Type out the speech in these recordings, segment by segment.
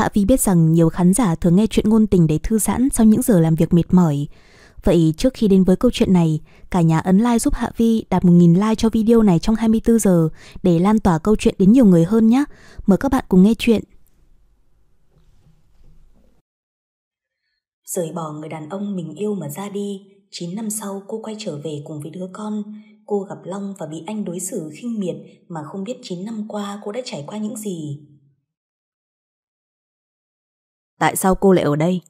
Hạ Vi biết rằng nhiều khán giả thường nghe chuyện ngôn tình để thư giãn sau những giờ làm việc mệt mỏi. Vậy trước khi đến với câu chuyện này, cả nhà ấn like giúp Hạ Vi đạt 1.000 like cho video này trong 24 giờ để lan tỏa câu chuyện đến nhiều người hơn nhé. Mời các bạn cùng nghe chuyện. Rời bỏ người đàn ông mình yêu mà ra đi, 9 năm sau cô quay trở về cùng với đứa con. Cô gặp Long và bị anh đối xử khinh miệt mà không biết 9 năm qua cô đã trải qua những gì. Tại sao cô lại ở đây?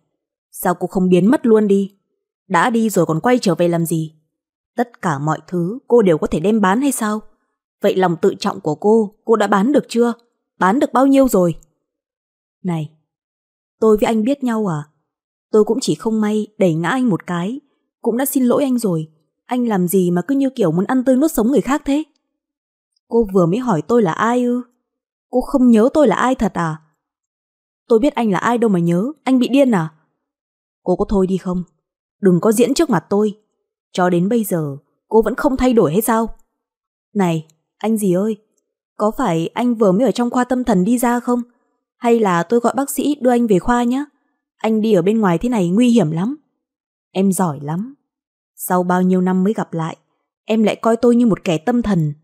Sao cô không biến mất luôn đi? Đã đi rồi còn quay trở về làm gì? Tất cả mọi thứ cô đều có thể đem bán hay sao? Vậy lòng tự trọng của cô, cô đã bán được chưa? Bán được bao nhiêu rồi? Này, tôi với anh biết nhau à? Tôi cũng chỉ không may đẩy ngã anh một cái. Cũng đã xin lỗi anh rồi. Anh làm gì mà cứ như kiểu muốn ăn tươi nuốt sống người khác thế? Cô vừa mới hỏi tôi là ai ư? Cô không nhớ tôi là ai thật à? Tôi biết anh là ai đâu mà nhớ, anh bị điên à? Cô có thôi đi không? Đừng có diễn trước mặt tôi. Cho đến bây giờ, cô vẫn không thay đổi hay sao? Này, anh gì ơi, có phải anh vừa mới ở trong khoa tâm thần đi ra không? Hay là tôi gọi bác sĩ đưa anh về khoa nhé? Anh đi ở bên ngoài thế này nguy hiểm lắm. Em giỏi lắm. Sau bao nhiêu năm mới gặp lại, em lại coi tôi như một kẻ tâm thần.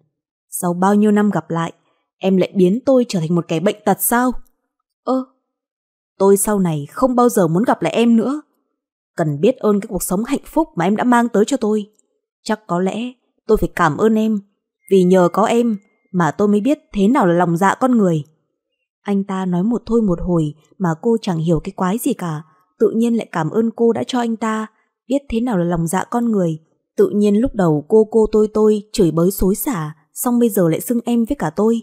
Sau bao nhiêu năm gặp lại, em lại biến tôi trở thành một kẻ bệnh tật sao? Ơ, tôi sau này không bao giờ muốn gặp lại em nữa. Cần biết ơn cái cuộc sống hạnh phúc mà em đã mang tới cho tôi. Chắc có lẽ tôi phải cảm ơn em, vì nhờ có em mà tôi mới biết thế nào là lòng dạ con người. Anh ta nói một thôi một hồi mà cô chẳng hiểu cái quái gì cả, tự nhiên lại cảm ơn cô đã cho anh ta, biết thế nào là lòng dạ con người. Tự nhiên lúc đầu cô cô tôi tôi chửi bới xối xả, xong bây giờ lại xưng em với cả tôi.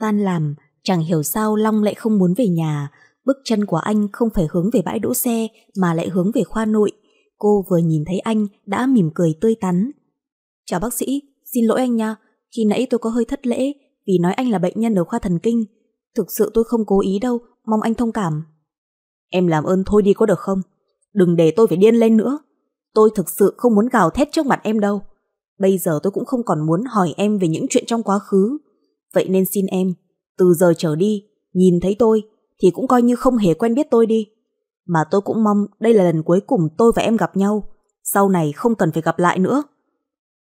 Tan làm, chẳng hiểu sao Long lại không muốn về nhà, bước chân của anh không phải hướng về bãi đỗ xe mà lại hướng về khoa nội. Cô vừa nhìn thấy anh đã mỉm cười tươi tắn. Chào bác sĩ, xin lỗi anh nha, khi nãy tôi có hơi thất lễ vì nói anh là bệnh nhân ở khoa thần kinh, Thực sự tôi không cố ý đâu, mong anh thông cảm. Em làm ơn thôi đi có được không? Đừng để tôi phải điên lên nữa. Tôi thực sự không muốn gào thét trước mặt em đâu. Bây giờ tôi cũng không còn muốn hỏi em về những chuyện trong quá khứ. Vậy nên xin em, từ giờ trở đi, nhìn thấy tôi thì cũng coi như không hề quen biết tôi đi. Mà tôi cũng mong đây là lần cuối cùng tôi và em gặp nhau. Sau này không cần phải gặp lại nữa.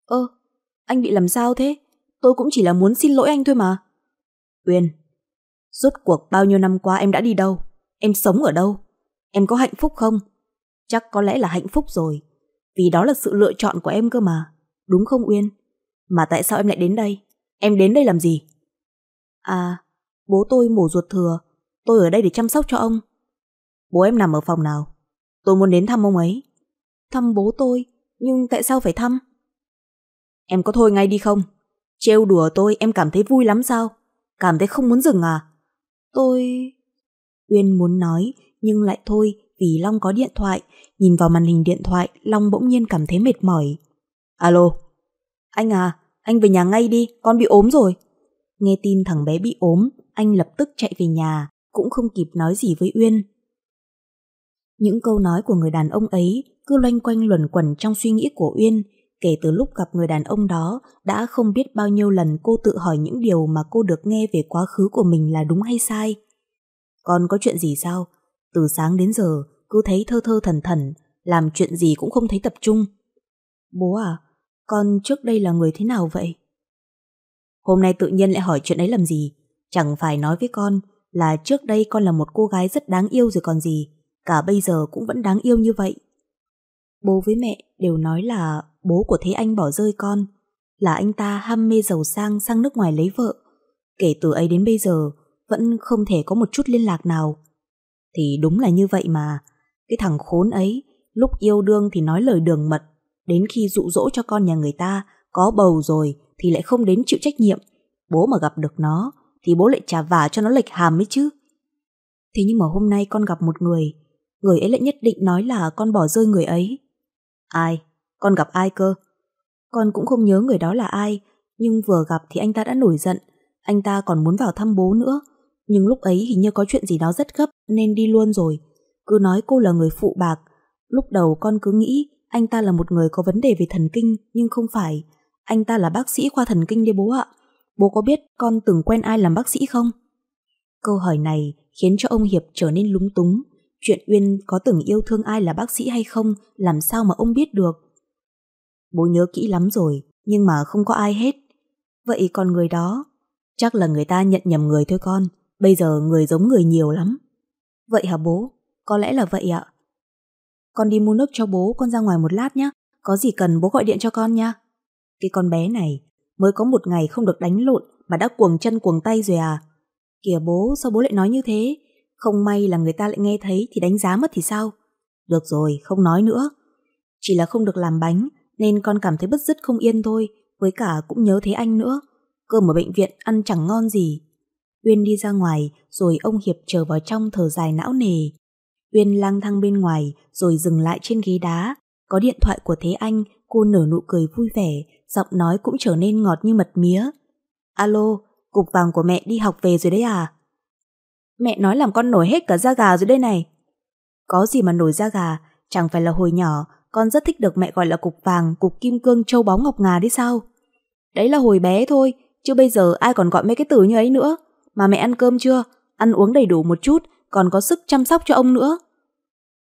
Ơ, anh bị làm sao thế? Tôi cũng chỉ là muốn xin lỗi anh thôi mà. Uyên, Rốt cuộc bao nhiêu năm qua em đã đi đâu? Em sống ở đâu? Em có hạnh phúc không? Chắc có lẽ là hạnh phúc rồi. Vì đó là sự lựa chọn của em cơ mà. Đúng không Uyên? Mà tại sao em lại đến đây? Em đến đây làm gì? À, bố tôi mổ ruột thừa. Tôi ở đây để chăm sóc cho ông. Bố em nằm ở phòng nào? Tôi muốn đến thăm ông ấy. Thăm bố tôi? Nhưng tại sao phải thăm? Em có thôi ngay đi không? Trêu đùa tôi em cảm thấy vui lắm sao? Cảm thấy không muốn dừng à? Tôi... Uyên muốn nói, nhưng lại thôi vì Long có điện thoại. Nhìn vào màn hình điện thoại, Long bỗng nhiên cảm thấy mệt mỏi. Alo, anh à, anh về nhà ngay đi, con bị ốm rồi. Nghe tin thằng bé bị ốm, anh lập tức chạy về nhà, cũng không kịp nói gì với Uyên. Những câu nói của người đàn ông ấy cứ loanh quanh luẩn quẩn trong suy nghĩ của Uyên, kể từ lúc gặp người đàn ông đó đã không biết bao nhiêu lần cô tự hỏi những điều mà cô được nghe về quá khứ của mình là đúng hay sai. Còn có chuyện gì sao? Từ sáng đến giờ cứ thấy thơ thơ thần thần, làm chuyện gì cũng không thấy tập trung. Bố à, con trước đây là người thế nào vậy? Hôm nay tự nhiên lại hỏi chuyện ấy làm gì? Chẳng phải nói với con là trước đây con là một cô gái rất đáng yêu rồi còn gì, cả bây giờ cũng vẫn đáng yêu như vậy. Bố với mẹ đều nói là bố của Thế Anh bỏ rơi con, là anh ta ham mê giàu sang sang nước ngoài lấy vợ. Kể từ ấy đến bây giờ, vẫn không thể có một chút liên lạc nào. Thì đúng là như vậy mà, cái thằng khốn ấy, lúc yêu đương thì nói lời đường mật, đến khi dụ dỗ cho con nhà người ta có bầu rồi thì lại không đến chịu trách nhiệm. Bố mà gặp được nó, thì bố lại trả vả cho nó lệch hàm ấy chứ. Thế nhưng mà hôm nay con gặp một người, người ấy lại nhất định nói là con bỏ rơi người ấy. Ai? Con gặp ai cơ? Con cũng không nhớ người đó là ai, nhưng vừa gặp thì anh ta đã nổi giận. Anh ta còn muốn vào thăm bố nữa. Nhưng lúc ấy hình như có chuyện gì đó rất gấp nên đi luôn rồi. Cứ nói cô là người phụ bạc. Lúc đầu con cứ nghĩ anh ta là một người có vấn đề về thần kinh, nhưng không phải. Anh ta là bác sĩ khoa thần kinh đấy bố ạ. Bố có biết con từng quen ai làm bác sĩ không? Câu hỏi này khiến cho ông Hiệp trở nên lúng túng. Chuyện Uyên có từng yêu thương ai là bác sĩ hay không, làm sao mà ông biết được? Bố nhớ kỹ lắm rồi, nhưng mà không có ai hết. Vậy còn người đó? Chắc là người ta nhận nhầm người thôi con. Bây giờ người giống người nhiều lắm. Vậy hả bố? Có lẽ là vậy ạ. Con đi mua nước cho bố, con ra ngoài một lát nhé. Có gì cần bố gọi điện cho con nha. Cái con bé này mới có một ngày không được đánh lộn mà đã cuồng chân cuồng tay rồi à. Kìa bố, sao bố lại nói như thế? Không may là người ta lại nghe thấy thì đánh giá mất thì sao? Được rồi, không nói nữa. Chỉ là không được làm bánh nên con cảm thấy bất dứt không yên thôi, với cả cũng nhớ thấy anh nữa. Cơm ở bệnh viện ăn chẳng ngon gì. Uyên đi ra ngoài rồi ông Hiệp chờ vào trong thở dài não nề. Uyên lang thang bên ngoài rồi dừng lại trên ghế đá. Có điện thoại của Thế Anh, cô nở nụ cười vui vẻ, giọng nói cũng trở nên ngọt như mật mía. Alo, cục vàng của mẹ đi học về rồi đấy à? Mẹ nói làm con nổi hết cả da gà rồi đây này. Có gì mà nổi da gà, chẳng phải là hồi nhỏ con rất thích được mẹ gọi là cục vàng, cục kim cương châu báu ngọc ngà đấy sao? Đấy là hồi bé thôi, chứ bây giờ ai còn gọi mấy cái từ như ấy nữa. Mà mẹ ăn cơm chưa? Ăn uống đầy đủ một chút, còn có sức chăm sóc cho ông nữa.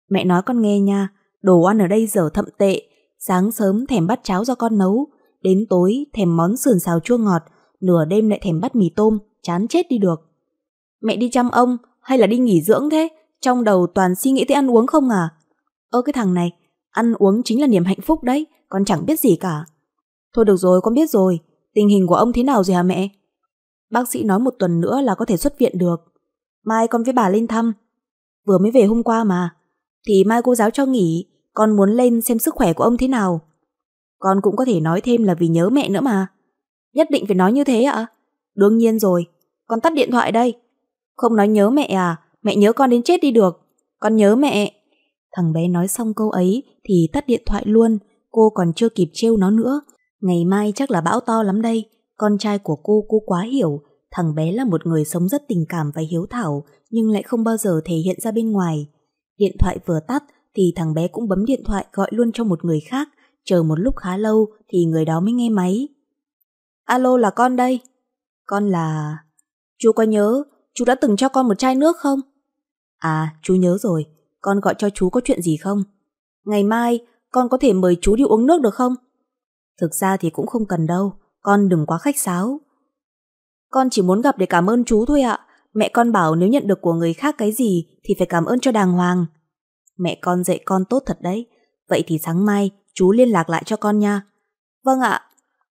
Mẹ nói con nghe nha, đồ ăn ở đây giờ thậm tệ. Sáng sớm thèm bát cháo do con nấu, đến tối thèm món sườn xào chua ngọt, nửa đêm lại thèm bát mì tôm, chán chết đi được. Mẹ đi chăm ông hay là đi nghỉ dưỡng thế? Trong đầu toàn suy nghĩ tới ăn uống không à? Ơ cái thằng này, ăn uống chính là niềm hạnh phúc đấy, con chẳng biết gì cả. Thôi được rồi, con biết rồi, tình hình của ông thế nào rồi hả mẹ? Bác sĩ nói một tuần nữa là có thể xuất viện được. Mai con với bà lên thăm. Vừa mới về hôm qua mà. Thì mai cô giáo cho nghỉ, con muốn lên xem sức khỏe của ông thế nào. Con cũng có thể nói thêm là vì nhớ mẹ nữa mà. Nhất định phải nói như thế ạ? Đương nhiên rồi, con tắt điện thoại đây. Không nói nhớ mẹ à, mẹ nhớ con đến chết đi được. Con nhớ mẹ. Thằng bé nói xong câu ấy thì tắt điện thoại luôn, cô còn chưa kịp trêu nó nữa. Ngày mai chắc là bão to lắm đây, con trai của cô cô quá hiểu, thằng bé là một người sống rất tình cảm và hiếu thảo, nhưng lại không bao giờ thể hiện ra bên ngoài. Điện thoại vừa tắt thì thằng bé cũng bấm điện thoại gọi luôn cho một người khác, chờ một lúc khá lâu thì người đó mới nghe máy. Alo là con đây. Con là... Chú có nhớ, chú đã từng cho con một chai nước không? À, chú nhớ rồi, con gọi cho chú có chuyện gì không? Ngày mai, con có thể mời chú đi uống nước được không? Thực ra thì cũng không cần đâu, con đừng quá khách sáo. Con chỉ muốn gặp để cảm ơn chú thôi ạ. Mẹ con bảo nếu nhận được của người khác cái gì thì phải cảm ơn cho đàng hoàng. Mẹ con dạy con tốt thật đấy. Vậy thì sáng mai chú liên lạc lại cho con nha. Vâng ạ.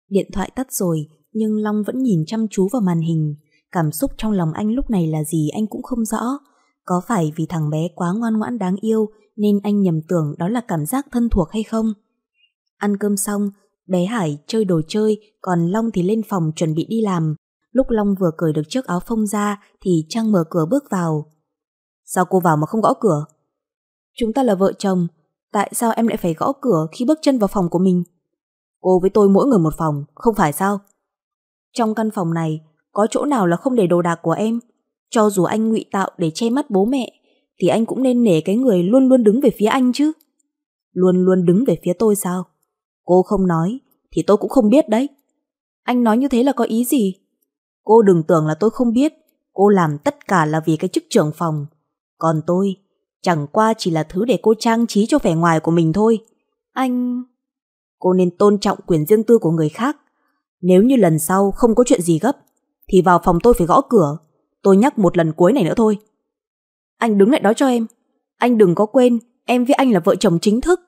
Điện thoại tắt rồi nhưng Long vẫn nhìn chăm chú vào màn hình. Cảm xúc trong lòng anh lúc này là gì anh cũng không rõ. Có phải vì thằng bé quá ngoan ngoãn đáng yêu nên anh nhầm tưởng đó là cảm giác thân thuộc hay không? Ăn cơm xong, bé Hải chơi đồ chơi, còn Long thì lên phòng chuẩn bị đi làm. Lúc Long vừa cởi được chiếc áo phông ra thì Trang mở cửa bước vào. Sao cô vào mà không gõ cửa? Chúng ta là vợ chồng, tại sao em lại phải gõ cửa khi bước chân vào phòng của mình? Cô với tôi mỗi người một phòng, không phải sao? Trong căn phòng này, có chỗ nào là không để đồ đạc của em? Cho dù anh ngụy tạo để che mắt bố mẹ, thì anh cũng nên nể cái người luôn luôn đứng về phía anh chứ. Luôn luôn đứng về phía tôi sao? Cô không nói, thì tôi cũng không biết đấy. Anh nói như thế là có ý gì? Cô đừng tưởng là tôi không biết, cô làm tất cả là vì cái chức trưởng phòng. Còn tôi, chẳng qua chỉ là thứ để cô trang trí cho vẻ ngoài của mình thôi. Anh... Cô nên tôn trọng quyền riêng tư của người khác. Nếu như lần sau không có chuyện gì gấp, thì vào phòng tôi phải gõ cửa. Tôi nhắc một lần cuối này nữa thôi. Anh đứng lại đó cho em. Anh đừng có quên, em với anh là vợ chồng chính thức.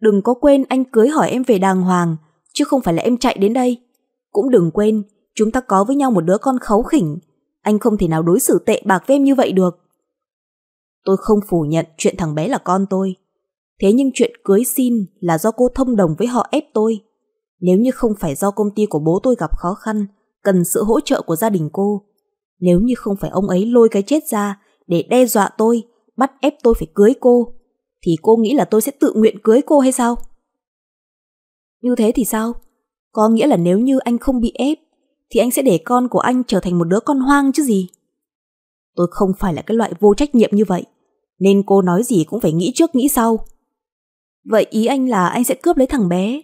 Đừng có quên anh cưới hỏi em về đàng hoàng, chứ không phải là em chạy đến đây. Cũng đừng quên, chúng ta có với nhau một đứa con khấu khỉnh. Anh không thể nào đối xử tệ bạc với em như vậy được. Tôi không phủ nhận chuyện thằng bé là con tôi. Thế nhưng chuyện cưới xin là do cô thông đồng với họ ép tôi. Nếu như không phải do công ty của bố tôi gặp khó khăn, cần sự hỗ trợ của gia đình cô. Nếu như không phải ông ấy lôi cái chết ra để đe dọa tôi, bắt ép tôi phải cưới cô, thì cô nghĩ là tôi sẽ tự nguyện cưới cô hay sao? Như thế thì sao? Có nghĩa là nếu như anh không bị ép, thì anh sẽ để con của anh trở thành một đứa con hoang chứ gì? Tôi không phải là cái loại vô trách nhiệm như vậy, nên cô nói gì cũng phải nghĩ trước nghĩ sau. Vậy ý anh là anh sẽ cướp lấy thằng bé,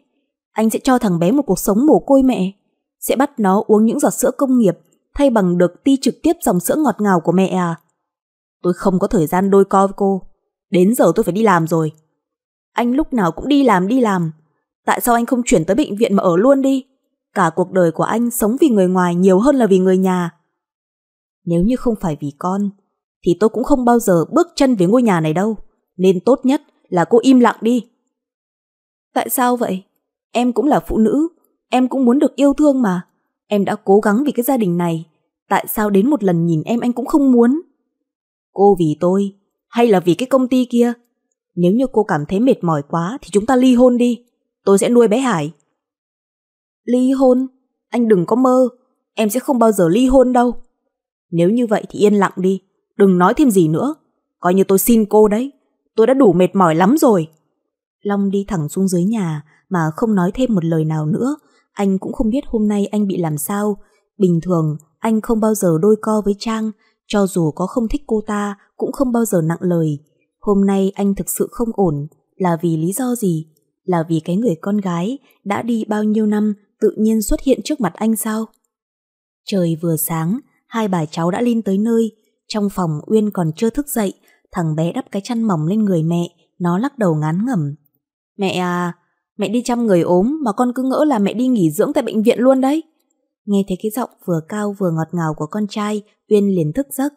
anh sẽ cho thằng bé một cuộc sống mồ côi mẹ, sẽ bắt nó uống những giọt sữa công nghiệp thay bằng được ti trực tiếp dòng sữa ngọt ngào của mẹ à? Tôi không có thời gian đôi co với cô. Đến giờ tôi phải đi làm rồi. Anh lúc nào cũng đi làm đi làm. Tại sao anh không chuyển tới bệnh viện mà ở luôn đi? Cả cuộc đời của anh sống vì người ngoài nhiều hơn là vì người nhà. Nếu như không phải vì con, thì tôi cũng không bao giờ bước chân về ngôi nhà này đâu. Nên tốt nhất là cô im lặng đi. Tại sao vậy? Em cũng là phụ nữ, em cũng muốn được yêu thương mà. Em đã cố gắng vì cái gia đình này, tại sao đến một lần nhìn em anh cũng không muốn? Cô vì tôi, hay là vì cái công ty kia? Nếu như cô cảm thấy mệt mỏi quá thì chúng ta ly hôn đi. Tôi sẽ nuôi bé Hải. Ly hôn? Anh đừng có mơ. Em sẽ không bao giờ ly hôn đâu. Nếu như vậy thì yên lặng đi. Đừng nói thêm gì nữa. Coi như tôi xin cô đấy. Tôi đã đủ mệt mỏi lắm rồi. Long đi thẳng xuống dưới nhà mà không nói thêm một lời nào nữa. Anh cũng không biết hôm nay anh bị làm sao. Bình thường, anh không bao giờ đôi co với Trang. Cho dù có không thích cô ta, cũng không bao giờ nặng lời. Hôm nay anh thực sự không ổn. Là vì lý do gì? Là vì cái người con gái đã đi bao nhiêu năm tự nhiên xuất hiện trước mặt anh sao? Trời vừa sáng, hai bà cháu đã lên tới nơi. Trong phòng Uyên còn chưa thức dậy, thằng bé đắp cái chăn mỏng lên người mẹ, nó lắc đầu ngán ngẩm. Mẹ à, mẹ đi chăm người ốm mà con cứ ngỡ là mẹ đi nghỉ dưỡng tại bệnh viện luôn đấy. Nghe thấy cái giọng vừa cao vừa ngọt ngào của con trai, Uyên liền thức giấc.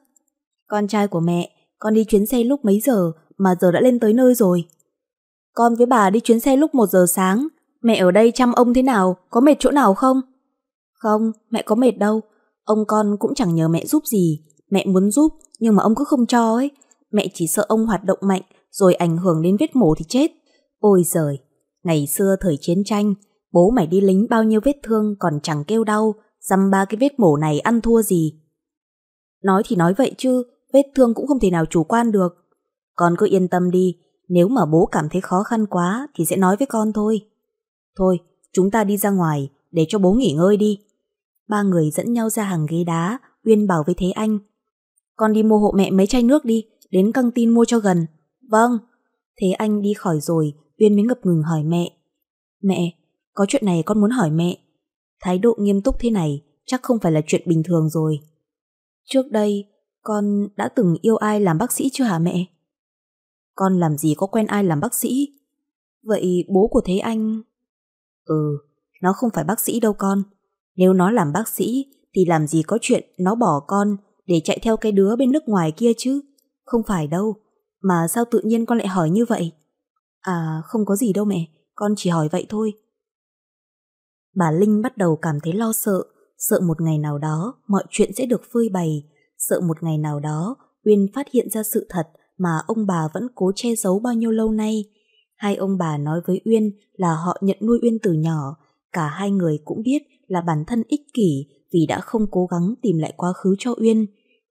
Con trai của mẹ, con đi chuyến xe lúc mấy giờ mà giờ đã lên tới nơi rồi. Con với bà đi chuyến xe lúc 1 giờ sáng, mẹ ở đây chăm ông thế nào, có mệt chỗ nào không? Không, mẹ có mệt đâu, ông con cũng chẳng nhờ mẹ giúp gì, mẹ muốn giúp nhưng mà ông cứ không cho ấy, mẹ chỉ sợ ông hoạt động mạnh rồi ảnh hưởng đến vết mổ thì chết. Ôi giời, ngày xưa thời chiến tranh, bố mày đi lính bao nhiêu vết thương còn chẳng kêu đau, dăm ba cái vết mổ này ăn thua gì. Nói thì nói vậy chứ, vết thương cũng không thể nào chủ quan được. Con cứ yên tâm đi, nếu mà bố cảm thấy khó khăn quá thì sẽ nói với con thôi. Thôi, chúng ta đi ra ngoài để cho bố nghỉ ngơi đi. Ba người dẫn nhau ra hàng ghế đá, Uyên bảo với Thế Anh. Con đi mua hộ mẹ mấy chai nước đi, đến căng tin mua cho gần. Vâng. Thế Anh đi khỏi rồi, Uyên mới ngập ngừng hỏi mẹ. Mẹ, có chuyện này con muốn hỏi mẹ. Thái độ nghiêm túc thế này chắc không phải là chuyện bình thường rồi. Trước đây, con đã từng yêu ai làm bác sĩ chưa hả mẹ? Con làm gì có quen ai làm bác sĩ? Vậy bố của Thế Anh... Ừ, nó không phải bác sĩ đâu con. Nếu nó làm bác sĩ thì làm gì có chuyện nó bỏ con để chạy theo cái đứa bên nước ngoài kia chứ. Không phải đâu. Mà sao tự nhiên con lại hỏi như vậy? À không có gì đâu mẹ, con chỉ hỏi vậy thôi. Bà Linh bắt đầu cảm thấy lo sợ, sợ một ngày nào đó mọi chuyện sẽ được phơi bày, sợ một ngày nào đó Uyên phát hiện ra sự thật mà ông bà vẫn cố che giấu bao nhiêu lâu nay. Hai ông bà nói với Uyên là họ nhận nuôi Uyên từ nhỏ, cả hai người cũng biết là bản thân ích kỷ vì đã không cố gắng tìm lại quá khứ cho Uyên.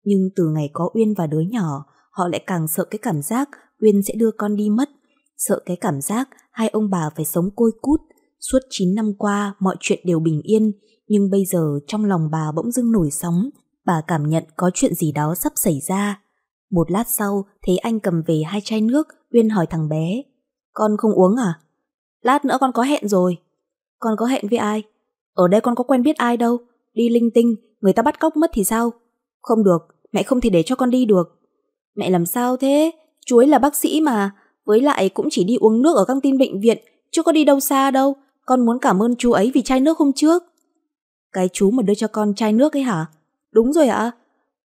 Nhưng từ ngày có Uyên và đứa nhỏ, họ lại càng sợ cái cảm giác Uyên sẽ đưa con đi mất. Sợ cái cảm giác hai ông bà phải sống côi cút. Suốt 9 năm qua mọi chuyện đều bình yên, nhưng bây giờ trong lòng bà bỗng dưng nổi sóng. Bà cảm nhận có chuyện gì đó sắp xảy ra. Một lát sau, thấy anh cầm về hai chai nước, Uyên hỏi thằng bé. Con không uống à? Lát nữa con có hẹn rồi. Con có hẹn với ai? Ở đây con có quen biết ai đâu. Đi linh tinh, người ta bắt cóc mất thì sao? Không được, mẹ không thể để cho con đi được. Mẹ làm sao thế? Chú ấy là bác sĩ mà. Với lại cũng chỉ đi uống nước ở căng tin bệnh viện, chứ có đi đâu xa đâu. Con muốn cảm ơn chú ấy vì chai nước hôm trước. Cái chú mà đưa cho con chai nước ấy hả? Đúng rồi ạ.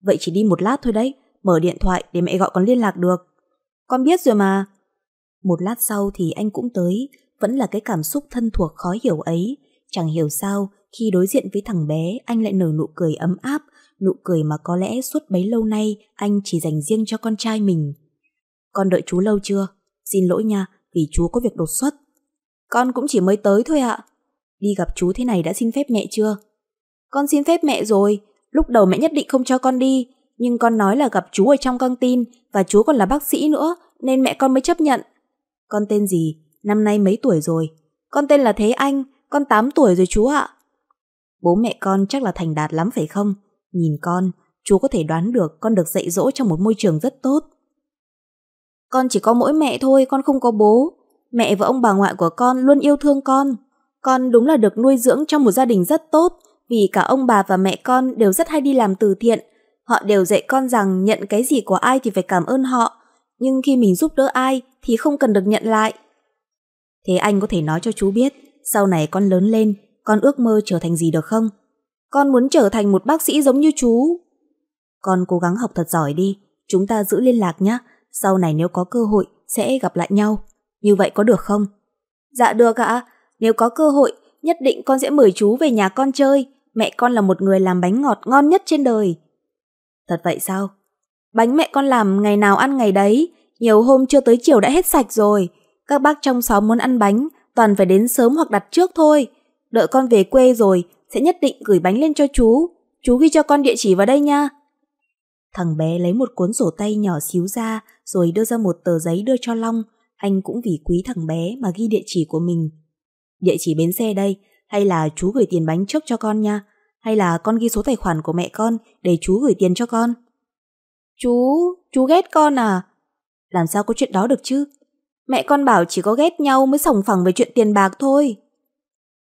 Vậy chỉ đi một lát thôi đấy. Mở điện thoại để mẹ gọi con liên lạc được. Con biết rồi mà. Một lát sau thì anh cũng tới, vẫn là cái cảm xúc thân thuộc khó hiểu ấy. Chẳng hiểu sao, khi đối diện với thằng bé, anh lại nở nụ cười ấm áp, nụ cười mà có lẽ suốt bấy lâu nay anh chỉ dành riêng cho con trai mình. Con đợi chú lâu chưa? Xin lỗi nha, vì chú có việc đột xuất. Con cũng chỉ mới tới thôi ạ. Đi gặp chú thế này đã xin phép mẹ chưa? Con xin phép mẹ rồi, lúc đầu mẹ nhất định không cho con đi, nhưng con nói là gặp chú ở trong căng tin và chú còn là bác sĩ nữa, nên mẹ con mới chấp nhận. Con tên gì? Năm nay mấy tuổi rồi? Con tên là Thế Anh, con 8 tuổi rồi chú ạ. Bố mẹ con chắc là thành đạt lắm phải không? Nhìn con, chú có thể đoán được con được dạy dỗ trong một môi trường rất tốt. Con chỉ có mỗi mẹ thôi, con không có bố. Mẹ và ông bà ngoại của con luôn yêu thương con. Con đúng là được nuôi dưỡng trong một gia đình rất tốt vì cả ông bà và mẹ con đều rất hay đi làm từ thiện. Họ đều dạy con rằng nhận cái gì của ai thì phải cảm ơn họ, nhưng khi mình giúp đỡ ai thì không cần được nhận lại. Thế anh có thể nói cho chú biết, sau này con lớn lên, con ước mơ trở thành gì được không? Con muốn trở thành một bác sĩ giống như chú. Con cố gắng học thật giỏi đi, chúng ta giữ liên lạc nhé. Sau này nếu có cơ hội sẽ gặp lại nhau. Như vậy có được không? Dạ được ạ, nếu có cơ hội nhất định con sẽ mời chú về nhà con chơi. Mẹ con là một người làm bánh ngọt ngon nhất trên đời. Thật vậy sao? Bánh mẹ con làm ngày nào ăn ngày đấy, nhiều hôm chưa tới chiều đã hết sạch rồi. Các bác trong xóm muốn ăn bánh, toàn phải đến sớm hoặc đặt trước thôi. Đợi con về quê rồi, sẽ nhất định gửi bánh lên cho chú. Chú ghi cho con địa chỉ vào đây nha. Thằng bé lấy một cuốn sổ tay nhỏ xíu ra, rồi đưa ra một tờ giấy đưa cho Long. Anh cũng vì quý thằng bé mà ghi địa chỉ của mình. Địa chỉ bến xe đây, hay là chú gửi tiền bánh trước cho con nha, hay là con ghi số tài khoản của mẹ con để chú gửi tiền cho con. Chú, chú ghét con à? Làm sao có chuyện đó được chứ? Mẹ con bảo chỉ có ghét nhau mới sòng phẳng về chuyện tiền bạc thôi.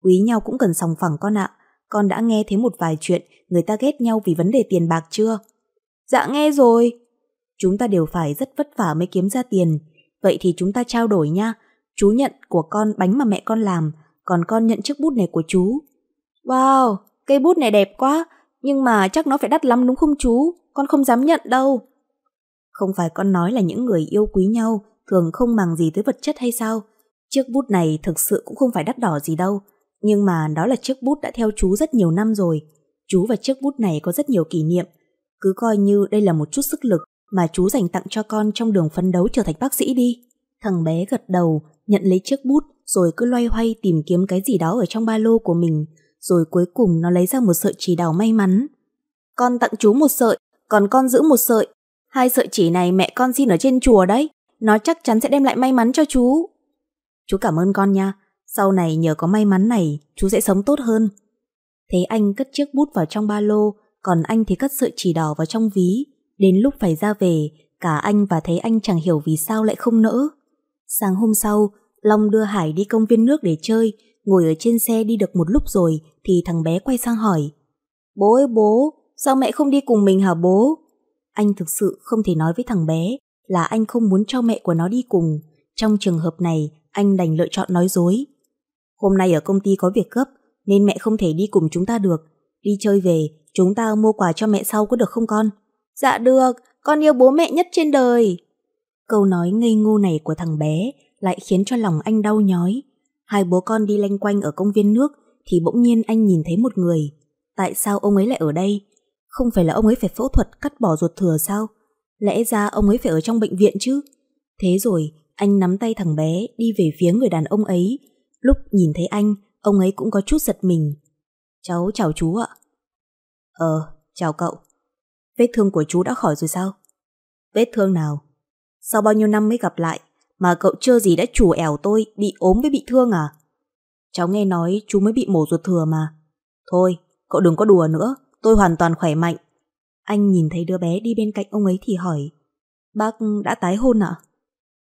Quý nhau cũng cần sòng phẳng con ạ. Con đã nghe thấy một vài chuyện người ta ghét nhau vì vấn đề tiền bạc chưa? Dạ nghe rồi. Chúng ta đều phải rất vất vả mới kiếm ra tiền. Vậy thì chúng ta trao đổi nha. Chú nhận của con bánh mà mẹ con làm, còn con nhận chiếc bút này của chú. Wow, cây bút này đẹp quá, nhưng mà chắc nó phải đắt lắm đúng không chú? Con không dám nhận đâu. Không phải con nói là những người yêu quý nhau thường không màng gì tới vật chất hay sao? Chiếc bút này thực sự cũng không phải đắt đỏ gì đâu, nhưng mà đó là chiếc bút đã theo chú rất nhiều năm rồi. Chú và chiếc bút này có rất nhiều kỷ niệm. Cứ coi như đây là một chút sức lực mà chú dành tặng cho con trong đường phấn đấu trở thành bác sĩ đi. Thằng bé gật đầu, nhận lấy chiếc bút rồi cứ loay hoay tìm kiếm cái gì đó ở trong ba lô của mình, rồi cuối cùng nó lấy ra một sợi chỉ đào may mắn. Con tặng chú một sợi, còn con giữ một sợi. Hai sợi chỉ này mẹ con xin ở trên chùa đấy, nó chắc chắn sẽ đem lại may mắn cho chú. Chú cảm ơn con nha, sau này nhờ có may mắn này, chú sẽ sống tốt hơn. Thế anh cất chiếc bút vào trong ba lô, còn anh thì cất sợi chỉ đỏ vào trong ví. Đến lúc phải ra về, cả anh và thấy anh chẳng hiểu vì sao lại không nỡ. Sáng hôm sau, Long đưa Hải đi công viên nước để chơi, ngồi ở trên xe đi được một lúc rồi thì thằng bé quay sang hỏi. Bố ơi bố, sao mẹ không đi cùng mình hả bố? Anh thực sự không thể nói với thằng bé là anh không muốn cho mẹ của nó đi cùng. Trong trường hợp này, anh đành lựa chọn nói dối. Hôm nay ở công ty có việc gấp, nên mẹ không thể đi cùng chúng ta được. Đi chơi về, chúng ta mua quà cho mẹ sau có được không con? Dạ được, con yêu bố mẹ nhất trên đời. Câu nói ngây ngô này của thằng bé lại khiến cho lòng anh đau nhói. Hai bố con đi lanh quanh ở công viên nước thì bỗng nhiên anh nhìn thấy một người. Tại sao ông ấy lại ở đây? Không phải là ông ấy phải phẫu thuật cắt bỏ ruột thừa sao? Lẽ ra ông ấy phải ở trong bệnh viện chứ? Thế rồi, anh nắm tay thằng bé đi về phía người đàn ông ấy. Lúc nhìn thấy anh, ông ấy cũng có chút giật mình. Cháu chào chú ạ. Ờ, chào cậu. Vết thương của chú đã khỏi rồi sao? Vết thương nào? Sau bao nhiêu năm mới gặp lại, mà cậu chưa gì đã chủ ẻo tôi bị ốm với bị thương à? Cháu nghe nói chú mới bị mổ ruột thừa mà. Thôi, cậu đừng có đùa nữa, tôi hoàn toàn khỏe mạnh. Anh nhìn thấy đứa bé đi bên cạnh ông ấy thì hỏi, bác đã tái hôn ạ?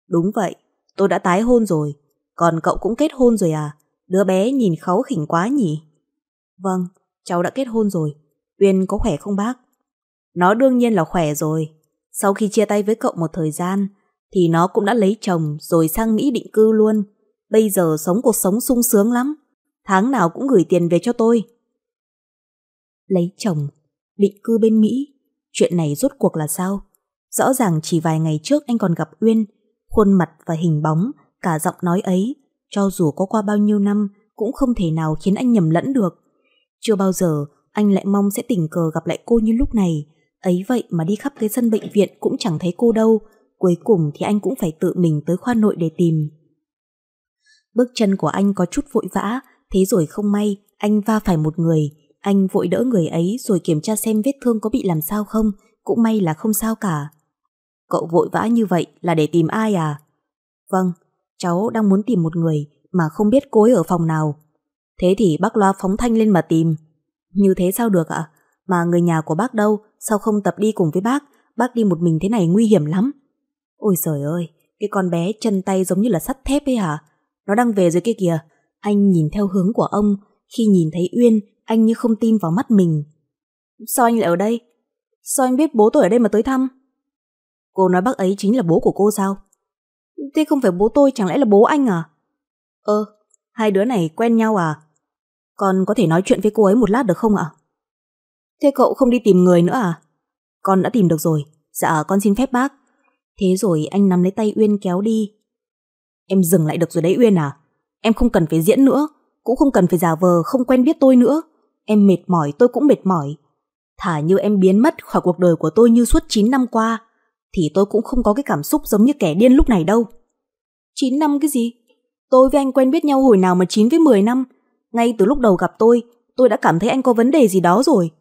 Đúng vậy, tôi đã tái hôn rồi, còn cậu cũng kết hôn rồi à? Đứa bé nhìn kháu khỉnh quá nhỉ? Vâng, cháu đã kết hôn rồi. Uyên có khỏe không bác? Nó đương nhiên là khỏe rồi. Sau khi chia tay với cậu một thời gian, thì nó cũng đã lấy chồng rồi sang Mỹ định cư luôn. Bây giờ sống cuộc sống sung sướng lắm. Tháng nào cũng gửi tiền về cho tôi. Lấy chồng, định cư bên Mỹ, chuyện này rốt cuộc là sao? Rõ ràng chỉ vài ngày trước anh còn gặp Uyên, khuôn mặt và hình bóng, cả giọng nói ấy, cho dù có qua bao nhiêu năm cũng không thể nào khiến anh nhầm lẫn được. Chưa bao giờ anh lại mong sẽ tình cờ gặp lại cô như lúc này, ấy vậy mà đi khắp cái sân bệnh viện cũng chẳng thấy cô đâu, cuối cùng thì anh cũng phải tự mình tới khoa nội để tìm. Bước chân của anh có chút vội vã, thế rồi không may, anh va phải một người, anh vội đỡ người ấy rồi kiểm tra xem vết thương có bị làm sao không, cũng may là không sao cả. Cậu vội vã như vậy là để tìm ai à? Vâng, cháu đang muốn tìm một người mà không biết cô ấy ở phòng nào. Thế thì bác loa phóng thanh lên mà tìm. Như thế sao được ạ? Mà người nhà của bác đâu, sao không tập đi cùng với bác? Bác đi một mình thế này nguy hiểm lắm. Ôi trời ơi, cái con bé chân tay giống như là sắt thép ấy hả? Nó đang về rồi kia kìa. Anh nhìn theo hướng của ông, khi nhìn thấy Uyên anh như không tin vào mắt mình. Sao anh lại ở đây? Sao anh biết bố tôi ở đây mà tới thăm? Cô nói bác ấy chính là bố của cô sao? Thế không phải bố tôi chẳng lẽ là bố anh à? Ơ, hai đứa này quen nhau à? Con có thể nói chuyện với cô ấy một lát được không ạ? Thế cậu không đi tìm người nữa à? Con đã tìm được rồi. Dạ, con xin phép bác. Thế rồi anh nắm lấy tay Uyên kéo đi. Em dừng lại được rồi đấy Uyên à? Em không cần phải diễn nữa, cũng không cần phải giả vờ không quen biết tôi nữa. Em mệt mỏi tôi cũng mệt mỏi. Thả như em biến mất khỏi cuộc đời của tôi như suốt 9 năm qua, thì tôi cũng không có cái cảm xúc giống như kẻ điên lúc này đâu. 9 năm cái gì? Tôi với anh quen biết nhau hồi nào mà 9 với 10 năm. Ngay từ lúc đầu gặp tôi, tôi đã cảm thấy anh có vấn đề gì đó rồi.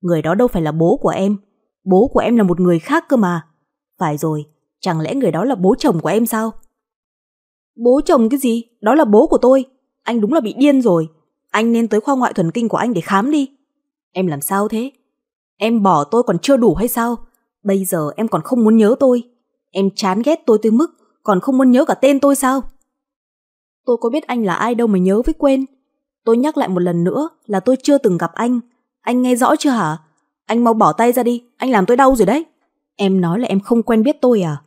Người đó đâu phải là bố của em. Bố của em là một người khác cơ mà. Phải rồi, chẳng lẽ người đó là bố chồng của em sao? Bố chồng cái gì? Đó là bố của tôi. Anh đúng là bị điên rồi. Anh nên tới khoa ngoại thần kinh của anh để khám đi. Em làm sao thế? Em bỏ tôi còn chưa đủ hay sao? Bây giờ em còn không muốn nhớ tôi. Em chán ghét tôi tới mức còn không muốn nhớ cả tên tôi sao? Tôi có biết anh là ai đâu mà nhớ với quên. Tôi nhắc lại một lần nữa là tôi chưa từng gặp anh. Anh nghe rõ chưa hả? Anh mau bỏ tay ra đi, anh làm tôi đau rồi đấy. Em nói là em không quen biết tôi à?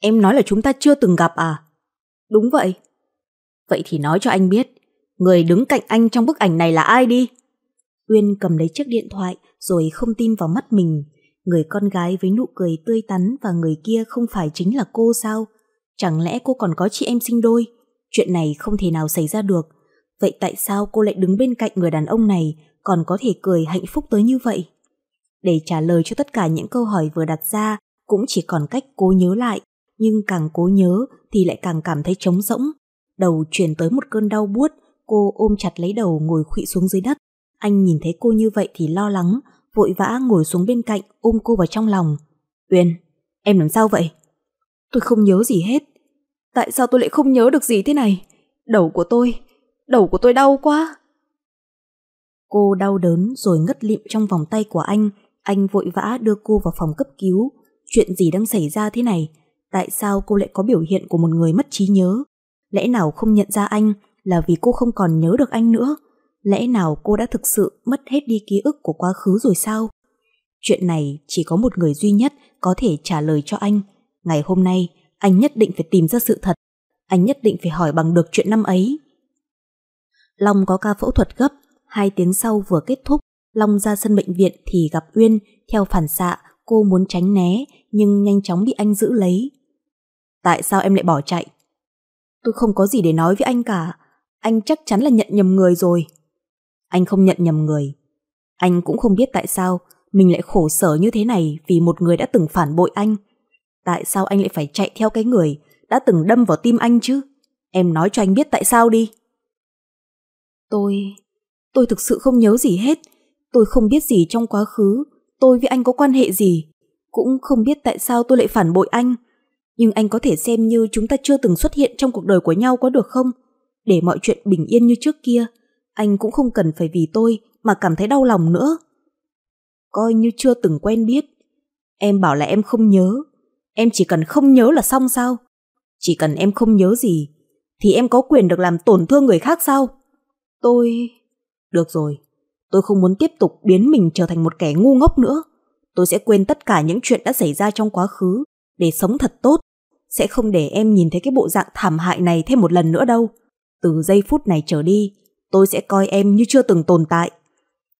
Em nói là chúng ta chưa từng gặp à? Đúng vậy. Vậy thì nói cho anh biết, người đứng cạnh anh trong bức ảnh này là ai đi? Uyên cầm lấy chiếc điện thoại rồi không tin vào mắt mình. Người con gái với nụ cười tươi tắn và người kia không phải chính là cô sao? Chẳng lẽ cô còn có chị em sinh đôi? Chuyện này không thể nào xảy ra được. Vậy tại sao cô lại đứng bên cạnh người đàn ông này còn có thể cười hạnh phúc tới như vậy? Để trả lời cho tất cả những câu hỏi vừa đặt ra cũng chỉ còn cách cố nhớ lại, nhưng càng cố nhớ thì lại càng cảm thấy trống rỗng. Đầu chuyển tới một cơn đau buốt, cô ôm chặt lấy đầu ngồi khuỵu xuống dưới đất. Anh nhìn thấy cô như vậy thì lo lắng, vội vã ngồi xuống bên cạnh ôm cô vào trong lòng. Uyên, em làm sao vậy? Tôi không nhớ gì hết. Tại sao tôi lại không nhớ được gì thế này? Đầu của tôi, đầu của tôi đau quá. Cô đau đớn rồi ngất lịm trong vòng tay của anh. Anh vội vã đưa cô vào phòng cấp cứu. Chuyện gì đang xảy ra thế này? Tại sao cô lại có biểu hiện của một người mất trí nhớ? Lẽ nào không nhận ra anh là vì cô không còn nhớ được anh nữa? Lẽ nào cô đã thực sự mất hết đi ký ức của quá khứ rồi sao? Chuyện này chỉ có một người duy nhất có thể trả lời cho anh. Ngày hôm nay, anh nhất định phải tìm ra sự thật. Anh nhất định phải hỏi bằng được chuyện năm ấy. Long có ca phẫu thuật gấp, hai tiếng sau vừa kết thúc, Long ra sân bệnh viện thì gặp Uyên, theo phản xạ, cô muốn tránh né, nhưng nhanh chóng bị anh giữ lấy. Tại sao em lại bỏ chạy? Tôi không có gì để nói với anh cả, anh chắc chắn là nhận nhầm người rồi. Anh không nhận nhầm người. Anh cũng không biết tại sao mình lại khổ sở như thế này vì một người đã từng phản bội anh. Tại sao anh lại phải chạy theo cái người đã từng đâm vào tim anh chứ? Em nói cho anh biết tại sao đi. Tôi... tôi thực sự không nhớ gì hết. Tôi không biết gì trong quá khứ. Tôi với anh có quan hệ gì. Cũng không biết tại sao tôi lại phản bội anh. Nhưng anh có thể xem như chúng ta chưa từng xuất hiện trong cuộc đời của nhau có được không? Để mọi chuyện bình yên như trước kia anh cũng không cần phải vì tôi mà cảm thấy đau lòng nữa. Coi như chưa từng quen biết. Em bảo là em không nhớ. Em chỉ cần không nhớ là xong sao? Chỉ cần em không nhớ gì, thì em có quyền được làm tổn thương người khác sao? Tôi... Được rồi, tôi không muốn tiếp tục biến mình trở thành một kẻ ngu ngốc nữa. Tôi sẽ quên tất cả những chuyện đã xảy ra trong quá khứ để sống thật tốt. Sẽ không để em nhìn thấy cái bộ dạng thảm hại này thêm một lần nữa đâu. Từ giây phút này trở đi, tôi sẽ coi em như chưa từng tồn tại.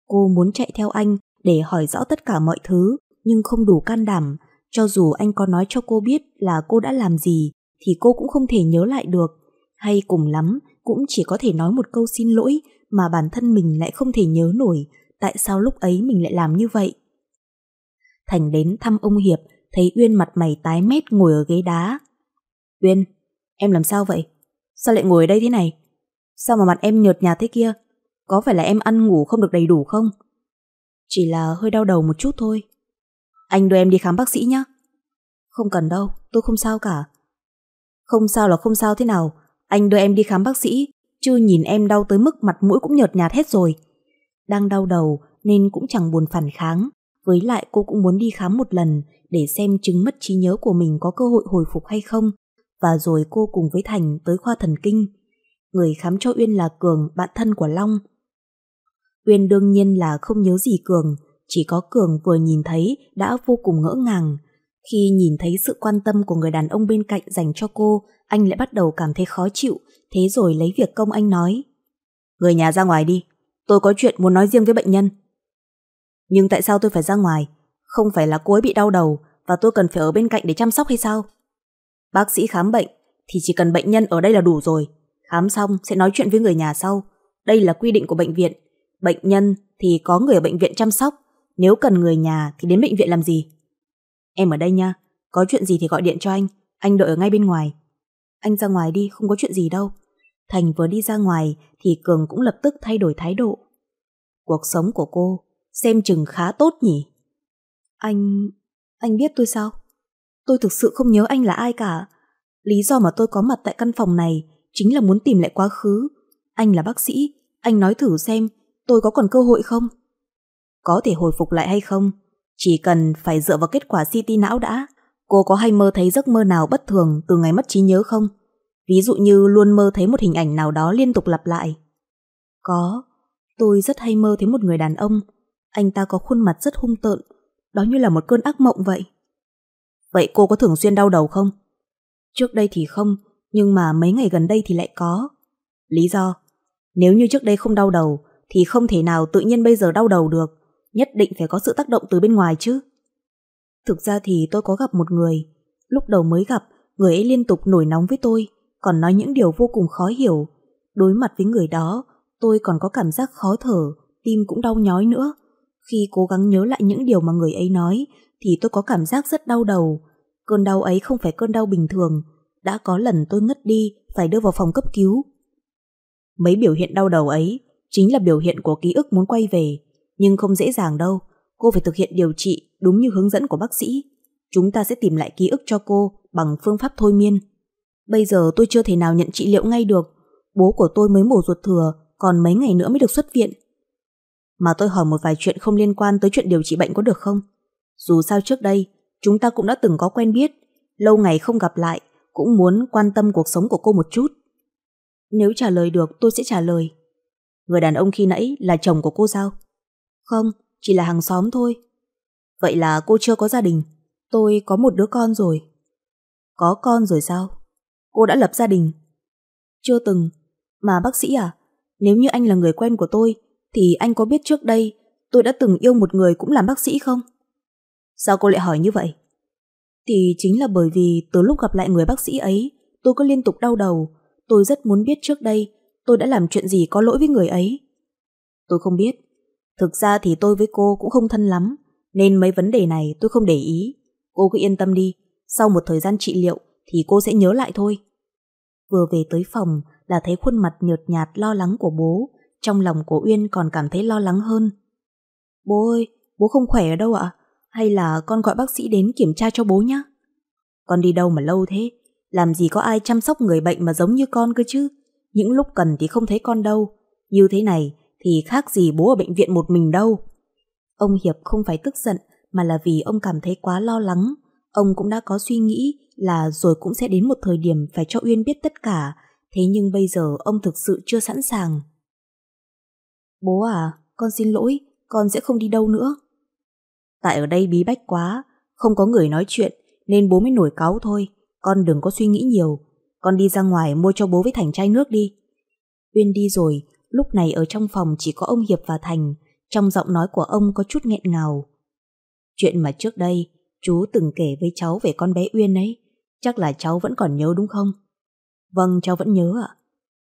Cô muốn chạy theo anh để hỏi rõ tất cả mọi thứ, nhưng không đủ can đảm. Cho dù anh có nói cho cô biết là cô đã làm gì, thì cô cũng không thể nhớ lại được. Hay cùng lắm, cũng chỉ có thể nói một câu xin lỗi mà bản thân mình lại không thể nhớ nổi tại sao lúc ấy mình lại làm như vậy. Thành đến thăm ông Hiệp, thấy Uyên mặt mày tái mét ngồi ở ghế đá. Uyên, em làm sao vậy? Sao lại ngồi ở đây thế này? Sao mà mặt em nhợt nhạt thế kia? Có phải là em ăn ngủ không được đầy đủ không? Chỉ là hơi đau đầu một chút thôi. Anh đưa em đi khám bác sĩ nhé. Không cần đâu, tôi không sao cả. Không sao là không sao thế nào. Anh đưa em đi khám bác sĩ, chứ nhìn em đau tới mức mặt mũi cũng nhợt nhạt hết rồi. Đang đau đầu nên cũng chẳng buồn phản kháng. Với lại cô cũng muốn đi khám một lần để xem chứng mất trí nhớ của mình có cơ hội hồi phục hay không. Và rồi cô cùng với Thành tới khoa thần kinh Người khám cho Uyên là Cường, bạn thân của Long. Uyên đương nhiên là không nhớ gì Cường, chỉ có Cường vừa nhìn thấy đã vô cùng ngỡ ngàng. Khi nhìn thấy sự quan tâm của người đàn ông bên cạnh dành cho cô, anh lại bắt đầu cảm thấy khó chịu, thế rồi lấy việc công anh nói. Người nhà ra ngoài đi, tôi có chuyện muốn nói riêng với bệnh nhân. Nhưng tại sao tôi phải ra ngoài? Không phải là cô ấy bị đau đầu và tôi cần phải ở bên cạnh để chăm sóc hay sao? Bác sĩ khám bệnh thì chỉ cần bệnh nhân ở đây là đủ rồi. Khám xong sẽ nói chuyện với người nhà sau. Đây là quy định của bệnh viện. Bệnh nhân thì có người ở bệnh viện chăm sóc. Nếu cần người nhà thì đến bệnh viện làm gì? Em ở đây nha. Có chuyện gì thì gọi điện cho anh. Anh đợi ở ngay bên ngoài. Anh ra ngoài đi, không có chuyện gì đâu. Thành vừa đi ra ngoài thì Cường cũng lập tức thay đổi thái độ. Cuộc sống của cô xem chừng khá tốt nhỉ? Anh... anh biết tôi sao? Tôi thực sự không nhớ anh là ai cả. Lý do mà tôi có mặt tại căn phòng này chính là muốn tìm lại quá khứ. Anh là bác sĩ, anh nói thử xem tôi có còn cơ hội không? Có thể hồi phục lại hay không? Chỉ cần phải dựa vào kết quả CT não đã. Cô có hay mơ thấy giấc mơ nào bất thường từ ngày mất trí nhớ không? Ví dụ như luôn mơ thấy một hình ảnh nào đó liên tục lặp lại. Có, tôi rất hay mơ thấy một người đàn ông. Anh ta có khuôn mặt rất hung tợn, đó như là một cơn ác mộng vậy. Vậy cô có thường xuyên đau đầu không? Trước đây thì không, nhưng mà mấy ngày gần đây thì lại có. Lý do? Nếu như trước đây không đau đầu, thì không thể nào tự nhiên bây giờ đau đầu được. Nhất định phải có sự tác động từ bên ngoài chứ. Thực ra thì tôi có gặp một người. Lúc đầu mới gặp, người ấy liên tục nổi nóng với tôi, còn nói những điều vô cùng khó hiểu. Đối mặt với người đó, tôi còn có cảm giác khó thở, tim cũng đau nhói nữa. Khi cố gắng nhớ lại những điều mà người ấy nói, thì tôi có cảm giác rất đau đầu. Cơn đau ấy không phải cơn đau bình thường, đã có lần tôi ngất đi, phải đưa vào phòng cấp cứu. Mấy biểu hiện đau đầu ấy chính là biểu hiện của ký ức muốn quay về, nhưng không dễ dàng đâu. Cô phải thực hiện điều trị đúng như hướng dẫn của bác sĩ. Chúng ta sẽ tìm lại ký ức cho cô bằng phương pháp thôi miên. Bây giờ tôi chưa thể nào nhận trị liệu ngay được. Bố của tôi mới mổ ruột thừa, còn mấy ngày nữa mới được xuất viện. Mà tôi hỏi một vài chuyện không liên quan tới chuyện điều trị bệnh có được không? Dù sao trước đây, chúng ta cũng đã từng có quen biết, lâu ngày không gặp lại, cũng muốn quan tâm cuộc sống của cô một chút. Nếu trả lời được tôi sẽ trả lời. Người đàn ông khi nãy là chồng của cô sao? Không, chỉ là hàng xóm thôi. Vậy là cô chưa có gia đình. Tôi có một đứa con rồi. Có con rồi sao? Cô đã lập gia đình. Chưa từng. Mà bác sĩ à, nếu như anh là người quen của tôi, thì anh có biết trước đây tôi đã từng yêu một người cũng làm bác sĩ không? Sao cô lại hỏi như vậy? Thì chính là bởi vì từ lúc gặp lại người bác sĩ ấy, tôi có liên tục đau đầu. Tôi rất muốn biết trước đây tôi đã làm chuyện gì có lỗi với người ấy. Tôi không biết. Thực ra thì tôi với cô cũng không thân lắm, nên mấy vấn đề này tôi không để ý. Cô cứ yên tâm đi, sau một thời gian trị liệu thì cô sẽ nhớ lại thôi. Vừa về tới phòng là thấy khuôn mặt nhợt nhạt lo lắng của bố, trong lòng của Uyên còn cảm thấy lo lắng hơn. Bố ơi, bố không khỏe ở đâu ạ? Hay là con gọi bác sĩ đến kiểm tra cho bố nhé? Con đi đâu mà lâu thế? Làm gì có ai chăm sóc người bệnh mà giống như con cơ chứ? Những lúc cần thì không thấy con đâu. Như thế này thì khác gì bố ở bệnh viện một mình đâu. Ông Hiệp không phải tức giận mà là vì ông cảm thấy quá lo lắng. Ông cũng đã có suy nghĩ là rồi cũng sẽ đến một thời điểm phải cho Uyên biết tất cả. Thế nhưng bây giờ ông thực sự chưa sẵn sàng. Bố à, con xin lỗi, con sẽ không đi đâu nữa. Tại ở đây bí bách quá, không có người nói chuyện nên bố mới nổi cáu thôi. Con đừng có suy nghĩ nhiều, con đi ra ngoài mua cho bố với Thành chai nước đi. Uyên đi rồi, lúc này ở trong phòng chỉ có ông Hiệp và Thành, trong giọng nói của ông có chút nghẹn ngào. Chuyện mà trước đây, chú từng kể với cháu về con bé Uyên ấy, chắc là cháu vẫn còn nhớ đúng không? Vâng, cháu vẫn nhớ ạ.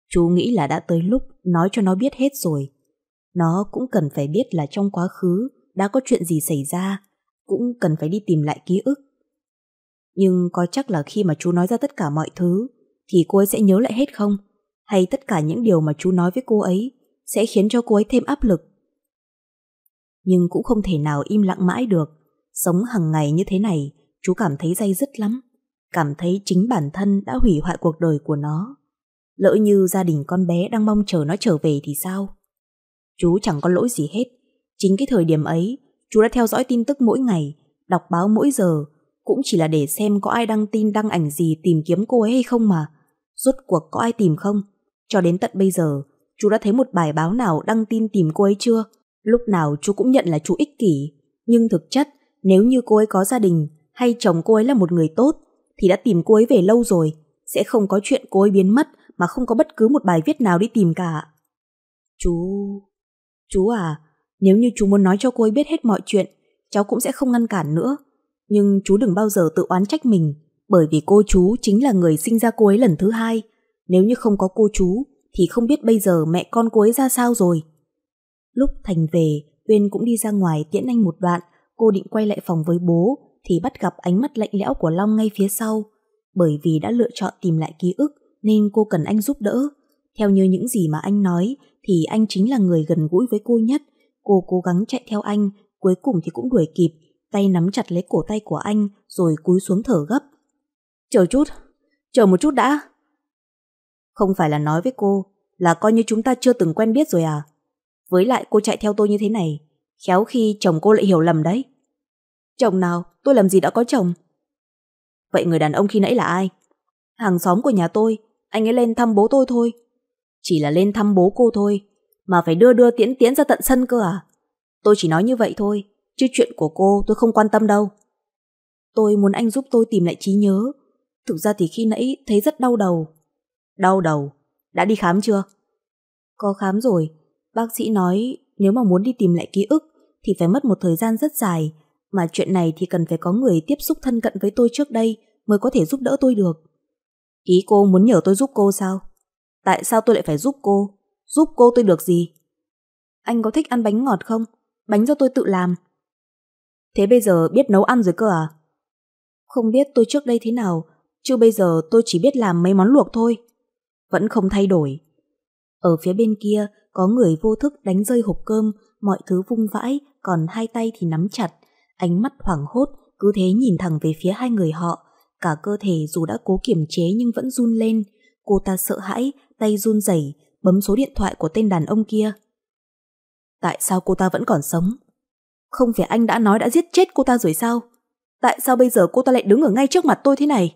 Chú nghĩ là đã tới lúc nói cho nó biết hết rồi. Nó cũng cần phải biết là trong quá khứ đã có chuyện gì xảy ra, cũng cần phải đi tìm lại ký ức. Nhưng có chắc là khi mà chú nói ra tất cả mọi thứ, thì cô ấy sẽ nhớ lại hết không? Hay tất cả những điều mà chú nói với cô ấy sẽ khiến cho cô ấy thêm áp lực? Nhưng cũng không thể nào im lặng mãi được. Sống hàng ngày như thế này, chú cảm thấy dây dứt lắm. Cảm thấy chính bản thân đã hủy hoại cuộc đời của nó. Lỡ như gia đình con bé đang mong chờ nó trở về thì sao? Chú chẳng có lỗi gì hết. Chính cái thời điểm ấy, chú đã theo dõi tin tức mỗi ngày, đọc báo mỗi giờ, cũng chỉ là để xem có ai đăng tin đăng ảnh gì tìm kiếm cô ấy hay không mà. Rốt cuộc có ai tìm không? Cho đến tận bây giờ, chú đã thấy một bài báo nào đăng tin tìm cô ấy chưa? Lúc nào chú cũng nhận là chú ích kỷ, nhưng thực chất nếu như cô ấy có gia đình hay chồng cô ấy là một người tốt thì đã tìm cô ấy về lâu rồi, sẽ không có chuyện cô ấy biến mất mà không có bất cứ một bài viết nào đi tìm cả. Chú... Chú à, nếu như chú muốn nói cho cô ấy biết hết mọi chuyện, cháu cũng sẽ không ngăn cản nữa. Nhưng chú đừng bao giờ tự oán trách mình, bởi vì cô chú chính là người sinh ra cô ấy lần thứ hai. Nếu như không có cô chú, thì không biết bây giờ mẹ con cô ấy ra sao rồi. Lúc Thành về, Uyên cũng đi ra ngoài tiễn anh một đoạn, cô định quay lại phòng với bố, thì bắt gặp ánh mắt lạnh lẽo của Long ngay phía sau. Bởi vì đã lựa chọn tìm lại ký ức, nên cô cần anh giúp đỡ. Theo như những gì mà anh nói, thì anh chính là người gần gũi với cô nhất. Cô cố gắng chạy theo anh, cuối cùng thì cũng đuổi kịp, tay nắm chặt lấy cổ tay của anh, rồi cúi xuống thở gấp. Chờ chút, chờ một chút đã. Không phải là nói với cô, là coi như chúng ta chưa từng quen biết rồi à? Với lại cô chạy theo tôi như thế này, khéo khi chồng cô lại hiểu lầm đấy. Chồng nào? Tôi làm gì đã có chồng? Vậy người đàn ông khi nãy là ai? Hàng xóm của nhà tôi, anh ấy lên thăm bố tôi thôi. Chỉ là lên thăm bố cô thôi, mà phải đưa đưa tiễn tiễn ra tận sân cơ à? Tôi chỉ nói như vậy thôi, chứ chuyện của cô tôi không quan tâm đâu. Tôi muốn anh giúp tôi tìm lại trí nhớ. Thực ra thì khi nãy thấy rất đau đầu. Đau đầu? Đã đi khám chưa? Có khám rồi. Bác sĩ nói nếu mà muốn đi tìm lại ký ức thì phải mất một thời gian rất dài, mà chuyện này thì cần phải có người tiếp xúc thân cận với tôi trước đây mới có thể giúp đỡ tôi được. Ý cô muốn nhờ tôi giúp cô sao? Tại sao tôi lại phải giúp cô? Giúp cô tôi được gì? Anh có thích ăn bánh ngọt không? Bánh do tôi tự làm. Thế bây giờ biết nấu ăn rồi cơ à? Không biết tôi trước đây thế nào, chứ bây giờ tôi chỉ biết làm mấy món luộc thôi. Vẫn không thay đổi. Ở phía bên kia có người vô thức đánh rơi hộp cơm, mọi thứ vung vãi, còn hai tay thì nắm chặt. Ánh mắt hoảng hốt, cứ thế nhìn thẳng về phía hai người họ. Cả cơ thể dù đã cố kiềm chế nhưng vẫn run lên. Cô ta sợ hãi, tay run rẩy bấm số điện thoại của tên đàn ông kia. Tại sao cô ta vẫn còn sống? Không phải anh đã nói đã giết chết cô ta rồi sao? Tại sao bây giờ cô ta lại đứng ở ngay trước mặt tôi thế này?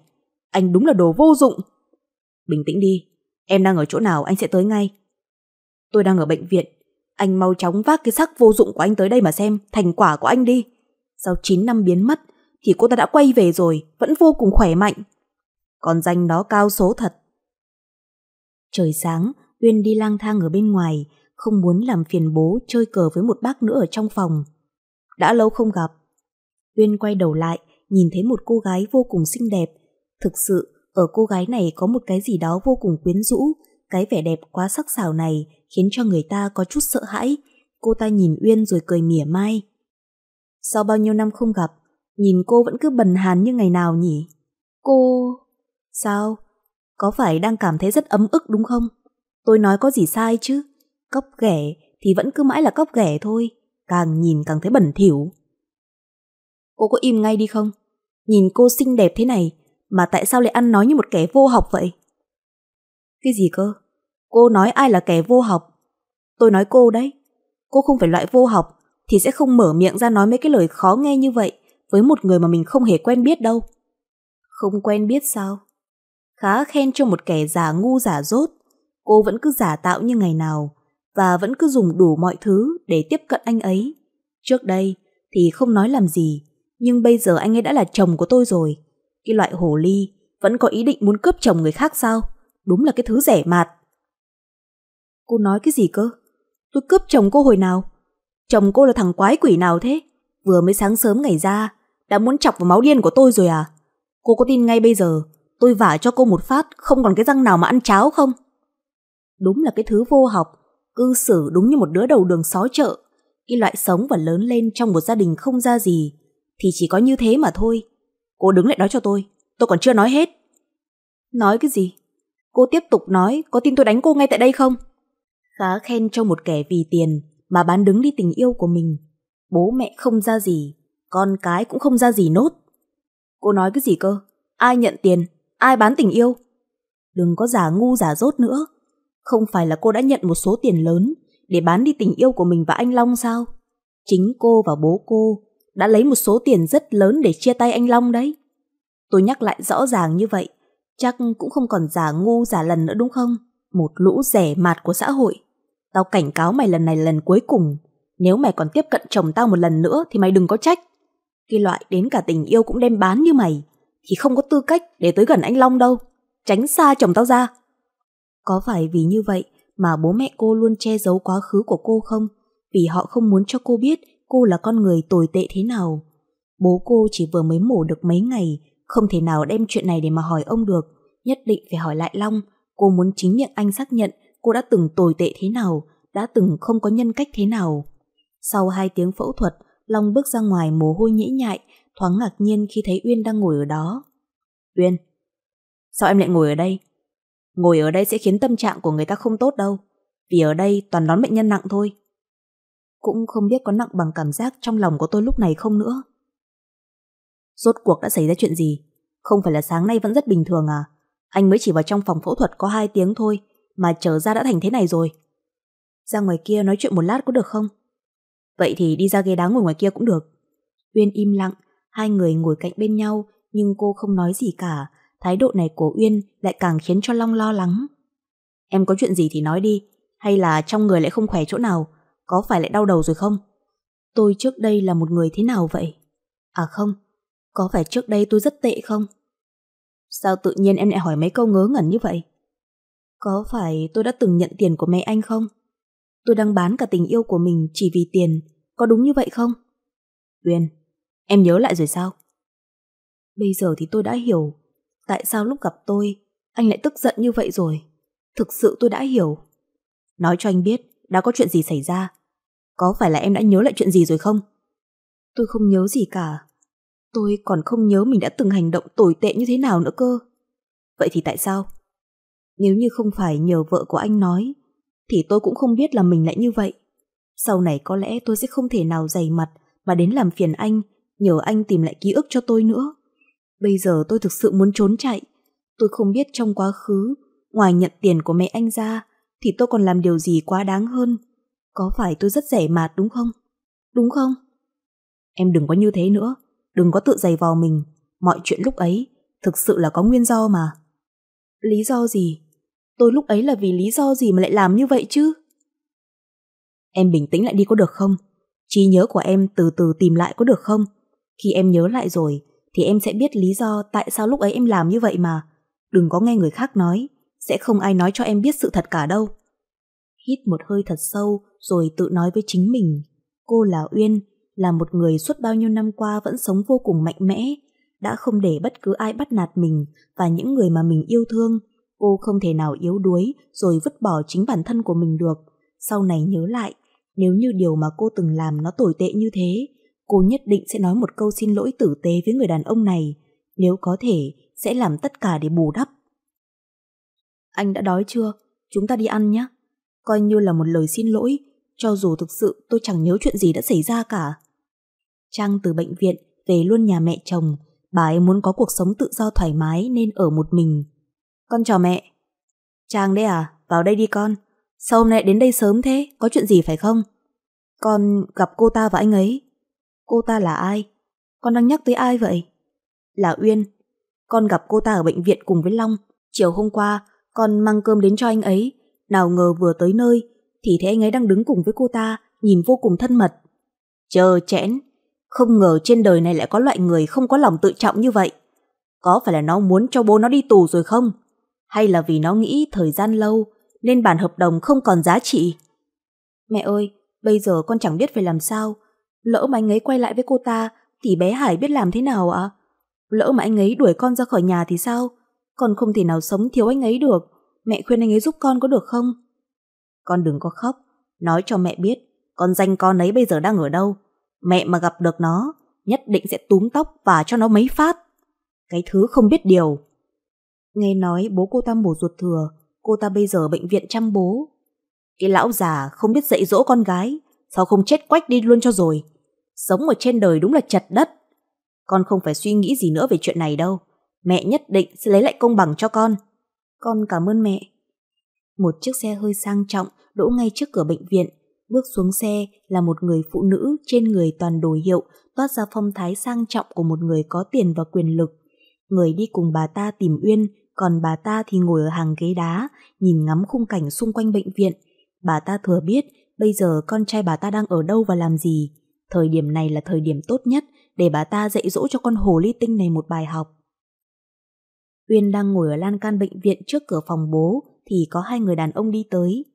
Anh đúng là đồ vô dụng. Bình tĩnh đi, em đang ở chỗ nào anh sẽ tới ngay. Tôi đang ở bệnh viện, anh mau chóng vác cái xác vô dụng của anh tới đây mà xem thành quả của anh đi. Sau 9 năm biến mất thì cô ta đã quay về rồi, vẫn vô cùng khỏe mạnh. Còn danh đó cao số thật. Trời sáng, Uyên đi lang thang ở bên ngoài, không muốn làm phiền bố chơi cờ với một bác nữa ở trong phòng. Đã lâu không gặp. Uyên quay đầu lại, nhìn thấy một cô gái vô cùng xinh đẹp. Thực sự, ở cô gái này có một cái gì đó vô cùng quyến rũ, cái vẻ đẹp quá sắc sảo này khiến cho người ta có chút sợ hãi. Cô ta nhìn Uyên rồi cười mỉa mai. Sau bao nhiêu năm không gặp, nhìn cô vẫn cứ bần hàn như ngày nào nhỉ? Cô... Sao? Có phải đang cảm thấy rất ấm ức đúng không? Tôi nói có gì sai chứ? Cốc ghẻ thì vẫn cứ mãi là cốc ghẻ thôi, càng nhìn càng thấy bẩn thỉu. Cô có im ngay đi không? Nhìn cô xinh đẹp thế này, mà tại sao lại ăn nói như một kẻ vô học vậy? Cái gì cơ? Cô nói ai là kẻ vô học? Tôi nói cô đấy. Cô không phải loại vô học, thì sẽ không mở miệng ra nói mấy cái lời khó nghe như vậy với một người mà mình không hề quen biết đâu. Không quen biết sao? Khá khen cho một kẻ giả ngu giả dốt. Cô vẫn cứ giả tạo như ngày nào và vẫn cứ dùng đủ mọi thứ để tiếp cận anh ấy. Trước đây thì không nói làm gì, nhưng bây giờ anh ấy đã là chồng của tôi rồi. Cái loại hồ ly vẫn có ý định muốn cướp chồng người khác sao? Đúng là cái thứ rẻ mạt. Cô nói cái gì cơ? Tôi cướp chồng cô hồi nào? Chồng cô là thằng quái quỷ nào thế? Vừa mới sáng sớm ngày ra, đã muốn chọc vào máu điên của tôi rồi à? Cô có tin ngay bây giờ, tôi vả cho cô một phát, không còn cái răng nào mà ăn cháo không? Đúng là cái thứ vô học, cư xử đúng như một đứa đầu đường xó chợ. Cái loại sống và lớn lên trong một gia đình không ra gì, thì chỉ có như thế mà thôi. Cô đứng lại đó cho tôi, tôi còn chưa nói hết. Nói cái gì? Cô tiếp tục nói, có tin tôi đánh cô ngay tại đây không? Khá khen cho một kẻ vì tiền mà bán đứng đi tình yêu của mình. Bố mẹ không ra gì, con cái cũng không ra gì nốt. Cô nói cái gì cơ? Ai nhận tiền? Ai bán tình yêu? Đừng có giả ngu giả dốt nữa. Không phải là cô đã nhận một số tiền lớn để bán đi tình yêu của mình và anh Long sao? Chính cô và bố cô đã lấy một số tiền rất lớn để chia tay anh Long đấy. Tôi nhắc lại rõ ràng như vậy, chắc cũng không còn giả ngu giả lần nữa đúng không? Một lũ rẻ mạt của xã hội. Tao cảnh cáo mày lần này là lần cuối cùng. Nếu mày còn tiếp cận chồng tao một lần nữa thì mày đừng có trách. Cái loại đến cả tình yêu cũng đem bán như mày thì không có tư cách để tới gần anh Long đâu. Tránh xa chồng tao ra. Có phải vì như vậy mà bố mẹ cô luôn che giấu quá khứ của cô không? Vì họ không muốn cho cô biết cô là con người tồi tệ thế nào. Bố cô chỉ vừa mới mổ được mấy ngày, không thể nào đem chuyện này để mà hỏi ông được. Nhất định phải hỏi lại Long. Cô muốn chính miệng anh xác nhận cô đã từng tồi tệ thế nào, đã từng không có nhân cách thế nào. Sau hai tiếng phẫu thuật, Long bước ra ngoài mồ hôi nhễ nhại, thoáng ngạc nhiên khi thấy Uyên đang ngồi ở đó. Uyên, sao em lại ngồi ở đây? Ngồi ở đây sẽ khiến tâm trạng của người ta không tốt đâu, vì ở đây toàn đón bệnh nhân nặng thôi. Cũng không biết có nặng bằng cảm giác trong lòng của tôi lúc này không nữa. Rốt cuộc đã xảy ra chuyện gì? Không phải là sáng nay vẫn rất bình thường à? Anh mới chỉ vào trong phòng phẫu thuật có 2 tiếng thôi, mà trở ra đã thành thế này rồi. Ra ngoài kia nói chuyện một lát có được không? Vậy thì đi ra ghế đá ngồi ngoài kia cũng được. Uyên im lặng, hai người ngồi cạnh bên nhau, nhưng cô không nói gì cả. Thái độ này của Uyên lại càng khiến cho Long lo lắng. Em có chuyện gì thì nói đi, hay là trong người lại không khỏe chỗ nào, có phải lại đau đầu rồi không? Tôi trước đây là một người thế nào vậy? À không, có phải trước đây tôi rất tệ không? Sao tự nhiên em lại hỏi mấy câu ngớ ngẩn như vậy? Có phải tôi đã từng nhận tiền của mẹ anh không? Tôi đang bán cả tình yêu của mình chỉ vì tiền, có đúng như vậy không? Uyên, em nhớ lại rồi sao? Bây giờ thì tôi đã hiểu tại sao lúc gặp tôi anh lại tức giận như vậy rồi. Thực sự tôi đã hiểu. Nói cho anh biết đã có chuyện gì xảy ra. Có phải là em đã nhớ lại chuyện gì rồi không? Tôi không nhớ gì cả. Tôi còn không nhớ mình đã từng hành động tồi tệ như thế nào nữa cơ. Vậy thì tại sao? Nếu như không phải nhờ vợ của anh nói, thì tôi cũng không biết là mình lại như vậy. Sau này có lẽ tôi sẽ không thể nào dày mặt mà đến làm phiền anh, nhờ anh tìm lại ký ức cho tôi nữa. Bây giờ tôi thực sự muốn trốn chạy. Tôi không biết trong quá khứ, ngoài nhận tiền của mẹ anh ra, thì tôi còn làm điều gì quá đáng hơn. Có phải tôi rất rẻ mạt đúng không? Đúng không? Em đừng có như thế nữa, đừng có tự giày vò mình. Mọi chuyện lúc ấy thực sự là có nguyên do mà. Lý do gì? Tôi lúc ấy là vì lý do gì mà lại làm như vậy chứ? Em bình tĩnh lại đi có được không? Trí nhớ của em từ từ tìm lại có được không? Khi em nhớ lại rồi, thì em sẽ biết lý do tại sao lúc ấy em làm như vậy mà. Đừng có nghe người khác nói, sẽ không ai nói cho em biết sự thật cả đâu. Hít một hơi thật sâu rồi tự nói với chính mình. Cô là Uyên, là một người suốt bao nhiêu năm qua vẫn sống vô cùng mạnh mẽ, đã không để bất cứ ai bắt nạt mình và những người mà mình yêu thương Cô không thể nào yếu đuối rồi vứt bỏ chính bản thân của mình được. Sau này nhớ lại, nếu như điều mà cô từng làm nó tồi tệ như thế, cô nhất định sẽ nói một câu xin lỗi tử tế với người đàn ông này. Nếu có thể, sẽ làm tất cả để bù đắp. Anh đã đói chưa? Chúng ta đi ăn nhé. Coi như là một lời xin lỗi, cho dù thực sự tôi chẳng nhớ chuyện gì đã xảy ra cả. Trang từ bệnh viện về luôn nhà mẹ chồng, bà ấy muốn có cuộc sống tự do thoải mái nên ở một mình. Con chào mẹ. Trang đấy à, vào đây đi con. Sao hôm nay đến đây sớm thế, có chuyện gì phải không? Con gặp cô ta và anh ấy. Cô ta là ai? Con đang nhắc tới ai vậy? Là Uyên. Con gặp cô ta ở bệnh viện cùng với Long. Chiều hôm qua, con mang cơm đến cho anh ấy. Nào ngờ vừa tới nơi, thì thấy anh ấy đang đứng cùng với cô ta, nhìn vô cùng thân mật. Chờ chẽn, không ngờ trên đời này lại có loại người không có lòng tự trọng như vậy. Có phải là nó muốn cho bố nó đi tù rồi không? hay là vì nó nghĩ thời gian lâu nên bản hợp đồng không còn giá trị? Mẹ ơi, bây giờ con chẳng biết phải làm sao. Lỡ mà anh ấy quay lại với cô ta thì bé Hải biết làm thế nào ạ? Lỡ mà anh ấy đuổi con ra khỏi nhà thì sao? Con không thể nào sống thiếu anh ấy được. Mẹ khuyên anh ấy giúp con có được không? Con đừng có khóc. Nói cho mẹ biết con danh con ấy bây giờ đang ở đâu. Mẹ mà gặp được nó nhất định sẽ túm tóc và cho nó mấy phát. Cái thứ không biết điều Nghe nói bố cô ta mổ ruột thừa, cô ta bây giờ bệnh viện chăm bố. Cái lão già không biết dạy dỗ con gái, sao không chết quách đi luôn cho rồi. Sống ở trên đời đúng là chật đất. Con không phải suy nghĩ gì nữa về chuyện này đâu. Mẹ nhất định sẽ lấy lại công bằng cho con. Con cảm ơn mẹ. Một chiếc xe hơi sang trọng đỗ ngay trước cửa bệnh viện. Bước xuống xe là một người phụ nữ trên người toàn đồ hiệu toát ra phong thái sang trọng của một người có tiền và quyền lực. Người đi cùng bà ta tìm Uyên còn bà ta thì ngồi ở hàng ghế đá, nhìn ngắm khung cảnh xung quanh bệnh viện. Bà ta thừa biết bây giờ con trai bà ta đang ở đâu và làm gì. Thời điểm này là thời điểm tốt nhất để bà ta dạy dỗ cho con hồ ly tinh này một bài học. Uyên đang ngồi ở lan can bệnh viện trước cửa phòng bố thì có hai người đàn ông đi tới.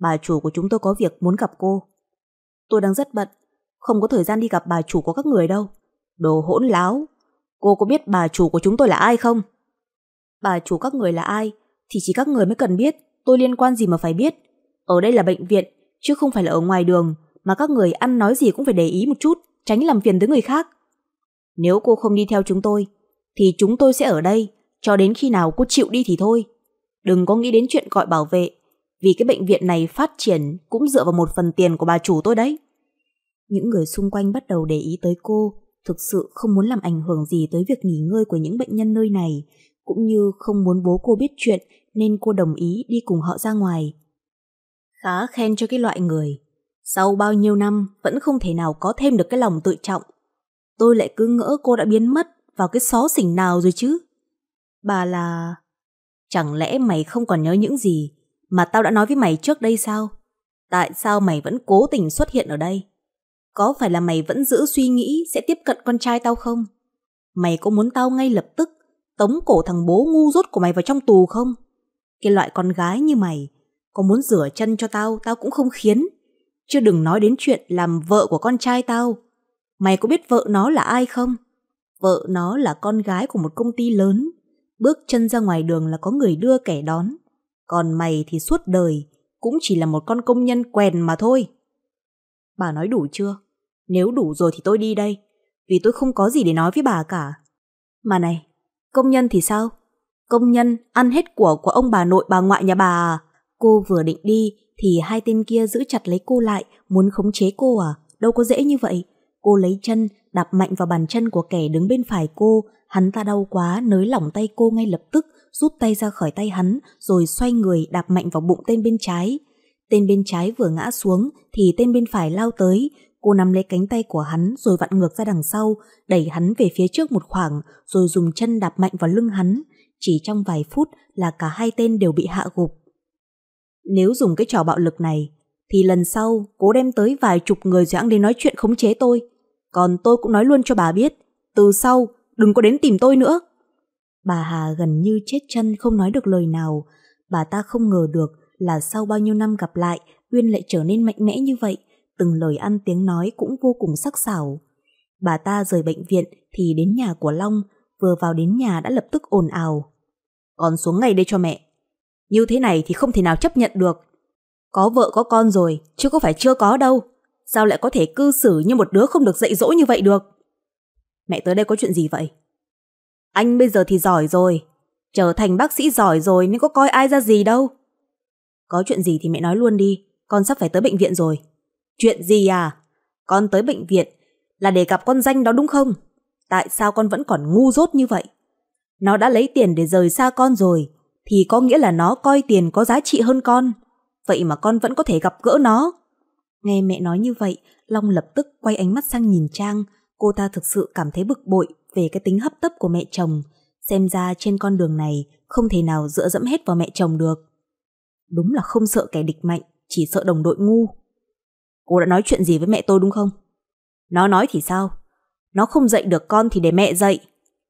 Bà chủ của chúng tôi có việc muốn gặp cô. Tôi đang rất bận, không có thời gian đi gặp bà chủ của các người đâu. Đồ hỗn láo. Cô có biết bà chủ của chúng tôi là ai không? Bà chủ các người là ai thì chỉ các người mới cần biết, tôi liên quan gì mà phải biết. Ở đây là bệnh viện, chứ không phải là ở ngoài đường, mà các người ăn nói gì cũng phải để ý một chút, tránh làm phiền tới người khác. Nếu cô không đi theo chúng tôi, thì chúng tôi sẽ ở đây, cho đến khi nào cô chịu đi thì thôi. Đừng có nghĩ đến chuyện gọi bảo vệ, vì cái bệnh viện này phát triển cũng dựa vào một phần tiền của bà chủ tôi đấy. Những người xung quanh bắt đầu để ý tới cô, thực sự không muốn làm ảnh hưởng gì tới việc nghỉ ngơi của những bệnh nhân nơi này, cũng như không muốn bố cô biết chuyện nên cô đồng ý đi cùng họ ra ngoài. Khá khen cho cái loại người. Sau bao nhiêu năm vẫn không thể nào có thêm được cái lòng tự trọng. Tôi lại cứ ngỡ cô đã biến mất vào cái xó xỉnh nào rồi chứ. Bà là... Chẳng lẽ mày không còn nhớ những gì mà tao đã nói với mày trước đây sao? Tại sao mày vẫn cố tình xuất hiện ở đây? Có phải là mày vẫn giữ suy nghĩ sẽ tiếp cận con trai tao không? Mày có muốn tao ngay lập tức tống cổ thằng bố ngu dốt của mày vào trong tù không? Cái loại con gái như mày, có muốn rửa chân cho tao, tao cũng không khiến. Chứ đừng nói đến chuyện làm vợ của con trai tao. Mày có biết vợ nó là ai không? Vợ nó là con gái của một công ty lớn. Bước chân ra ngoài đường là có người đưa kẻ đón. Còn mày thì suốt đời cũng chỉ là một con công nhân quèn mà thôi. Bà nói đủ chưa? Nếu đủ rồi thì tôi đi đây. Vì tôi không có gì để nói với bà cả. Mà này, Công nhân thì sao? Công nhân ăn hết của của ông bà nội bà ngoại nhà bà à? Cô vừa định đi thì hai tên kia giữ chặt lấy cô lại muốn khống chế cô à? Đâu có dễ như vậy. Cô lấy chân đạp mạnh vào bàn chân của kẻ đứng bên phải cô hắn ta đau quá nới lỏng tay cô ngay lập tức rút tay ra khỏi tay hắn rồi xoay người đạp mạnh vào bụng tên bên trái. Tên bên trái vừa ngã xuống thì tên bên phải lao tới Cô nắm lấy cánh tay của hắn rồi vặn ngược ra đằng sau, đẩy hắn về phía trước một khoảng rồi dùng chân đạp mạnh vào lưng hắn. Chỉ trong vài phút là cả hai tên đều bị hạ gục. Nếu dùng cái trò bạo lực này, thì lần sau cố đem tới vài chục người rồi đến nói chuyện khống chế tôi. Còn tôi cũng nói luôn cho bà biết, từ sau đừng có đến tìm tôi nữa. Bà Hà gần như chết chân không nói được lời nào. Bà ta không ngờ được là sau bao nhiêu năm gặp lại, Uyên lại trở nên mạnh mẽ như vậy từng lời ăn tiếng nói cũng vô cùng sắc sảo. Bà ta rời bệnh viện thì đến nhà của Long, vừa vào đến nhà đã lập tức ồn ào. Con xuống ngay đây cho mẹ. Như thế này thì không thể nào chấp nhận được. Có vợ có con rồi, chứ có phải chưa có đâu. Sao lại có thể cư xử như một đứa không được dạy dỗ như vậy được? Mẹ tới đây có chuyện gì vậy? Anh bây giờ thì giỏi rồi, trở thành bác sĩ giỏi rồi nên có coi ai ra gì đâu. Có chuyện gì thì mẹ nói luôn đi, con sắp phải tới bệnh viện rồi. Chuyện gì à? Con tới bệnh viện là để gặp con danh đó đúng không? Tại sao con vẫn còn ngu dốt như vậy? Nó đã lấy tiền để rời xa con rồi, thì có nghĩa là nó coi tiền có giá trị hơn con. Vậy mà con vẫn có thể gặp gỡ nó. Nghe mẹ nói như vậy, Long lập tức quay ánh mắt sang nhìn Trang. Cô ta thực sự cảm thấy bực bội về cái tính hấp tấp của mẹ chồng. Xem ra trên con đường này không thể nào dựa dẫm hết vào mẹ chồng được. Đúng là không sợ kẻ địch mạnh, chỉ sợ đồng đội ngu. Cô đã nói chuyện gì với mẹ tôi đúng không? Nó nói thì sao? Nó không dạy được con thì để mẹ dạy.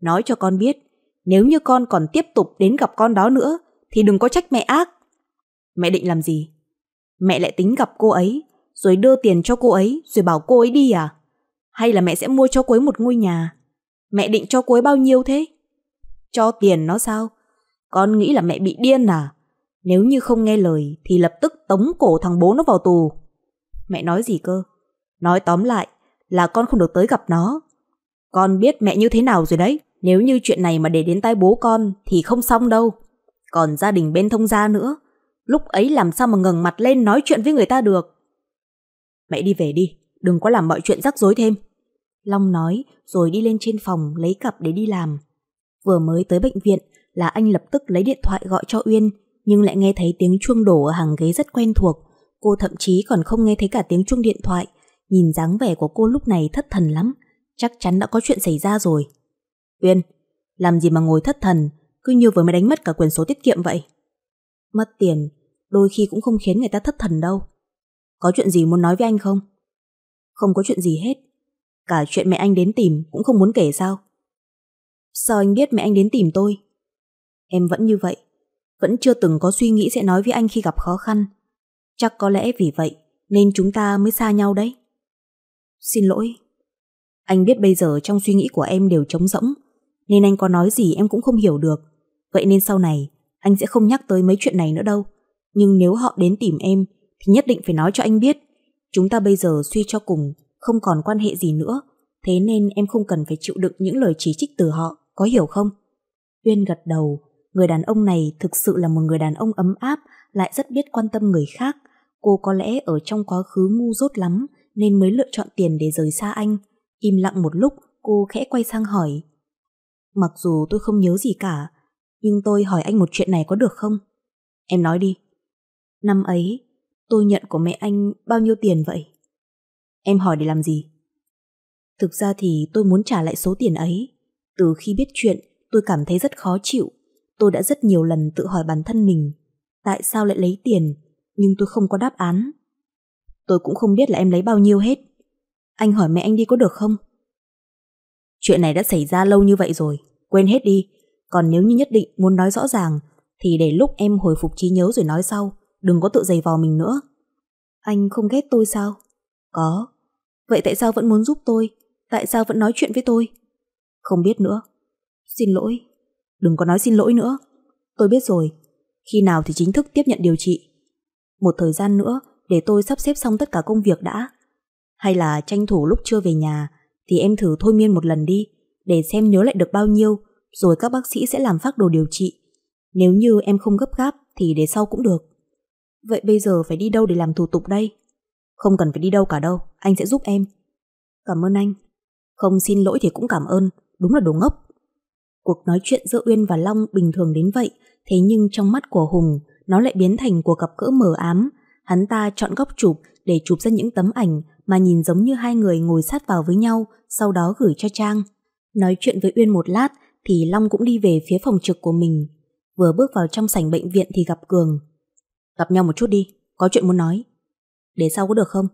Nói cho con biết, nếu như con còn tiếp tục đến gặp con đó nữa, thì đừng có trách mẹ ác. Mẹ định làm gì? Mẹ lại tính gặp cô ấy, rồi đưa tiền cho cô ấy, rồi bảo cô ấy đi à? Hay là mẹ sẽ mua cho cô ấy một ngôi nhà? Mẹ định cho cô ấy bao nhiêu thế? Cho tiền nó sao? Con nghĩ là mẹ bị điên à? Nếu như không nghe lời thì lập tức tống cổ thằng bố nó vào tù. Mẹ nói gì cơ? Nói tóm lại là con không được tới gặp nó. Con biết mẹ như thế nào rồi đấy. Nếu như chuyện này mà để đến tay bố con thì không xong đâu. Còn gia đình bên thông gia nữa. Lúc ấy làm sao mà ngẩng mặt lên nói chuyện với người ta được. Mẹ đi về đi, đừng có làm mọi chuyện rắc rối thêm. Long nói rồi đi lên trên phòng lấy cặp để đi làm. Vừa mới tới bệnh viện là anh lập tức lấy điện thoại gọi cho Uyên nhưng lại nghe thấy tiếng chuông đổ ở hàng ghế rất quen thuộc Cô thậm chí còn không nghe thấy cả tiếng chuông điện thoại, nhìn dáng vẻ của cô lúc này thất thần lắm, chắc chắn đã có chuyện xảy ra rồi. Uyên, làm gì mà ngồi thất thần, cứ như vừa mới đánh mất cả quyền số tiết kiệm vậy. Mất tiền đôi khi cũng không khiến người ta thất thần đâu. Có chuyện gì muốn nói với anh không? Không có chuyện gì hết. Cả chuyện mẹ anh đến tìm cũng không muốn kể sao? Sao anh biết mẹ anh đến tìm tôi? Em vẫn như vậy, vẫn chưa từng có suy nghĩ sẽ nói với anh khi gặp khó khăn. Chắc có lẽ vì vậy nên chúng ta mới xa nhau đấy. Xin lỗi. Anh biết bây giờ trong suy nghĩ của em đều trống rỗng, nên anh có nói gì em cũng không hiểu được. Vậy nên sau này, anh sẽ không nhắc tới mấy chuyện này nữa đâu. Nhưng nếu họ đến tìm em, thì nhất định phải nói cho anh biết. Chúng ta bây giờ suy cho cùng, không còn quan hệ gì nữa. Thế nên em không cần phải chịu đựng những lời chỉ trích từ họ, có hiểu không? Uyên gật đầu, người đàn ông này thực sự là một người đàn ông ấm áp, lại rất biết quan tâm người khác. Cô có lẽ ở trong quá khứ ngu dốt lắm, nên mới lựa chọn tiền để rời xa anh. Im lặng một lúc, cô khẽ quay sang hỏi. Mặc dù tôi không nhớ gì cả, nhưng tôi hỏi anh một chuyện này có được không? Em nói đi. Năm ấy, tôi nhận của mẹ anh bao nhiêu tiền vậy? Em hỏi để làm gì? Thực ra thì tôi muốn trả lại số tiền ấy. Từ khi biết chuyện, tôi cảm thấy rất khó chịu. Tôi đã rất nhiều lần tự hỏi bản thân mình, tại sao lại lấy tiền, nhưng tôi không có đáp án. Tôi cũng không biết là em lấy bao nhiêu hết. Anh hỏi mẹ anh đi có được không? Chuyện này đã xảy ra lâu như vậy rồi, quên hết đi. Còn nếu như nhất định muốn nói rõ ràng, thì để lúc em hồi phục trí nhớ rồi nói sau, đừng có tự giày vò mình nữa. Anh không ghét tôi sao? Có. Vậy tại sao vẫn muốn giúp tôi? Tại sao vẫn nói chuyện với tôi? Không biết nữa. Xin lỗi. Đừng có nói xin lỗi nữa. Tôi biết rồi. Khi nào thì chính thức tiếp nhận điều trị? Một thời gian nữa để tôi sắp xếp xong tất cả công việc đã. Hay là tranh thủ lúc chưa về nhà thì em thử thôi miên một lần đi để xem nhớ lại được bao nhiêu rồi các bác sĩ sẽ làm phác đồ điều trị. Nếu như em không gấp gáp thì để sau cũng được. Vậy bây giờ phải đi đâu để làm thủ tục đây? Không cần phải đi đâu cả đâu, anh sẽ giúp em. Cảm ơn anh. Không xin lỗi thì cũng cảm ơn, đúng là đồ ngốc. Cuộc nói chuyện giữa Uyên và Long bình thường đến vậy, thế nhưng trong mắt của Hùng, nó lại biến thành cuộc gặp cỡ mờ ám. Hắn ta chọn góc chụp để chụp ra những tấm ảnh mà nhìn giống như hai người ngồi sát vào với nhau, sau đó gửi cho Trang. Nói chuyện với Uyên một lát, thì Long cũng đi về phía phòng trực của mình. Vừa bước vào trong sảnh bệnh viện thì gặp Cường. Gặp nhau một chút đi, có chuyện muốn nói. Để sau có được không?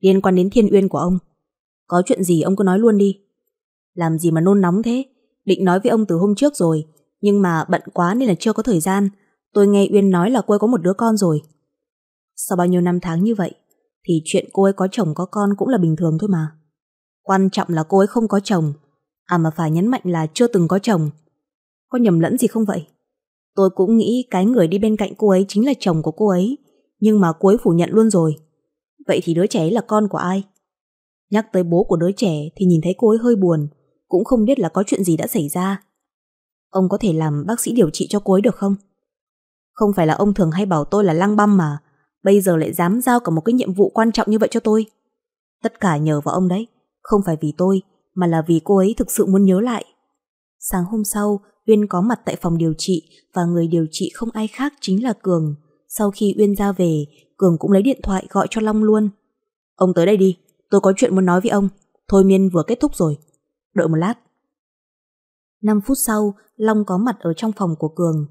Liên quan đến thiên uyên của ông. Có chuyện gì ông cứ nói luôn đi. Làm gì mà nôn nóng thế? Định nói với ông từ hôm trước rồi, nhưng mà bận quá nên là chưa có thời gian. Tôi nghe Uyên nói là cô ấy có một đứa con rồi. Sau bao nhiêu năm tháng như vậy, thì chuyện cô ấy có chồng có con cũng là bình thường thôi mà. Quan trọng là cô ấy không có chồng, À mà phải nhấn mạnh là chưa từng có chồng. Có nhầm lẫn gì không vậy? Tôi cũng nghĩ cái người đi bên cạnh cô ấy chính là chồng của cô ấy, nhưng mà cô ấy phủ nhận luôn rồi. Vậy thì đứa trẻ ấy là con của ai? Nhắc tới bố của đứa trẻ thì nhìn thấy cô ấy hơi buồn, cũng không biết là có chuyện gì đã xảy ra. Ông có thể làm bác sĩ điều trị cho cô ấy được không? Không phải là ông thường hay bảo tôi là lăng băm mà, bây giờ lại dám giao cả một cái nhiệm vụ quan trọng như vậy cho tôi. Tất cả nhờ vào ông đấy, không phải vì tôi, mà là vì cô ấy thực sự muốn nhớ lại. Sáng hôm sau, Uyên có mặt tại phòng điều trị và người điều trị không ai khác chính là Cường. Sau khi Uyên ra về, Cường cũng lấy điện thoại gọi cho Long luôn. Ông tới đây đi, tôi có chuyện muốn nói với ông. Thôi miên vừa kết thúc rồi. Đợi một lát. 5 phút sau, Long có mặt ở trong phòng của Cường.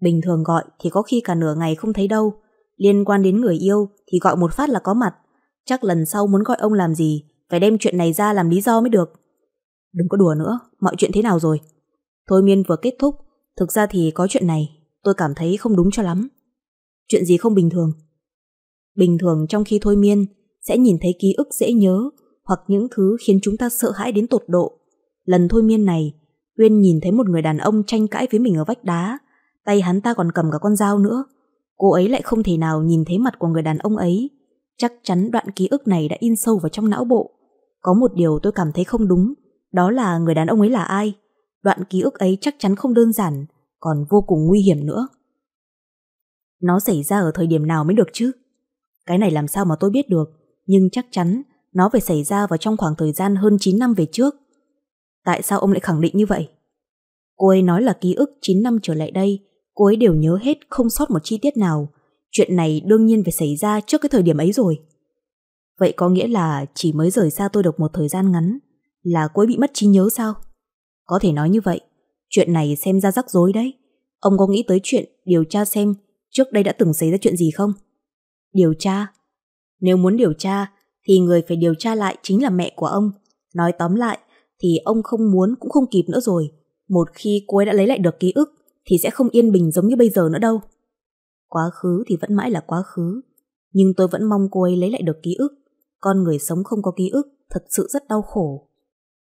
Bình thường gọi thì có khi cả nửa ngày không thấy đâu. Liên quan đến người yêu thì gọi một phát là có mặt. Chắc lần sau muốn gọi ông làm gì phải đem chuyện này ra làm lý do mới được. Đừng có đùa nữa, mọi chuyện thế nào rồi? Thôi miên vừa kết thúc, thực ra thì có chuyện này, tôi cảm thấy không đúng cho lắm. Chuyện gì không bình thường? Bình thường trong khi thôi miên, sẽ nhìn thấy ký ức dễ nhớ hoặc những thứ khiến chúng ta sợ hãi đến tột độ. Lần thôi miên này, Uyên nhìn thấy một người đàn ông tranh cãi với mình ở vách đá, tay hắn ta còn cầm cả con dao nữa. Cô ấy lại không thể nào nhìn thấy mặt của người đàn ông ấy. Chắc chắn đoạn ký ức này đã in sâu vào trong não bộ. Có một điều tôi cảm thấy không đúng, đó là người đàn ông ấy là ai. Đoạn ký ức ấy chắc chắn không đơn giản, còn vô cùng nguy hiểm nữa. Nó xảy ra ở thời điểm nào mới được chứ? Cái này làm sao mà tôi biết được, nhưng chắc chắn nó phải xảy ra vào trong khoảng thời gian hơn 9 năm về trước. Tại sao ông lại khẳng định như vậy? Cô ấy nói là ký ức 9 năm trở lại đây, cô ấy đều nhớ hết không sót một chi tiết nào. Chuyện này đương nhiên phải xảy ra trước cái thời điểm ấy rồi. Vậy có nghĩa là chỉ mới rời xa tôi được một thời gian ngắn là cô ấy bị mất trí nhớ sao? Có thể nói như vậy, chuyện này xem ra rắc rối đấy. Ông có nghĩ tới chuyện điều tra xem trước đây đã từng xảy ra chuyện gì không? Điều tra. Nếu muốn điều tra, thì người phải điều tra lại chính là mẹ của ông. Nói tóm lại, thì ông không muốn cũng không kịp nữa rồi. Một khi cô ấy đã lấy lại được ký ức, thì sẽ không yên bình giống như bây giờ nữa đâu. Quá khứ thì vẫn mãi là quá khứ, nhưng tôi vẫn mong cô ấy lấy lại được ký ức. Con người sống không có ký ức thật sự rất đau khổ.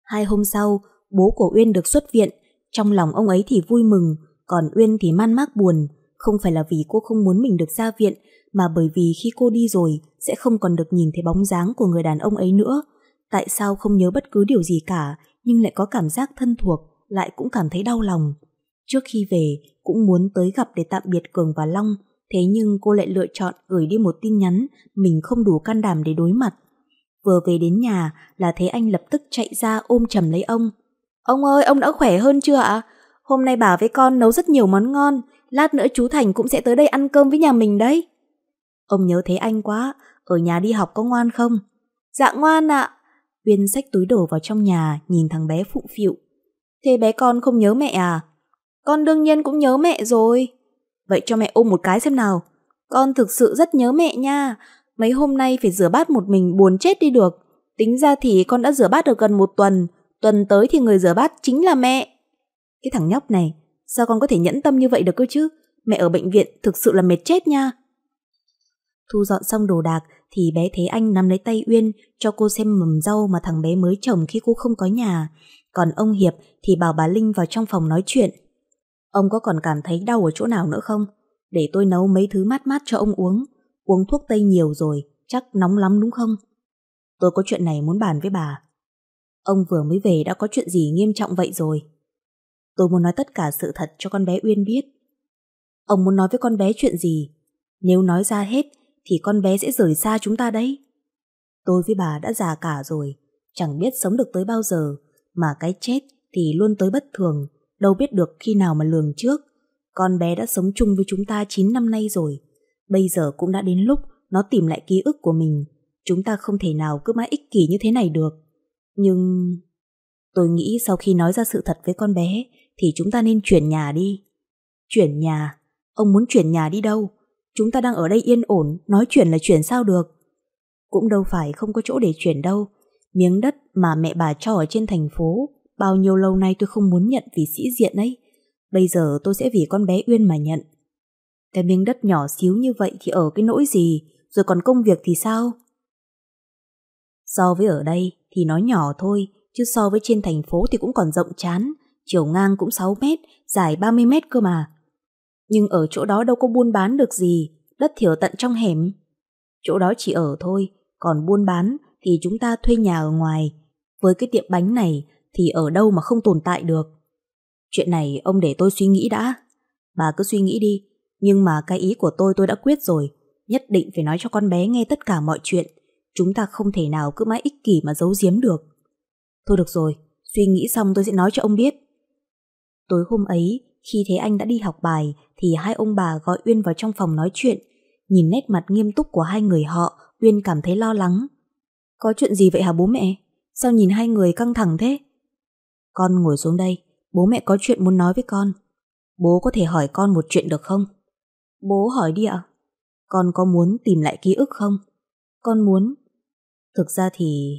Hai hôm sau, bố của Uyên được xuất viện, trong lòng ông ấy thì vui mừng, còn Uyên thì man mác buồn, không phải là vì cô không muốn mình được ra viện, mà bởi vì khi cô đi rồi sẽ không còn được nhìn thấy bóng dáng của người đàn ông ấy nữa. Tại sao không nhớ bất cứ điều gì cả, nhưng lại có cảm giác thân thuộc, lại cũng cảm thấy đau lòng. Trước khi về, cũng muốn tới gặp để tạm biệt Cường và Long, thế nhưng cô lại lựa chọn gửi đi một tin nhắn mình không đủ can đảm để đối mặt. Vừa về đến nhà là thấy anh lập tức chạy ra ôm chầm lấy ông. Ông ơi, ông đã khỏe hơn chưa ạ? Hôm nay bà với con nấu rất nhiều món ngon, lát nữa chú Thành cũng sẽ tới đây ăn cơm với nhà mình đấy. Ông nhớ thấy anh quá, ở nhà đi học có ngoan không? Dạ ngoan ạ. Uyên xách túi đồ vào trong nhà, nhìn thằng bé phụ phịu. Thế bé con không nhớ mẹ à? Con đương nhiên cũng nhớ mẹ rồi. Vậy cho mẹ ôm một cái xem nào. Con thực sự rất nhớ mẹ nha. Mấy hôm nay phải rửa bát một mình buồn chết đi được. Tính ra thì con đã rửa bát được gần một tuần. Tuần tới thì người rửa bát chính là mẹ. Cái thằng nhóc này, sao con có thể nhẫn tâm như vậy được cơ chứ? Mẹ ở bệnh viện thực sự là mệt chết nha. Thu dọn xong đồ đạc thì bé thấy anh nắm lấy tay Uyên cho cô xem mầm rau mà thằng bé mới trồng khi cô không có nhà. Còn ông Hiệp thì bảo bà Linh vào trong phòng nói chuyện. Ông có còn cảm thấy đau ở chỗ nào nữa không? Để tôi nấu mấy thứ mát mát cho ông uống. Uống thuốc tây nhiều rồi, chắc nóng lắm đúng không? Tôi có chuyện này muốn bàn với bà. Ông vừa mới về đã có chuyện gì nghiêm trọng vậy rồi? Tôi muốn nói tất cả sự thật cho con bé Uyên biết. Ông muốn nói với con bé chuyện gì? Nếu nói ra hết thì con bé sẽ rời xa chúng ta đấy. Tôi với bà đã già cả rồi, chẳng biết sống được tới bao giờ, mà cái chết thì luôn tới bất thường, đâu biết được khi nào mà lường trước. Con bé đã sống chung với chúng ta 9 năm nay rồi, bây giờ cũng đã đến lúc nó tìm lại ký ức của mình. Chúng ta không thể nào cứ mãi ích kỷ như thế này được. Nhưng... Tôi nghĩ sau khi nói ra sự thật với con bé thì chúng ta nên chuyển nhà đi. Chuyển nhà? Ông muốn chuyển nhà đi đâu? Chúng ta đang ở đây yên ổn, nói chuyển là chuyển sao được. Cũng đâu phải không có chỗ để chuyển đâu. Miếng đất mà mẹ bà cho ở trên thành phố, bao nhiêu lâu nay tôi không muốn nhận vì sĩ diện ấy. Bây giờ tôi sẽ vì con bé Uyên mà nhận. Cái miếng đất nhỏ xíu như vậy thì ở cái nỗi gì, rồi còn công việc thì sao? So với ở đây thì nó nhỏ thôi, chứ so với trên thành phố thì cũng còn rộng chán, chiều ngang cũng 6 mét, dài 30 mét cơ mà. Nhưng ở chỗ đó đâu có buôn bán được gì, đất thiểu tận trong hẻm. Chỗ đó chỉ ở thôi, còn buôn bán thì chúng ta thuê nhà ở ngoài. Với cái tiệm bánh này thì ở đâu mà không tồn tại được. Chuyện này ông để tôi suy nghĩ đã. Bà cứ suy nghĩ đi, nhưng mà cái ý của tôi tôi đã quyết rồi. Nhất định phải nói cho con bé nghe tất cả mọi chuyện. Chúng ta không thể nào cứ mãi ích kỷ mà giấu giếm được. Thôi được rồi, suy nghĩ xong tôi sẽ nói cho ông biết. Tối hôm ấy, khi thấy anh đã đi học bài thì hai ông bà gọi Uyên vào trong phòng nói chuyện. Nhìn nét mặt nghiêm túc của hai người họ, Uyên cảm thấy lo lắng. Có chuyện gì vậy hả bố mẹ? Sao nhìn hai người căng thẳng thế? Con ngồi xuống đây, bố mẹ có chuyện muốn nói với con. Bố có thể hỏi con một chuyện được không? Bố hỏi đi ạ. Con có muốn tìm lại ký ức không? Con muốn. Thực ra thì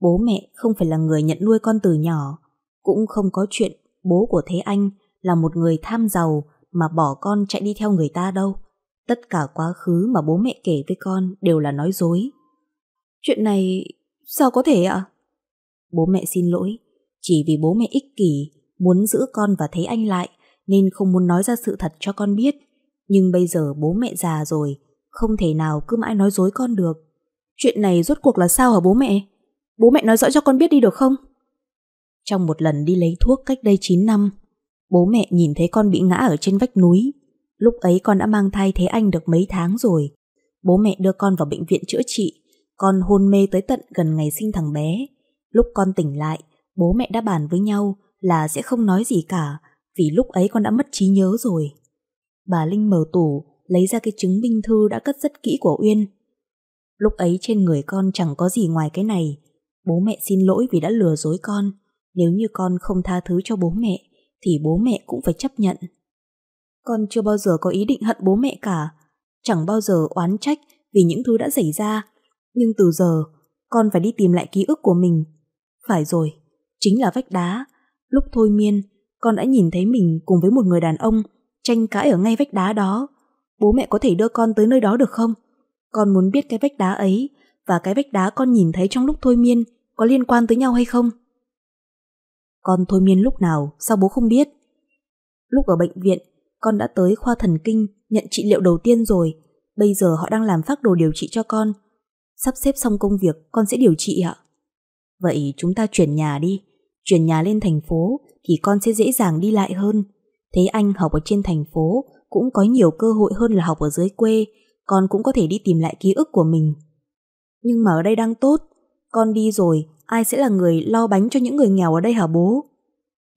bố mẹ không phải là người nhận nuôi con từ nhỏ, cũng không có chuyện bố của Thế Anh là một người tham giàu mà bỏ con chạy đi theo người ta đâu. Tất cả quá khứ mà bố mẹ kể với con đều là nói dối. Chuyện này sao có thể ạ? Bố mẹ xin lỗi, chỉ vì bố mẹ ích kỷ, muốn giữ con và thấy anh lại nên không muốn nói ra sự thật cho con biết. Nhưng bây giờ bố mẹ già rồi, không thể nào cứ mãi nói dối con được. Chuyện này rốt cuộc là sao hả bố mẹ? Bố mẹ nói rõ cho con biết đi được không? Trong một lần đi lấy thuốc cách đây 9 năm, Bố mẹ nhìn thấy con bị ngã ở trên vách núi. Lúc ấy con đã mang thai Thế Anh được mấy tháng rồi. Bố mẹ đưa con vào bệnh viện chữa trị. Con hôn mê tới tận gần ngày sinh thằng bé. Lúc con tỉnh lại, bố mẹ đã bàn với nhau là sẽ không nói gì cả vì lúc ấy con đã mất trí nhớ rồi. Bà Linh mở tủ, lấy ra cái chứng minh thư đã cất rất kỹ của Uyên. Lúc ấy trên người con chẳng có gì ngoài cái này. Bố mẹ xin lỗi vì đã lừa dối con. Nếu như con không tha thứ cho bố mẹ, thì bố mẹ cũng phải chấp nhận. Con chưa bao giờ có ý định hận bố mẹ cả, chẳng bao giờ oán trách vì những thứ đã xảy ra. Nhưng từ giờ, con phải đi tìm lại ký ức của mình. Phải rồi, chính là vách đá. Lúc thôi miên, con đã nhìn thấy mình cùng với một người đàn ông tranh cãi ở ngay vách đá đó. Bố mẹ có thể đưa con tới nơi đó được không? Con muốn biết cái vách đá ấy và cái vách đá con nhìn thấy trong lúc thôi miên có liên quan tới nhau hay không? Con thôi miên lúc nào, sao bố không biết? Lúc ở bệnh viện, con đã tới khoa thần kinh nhận trị liệu đầu tiên rồi. Bây giờ họ đang làm phác đồ điều trị cho con. Sắp xếp xong công việc, con sẽ điều trị ạ. Vậy chúng ta chuyển nhà đi. Chuyển nhà lên thành phố thì con sẽ dễ dàng đi lại hơn. Thế anh học ở trên thành phố cũng có nhiều cơ hội hơn là học ở dưới quê. Con cũng có thể đi tìm lại ký ức của mình. Nhưng mà ở đây đang tốt. Con đi rồi, ai sẽ là người lo bánh cho những người nghèo ở đây hả bố?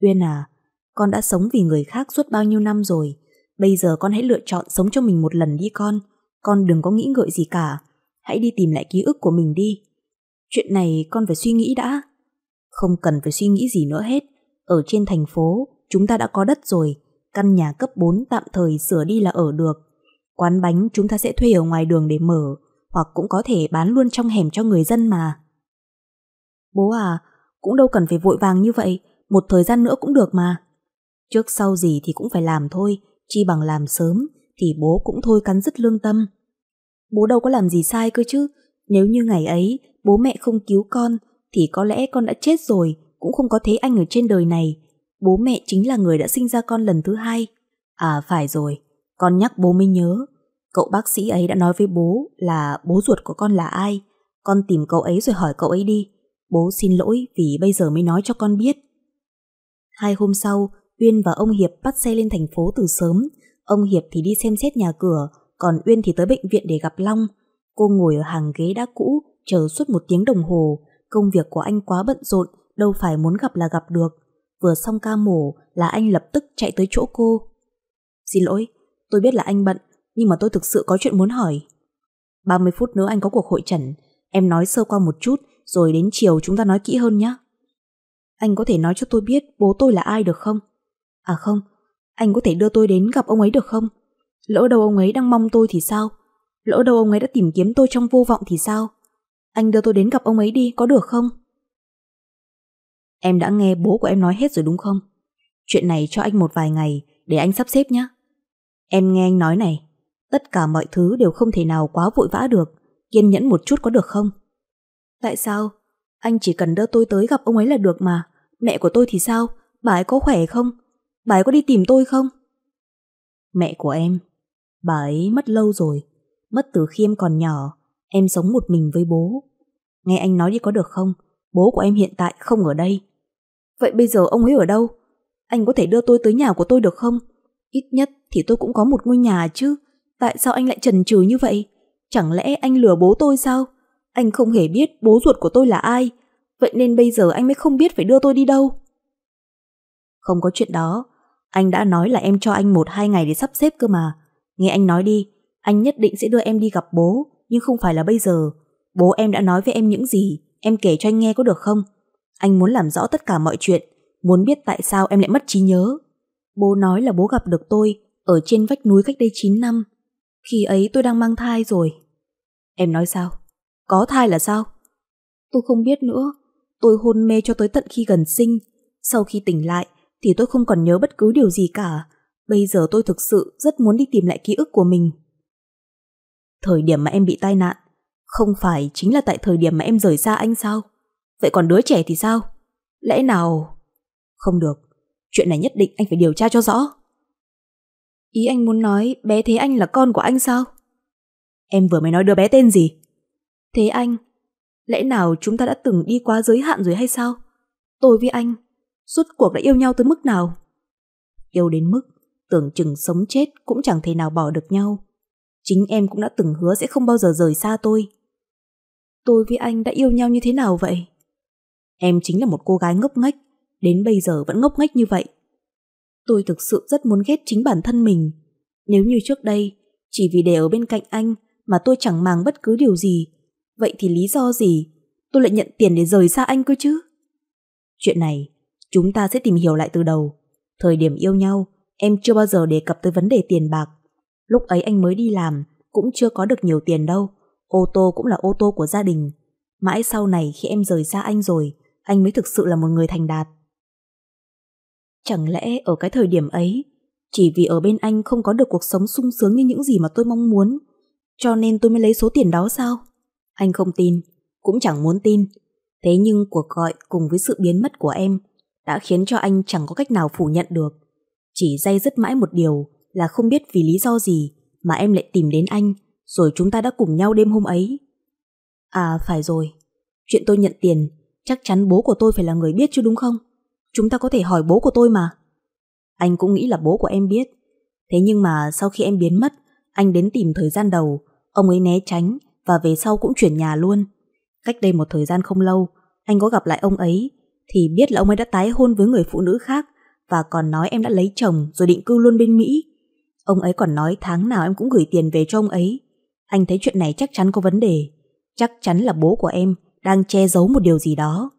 Uyên à, con đã sống vì người khác suốt bao nhiêu năm rồi. Bây giờ con hãy lựa chọn sống cho mình một lần đi con. Con đừng có nghĩ ngợi gì cả. Hãy đi tìm lại ký ức của mình đi. Chuyện này con phải suy nghĩ đã. Không cần phải suy nghĩ gì nữa hết. Ở trên thành phố, chúng ta đã có đất rồi. Căn nhà cấp 4 tạm thời sửa đi là ở được. Quán bánh chúng ta sẽ thuê ở ngoài đường để mở, hoặc cũng có thể bán luôn trong hẻm cho người dân mà. Bố à, cũng đâu cần phải vội vàng như vậy, một thời gian nữa cũng được mà. Trước sau gì thì cũng phải làm thôi, chi bằng làm sớm thì bố cũng thôi cắn dứt lương tâm. Bố đâu có làm gì sai cơ chứ, nếu như ngày ấy bố mẹ không cứu con thì có lẽ con đã chết rồi, cũng không có thấy anh ở trên đời này. Bố mẹ chính là người đã sinh ra con lần thứ hai. À phải rồi, con nhắc bố mới nhớ. Cậu bác sĩ ấy đã nói với bố là bố ruột của con là ai. Con tìm cậu ấy rồi hỏi cậu ấy đi. Bố xin lỗi vì bây giờ mới nói cho con biết. Hai hôm sau, Uyên và ông Hiệp bắt xe lên thành phố từ sớm. Ông Hiệp thì đi xem xét nhà cửa, còn Uyên thì tới bệnh viện để gặp Long. Cô ngồi ở hàng ghế đã cũ, chờ suốt một tiếng đồng hồ. Công việc của anh quá bận rộn, đâu phải muốn gặp là gặp được. Vừa xong ca mổ là anh lập tức chạy tới chỗ cô. Xin lỗi, tôi biết là anh bận, nhưng mà tôi thực sự có chuyện muốn hỏi. 30 phút nữa anh có cuộc hội trần, em nói sơ qua một chút, rồi đến chiều chúng ta nói kỹ hơn nhé. Anh có thể nói cho tôi biết bố tôi là ai được không? À không, anh có thể đưa tôi đến gặp ông ấy được không? Lỡ đâu ông ấy đang mong tôi thì sao? Lỡ đâu ông ấy đã tìm kiếm tôi trong vô vọng thì sao? Anh đưa tôi đến gặp ông ấy đi, có được không? Em đã nghe bố của em nói hết rồi đúng không? Chuyện này cho anh một vài ngày để anh sắp xếp nhé. Em nghe anh nói này, tất cả mọi thứ đều không thể nào quá vội vã được, kiên nhẫn một chút có được không? Tại sao? Anh chỉ cần đưa tôi tới gặp ông ấy là được mà. Mẹ của tôi thì sao? Bà ấy có khỏe không? Bà ấy có đi tìm tôi không? Mẹ của em, bà ấy mất lâu rồi. Mất từ khi em còn nhỏ, em sống một mình với bố. Nghe anh nói đi có được không? Bố của em hiện tại không ở đây. Vậy bây giờ ông ấy ở đâu? Anh có thể đưa tôi tới nhà của tôi được không? Ít nhất thì tôi cũng có một ngôi nhà chứ. Tại sao anh lại trần trừ như vậy? Chẳng lẽ anh lừa bố tôi sao? Anh không hề biết bố ruột của tôi là ai. Vậy nên bây giờ anh mới không biết phải đưa tôi đi đâu. Không có chuyện đó. Anh đã nói là em cho anh một hai ngày để sắp xếp cơ mà. Nghe anh nói đi, anh nhất định sẽ đưa em đi gặp bố, nhưng không phải là bây giờ. Bố em đã nói với em những gì, em kể cho anh nghe có được không? Anh muốn làm rõ tất cả mọi chuyện, muốn biết tại sao em lại mất trí nhớ. Bố nói là bố gặp được tôi ở trên vách núi cách đây 9 năm. Khi ấy tôi đang mang thai rồi. Em nói sao? Có thai là sao? Tôi không biết nữa. Tôi hôn mê cho tới tận khi gần sinh. Sau khi tỉnh lại thì tôi không còn nhớ bất cứ điều gì cả. Bây giờ tôi thực sự rất muốn đi tìm lại ký ức của mình. Thời điểm mà em bị tai nạn không phải chính là tại thời điểm mà em rời xa anh sao? Vậy còn đứa trẻ thì sao? Lẽ nào... Không được, chuyện này nhất định anh phải điều tra cho rõ. Ý anh muốn nói bé Thế Anh là con của anh sao? Em vừa mới nói đứa bé tên gì? Thế anh, lẽ nào chúng ta đã từng đi quá giới hạn rồi hay sao? Tôi với anh, suốt cuộc đã yêu nhau tới mức nào? Yêu đến mức tưởng chừng sống chết cũng chẳng thể nào bỏ được nhau. Chính em cũng đã từng hứa sẽ không bao giờ rời xa tôi. Tôi với anh đã yêu nhau như thế nào vậy? Em chính là một cô gái ngốc nghếch, đến bây giờ vẫn ngốc nghếch như vậy. Tôi thực sự rất muốn ghét chính bản thân mình. Nếu như trước đây, chỉ vì để ở bên cạnh anh mà tôi chẳng màng bất cứ điều gì, vậy thì lý do gì tôi lại nhận tiền để rời xa anh cơ chứ? Chuyện này, chúng ta sẽ tìm hiểu lại từ đầu. Thời điểm yêu nhau, Em chưa bao giờ đề cập tới vấn đề tiền bạc. Lúc ấy anh mới đi làm, cũng chưa có được nhiều tiền đâu. Ô tô cũng là ô tô của gia đình. Mãi sau này khi em rời xa anh rồi, anh mới thực sự là một người thành đạt. Chẳng lẽ ở cái thời điểm ấy, chỉ vì ở bên anh không có được cuộc sống sung sướng như những gì mà tôi mong muốn, cho nên tôi mới lấy số tiền đó sao? Anh không tin, cũng chẳng muốn tin. Thế nhưng cuộc gọi cùng với sự biến mất của em đã khiến cho anh chẳng có cách nào phủ nhận được. Chỉ dây dứt mãi một điều là không biết vì lý do gì mà em lại tìm đến anh, rồi chúng ta đã cùng nhau đêm hôm ấy. À phải rồi, chuyện tôi nhận tiền, chắc chắn bố của tôi phải là người biết chứ đúng không? Chúng ta có thể hỏi bố của tôi mà. Anh cũng nghĩ là bố của em biết. Thế nhưng mà sau khi em biến mất, anh đến tìm thời gian đầu, ông ấy né tránh và về sau cũng chuyển nhà luôn. Cách đây một thời gian không lâu, anh có gặp lại ông ấy, thì biết là ông ấy đã tái hôn với người phụ nữ khác và còn nói em đã lấy chồng rồi định cư luôn bên Mỹ. Ông ấy còn nói tháng nào em cũng gửi tiền về cho ông ấy. Anh thấy chuyện này chắc chắn có vấn đề. Chắc chắn là bố của em đang che giấu một điều gì đó.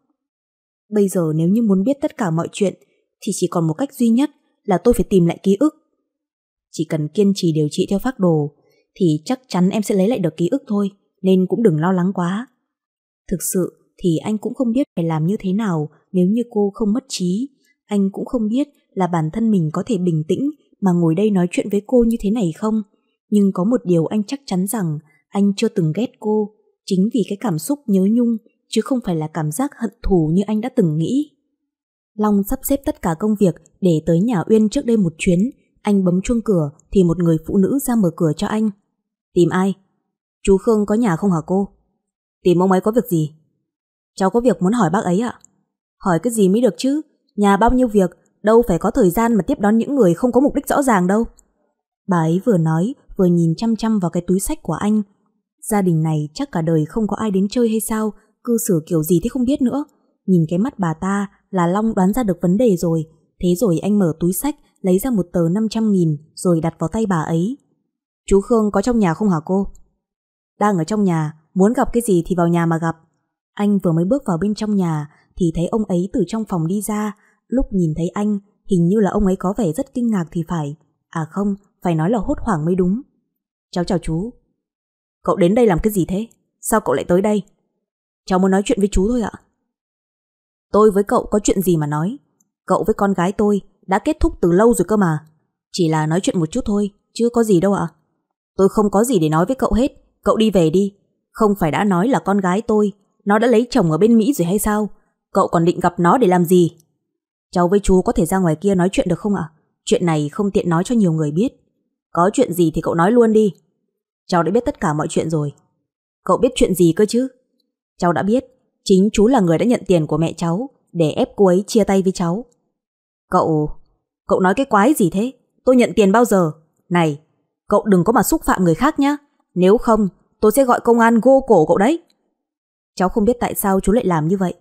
Bây giờ nếu như muốn biết tất cả mọi chuyện thì chỉ còn một cách duy nhất là tôi phải tìm lại ký ức. Chỉ cần kiên trì điều trị theo phác đồ thì chắc chắn em sẽ lấy lại được ký ức thôi, nên cũng đừng lo lắng quá. Thực sự thì anh cũng không biết phải làm như thế nào nếu như cô không mất trí. Anh cũng không biết là bản thân mình có thể bình tĩnh mà ngồi đây nói chuyện với cô như thế này không. Nhưng có một điều anh chắc chắn rằng anh chưa từng ghét cô, chính vì cái cảm xúc nhớ nhung chứ không phải là cảm giác hận thù như anh đã từng nghĩ. Long sắp xếp tất cả công việc để tới nhà Uyên trước đây một chuyến. Anh bấm chuông cửa thì một người phụ nữ ra mở cửa cho anh. Tìm ai? Chú Khương có nhà không hả cô? Tìm ông ấy có việc gì? Cháu có việc muốn hỏi bác ấy ạ. Hỏi cái gì mới được chứ? Nhà bao nhiêu việc, đâu phải có thời gian mà tiếp đón những người không có mục đích rõ ràng đâu. Bà ấy vừa nói, vừa nhìn chăm chăm vào cái túi sách của anh. Gia đình này chắc cả đời không có ai đến chơi hay sao, cư xử kiểu gì thì không biết nữa. Nhìn cái mắt bà ta là Long đoán ra được vấn đề rồi. Thế rồi anh mở túi sách, lấy ra một tờ 500 nghìn rồi đặt vào tay bà ấy. Chú Khương có trong nhà không hả cô? Đang ở trong nhà, muốn gặp cái gì thì vào nhà mà gặp. Anh vừa mới bước vào bên trong nhà thì thấy ông ấy từ trong phòng đi ra. Lúc nhìn thấy anh, hình như là ông ấy có vẻ rất kinh ngạc thì phải. À không, phải nói là hốt hoảng mới đúng. Cháu chào chú. Cậu đến đây làm cái gì thế? Sao cậu lại tới đây? Cháu muốn nói chuyện với chú thôi ạ. Tôi với cậu có chuyện gì mà nói. Cậu với con gái tôi đã kết thúc từ lâu rồi cơ mà. Chỉ là nói chuyện một chút thôi, chứ có gì đâu ạ. Tôi không có gì để nói với cậu hết, cậu đi về đi. Không phải đã nói là con gái tôi, nó đã lấy chồng ở bên Mỹ rồi hay sao? Cậu còn định gặp nó để làm gì? Cháu với chú có thể ra ngoài kia nói chuyện được không ạ? Chuyện này không tiện nói cho nhiều người biết. Có chuyện gì thì cậu nói luôn đi. Cháu đã biết tất cả mọi chuyện rồi. Cậu biết chuyện gì cơ chứ? Cháu đã biết, chính chú là người đã nhận tiền của mẹ cháu để ép cô ấy chia tay với cháu. Cậu... Cậu nói cái quái gì thế? Tôi nhận tiền bao giờ? Này, cậu đừng có mà xúc phạm người khác nhé. Nếu không, tôi sẽ gọi công an gô cổ cậu đấy. Cháu không biết tại sao chú lại làm như vậy,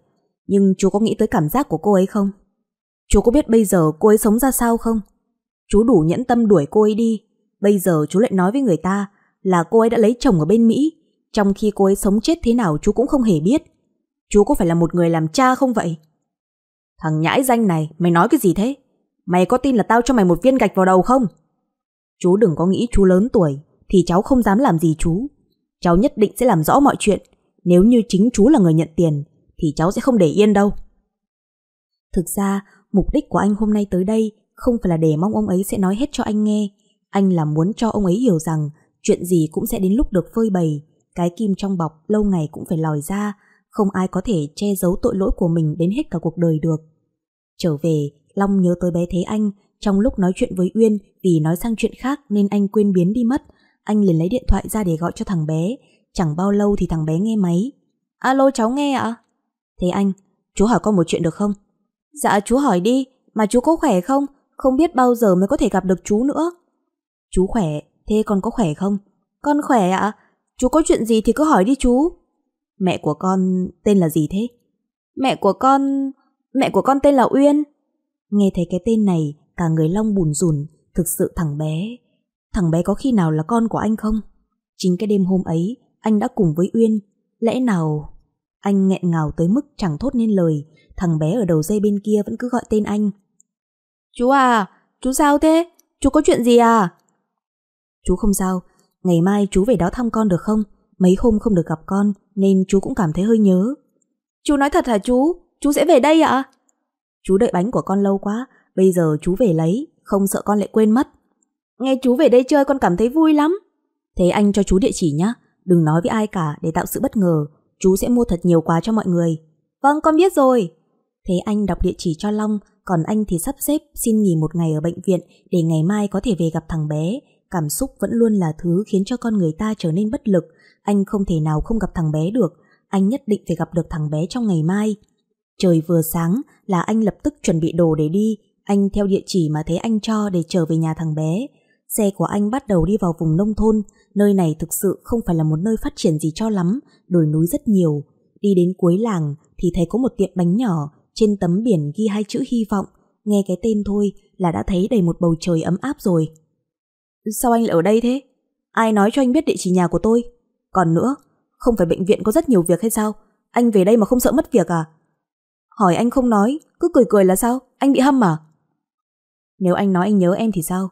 nhưng chú có nghĩ tới cảm giác của cô ấy không? Chú có biết bây giờ cô ấy sống ra sao không? Chú đủ nhẫn tâm đuổi cô ấy đi. Bây giờ chú lại nói với người ta là cô ấy đã lấy chồng ở bên Mỹ, trong khi cô ấy sống chết thế nào chú cũng không hề biết. Chú có phải là một người làm cha không vậy? Thằng nhãi danh này, mày nói cái gì thế? Mày có tin là tao cho mày một viên gạch vào đầu không? Chú đừng có nghĩ chú lớn tuổi, thì cháu không dám làm gì chú. Cháu nhất định sẽ làm rõ mọi chuyện. Nếu như chính chú là người nhận tiền, thì cháu sẽ không để yên đâu. Thực ra, mục đích của anh hôm nay tới đây không phải là để mong ông ấy sẽ nói hết cho anh nghe. Anh là muốn cho ông ấy hiểu rằng chuyện gì cũng sẽ đến lúc được phơi bày. Cái kim trong bọc lâu ngày cũng phải lòi ra, không ai có thể che giấu tội lỗi của mình đến hết cả cuộc đời được. Trở về, Long nhớ tới bé Thế Anh, trong lúc nói chuyện với Uyên vì nói sang chuyện khác nên anh quên biến đi mất. Anh liền lấy điện thoại ra để gọi cho thằng bé. Chẳng bao lâu thì thằng bé nghe máy. Alo cháu nghe ạ? Thế anh, chú hỏi con một chuyện được không? Dạ chú hỏi đi, mà chú có khỏe không? Không biết bao giờ mới có thể gặp được chú nữa. Chú khỏe, thế con có khỏe không? Con khỏe ạ. Chú có chuyện gì thì cứ hỏi đi chú. Mẹ của con tên là gì thế? Mẹ của con... Mẹ của con tên là Uyên. Nghe thấy cái tên này, cả người Long bùn rùn, thực sự thằng bé. Thằng bé có khi nào là con của anh không? Chính cái đêm hôm ấy, anh đã cùng với Uyên. Lẽ nào... Anh nghẹn ngào tới mức chẳng thốt nên lời, thằng bé ở đầu dây bên kia vẫn cứ gọi tên anh. Chú à, chú sao thế? Chú có chuyện gì à? Chú không sao, ngày mai chú về đó thăm con được không? Mấy hôm không được gặp con nên chú cũng cảm thấy hơi nhớ. Chú nói thật hả chú? Chú sẽ về đây ạ? Chú đợi bánh của con lâu quá, bây giờ chú về lấy, không sợ con lại quên mất. Nghe chú về đây chơi con cảm thấy vui lắm. Thế anh cho chú địa chỉ nhé, đừng nói với ai cả để tạo sự bất ngờ, chú sẽ mua thật nhiều quà cho mọi người. Vâng, con biết rồi. Thế anh đọc địa chỉ cho Long, còn anh thì sắp xếp xin nghỉ một ngày ở bệnh viện để ngày mai có thể về gặp thằng bé. Cảm xúc vẫn luôn là thứ khiến cho con người ta trở nên bất lực. Anh không thể nào không gặp thằng bé được. Anh nhất định phải gặp được thằng bé trong ngày mai. Trời vừa sáng là anh lập tức chuẩn bị đồ để đi. Anh theo địa chỉ mà thấy anh cho để trở về nhà thằng bé. Xe của anh bắt đầu đi vào vùng nông thôn. Nơi này thực sự không phải là một nơi phát triển gì cho lắm. Đồi núi rất nhiều. Đi đến cuối làng thì thấy có một tiệm bánh nhỏ trên tấm biển ghi hai chữ hy vọng, nghe cái tên thôi là đã thấy đầy một bầu trời ấm áp rồi. Sao anh lại ở đây thế? Ai nói cho anh biết địa chỉ nhà của tôi? Còn nữa, không phải bệnh viện có rất nhiều việc hay sao? Anh về đây mà không sợ mất việc à? Hỏi anh không nói, cứ cười cười là sao? Anh bị hâm à? Nếu anh nói anh nhớ em thì sao?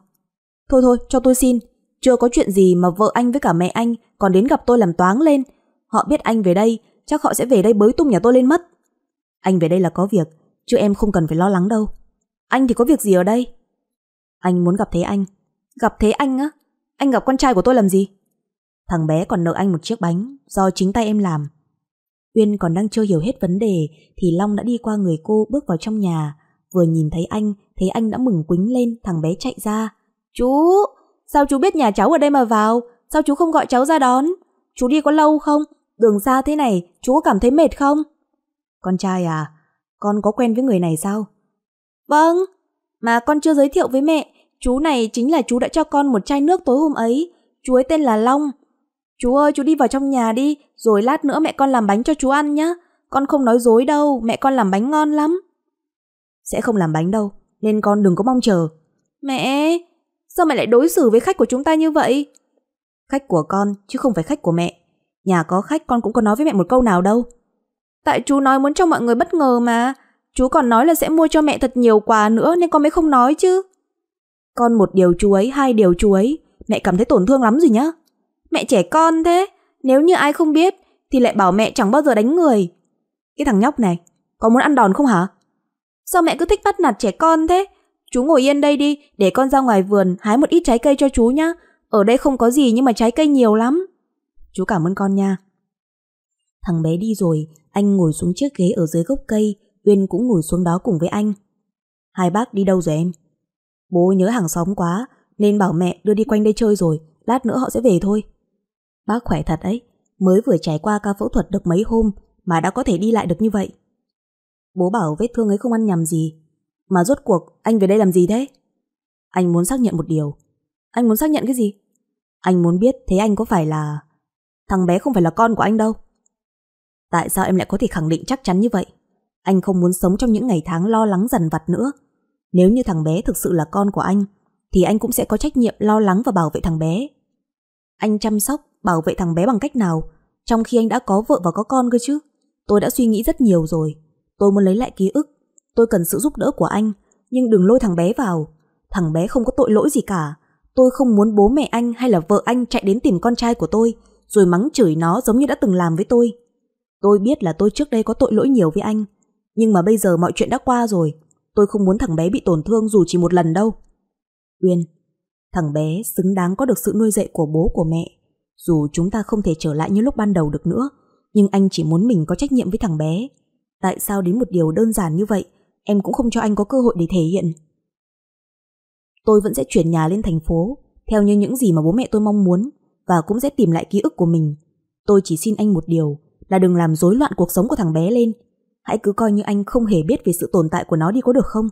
Thôi thôi, cho tôi xin. Chưa có chuyện gì mà vợ anh với cả mẹ anh còn đến gặp tôi làm toáng lên. Họ biết anh về đây, chắc họ sẽ về đây bới tung nhà tôi lên mất. Anh về đây là có việc, chứ em không cần phải lo lắng đâu. Anh thì có việc gì ở đây? Anh muốn gặp Thế Anh. Gặp Thế Anh á? Anh gặp con trai của tôi làm gì? Thằng bé còn nợ anh một chiếc bánh do chính tay em làm. Uyên còn đang chưa hiểu hết vấn đề thì Long đã đi qua người cô bước vào trong nhà. Vừa nhìn thấy anh, thấy anh đã mừng quính lên, thằng bé chạy ra. Chú, sao chú biết nhà cháu ở đây mà vào? Sao chú không gọi cháu ra đón? Chú đi có lâu không? Đường xa thế này, chú có cảm thấy mệt không? Con trai à, con có quen với người này sao? Vâng, mà con chưa giới thiệu với mẹ, chú này chính là chú đã cho con một chai nước tối hôm ấy, chú ấy tên là Long. Chú ơi, chú đi vào trong nhà đi, rồi lát nữa mẹ con làm bánh cho chú ăn nhé. Con không nói dối đâu, mẹ con làm bánh ngon lắm. Sẽ không làm bánh đâu, nên con đừng có mong chờ. Mẹ, sao mẹ lại đối xử với khách của chúng ta như vậy? Khách của con, chứ không phải khách của mẹ. Nhà có khách con cũng có nói với mẹ một câu nào đâu. Tại chú nói muốn cho mọi người bất ngờ mà. Chú còn nói là sẽ mua cho mẹ thật nhiều quà nữa nên con mới không nói chứ. Con một điều chú ấy, hai điều chú ấy. Mẹ cảm thấy tổn thương lắm rồi nhá. Mẹ trẻ con thế. Nếu như ai không biết thì lại bảo mẹ chẳng bao giờ đánh người. Cái thằng nhóc này, có muốn ăn đòn không hả? Sao mẹ cứ thích bắt nạt trẻ con thế? Chú ngồi yên đây đi, để con ra ngoài vườn hái một ít trái cây cho chú nhá. Ở đây không có gì nhưng mà trái cây nhiều lắm. Chú cảm ơn con nha. Thằng bé đi rồi, anh ngồi xuống chiếc ghế ở dưới gốc cây, Uyên cũng ngồi xuống đó cùng với anh. Hai bác đi đâu rồi em? Bố nhớ hàng xóm quá, nên bảo mẹ đưa đi quanh đây chơi rồi, lát nữa họ sẽ về thôi. Bác khỏe thật ấy, mới vừa trải qua ca phẫu thuật được mấy hôm mà đã có thể đi lại được như vậy. Bố bảo vết thương ấy không ăn nhầm gì. Mà rốt cuộc anh về đây làm gì thế? Anh muốn xác nhận một điều. Anh muốn xác nhận cái gì? Anh muốn biết thế anh có phải là... Thằng bé không phải là con của anh đâu. Tại sao em lại có thể khẳng định chắc chắn như vậy? Anh không muốn sống trong những ngày tháng lo lắng dần vặt nữa. Nếu như thằng bé thực sự là con của anh, thì anh cũng sẽ có trách nhiệm lo lắng và bảo vệ thằng bé. Anh chăm sóc, bảo vệ thằng bé bằng cách nào, trong khi anh đã có vợ và có con cơ chứ? Tôi đã suy nghĩ rất nhiều rồi. Tôi muốn lấy lại ký ức. Tôi cần sự giúp đỡ của anh, nhưng đừng lôi thằng bé vào. Thằng bé không có tội lỗi gì cả. Tôi không muốn bố mẹ anh hay là vợ anh chạy đến tìm con trai của tôi, rồi mắng chửi nó giống như đã từng làm với tôi. Tôi biết là tôi trước đây có tội lỗi nhiều với anh, nhưng mà bây giờ mọi chuyện đã qua rồi. Tôi không muốn thằng bé bị tổn thương dù chỉ một lần đâu. Uyên, thằng bé xứng đáng có được sự nuôi dạy của bố của mẹ. Dù chúng ta không thể trở lại như lúc ban đầu được nữa, nhưng anh chỉ muốn mình có trách nhiệm với thằng bé. Tại sao đến một điều đơn giản như vậy, em cũng không cho anh có cơ hội để thể hiện? Tôi vẫn sẽ chuyển nhà lên thành phố, theo như những gì mà bố mẹ tôi mong muốn, và cũng sẽ tìm lại ký ức của mình. Tôi chỉ xin anh một điều, là đừng làm rối loạn cuộc sống của thằng bé lên. Hãy cứ coi như anh không hề biết về sự tồn tại của nó đi có được không?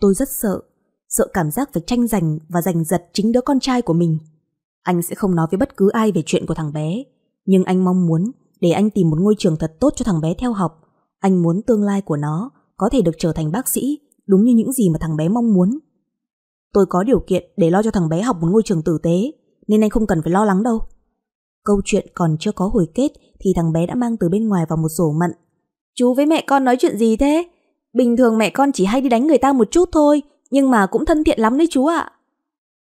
Tôi rất sợ, sợ cảm giác phải tranh giành và giành giật chính đứa con trai của mình. Anh sẽ không nói với bất cứ ai về chuyện của thằng bé, nhưng anh mong muốn để anh tìm một ngôi trường thật tốt cho thằng bé theo học. Anh muốn tương lai của nó có thể được trở thành bác sĩ, đúng như những gì mà thằng bé mong muốn. Tôi có điều kiện để lo cho thằng bé học một ngôi trường tử tế, nên anh không cần phải lo lắng đâu. Câu chuyện còn chưa có hồi kết thì thằng bé đã mang từ bên ngoài vào một rổ mận. Chú với mẹ con nói chuyện gì thế? Bình thường mẹ con chỉ hay đi đánh người ta một chút thôi, nhưng mà cũng thân thiện lắm đấy chú ạ.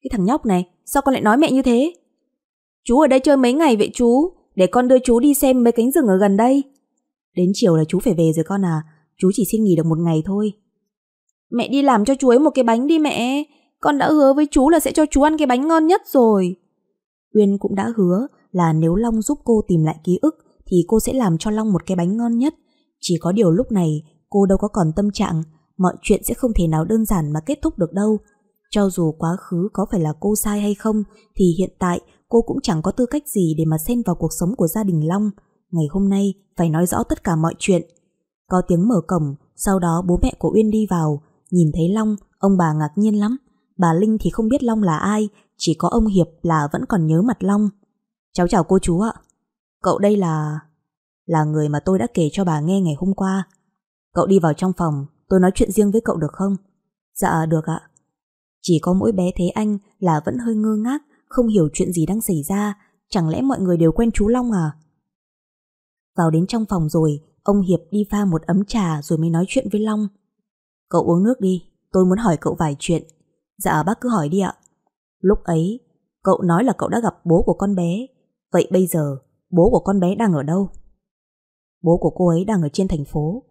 Cái thằng nhóc này, sao con lại nói mẹ như thế? Chú ở đây chơi mấy ngày vậy chú, để con đưa chú đi xem mấy cánh rừng ở gần đây. Đến chiều là chú phải về rồi con à, chú chỉ xin nghỉ được một ngày thôi. Mẹ đi làm cho chú ấy một cái bánh đi mẹ, con đã hứa với chú là sẽ cho chú ăn cái bánh ngon nhất rồi. Uyên cũng đã hứa là nếu Long giúp cô tìm lại ký ức thì cô sẽ làm cho Long một cái bánh ngon nhất. Chỉ có điều lúc này cô đâu có còn tâm trạng, mọi chuyện sẽ không thể nào đơn giản mà kết thúc được đâu. Cho dù quá khứ có phải là cô sai hay không thì hiện tại cô cũng chẳng có tư cách gì để mà xen vào cuộc sống của gia đình Long. Ngày hôm nay phải nói rõ tất cả mọi chuyện. Có tiếng mở cổng, sau đó bố mẹ của Uyên đi vào, nhìn thấy Long, ông bà ngạc nhiên lắm. Bà Linh thì không biết Long là ai, chỉ có ông Hiệp là vẫn còn nhớ mặt Long. Cháu chào cô chú ạ. Cậu đây là... Là người mà tôi đã kể cho bà nghe ngày hôm qua. Cậu đi vào trong phòng, tôi nói chuyện riêng với cậu được không? Dạ được ạ. Chỉ có mỗi bé thấy anh là vẫn hơi ngơ ngác, không hiểu chuyện gì đang xảy ra, chẳng lẽ mọi người đều quen chú Long à? Vào đến trong phòng rồi, ông Hiệp đi pha một ấm trà rồi mới nói chuyện với Long. Cậu uống nước đi, tôi muốn hỏi cậu vài chuyện. Dạ bác cứ hỏi đi ạ. Lúc ấy, cậu nói là cậu đã gặp bố của con bé. Vậy bây giờ, bố của con bé đang ở đâu? Bố của cô ấy đang ở trên thành phố.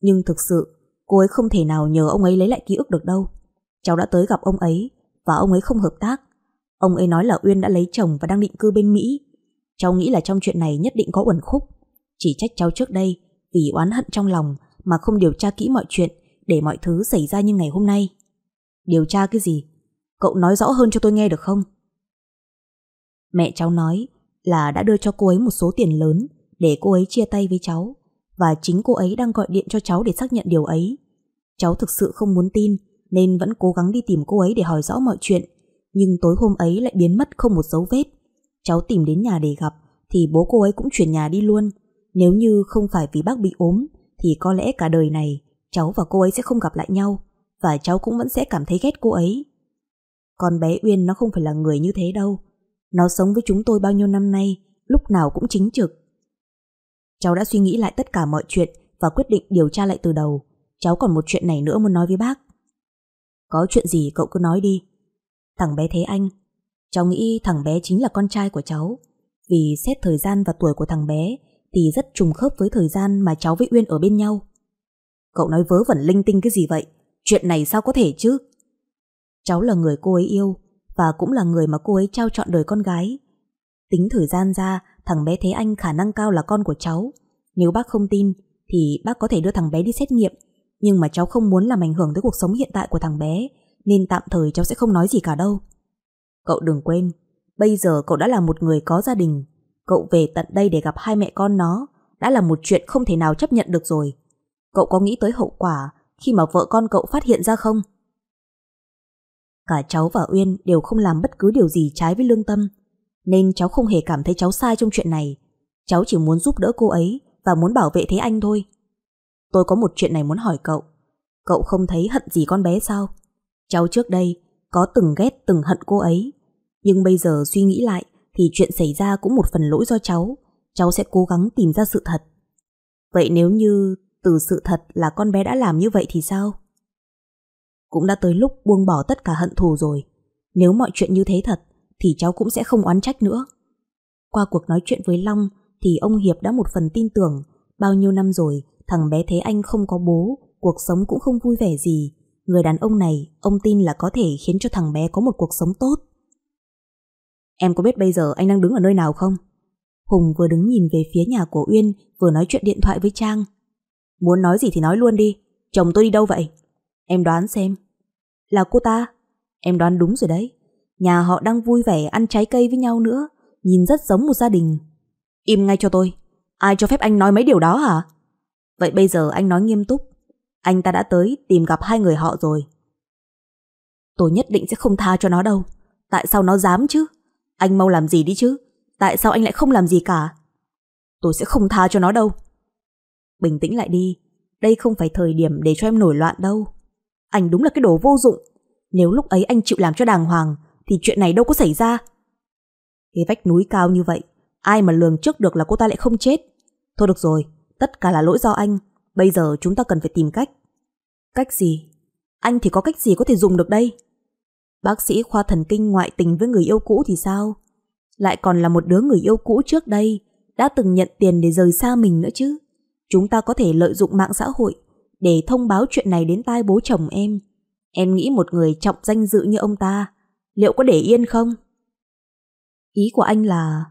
Nhưng thực sự, cô ấy không thể nào nhờ ông ấy lấy lại ký ức được đâu. Cháu đã tới gặp ông ấy, và ông ấy không hợp tác. Ông ấy nói là Uyên đã lấy chồng và đang định cư bên Mỹ. Cháu nghĩ là trong chuyện này nhất định có uẩn khúc. Chỉ trách cháu trước đây vì oán hận trong lòng mà không điều tra kỹ mọi chuyện để mọi thứ xảy ra như ngày hôm nay. Điều tra cái gì? Cậu nói rõ hơn cho tôi nghe được không? Mẹ cháu nói là đã đưa cho cô ấy một số tiền lớn để cô ấy chia tay với cháu và chính cô ấy đang gọi điện cho cháu để xác nhận điều ấy. Cháu thực sự không muốn tin, nên vẫn cố gắng đi tìm cô ấy để hỏi rõ mọi chuyện nhưng tối hôm ấy lại biến mất không một dấu vết. Cháu tìm đến nhà để gặp, thì bố cô ấy cũng chuyển nhà đi luôn. Nếu như không phải vì bác bị ốm, thì có lẽ cả đời này, cháu và cô ấy sẽ không gặp lại nhau và cháu cũng vẫn sẽ cảm thấy ghét cô ấy. Con bé Uyên nó không phải là người như thế đâu. Nó sống với chúng tôi bao nhiêu năm nay, lúc nào cũng chính trực. Cháu đã suy nghĩ lại tất cả mọi chuyện và quyết định điều tra lại từ đầu. Cháu còn một chuyện này nữa muốn nói với bác. Có chuyện gì cậu cứ nói đi. Thằng bé Thế Anh, cháu nghĩ thằng bé chính là con trai của cháu. Vì xét thời gian và tuổi của thằng bé thì rất trùng khớp với thời gian mà cháu với Uyên ở bên nhau. Cậu nói vớ vẩn linh tinh cái gì vậy? Chuyện này sao có thể chứ? Cháu là người cô ấy yêu và cũng là người mà cô ấy trao chọn đời con gái. Tính thời gian ra, thằng bé Thế Anh khả năng cao là con của cháu. Nếu bác không tin, thì bác có thể đưa thằng bé đi xét nghiệm. Nhưng mà cháu không muốn làm ảnh hưởng tới cuộc sống hiện tại của thằng bé, nên tạm thời cháu sẽ không nói gì cả đâu. Cậu đừng quên, bây giờ cậu đã là một người có gia đình. Cậu về tận đây để gặp hai mẹ con nó, đã là một chuyện không thể nào chấp nhận được rồi. Cậu có nghĩ tới hậu quả khi mà vợ con cậu phát hiện ra không? Cả cháu và Uyên đều không làm bất cứ điều gì trái với lương tâm, nên cháu không hề cảm thấy cháu sai trong chuyện này. Cháu chỉ muốn giúp đỡ cô ấy và muốn bảo vệ Thế Anh thôi. Tôi có một chuyện này muốn hỏi cậu. Cậu không thấy hận gì con bé sao? Cháu trước đây có từng ghét từng hận cô ấy. Nhưng bây giờ suy nghĩ lại thì chuyện xảy ra cũng một phần lỗi do cháu. Cháu sẽ cố gắng tìm ra sự thật. Vậy nếu như từ sự thật là con bé đã làm như vậy thì sao? Cũng đã tới lúc buông bỏ tất cả hận thù rồi. Nếu mọi chuyện như thế thật, thì cháu cũng sẽ không oán trách nữa. Qua cuộc nói chuyện với Long, thì ông Hiệp đã một phần tin tưởng, bao nhiêu năm rồi, thằng bé Thế Anh không có bố, cuộc sống cũng không vui vẻ gì. Người đàn ông này, ông tin là có thể khiến cho thằng bé có một cuộc sống tốt. Em có biết bây giờ anh đang đứng ở nơi nào không? Hùng vừa đứng nhìn về phía nhà của Uyên, vừa nói chuyện điện thoại với Trang. Muốn nói gì thì nói luôn đi, chồng tôi đi đâu vậy? Em đoán xem. Là cô ta? Em đoán đúng rồi đấy. Nhà họ đang vui vẻ ăn trái cây với nhau nữa, nhìn rất giống một gia đình. Im ngay cho tôi. Ai cho phép anh nói mấy điều đó hả? Vậy bây giờ anh nói nghiêm túc. Anh ta đã tới tìm gặp hai người họ rồi. Tôi nhất định sẽ không tha cho nó đâu. Tại sao nó dám chứ? Anh mau làm gì đi chứ? Tại sao anh lại không làm gì cả? Tôi sẽ không tha cho nó đâu. Bình tĩnh lại đi. Đây không phải thời điểm để cho em nổi loạn đâu. Anh đúng là cái đồ vô dụng. Nếu lúc ấy anh chịu làm cho đàng hoàng thì chuyện này đâu có xảy ra. Cái vách núi cao như vậy, ai mà lường trước được là cô ta lại không chết. Thôi được rồi, tất cả là lỗi do anh. Bây giờ chúng ta cần phải tìm cách. Cách gì? Anh thì có cách gì có thể dùng được đây? Bác sĩ khoa thần kinh ngoại tình với người yêu cũ thì sao? Lại còn là một đứa người yêu cũ trước đây, đã từng nhận tiền để rời xa mình nữa chứ. Chúng ta có thể lợi dụng mạng xã hội để thông báo chuyện này đến tai bố chồng em. Em nghĩ một người trọng danh dự như ông ta, liệu có để yên không? Ý của anh là...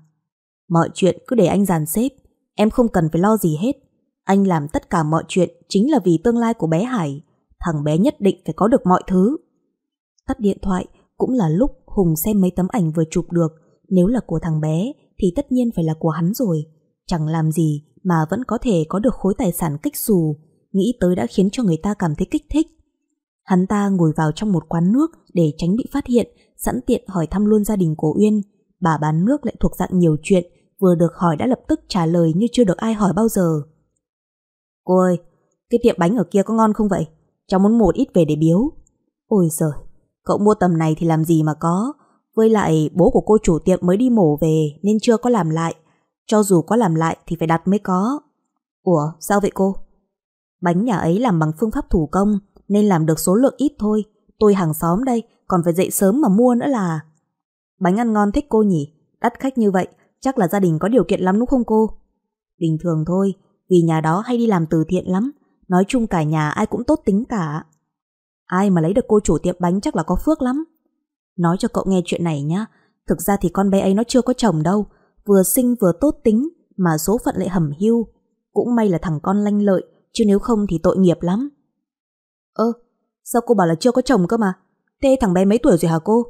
Mọi chuyện cứ để anh dàn xếp, em không cần phải lo gì hết. Anh làm tất cả mọi chuyện chính là vì tương lai của bé Hải. Thằng bé nhất định phải có được mọi thứ. Tắt điện thoại cũng là lúc Hùng xem mấy tấm ảnh vừa chụp được. Nếu là của thằng bé thì tất nhiên phải là của hắn rồi. Chẳng làm gì mà vẫn có thể có được khối tài sản kích xù. Nghĩ tới đã khiến cho người ta cảm thấy kích thích. Hắn ta ngồi vào trong một quán nước để tránh bị phát hiện, sẵn tiện hỏi thăm luôn gia đình của Uyên. Bà bán nước lại thuộc dạng nhiều chuyện, vừa được hỏi đã lập tức trả lời như chưa được ai hỏi bao giờ. Cô ơi, cái tiệm bánh ở kia có ngon không vậy? Cháu muốn một ít về để biếu. Ôi giời, cậu mua tầm này thì làm gì mà có. Với lại bố của cô chủ tiệm mới đi mổ về nên chưa có làm lại. Cho dù có làm lại thì phải đặt mới có. Ủa, sao vậy cô? Bánh nhà ấy làm bằng phương pháp thủ công nên làm được số lượng ít thôi. Tôi hàng xóm đây, còn phải dậy sớm mà mua nữa là... Bánh ăn ngon thích cô nhỉ? Đắt khách như vậy, chắc là gia đình có điều kiện lắm đúng không cô? Bình thường thôi, vì nhà đó hay đi làm từ thiện lắm. Nói chung cả nhà ai cũng tốt tính cả. Ai mà lấy được cô chủ tiệm bánh chắc là có phước lắm. Nói cho cậu nghe chuyện này nhá. Thực ra thì con bé ấy nó chưa có chồng đâu. Vừa sinh vừa tốt tính mà số phận lại hầm hưu. Cũng may là thằng con lanh lợi chứ nếu không thì tội nghiệp lắm. Ơ, sao cô bảo là chưa có chồng cơ mà? Thế thằng bé mấy tuổi rồi hả cô?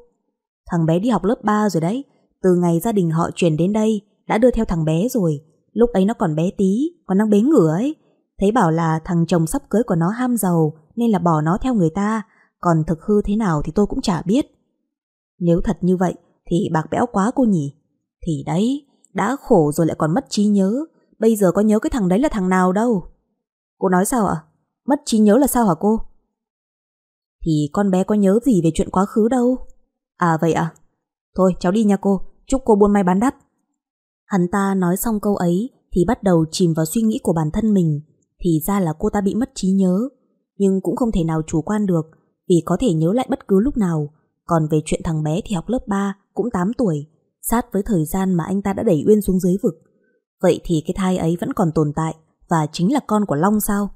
Thằng bé đi học lớp 3 rồi đấy. Từ ngày gia đình họ chuyển đến đây đã đưa theo thằng bé rồi. Lúc ấy nó còn bé tí, còn đang bế ngửa ấy. Thấy bảo là thằng chồng sắp cưới của nó ham giàu nên là bỏ nó theo người ta. Còn thực hư thế nào thì tôi cũng chả biết. Nếu thật như vậy thì bạc bẽo quá cô nhỉ. Thì đấy, đã khổ rồi lại còn mất trí nhớ. Bây giờ có nhớ cái thằng đấy là thằng nào đâu. Cô nói sao ạ? Mất trí nhớ là sao hả cô? Thì con bé có nhớ gì về chuyện quá khứ đâu. À vậy à? Thôi cháu đi nha cô, chúc cô buôn may bán đắt. Hắn ta nói xong câu ấy thì bắt đầu chìm vào suy nghĩ của bản thân mình. Thì ra là cô ta bị mất trí nhớ. Nhưng cũng không thể nào chủ quan được vì có thể nhớ lại bất cứ lúc nào. Còn về chuyện thằng bé thì học lớp 3, cũng 8 tuổi, sát với thời gian mà anh ta đã đẩy Uyên xuống dưới vực. Vậy thì cái thai ấy vẫn còn tồn tại và chính là con của Long sao?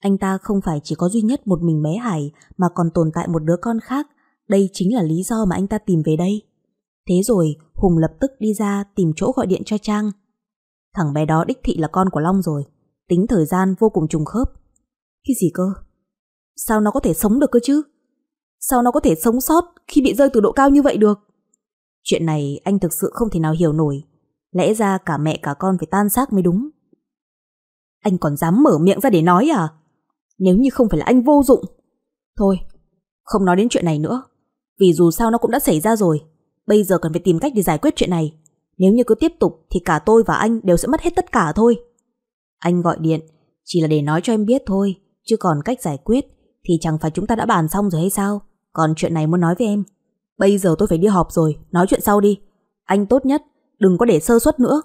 Anh ta không phải chỉ có duy nhất một mình bé Hải mà còn tồn tại một đứa con khác. Đây chính là lý do mà anh ta tìm về đây. Thế rồi, Hùng lập tức đi ra tìm chỗ gọi điện cho Trang. Thằng bé đó đích thị là con của Long rồi. Tính thời gian vô cùng trùng khớp. Cái gì cơ? Sao nó có thể sống được cơ chứ? Sao nó có thể sống sót khi bị rơi từ độ cao như vậy được? Chuyện này anh thực sự không thể nào hiểu nổi. Lẽ ra cả mẹ cả con phải tan xác mới đúng. Anh còn dám mở miệng ra để nói à? Nếu như không phải là anh vô dụng. Thôi, không nói đến chuyện này nữa. Vì dù sao nó cũng đã xảy ra rồi. Bây giờ cần phải tìm cách để giải quyết chuyện này. Nếu như cứ tiếp tục thì cả tôi và anh đều sẽ mất hết tất cả thôi. Anh gọi điện chỉ là để nói cho em biết thôi. Chứ còn cách giải quyết thì chẳng phải chúng ta đã bàn xong rồi hay sao? Còn chuyện này muốn nói với em. Bây giờ tôi phải đi họp rồi, nói chuyện sau đi. Anh tốt nhất, đừng có để sơ suất nữa.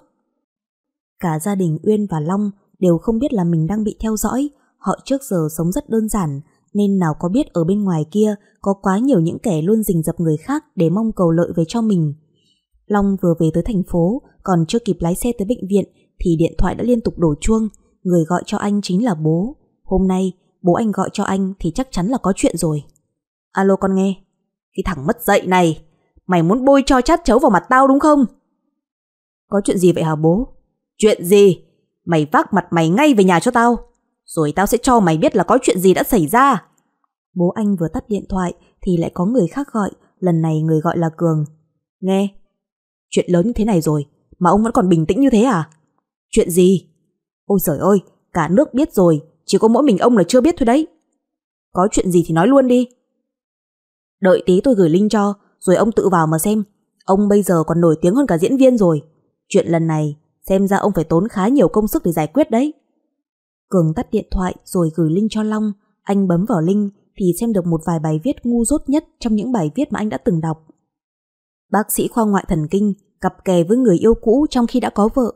Cả gia đình Uyên và Long đều không biết là mình đang bị theo dõi. Họ trước giờ sống rất đơn giản, nên nào có biết ở bên ngoài kia có quá nhiều những kẻ luôn rình dập người khác để mong cầu lợi về cho mình. Long vừa về tới thành phố, còn chưa kịp lái xe tới bệnh viện thì điện thoại đã liên tục đổ chuông. Người gọi cho anh chính là bố. Hôm nay, bố anh gọi cho anh thì chắc chắn là có chuyện rồi. Alo con nghe. Cái thằng mất dậy này, mày muốn bôi cho chát chấu vào mặt tao đúng không? Có chuyện gì vậy hả bố? Chuyện gì? Mày vác mặt mày ngay về nhà cho tao. Rồi tao sẽ cho mày biết là có chuyện gì đã xảy ra. Bố anh vừa tắt điện thoại thì lại có người khác gọi, lần này người gọi là Cường. Nghe, chuyện lớn như thế này rồi mà ông vẫn còn bình tĩnh như thế à? Chuyện gì? Ôi trời ơi, cả nước biết rồi, chỉ có mỗi mình ông là chưa biết thôi đấy. Có chuyện gì thì nói luôn đi. Đợi tí tôi gửi link cho, rồi ông tự vào mà xem. Ông bây giờ còn nổi tiếng hơn cả diễn viên rồi. Chuyện lần này, xem ra ông phải tốn khá nhiều công sức để giải quyết đấy. Cường tắt điện thoại rồi gửi link cho Long. Anh bấm vào link thì xem được một vài bài viết ngu dốt nhất trong những bài viết mà anh đã từng đọc. Bác sĩ khoa ngoại thần kinh cặp kè với người yêu cũ trong khi đã có vợ.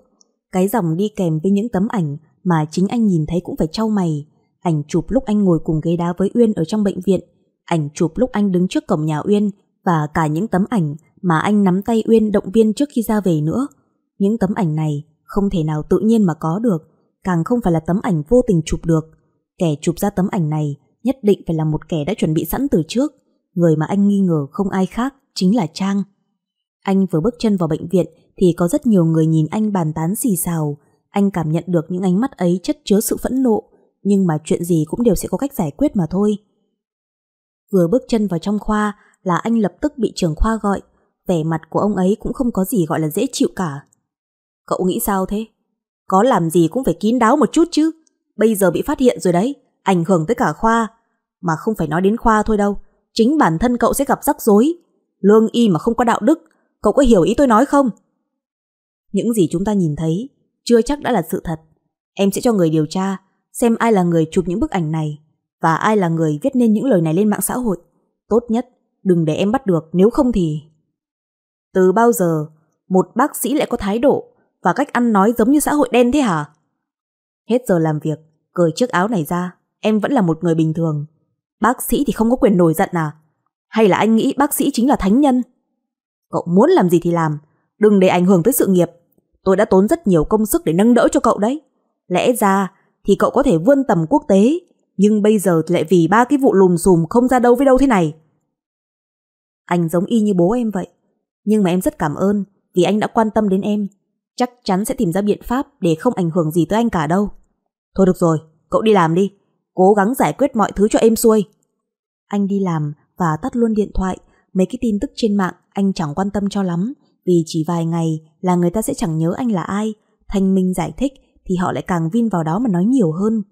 Cái dòng đi kèm với những tấm ảnh mà chính anh nhìn thấy cũng phải trao mày. ảnh chụp lúc anh ngồi cùng ghế đá với Uyên ở trong bệnh viện, ảnh chụp lúc anh đứng trước cổng nhà Uyên và cả những tấm ảnh mà anh nắm tay Uyên động viên trước khi ra về nữa. Những tấm ảnh này không thể nào tự nhiên mà có được, càng không phải là tấm ảnh vô tình chụp được. Kẻ chụp ra tấm ảnh này nhất định phải là một kẻ đã chuẩn bị sẵn từ trước. Người mà anh nghi ngờ không ai khác chính là Trang. Anh vừa bước chân vào bệnh viện thì có rất nhiều người nhìn anh bàn tán xì xào. Anh cảm nhận được những ánh mắt ấy chất chứa sự phẫn nộ, nhưng mà chuyện gì cũng đều sẽ có cách giải quyết mà thôi. Vừa bước chân vào trong khoa là anh lập tức bị trưởng khoa gọi, vẻ mặt của ông ấy cũng không có gì gọi là dễ chịu cả. Cậu nghĩ sao thế? Có làm gì cũng phải kín đáo một chút chứ. Bây giờ bị phát hiện rồi đấy, ảnh hưởng tới cả khoa. Mà không phải nói đến khoa thôi đâu, chính bản thân cậu sẽ gặp rắc rối. Lương y mà không có đạo đức, cậu có hiểu ý tôi nói không? Những gì chúng ta nhìn thấy chưa chắc đã là sự thật. Em sẽ cho người điều tra xem ai là người chụp những bức ảnh này và ai là người viết nên những lời này lên mạng xã hội. Tốt nhất, đừng để em bắt được, nếu không thì... Từ bao giờ một bác sĩ lại có thái độ và cách ăn nói giống như xã hội đen thế hả? Hết giờ làm việc, cởi chiếc áo này ra, em vẫn là một người bình thường. Bác sĩ thì không có quyền nổi giận à? Hay là anh nghĩ bác sĩ chính là thánh nhân? Cậu muốn làm gì thì làm, đừng để ảnh hưởng tới sự nghiệp. Tôi đã tốn rất nhiều công sức để nâng đỡ cho cậu đấy. Lẽ ra thì cậu có thể vươn tầm quốc tế, nhưng bây giờ lại vì ba cái vụ lùm xùm không ra đâu với đâu thế này. Anh giống y như bố em vậy, nhưng mà em rất cảm ơn vì anh đã quan tâm đến em. Chắc chắn sẽ tìm ra biện pháp để không ảnh hưởng gì tới anh cả đâu. Thôi được rồi, cậu đi làm đi, cố gắng giải quyết mọi thứ cho êm xuôi. Anh đi làm và tắt luôn điện thoại, mấy cái tin tức trên mạng anh chẳng quan tâm cho lắm, vì chỉ vài ngày là người ta sẽ chẳng nhớ anh là ai. Thanh Minh giải thích thì họ lại càng vin vào đó mà nói nhiều hơn.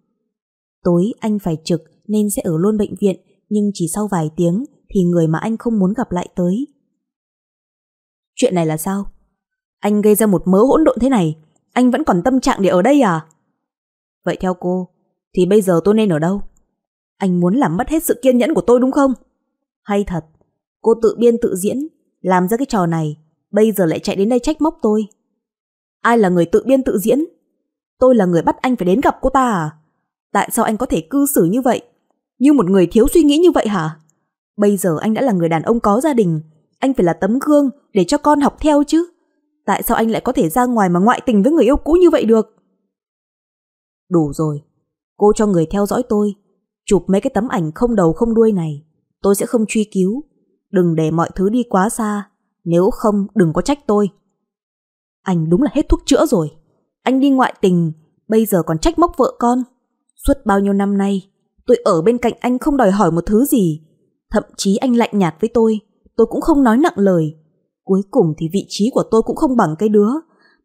Tối anh phải trực nên sẽ ở luôn bệnh viện, nhưng chỉ sau vài tiếng thì người mà anh không muốn gặp lại tới. Chuyện này là sao? Anh gây ra một mớ hỗn độn thế này, anh vẫn còn tâm trạng để ở đây à? Vậy theo cô, thì bây giờ tôi nên ở đâu? Anh muốn làm mất hết sự kiên nhẫn của tôi đúng không? Hay thật, cô tự biên tự diễn, làm ra cái trò này, bây giờ lại chạy đến đây trách móc tôi. Ai là người tự biên tự diễn? Tôi là người bắt anh phải đến gặp cô ta à? Tại sao anh có thể cư xử như vậy? Như một người thiếu suy nghĩ như vậy hả? Bây giờ anh đã là người đàn ông có gia đình, anh phải là tấm gương để cho con học theo chứ. Tại sao anh lại có thể ra ngoài mà ngoại tình với người yêu cũ như vậy được? Đủ rồi, cô cho người theo dõi tôi, chụp mấy cái tấm ảnh không đầu không đuôi này. Tôi sẽ không truy cứu, đừng để mọi thứ đi quá xa, nếu không đừng có trách tôi. Anh đúng là hết thuốc chữa rồi. Anh đi ngoại tình, bây giờ còn trách móc vợ con. Suốt bao nhiêu năm nay, tôi ở bên cạnh anh không đòi hỏi một thứ gì. Thậm chí anh lạnh nhạt với tôi, tôi cũng không nói nặng lời. Cuối cùng thì vị trí của tôi cũng không bằng cái đứa,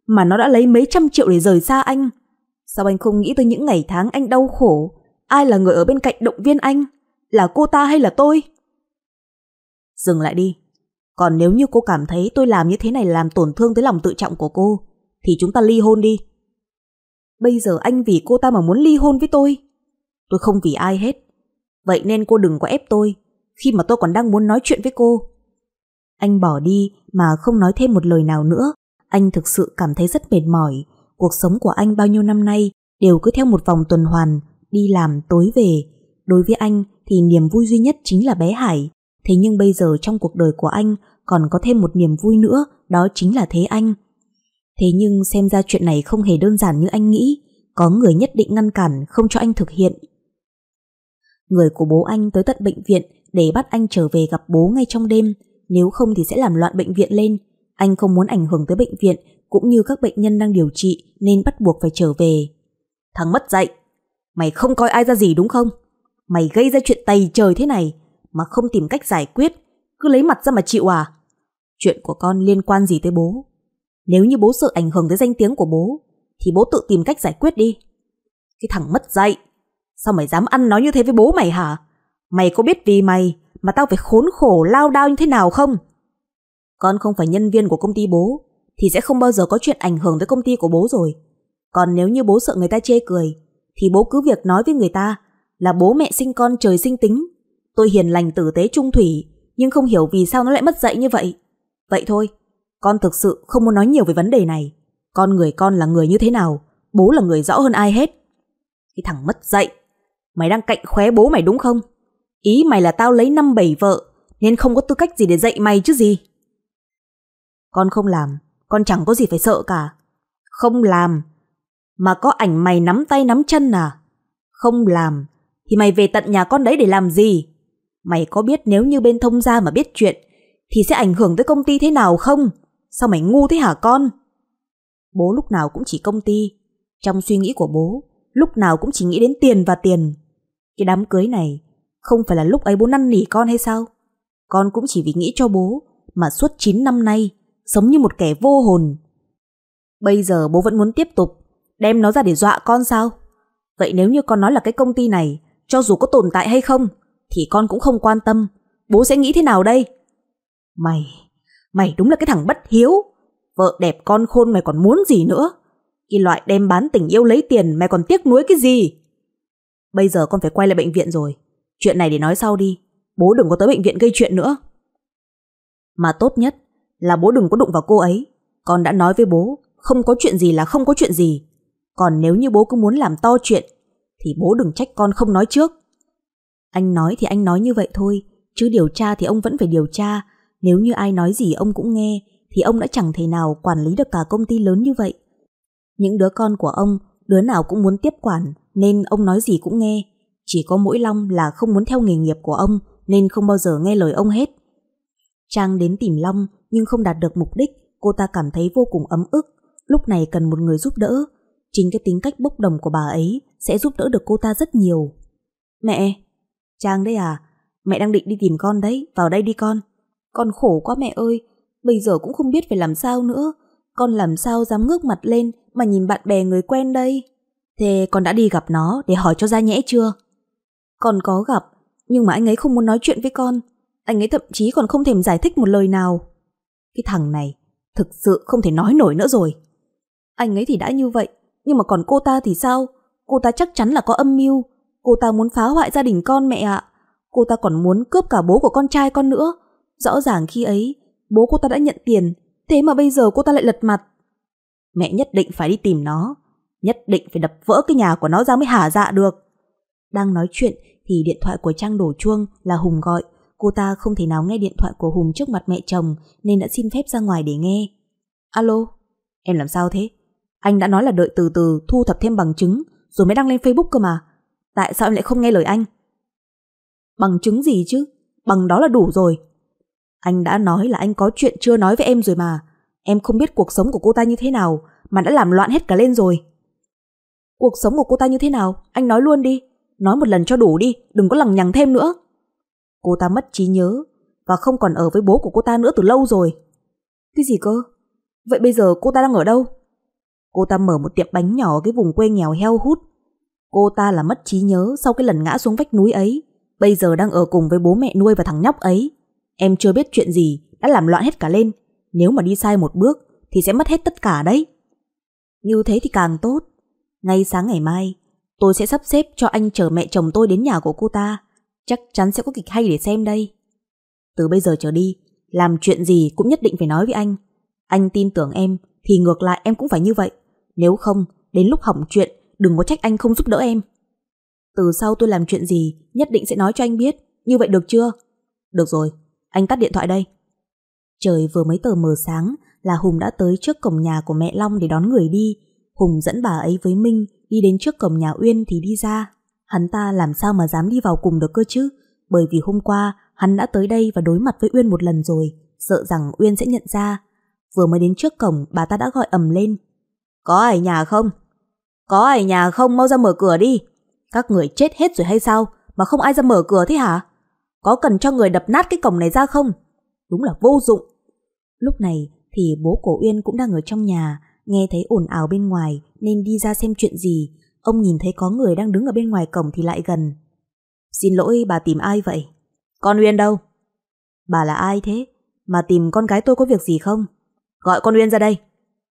mà nó đã lấy mấy trăm triệu để rời xa anh. Sao anh không nghĩ tới những ngày tháng anh đau khổ? Ai là người ở bên cạnh động viên anh? Là cô ta hay là tôi? Dừng lại đi. Còn nếu như cô cảm thấy tôi làm như thế này làm tổn thương tới lòng tự trọng của cô, thì chúng ta ly hôn đi. Bây giờ anh vì cô ta mà muốn ly hôn với tôi. Tôi không vì ai hết. Vậy nên cô đừng có ép tôi khi mà tôi còn đang muốn nói chuyện với cô. Anh bỏ đi mà không nói thêm một lời nào nữa. Anh thực sự cảm thấy rất mệt mỏi. Cuộc sống của anh bao nhiêu năm nay đều cứ theo một vòng tuần hoàn, đi làm tối về. Đối với anh thì niềm vui duy nhất chính là bé Hải. Thế nhưng bây giờ trong cuộc đời của anh còn có thêm một niềm vui nữa, đó chính là Thế Anh. Thế nhưng xem ra chuyện này không hề đơn giản như anh nghĩ, có người nhất định ngăn cản không cho anh thực hiện. Người của bố anh tới tận bệnh viện để bắt anh trở về gặp bố ngay trong đêm, nếu không thì sẽ làm loạn bệnh viện lên. Anh không muốn ảnh hưởng tới bệnh viện cũng như các bệnh nhân đang điều trị nên bắt buộc phải trở về. Thằng mất dạy, mày không coi ai ra gì đúng không? Mày gây ra chuyện tày trời thế này mà không tìm cách giải quyết, cứ lấy mặt ra mà chịu à? Chuyện của con liên quan gì tới bố? Nếu như bố sợ ảnh hưởng tới danh tiếng của bố, thì bố tự tìm cách giải quyết đi. Cái thằng mất dạy, sao mày dám ăn nói như thế với bố mày hả? Mày có biết vì mày mà tao phải khốn khổ lao đao như thế nào không? Con không phải nhân viên của công ty bố, thì sẽ không bao giờ có chuyện ảnh hưởng tới công ty của bố rồi. Còn nếu như bố sợ người ta chê cười, thì bố cứ việc nói với người ta là bố mẹ sinh con trời sinh tính. Tôi hiền lành tử tế trung thủy, nhưng không hiểu vì sao nó lại mất dạy như vậy. Vậy thôi, con thực sự không muốn nói nhiều về vấn đề này. Con người con là người như thế nào, bố là người rõ hơn ai hết. Cái thằng mất dạy, Mày đang cạnh khóe bố mày đúng không? Ý mày là tao lấy năm bảy vợ nên không có tư cách gì để dạy mày chứ gì. Con không làm, con chẳng có gì phải sợ cả. Không làm, mà có ảnh mày nắm tay nắm chân à? Không làm, thì mày về tận nhà con đấy để làm gì? Mày có biết nếu như bên thông gia mà biết chuyện thì sẽ ảnh hưởng tới công ty thế nào không? Sao mày ngu thế hả con? Bố lúc nào cũng chỉ công ty. Trong suy nghĩ của bố, lúc nào cũng chỉ nghĩ đến tiền và tiền. Cái đám cưới này không phải là lúc ấy bố năn nỉ con hay sao? Con cũng chỉ vì nghĩ cho bố mà suốt 9 năm nay sống như một kẻ vô hồn. Bây giờ bố vẫn muốn tiếp tục đem nó ra để dọa con sao? Vậy nếu như con nói là cái công ty này cho dù có tồn tại hay không thì con cũng không quan tâm. Bố sẽ nghĩ thế nào đây? Mày, mày đúng là cái thằng bất hiếu. Vợ đẹp con khôn mày còn muốn gì nữa? Cái loại đem bán tình yêu lấy tiền mày còn tiếc nuối cái gì? Bây giờ con phải quay lại bệnh viện rồi. Chuyện này để nói sau đi. Bố đừng có tới bệnh viện gây chuyện nữa. Mà tốt nhất là bố đừng có đụng vào cô ấy. Con đã nói với bố, không có chuyện gì là không có chuyện gì. Còn nếu như bố cứ muốn làm to chuyện, thì bố đừng trách con không nói trước. Anh nói thì anh nói như vậy thôi, chứ điều tra thì ông vẫn phải điều tra. Nếu như ai nói gì ông cũng nghe, thì ông đã chẳng thể nào quản lý được cả công ty lớn như vậy. Những đứa con của ông, đứa nào cũng muốn tiếp quản, nên ông nói gì cũng nghe. Chỉ có mỗi Long là không muốn theo nghề nghiệp của ông, nên không bao giờ nghe lời ông hết. Trang đến tìm Long nhưng không đạt được mục đích, cô ta cảm thấy vô cùng ấm ức, lúc này cần một người giúp đỡ. Chính cái tính cách bốc đồng của bà ấy sẽ giúp đỡ được cô ta rất nhiều. Mẹ! Trang đấy à? Mẹ đang định đi tìm con đấy, vào đây đi con. Con khổ quá mẹ ơi, bây giờ cũng không biết phải làm sao nữa. Con làm sao dám ngước mặt lên mà nhìn bạn bè người quen đây? Thế con đã đi gặp nó để hỏi cho ra nhẽ chưa? Con có gặp, nhưng mà anh ấy không muốn nói chuyện với con. Anh ấy thậm chí còn không thèm giải thích một lời nào. Cái thằng này thực sự không thể nói nổi nữa rồi. Anh ấy thì đã như vậy, nhưng mà còn cô ta thì sao? Cô ta chắc chắn là có âm mưu. Cô ta muốn phá hoại gia đình con mẹ ạ. Cô ta còn muốn cướp cả bố của con trai con nữa. Rõ ràng khi ấy, bố cô ta đã nhận tiền, thế mà bây giờ cô ta lại lật mặt. Mẹ nhất định phải đi tìm nó, nhất định phải đập vỡ cái nhà của nó ra mới hả dạ được. Đang nói chuyện thì điện thoại của Trang đổ chuông là Hùng gọi. Cô ta không thể nào nghe điện thoại của Hùng trước mặt mẹ chồng nên đã xin phép ra ngoài để nghe. Alo, em làm sao thế? Anh đã nói là đợi từ từ thu thập thêm bằng chứng rồi mới đăng lên Facebook cơ mà. Tại sao em lại không nghe lời anh? Bằng chứng gì chứ? Bằng đó là đủ rồi. Anh đã nói là anh có chuyện chưa nói với em rồi mà. Em không biết cuộc sống của cô ta như thế nào mà đã làm loạn hết cả lên rồi. Cuộc sống của cô ta như thế nào? Anh nói luôn đi. Nói một lần cho đủ đi, đừng có lằng nhằng thêm nữa. Cô ta mất trí nhớ và không còn ở với bố của cô ta nữa từ lâu rồi. Cái gì cơ? Vậy bây giờ cô ta đang ở đâu? Cô ta mở một tiệm bánh nhỏ ở cái vùng quê nghèo heo hút. Cô ta là mất trí nhớ sau cái lần ngã xuống vách núi ấy. Bây giờ đang ở cùng với bố mẹ nuôi và thằng nhóc ấy. Em chưa biết chuyện gì, đã làm loạn hết cả lên. Nếu mà đi sai một bước thì sẽ mất hết tất cả đấy. Như thế thì càng tốt. Ngay sáng ngày mai, tôi sẽ sắp xếp cho anh chở mẹ chồng tôi đến nhà của cô ta. Chắc chắn sẽ có kịch hay để xem đây. Từ bây giờ trở đi, làm chuyện gì cũng nhất định phải nói với anh. Anh tin tưởng em, thì ngược lại em cũng phải như vậy. Nếu không, đến lúc hỏng chuyện, đừng có trách anh không giúp đỡ em. Từ sau tôi làm chuyện gì, nhất định sẽ nói cho anh biết. Như vậy được chưa? Được rồi, anh tắt điện thoại đây. Trời vừa mới tờ mờ sáng là Hùng đã tới trước cổng nhà của mẹ Long để đón người đi. Hùng dẫn bà ấy với Minh đi đến trước cổng nhà Uyên thì đi ra. Hắn ta làm sao mà dám đi vào cùng được cơ chứ? Bởi vì hôm qua hắn đã tới đây và đối mặt với Uyên một lần rồi, sợ rằng Uyên sẽ nhận ra. Vừa mới đến trước cổng bà ta đã gọi ầm lên. Có ai nhà không? Có ai nhà không mau ra mở cửa đi. Các người chết hết rồi hay sao mà không ai ra mở cửa thế hả? Có cần cho người đập nát cái cổng này ra không? Đúng là vô dụng. Lúc này thì bố của Uyên cũng đang ở trong nhà, nghe thấy ồn ào bên ngoài nên đi ra xem chuyện gì. Ông nhìn thấy có người đang đứng ở bên ngoài cổng thì lại gần. Xin lỗi, bà tìm ai vậy? Con Uyên đâu? Bà là ai thế? Mà tìm con gái tôi có việc gì không? Gọi con Uyên ra đây.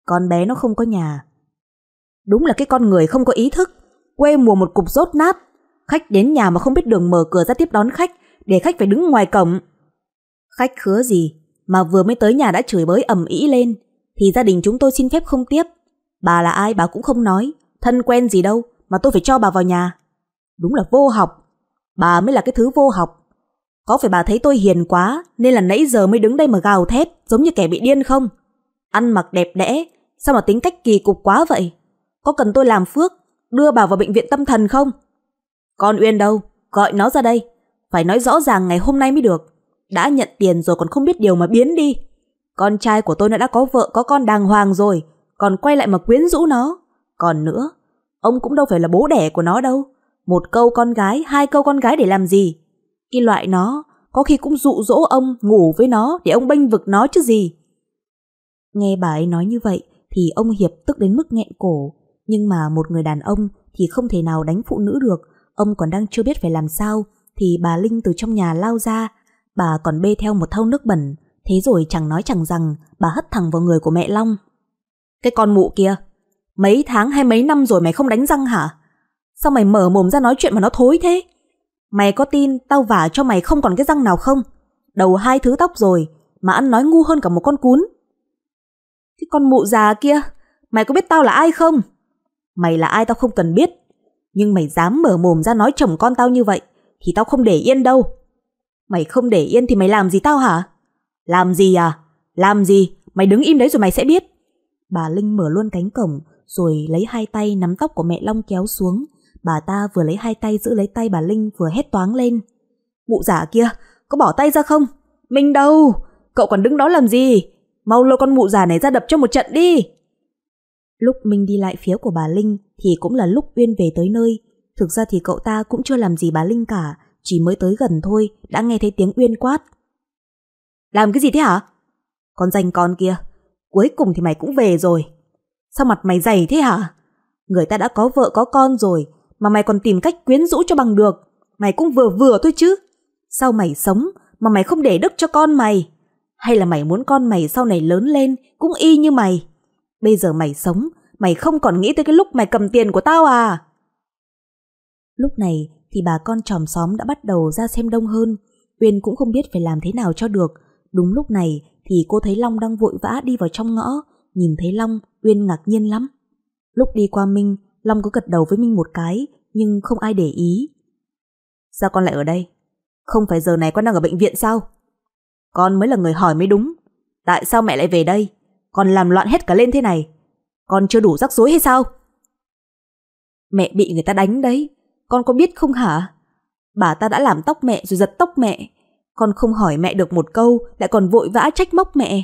Con bé nó không có nhà. Đúng là cái con người không có ý thức. Quê mùa một cục rốt nát. Khách đến nhà mà không biết đường mở cửa ra tiếp đón khách, để khách phải đứng ngoài cổng. Khách khứa gì mà vừa mới tới nhà đã chửi bới ầm ĩ lên thì gia đình chúng tôi xin phép không tiếp. Bà là ai bà cũng không nói, thân quen gì đâu mà tôi phải cho bà vào nhà. Đúng là vô học. Bà mới là cái thứ vô học. Có phải bà thấy tôi hiền quá nên là nãy giờ mới đứng đây mà gào thét giống như kẻ bị điên không? Ăn mặc đẹp đẽ, sao mà tính cách kỳ cục quá vậy? Có cần tôi làm phước, đưa bà vào bệnh viện tâm thần không? Con Uyên đâu? Gọi nó ra đây. Phải nói rõ ràng ngày hôm nay mới được. Đã nhận tiền rồi còn không biết điều mà biến đi. Con trai của tôi nó đã có vợ có con đàng hoàng rồi, còn quay lại mà quyến rũ nó. Còn nữa, ông cũng đâu phải là bố đẻ của nó đâu. Một câu con gái, hai câu con gái để làm gì? Cái loại nó, có khi cũng dụ dỗ ông ngủ với nó để ông bênh vực nó chứ gì. Nghe bà ấy nói như vậy thì ông Hiệp tức đến mức nghẹn cổ. Nhưng mà một người đàn ông thì không thể nào đánh phụ nữ được. Ông còn đang chưa biết phải làm sao thì bà Linh từ trong nhà lao ra. Bà còn bê theo một thau nước bẩn. Thế rồi chẳng nói chẳng rằng bà hất thẳng vào người của mẹ Long. Cái con mụ kia, mấy tháng hay mấy năm rồi mày không đánh răng hả? Sao mày mở mồm ra nói chuyện mà nó thối thế? Mày có tin tao vả cho mày không còn cái răng nào không? Đầu hai thứ tóc rồi mà ăn nói ngu hơn cả một con cún. Cái con mụ già kia, mày có biết tao là ai không? Mày là ai tao không cần biết. Nhưng mày dám mở mồm ra nói chồng con tao như vậy thì tao không để yên đâu. Mày không để yên thì mày làm gì tao hả? Làm gì à? Làm gì? Mày đứng im đấy rồi mày sẽ biết. Bà Linh mở luôn cánh cổng rồi lấy hai tay nắm tóc của mẹ Long kéo xuống. Bà ta vừa lấy hai tay giữ lấy tay bà Linh vừa hét toáng lên. Mụ giả kia, có bỏ tay ra không? Mình đâu? Cậu còn đứng đó làm gì? Mau lôi con mụ già này ra đập cho một trận đi. Lúc Minh đi lại phía của bà Linh thì cũng là lúc Uyên về tới nơi. Thực ra thì cậu ta cũng chưa làm gì bà Linh cả, chỉ mới tới gần thôi đã nghe thấy tiếng Uyên quát. Làm cái gì thế hả? Con danh con kia, cuối cùng thì mày cũng về rồi. Sao mặt mày dày thế hả? Người ta đã có vợ có con rồi mà mày còn tìm cách quyến rũ cho bằng được. Mày cũng vừa vừa thôi chứ. Sao mày sống mà mày không để đức cho con mày? Hay là mày muốn con mày sau này lớn lên cũng y như mày? Bây giờ mày sống, mày không còn nghĩ tới cái lúc mày cầm tiền của tao à? Lúc này thì bà con tròm xóm đã bắt đầu ra xem đông hơn. Uyên cũng không biết phải làm thế nào cho được. Đúng lúc này thì cô thấy Long đang vội vã đi vào trong ngõ. Nhìn thấy Long, Uyên ngạc nhiên lắm. Lúc đi qua Minh, Long có gật đầu với Minh một cái, nhưng không ai để ý. Sao con lại ở đây? Không phải giờ này con đang ở bệnh viện sao? Con mới là người hỏi mới đúng. Tại sao mẹ lại về đây? Con làm loạn hết cả lên thế này. Con chưa đủ rắc rối hay sao? Mẹ bị người ta đánh đấy. Con có biết không hả? Bà ta đã làm tóc mẹ rồi giật tóc mẹ. Con không hỏi mẹ được một câu, lại còn vội vã trách móc mẹ.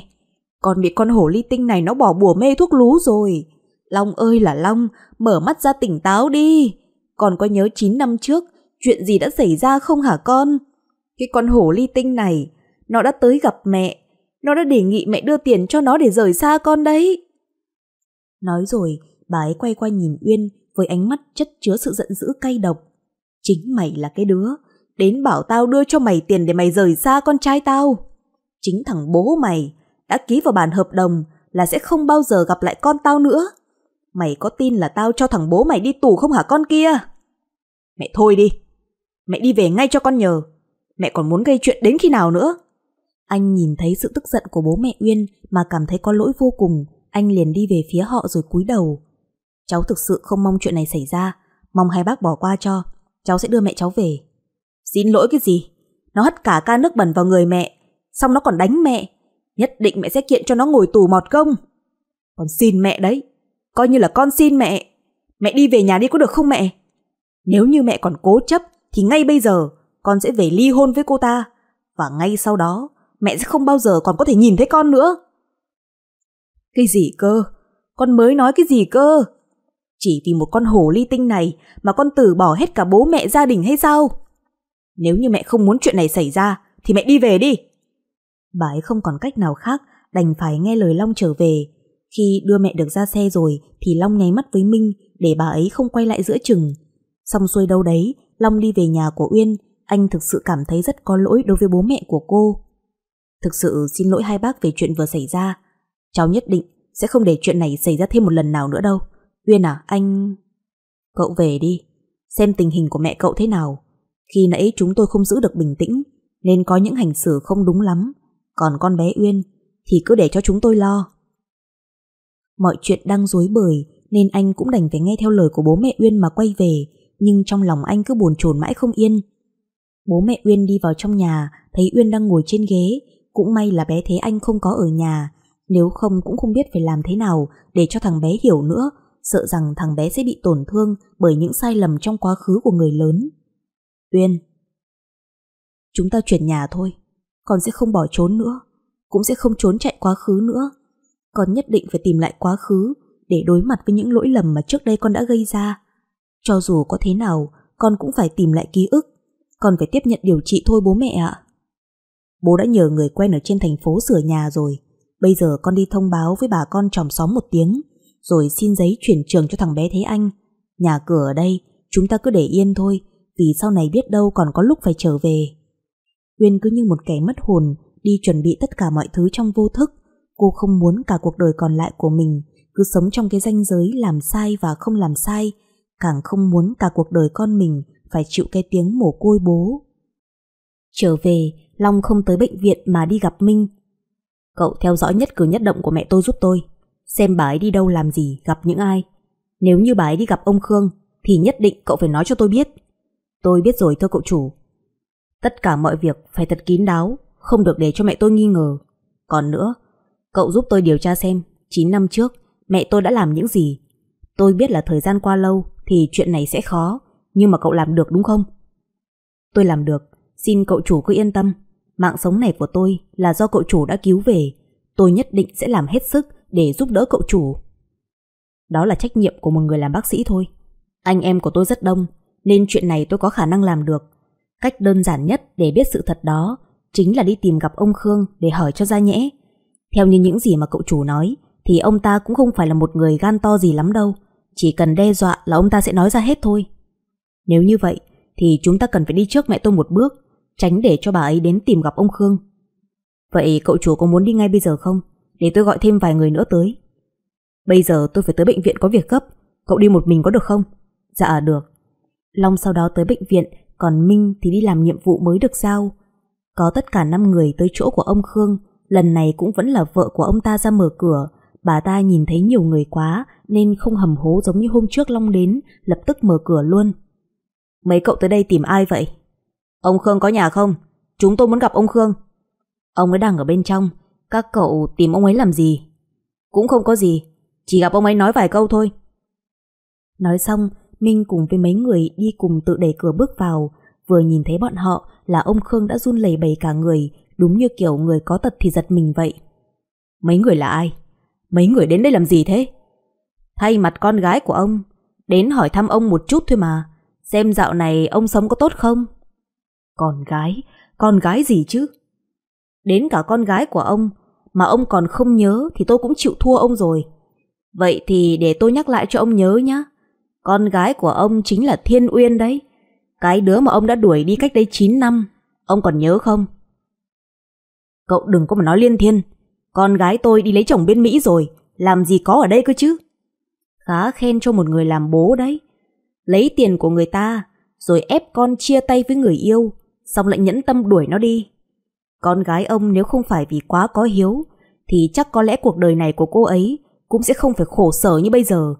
Con bị con hổ ly tinh này nó bỏ bùa mê thuốc lú rồi. Long ơi là Long, mở mắt ra tỉnh táo đi. Con có nhớ 9 năm trước, chuyện gì đã xảy ra không hả con? Cái con hổ ly tinh này, nó đã tới gặp mẹ. Nó đã đề nghị mẹ đưa tiền cho nó để rời xa con đấy. Nói rồi, bà ấy quay qua nhìn Uyên với ánh mắt chất chứa sự giận dữ cay độc. Chính mày là cái đứa, đến bảo tao đưa cho mày tiền để mày rời xa con trai tao. Chính thằng bố mày đã ký vào bản hợp đồng là sẽ không bao giờ gặp lại con tao nữa. Mày có tin là tao cho thằng bố mày đi tù không hả con kia? Mẹ thôi đi. Mẹ đi về ngay cho con nhờ. Mẹ còn muốn gây chuyện đến khi nào nữa? Anh nhìn thấy sự tức giận của bố mẹ Uyên mà cảm thấy có lỗi vô cùng. Anh liền đi về phía họ rồi cúi đầu. Cháu thực sự không mong chuyện này xảy ra. Mong hai bác bỏ qua cho. Cháu sẽ đưa mẹ cháu về. Xin lỗi cái gì? Nó hất cả ca nước bẩn vào người mẹ. Xong nó còn đánh mẹ. Nhất định mẹ sẽ kiện cho nó ngồi tù mọt công. Con xin mẹ đấy. Coi như là con xin mẹ. Mẹ đi về nhà đi có được không mẹ? Nếu như mẹ còn cố chấp, thì ngay bây giờ con sẽ về ly hôn với cô ta. Và ngay sau đó, mẹ sẽ không bao giờ còn có thể nhìn thấy con nữa. Cái gì cơ? Con mới nói cái gì cơ? Chỉ vì một con hổ ly tinh này mà con từ bỏ hết cả bố mẹ, gia đình hay sao? Nếu như mẹ không muốn chuyện này xảy ra thì mẹ đi về đi. Bà ấy không còn cách nào khác đành phải nghe lời Long trở về. Khi đưa mẹ được ra xe rồi thì Long nháy mắt với Minh để bà ấy không quay lại giữa chừng. Xong xuôi đâu đấy, Long đi về nhà của Uyên, anh thực sự cảm thấy rất có lỗi đối với bố mẹ của cô. Thực sự xin lỗi hai bác về chuyện vừa xảy ra. Cháu nhất định sẽ không để chuyện này xảy ra thêm một lần nào nữa đâu. Uyên à, anh... Cậu về đi, xem tình hình của mẹ cậu thế nào. Khi nãy chúng tôi không giữ được bình tĩnh, nên có những hành xử không đúng lắm. Còn con bé Uyên thì cứ để cho chúng tôi lo. Mọi chuyện đang dối bời nên anh cũng đành phải nghe theo lời của bố mẹ Uyên mà quay về. nhưng trong lòng anh cứ buồn chồn mãi không yên. Bố mẹ Uyên đi vào trong nhà, thấy Uyên đang ngồi trên ghế, cũng may là bé Thế Anh không có ở nhà, nếu không cũng không biết phải làm thế nào để cho thằng bé hiểu nữa, sợ rằng thằng bé sẽ bị tổn thương bởi những sai lầm trong quá khứ của người lớn. Uyên, chúng ta chuyển nhà thôi, con sẽ không bỏ trốn nữa, cũng sẽ không trốn chạy quá khứ nữa. Con nhất định phải tìm lại quá khứ để đối mặt với những lỗi lầm mà trước đây con đã gây ra. Cho dù có thế nào, con cũng phải tìm lại ký ức, con phải tiếp nhận điều trị thôi bố mẹ ạ. Bố đã nhờ người quen ở trên thành phố sửa nhà rồi, bây giờ con đi thông báo với bà con tròm xóm một tiếng, rồi xin giấy chuyển trường cho thằng bé Thế Anh. Nhà cửa ở đây, chúng ta cứ để yên thôi, vì sau này biết đâu còn có lúc phải trở về. Uyên cứ như một kẻ mất hồn, đi chuẩn bị tất cả mọi thứ trong vô thức. Cô không muốn cả cuộc đời còn lại của mình cứ sống trong cái ranh giới làm sai và không làm sai, càng không muốn cả cuộc đời con mình phải chịu cái tiếng mồ côi bố. Trở về, Long không tới bệnh viện mà đi gặp Minh. Cậu theo dõi nhất cử nhất động của mẹ tôi giúp tôi, xem bà ấy đi đâu làm gì, gặp những ai. Nếu như bà ấy đi gặp ông Khương, thì nhất định cậu phải nói cho tôi biết. Tôi biết rồi thưa cậu chủ. Tất cả mọi việc phải thật kín đáo, không được để cho mẹ tôi nghi ngờ. Còn nữa, cậu giúp tôi điều tra xem 9 năm trước mẹ tôi đã làm những gì. Tôi biết là thời gian qua lâu thì chuyện này sẽ khó, nhưng mà cậu làm được đúng không? Tôi làm được, xin cậu chủ cứ yên tâm. Mạng sống này của tôi là do cậu chủ đã cứu về. Tôi nhất định sẽ làm hết sức để giúp đỡ cậu chủ. Đó là trách nhiệm của một người làm bác sĩ thôi. Anh em của tôi rất đông, nên chuyện này tôi có khả năng làm được. Cách đơn giản nhất để biết sự thật đó chính là đi tìm gặp ông Khương để hỏi cho ra nhẽ. Theo như những gì mà cậu chủ nói, thì ông ta cũng không phải là một người gan to gì lắm đâu. Chỉ cần đe dọa là ông ta sẽ nói ra hết thôi. Nếu như vậy, thì chúng ta cần phải đi trước mẹ tôi một bước, tránh để cho bà ấy đến tìm gặp ông Khương. Vậy cậu chủ có muốn đi ngay bây giờ không? Để tôi gọi thêm vài người nữa tới. Bây giờ tôi phải tới bệnh viện có việc gấp, cậu đi một mình có được không? Dạ được. Long sau đó tới bệnh viện, còn Minh thì đi làm nhiệm vụ mới được giao. Có tất cả 5 người tới chỗ của ông Khương, lần này cũng vẫn là vợ của ông ta ra mở cửa, Bà ta nhìn thấy nhiều người quá nên không hầm hố giống như hôm trước Long đến, lập tức mở cửa luôn. Mấy cậu tới đây tìm ai vậy? Ông Khương có nhà không? Chúng tôi muốn gặp ông Khương. Ông ấy đang ở bên trong, các cậu tìm ông ấy làm gì? Cũng không có gì, chỉ gặp ông ấy nói vài câu thôi. Nói xong, Minh cùng với mấy người đi cùng tự đẩy cửa bước vào, vừa nhìn thấy bọn họ là ông Khương đã run lẩy bẩy cả người, đúng như kiểu người có tật thì giật mình vậy. Mấy người là ai? Mấy người đến đây làm gì thế? Thay mặt con gái của ông, đến hỏi thăm ông một chút thôi mà. Xem dạo này ông sống có tốt không? Con gái? Con gái gì chứ? Đến cả con gái của ông mà ông còn không nhớ thì tôi cũng chịu thua ông rồi. Vậy thì để tôi nhắc lại cho ông nhớ nhé. Con gái của ông chính là Thiên Uyên đấy. Cái đứa mà ông đã đuổi đi cách đây 9 năm. Ông còn nhớ không? Cậu đừng có mà nói liên thiên. Con gái tôi đi lấy chồng bên Mỹ rồi, làm gì có ở đây cơ chứ? Khá khen cho một người làm bố đấy. Lấy tiền của người ta, rồi ép con chia tay với người yêu, xong lại nhẫn tâm đuổi nó đi. Con gái ông nếu không phải vì quá có hiếu, thì chắc có lẽ cuộc đời này của cô ấy cũng sẽ không phải khổ sở như bây giờ.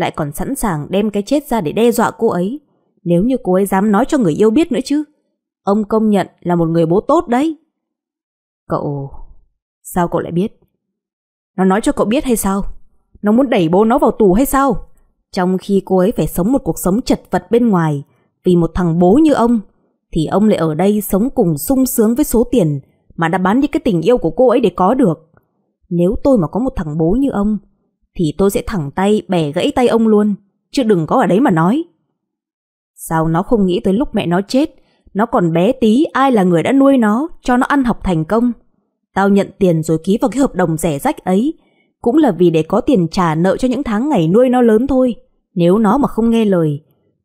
Lại còn sẵn sàng đem cái chết ra để đe dọa cô ấy, nếu như cô ấy dám nói cho người yêu biết nữa chứ. Ông công nhận là một người bố tốt đấy. Cậu Sao cậu lại biết? Nó nói cho cậu biết hay sao? Nó muốn đẩy bố nó vào tù hay sao? Trong khi cô ấy phải sống một cuộc sống chật vật bên ngoài vì một thằng bố như ông thì ông lại ở đây sống cùng sung sướng với số tiền mà đã bán đi cái tình yêu của cô ấy để có được. Nếu tôi mà có một thằng bố như ông thì tôi sẽ thẳng tay bẻ gãy tay ông luôn, chứ đừng có ở đấy mà nói. Sao nó không nghĩ tới lúc mẹ nó chết, nó còn bé tí ai là người đã nuôi nó, cho nó ăn học thành công. Tao nhận tiền rồi ký vào cái hợp đồng rẻ rách ấy, Cũng là vì để có tiền trả nợ cho những tháng ngày nuôi nó lớn thôi. Nếu nó mà không nghe lời,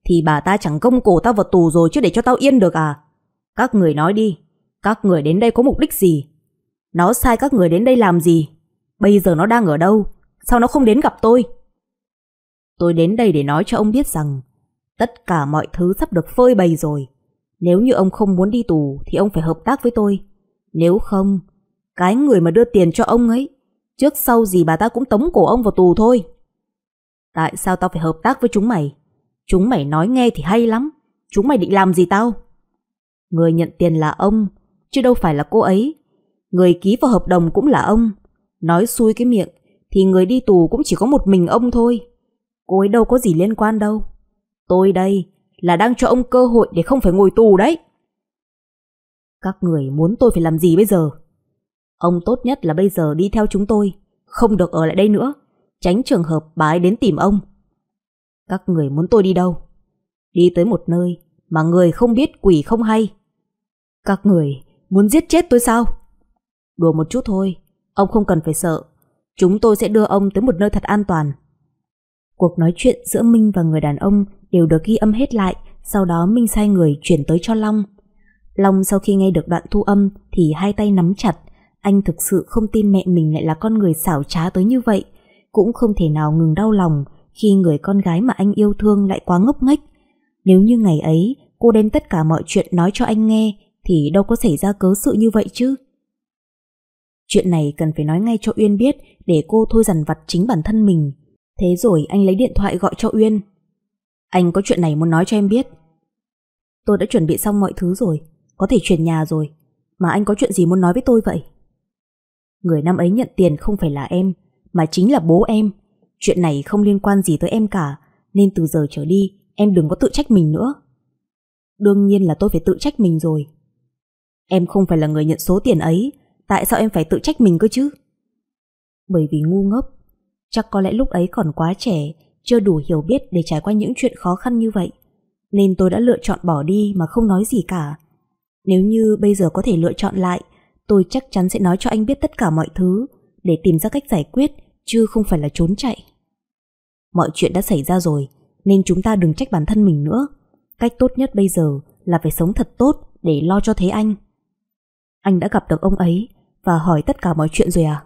Thì bà ta chẳng công cổ tao vào tù rồi chứ để cho tao yên được à? Các người nói đi, Các người đến đây có mục đích gì? Nó sai các người đến đây làm gì? Bây giờ nó đang ở đâu? Sao nó không đến gặp tôi Tôi đến đây để nói cho ông biết rằng Tất cả mọi thứ sắp được phơi bày rồi Nếu như ông không muốn đi tù Thì ông phải hợp tác với tôi Nếu không cái người mà đưa tiền cho ông ấy, trước sau gì bà ta cũng tống cổ ông vào tù thôi. Tại sao tao phải hợp tác với chúng mày? Chúng mày nói nghe thì hay lắm. Chúng mày định làm gì tao? Người nhận tiền là ông, chứ đâu phải là cô ấy. Người ký vào hợp đồng cũng là ông. Nói xui cái miệng, thì người đi tù cũng chỉ có một mình ông thôi. Cô ấy đâu có gì liên quan đâu. Tôi đây là đang cho ông cơ hội để không phải ngồi tù đấy. Các người muốn tôi phải làm gì bây giờ? Ông tốt nhất là bây giờ đi theo chúng tôi, không được ở lại đây nữa, tránh trường hợp bà ấy đến tìm ông. Các người muốn tôi đi đâu? Đi tới một nơi mà người không biết quỷ không hay. Các người muốn giết chết tôi sao? Đùa một chút thôi, ông không cần phải sợ. Chúng tôi sẽ đưa ông tới một nơi thật an toàn. Cuộc nói chuyện giữa Minh và người đàn ông đều được ghi âm hết lại, sau đó Minh sai người chuyển tới cho Long. Long sau khi nghe được đoạn thu âm thì hai tay nắm chặt, anh thực sự không tin mẹ mình lại là con người xảo trá tới như vậy, cũng không thể nào ngừng đau lòng khi người con gái mà anh yêu thương lại quá ngốc nghếch. Nếu như ngày ấy cô đem tất cả mọi chuyện nói cho anh nghe thì đâu có xảy ra cớ sự như vậy chứ. Chuyện này cần phải nói ngay cho Uyên biết để cô thôi dằn vặt chính bản thân mình. Thế rồi anh lấy điện thoại gọi cho Uyên. Anh có chuyện này muốn nói cho em biết. Tôi đã chuẩn bị xong mọi thứ rồi, có thể chuyển nhà rồi. Mà anh có chuyện gì muốn nói với tôi vậy? Người năm ấy nhận tiền không phải là em, mà chính là bố em. Chuyện này không liên quan gì tới em cả, nên từ giờ trở đi em đừng có tự trách mình nữa. Đương nhiên là tôi phải tự trách mình rồi. Em không phải là người nhận số tiền ấy, tại sao em phải tự trách mình cơ chứ? Bởi vì ngu ngốc, chắc có lẽ lúc ấy còn quá trẻ, chưa đủ hiểu biết để trải qua những chuyện khó khăn như vậy. Nên tôi đã lựa chọn bỏ đi mà không nói gì cả. Nếu như bây giờ có thể lựa chọn lại, tôi chắc chắn sẽ nói cho anh biết tất cả mọi thứ để tìm ra cách giải quyết, chứ không phải là trốn chạy. Mọi chuyện đã xảy ra rồi, nên chúng ta đừng trách bản thân mình nữa. Cách tốt nhất bây giờ là phải sống thật tốt để lo cho Thế Anh. Anh đã gặp được ông ấy và hỏi tất cả mọi chuyện rồi à?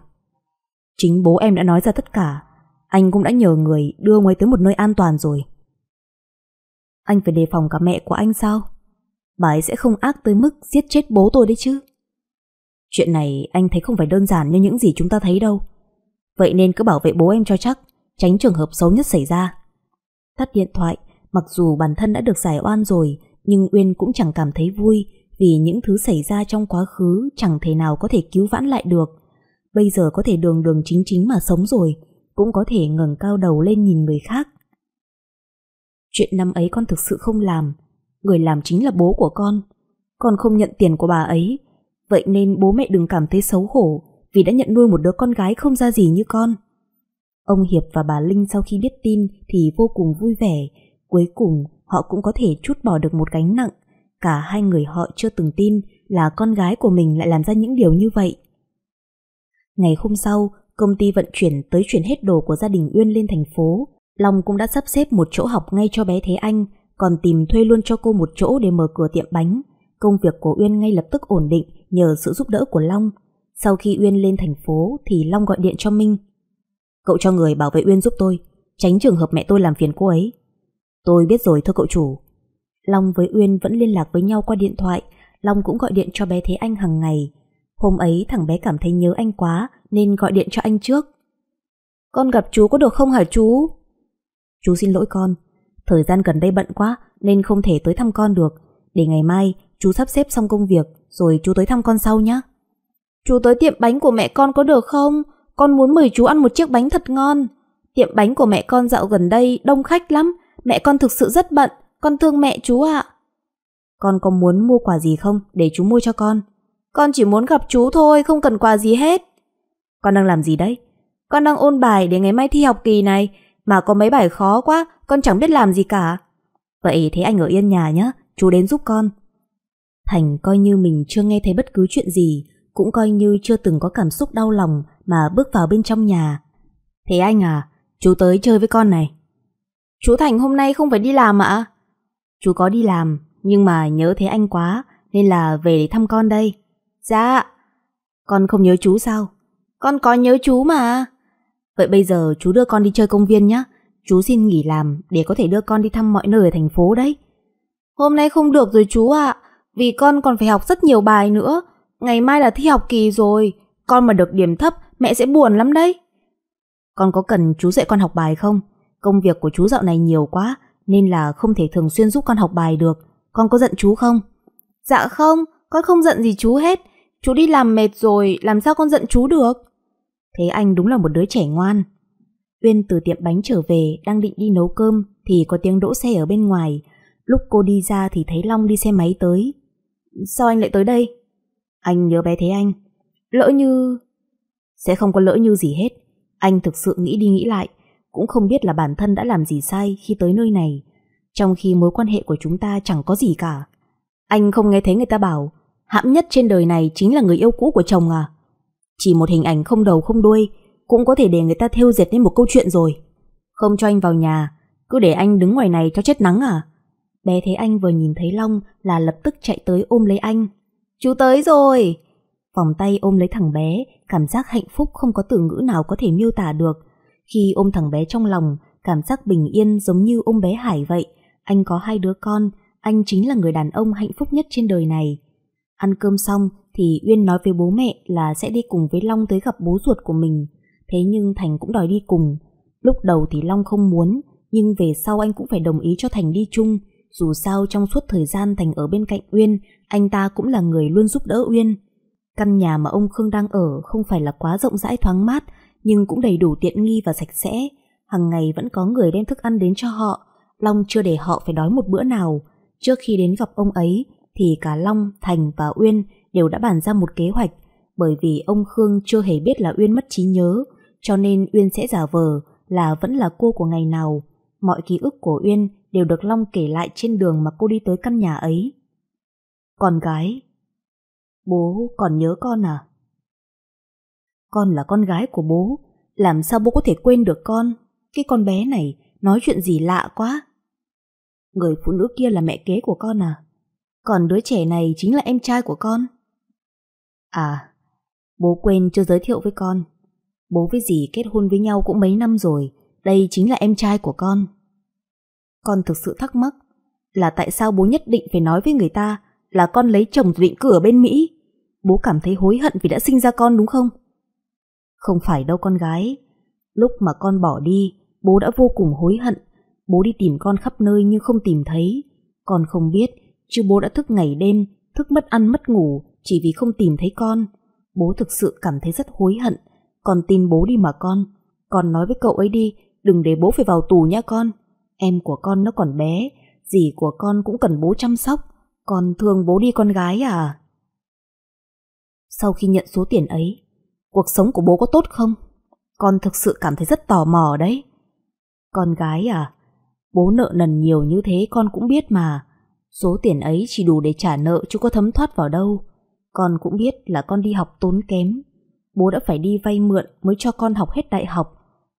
Chính bố em đã nói ra tất cả. Anh cũng đã nhờ người đưa ông ấy tới một nơi an toàn rồi. Anh phải đề phòng cả mẹ của anh sao? Bà ấy sẽ không ác tới mức giết chết bố tôi đấy chứ. Chuyện này anh thấy không phải đơn giản như những gì chúng ta thấy đâu. Vậy nên cứ bảo vệ bố em cho chắc, tránh trường hợp xấu nhất xảy ra. Tắt điện thoại, mặc dù bản thân đã được giải oan rồi, nhưng Uyên cũng chẳng cảm thấy vui vì những thứ xảy ra trong quá khứ chẳng thể nào có thể cứu vãn lại được. Bây giờ có thể đường đường chính chính mà sống rồi, cũng có thể ngẩng cao đầu lên nhìn người khác. Chuyện năm ấy con thực sự không làm, người làm chính là bố của con. Con không nhận tiền của bà ấy, vậy nên bố mẹ đừng cảm thấy xấu hổ vì đã nhận nuôi một đứa con gái không ra gì như con. Ông Hiệp và bà Linh sau khi biết tin thì vô cùng vui vẻ, cuối cùng họ cũng có thể chút bỏ được một gánh nặng. Cả hai người họ chưa từng tin là con gái của mình lại làm ra những điều như vậy. Ngày hôm sau, công ty vận chuyển tới chuyển hết đồ của gia đình Uyên lên thành phố. Long cũng đã sắp xếp một chỗ học ngay cho bé Thế Anh, còn tìm thuê luôn cho cô một chỗ để mở cửa tiệm bánh. Công việc của Uyên ngay lập tức ổn định nhờ sự giúp đỡ của Long. Sau khi Uyên lên thành phố thì Long gọi điện cho Minh. Cậu cho người bảo vệ Uyên giúp tôi, tránh trường hợp mẹ tôi làm phiền cô ấy. Tôi biết rồi thưa cậu chủ. Long với Uyên vẫn liên lạc với nhau qua điện thoại, Long cũng gọi điện cho bé Thế Anh hàng ngày. Hôm ấy thằng bé cảm thấy nhớ anh quá nên gọi điện cho anh trước. Con gặp chú có được không hả chú? Chú xin lỗi con, thời gian gần đây bận quá nên không thể tới thăm con được. Để ngày mai chú sắp xếp xong công việc rồi chú tới thăm con sau nhé. Chú tới tiệm bánh của mẹ con có được không? Con muốn mời chú ăn một chiếc bánh thật ngon. Tiệm bánh của mẹ con dạo gần đây đông khách lắm. Mẹ con thực sự rất bận. Con thương mẹ chú ạ. Con có muốn mua quà gì không để chú mua cho con? Con chỉ muốn gặp chú thôi, không cần quà gì hết. Con đang làm gì đấy? Con đang ôn bài để ngày mai thi học kỳ này. Mà có mấy bài khó quá, con chẳng biết làm gì cả. Vậy thế anh ở yên nhà nhé, chú đến giúp con. Thành coi như mình chưa nghe thấy bất cứ chuyện gì, cũng coi như chưa từng có cảm xúc đau lòng mà bước vào bên trong nhà. Thế anh à, chú tới chơi với con này. Chú Thành hôm nay không phải đi làm ạ? Chú có đi làm, nhưng mà nhớ thấy anh quá, nên là về để thăm con đây. Dạ. Con không nhớ chú sao? Con có nhớ chú mà. Vậy bây giờ chú đưa con đi chơi công viên nhé. Chú xin nghỉ làm để có thể đưa con đi thăm mọi nơi ở thành phố đấy. Hôm nay không được rồi chú ạ, vì con còn phải học rất nhiều bài nữa. Ngày mai là thi học kỳ rồi, con mà được điểm thấp mẹ sẽ buồn lắm đấy. Con có cần chú dạy con học bài không? Công việc của chú dạo này nhiều quá nên là không thể thường xuyên giúp con học bài được. Con có giận chú không? Dạ không, con không giận gì chú hết. Chú đi làm mệt rồi, làm sao con giận chú được? Thế anh đúng là một đứa trẻ ngoan. Uyên từ tiệm bánh trở về, đang định đi nấu cơm, thì có tiếng đỗ xe ở bên ngoài. Lúc cô đi ra thì thấy Long đi xe máy tới. Sao anh lại tới đây? Anh nhớ bé Thế Anh. Lỡ như... Sẽ không có lỡ như gì hết. Anh thực sự nghĩ đi nghĩ lại, cũng không biết là bản thân đã làm gì sai khi tới nơi này, trong khi mối quan hệ của chúng ta chẳng có gì cả. Anh không nghe thấy người ta bảo, hãm nhất trên đời này chính là người yêu cũ của chồng à? Chỉ một hình ảnh không đầu không đuôi cũng có thể để người ta thêu dệt nên một câu chuyện rồi. Không cho anh vào nhà, cứ để anh đứng ngoài này cho chết nắng à? Bé thấy anh vừa nhìn thấy Long là lập tức chạy tới ôm lấy anh. Chú tới rồi! Vòng tay ôm lấy thằng bé, cảm giác hạnh phúc không có từ ngữ nào có thể miêu tả được. Khi ôm thằng bé trong lòng, cảm giác bình yên giống như ôm bé Hải vậy. Anh có hai đứa con, anh chính là người đàn ông hạnh phúc nhất trên đời này. Ăn cơm xong thì Uyên nói với bố mẹ là sẽ đi cùng với Long tới gặp bố ruột của mình. Thế nhưng Thành cũng đòi đi cùng. Lúc đầu thì Long không muốn, nhưng về sau anh cũng phải đồng ý cho Thành đi chung. Dù sao trong suốt thời gian Thành ở bên cạnh Uyên, anh ta cũng là người luôn giúp đỡ Uyên. Căn nhà mà ông Khương đang ở không phải là quá rộng rãi thoáng mát, nhưng cũng đầy đủ tiện nghi và sạch sẽ. Hằng ngày vẫn có người đem thức ăn đến cho họ. Long chưa để họ phải đói một bữa nào. Trước khi đến gặp ông ấy, thì cả Long, Thành và Uyên đều đã bàn ra một kế hoạch. Bởi vì ông Khương chưa hề biết là Uyên mất trí nhớ, cho nên Uyên sẽ giả vờ là vẫn là cô của ngày nào. Mọi ký ức của Uyên đều được Long kể lại trên đường mà cô đi tới căn nhà ấy. Con gái Bố còn nhớ con à? Con là con gái của bố, làm sao bố có thể quên được con? Cái con bé này nói chuyện gì lạ quá. Người phụ nữ kia là mẹ kế của con à? Còn đứa trẻ này chính là em trai của con. À, bố quên chưa giới thiệu với con. Bố với dì kết hôn với nhau cũng mấy năm rồi, đây chính là em trai của con. Con thực sự thắc mắc là tại sao bố nhất định phải nói với người ta là con lấy chồng định cử ở bên Mỹ. Bố cảm thấy hối hận vì đã sinh ra con đúng không? Không phải đâu con gái. Lúc mà con bỏ đi, bố đã vô cùng hối hận. Bố đi tìm con khắp nơi nhưng không tìm thấy. Con không biết, chứ bố đã thức ngày đêm, thức mất ăn mất ngủ chỉ vì không tìm thấy con. Bố thực sự cảm thấy rất hối hận. Con tin bố đi mà con. Con nói với cậu ấy đi, đừng để bố phải vào tù nhá con. Em của con nó còn bé, dì của con cũng cần bố chăm sóc. Con thương bố đi con gái à? Sau khi nhận số tiền ấy, cuộc sống của bố có tốt không? Con thực sự cảm thấy rất tò mò đấy. Con gái à? Bố nợ nần nhiều như thế con cũng biết mà. Số tiền ấy chỉ đủ để trả nợ chứ có thấm thoát vào đâu. Con cũng biết là con đi học tốn kém. Bố đã phải đi vay mượn mới cho con học hết đại học.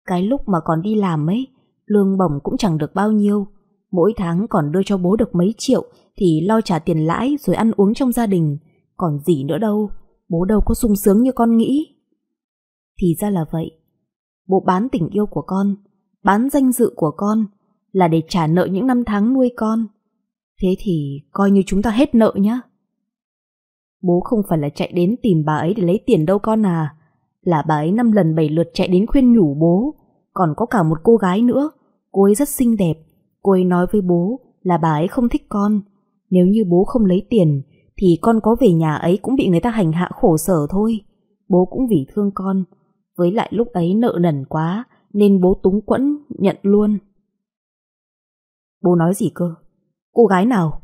Cái lúc mà còn đi làm ấy, lương bổng cũng chẳng được bao nhiêu. Mỗi tháng còn đưa cho bố được mấy triệu thì lo trả tiền lãi rồi ăn uống trong gia đình. Còn gì nữa đâu, bố đâu có sung sướng như con nghĩ. Thì ra là vậy. Bố bán tình yêu của con, bán danh dự của con là để trả nợ những năm tháng nuôi con. Thế thì coi như chúng ta hết nợ nhá. Bố không phải là chạy đến tìm bà ấy để lấy tiền đâu con à. Là bà ấy năm lần bảy lượt chạy đến khuyên nhủ bố. Còn có cả một cô gái nữa. Cô ấy rất xinh đẹp. Cô ấy nói với bố là bà ấy không thích con. Nếu như bố không lấy tiền thì con có về nhà ấy cũng bị người ta hành hạ khổ sở thôi. Bố cũng vì thương con. Với lại lúc ấy nợ nần quá nên bố túng quẫn nhận luôn. Bố nói gì cơ? Cô gái nào?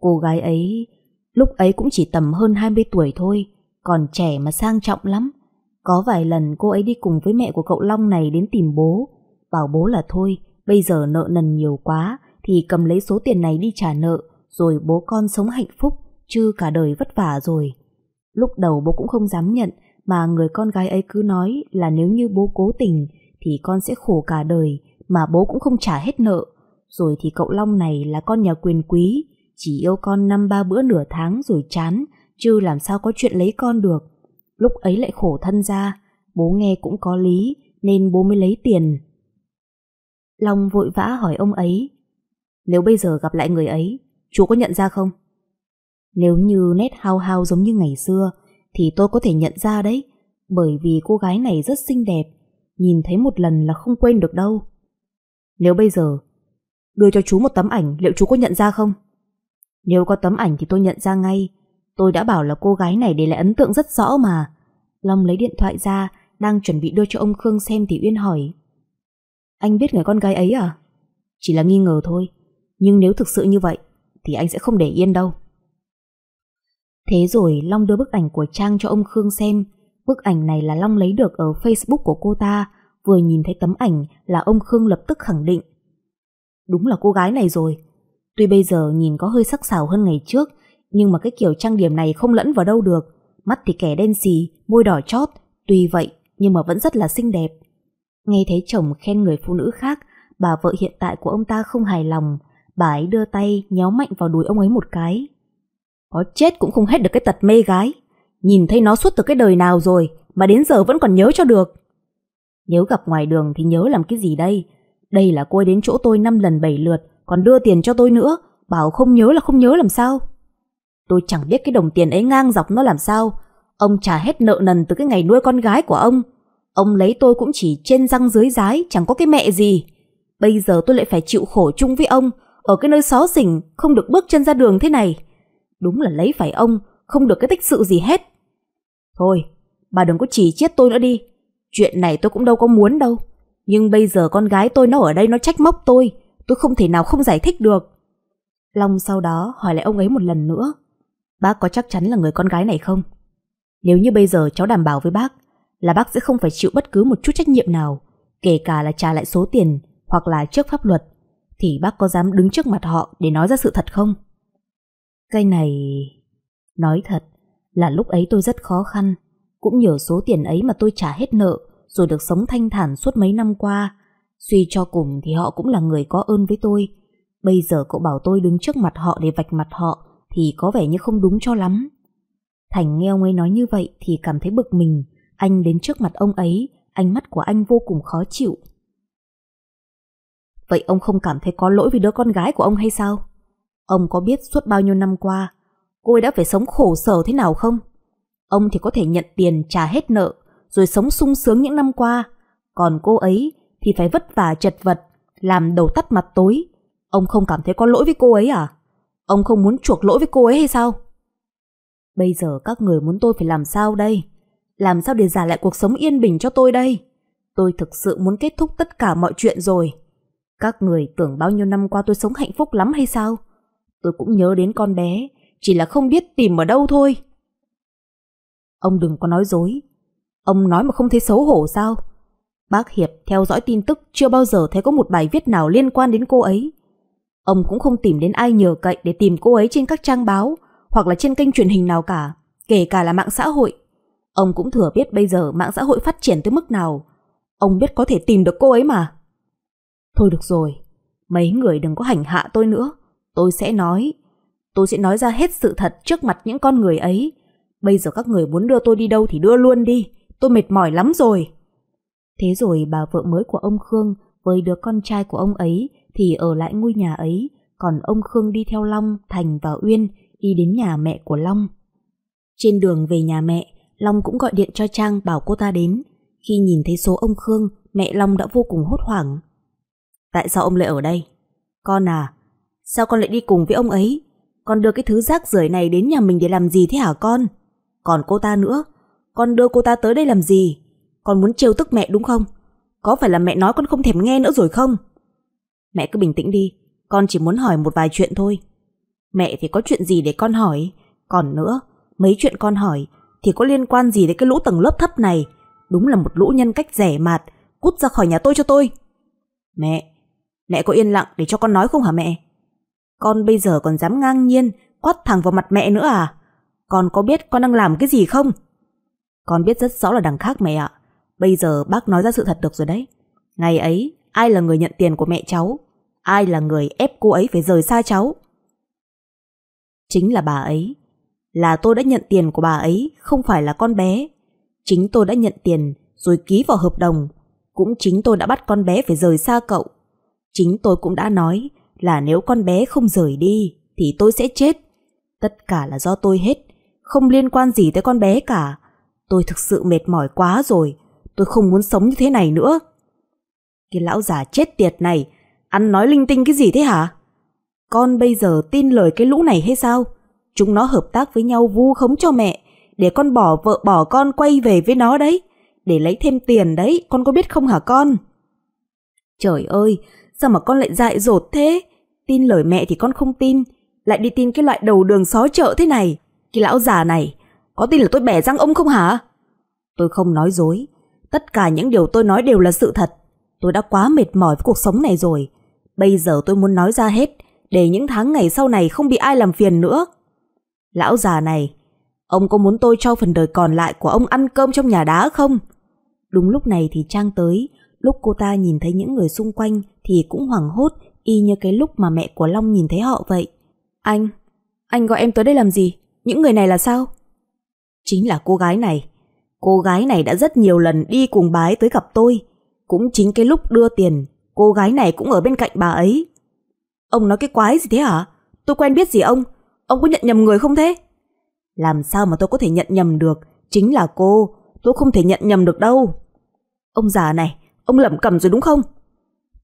Cô gái ấy lúc ấy cũng chỉ tầm hơn 20 tuổi thôi, còn trẻ mà sang trọng lắm. Có vài lần cô ấy đi cùng với mẹ của cậu Long này đến tìm bố, bảo bố là thôi, bây giờ nợ nần nhiều quá thì cầm lấy số tiền này đi trả nợ, rồi bố con sống hạnh phúc, chứ cả đời vất vả rồi. Lúc đầu bố cũng không dám nhận, mà người con gái ấy cứ nói là nếu như bố cố tình thì con sẽ khổ cả đời, mà bố cũng không trả hết nợ. Rồi thì cậu Long này là con nhà quyền quý, chỉ yêu con năm ba bữa nửa tháng rồi chán, chứ làm sao có chuyện lấy con được. Lúc ấy lại khổ thân ra, bố nghe cũng có lý, nên bố mới lấy tiền. Long vội vã hỏi ông ấy, nếu bây giờ gặp lại người ấy, chú có nhận ra không? Nếu như nét hao hao giống như ngày xưa, thì tôi có thể nhận ra đấy, bởi vì cô gái này rất xinh đẹp, nhìn thấy một lần là không quên được đâu. Nếu bây giờ, Đưa cho chú một tấm ảnh liệu chú có nhận ra không? Nếu có tấm ảnh thì tôi nhận ra ngay. Tôi đã bảo là cô gái này để lại ấn tượng rất rõ mà. Long lấy điện thoại ra, đang chuẩn bị đưa cho ông Khương xem thì Uyên hỏi. Anh biết người con gái ấy à? Chỉ là nghi ngờ thôi. Nhưng nếu thực sự như vậy, thì anh sẽ không để yên đâu. Thế rồi Long đưa bức ảnh của Trang cho ông Khương xem. Bức ảnh này là Long lấy được ở Facebook của cô ta. Vừa nhìn thấy tấm ảnh là ông Khương lập tức khẳng định. Đúng là cô gái này rồi. Tuy bây giờ nhìn có hơi sắc sảo hơn ngày trước, nhưng mà cái kiểu trang điểm này không lẫn vào đâu được. Mắt thì kẻ đen xì, môi đỏ chót. Tuy vậy, nhưng mà vẫn rất là xinh đẹp. Nghe thấy chồng khen người phụ nữ khác, bà vợ hiện tại của ông ta không hài lòng. Bà ấy đưa tay nhéo mạnh vào đùi ông ấy một cái. Có chết cũng không hết được cái tật mê gái. Nhìn thấy nó suốt từ cái đời nào rồi mà đến giờ vẫn còn nhớ cho được. Nếu gặp ngoài đường thì nhớ làm cái gì đây? Đây là cô ấy đến chỗ tôi năm lần bảy lượt còn đưa tiền cho tôi nữa. Bảo không nhớ là không nhớ làm sao? Tôi chẳng biết cái đồng tiền ấy ngang dọc nó làm sao. Ông trả hết nợ nần từ cái ngày nuôi con gái của ông. Ông lấy tôi cũng chỉ trên răng dưới rái, chẳng có cái mẹ gì. Bây giờ tôi lại phải chịu khổ chung với ông, ở cái nơi xó xỉnh, không được bước chân ra đường thế này. Đúng là lấy phải ông, không được cái tích sự gì hết. Thôi, bà đừng có chỉ chết tôi nữa đi. Chuyện này tôi cũng đâu có muốn đâu. Nhưng bây giờ con gái tôi nó ở đây nó trách móc tôi. Tôi không thể nào không giải thích được. Long sau đó hỏi lại ông ấy một lần nữa. Bác có chắc chắn là người con gái này không? Nếu như bây giờ cháu đảm bảo với bác là bác sẽ không phải chịu bất cứ một chút trách nhiệm nào, kể cả là trả lại số tiền hoặc là trước pháp luật, thì bác có dám đứng trước mặt họ để nói ra sự thật không? Cái này... Nói thật là lúc ấy tôi rất khó khăn, cũng nhờ số tiền ấy mà tôi trả hết nợ rồi được sống thanh thản suốt mấy năm qua. Suy cho cùng thì họ cũng là người có ơn với tôi. Bây giờ cậu bảo tôi đứng trước mặt họ để vạch mặt họ thì có vẻ như không đúng cho lắm. Thành nghe ông ấy nói như vậy thì cảm thấy bực mình. Anh đến trước mặt ông ấy, ánh mắt của anh vô cùng khó chịu. Vậy ông không cảm thấy có lỗi vì đứa con gái của ông hay sao? Ông có biết suốt bao nhiêu năm qua cô ấy đã phải sống khổ sở thế nào không? Ông thì có thể nhận tiền trả hết nợ rồi sống sung sướng những năm qua. Còn cô ấy thì phải vất vả chật vật, làm đầu tắt mặt tối. Ông không cảm thấy có lỗi với cô ấy à? Ông không muốn chuộc lỗi với cô ấy hay sao? Bây giờ các người muốn tôi phải làm sao đây? Làm sao để giả lại cuộc sống yên bình cho tôi đây? Tôi thực sự muốn kết thúc tất cả mọi chuyện rồi. Các người tưởng bao nhiêu năm qua tôi sống hạnh phúc lắm hay sao? Tôi cũng nhớ đến con bé, chỉ là không biết tìm ở đâu thôi. Ông đừng có nói dối. Ông nói mà không thấy xấu hổ sao? Bác Hiệp theo dõi tin tức chưa bao giờ thấy có một bài viết nào liên quan đến cô ấy. Ông cũng không tìm đến ai nhờ cậy để tìm cô ấy trên các trang báo hoặc là trên kênh truyền hình nào cả, kể cả là mạng xã hội. Ông cũng thừa biết bây giờ mạng xã hội phát triển tới mức nào. Ông biết có thể tìm được cô ấy mà. Thôi được rồi, mấy người đừng có hành hạ tôi nữa. Tôi sẽ nói, tôi sẽ nói ra hết sự thật trước mặt những con người ấy. Bây giờ các người muốn đưa tôi đi đâu thì đưa luôn đi, tôi mệt mỏi lắm rồi. Thế rồi bà vợ mới của ông Khương với đứa con trai của ông ấy thì ở lại ngôi nhà ấy, còn ông Khương đi theo Long, Thành và Uyên đi đến nhà mẹ của Long. Trên đường về nhà mẹ, Long cũng gọi điện cho Trang bảo cô ta đến. Khi nhìn thấy số ông Khương, mẹ Long đã vô cùng hốt hoảng. Tại sao ông lại ở đây? Con à, sao con lại đi cùng với ông ấy? Con đưa cái thứ rác rưởi này đến nhà mình để làm gì thế hả con? Còn cô ta nữa, con đưa cô ta tới đây làm gì? Con muốn trêu tức mẹ đúng không? Có phải là mẹ nói con không thèm nghe nữa rồi không? Mẹ cứ bình tĩnh đi, con chỉ muốn hỏi một vài chuyện thôi. Mẹ thì có chuyện gì để con hỏi? Còn nữa, mấy chuyện con hỏi thì có liên quan gì đến cái lũ tầng lớp thấp này? Đúng là một lũ nhân cách rẻ mạt, cút ra khỏi nhà tôi cho tôi. Mẹ, mẹ có yên lặng để cho con nói không hả mẹ? Con bây giờ còn dám ngang nhiên quát thẳng vào mặt mẹ nữa à? Con có biết con đang làm cái gì không? Con biết rất rõ là đằng khác mẹ ạ. Bây giờ bác nói ra sự thật được rồi đấy. Ngày ấy, ai là người nhận tiền của mẹ cháu? Ai là người ép cô ấy phải rời xa cháu? Chính là bà ấy. Là tôi đã nhận tiền của bà ấy, không phải là con bé. Chính tôi đã nhận tiền rồi ký vào hợp đồng. Cũng chính tôi đã bắt con bé phải rời xa cậu. Chính tôi cũng đã nói là nếu con bé không rời đi thì tôi sẽ chết. Tất cả là do tôi hết, không liên quan gì tới con bé cả. Tôi thực sự mệt mỏi quá rồi, tôi không muốn sống như thế này nữa. Cái lão già chết tiệt này, Ăn nói linh tinh cái gì thế hả? Con bây giờ tin lời cái lũ này hay sao? Chúng nó hợp tác với nhau vu khống cho mẹ để con bỏ vợ bỏ con quay về với nó đấy. Để lấy thêm tiền đấy, con có biết không hả con? Trời ơi, sao mà con lại dại dột thế? Tin lời mẹ thì con không tin, lại đi tin cái loại đầu đường xó chợ thế này. Cái lão già này, có tin là tôi bẻ răng ông không hả? Tôi không nói dối, tất cả những điều tôi nói đều là sự thật. Tôi đã quá mệt mỏi với cuộc sống này rồi. Bây giờ tôi muốn nói ra hết, để những tháng ngày sau này không bị ai làm phiền nữa. Lão già này, ông có muốn tôi cho phần đời còn lại của ông ăn cơm trong nhà đá không? Đúng lúc này thì Trang tới, lúc cô ta nhìn thấy những người xung quanh thì cũng hoảng hốt y như cái lúc mà mẹ của Long nhìn thấy họ vậy. Anh, anh gọi em tới đây làm gì? Những người này là sao? Chính là cô gái này. Cô gái này đã rất nhiều lần đi cùng bái tới gặp tôi. Cũng chính cái lúc đưa tiền, cô gái này cũng ở bên cạnh bà ấy. Ông nói cái quái gì thế hả? Tôi quen biết gì ông? Ông có nhận nhầm người không thế? Làm sao mà tôi có thể nhận nhầm được? Chính là cô, tôi không thể nhận nhầm được đâu. Ông già này, ông lẩm cẩm rồi đúng không?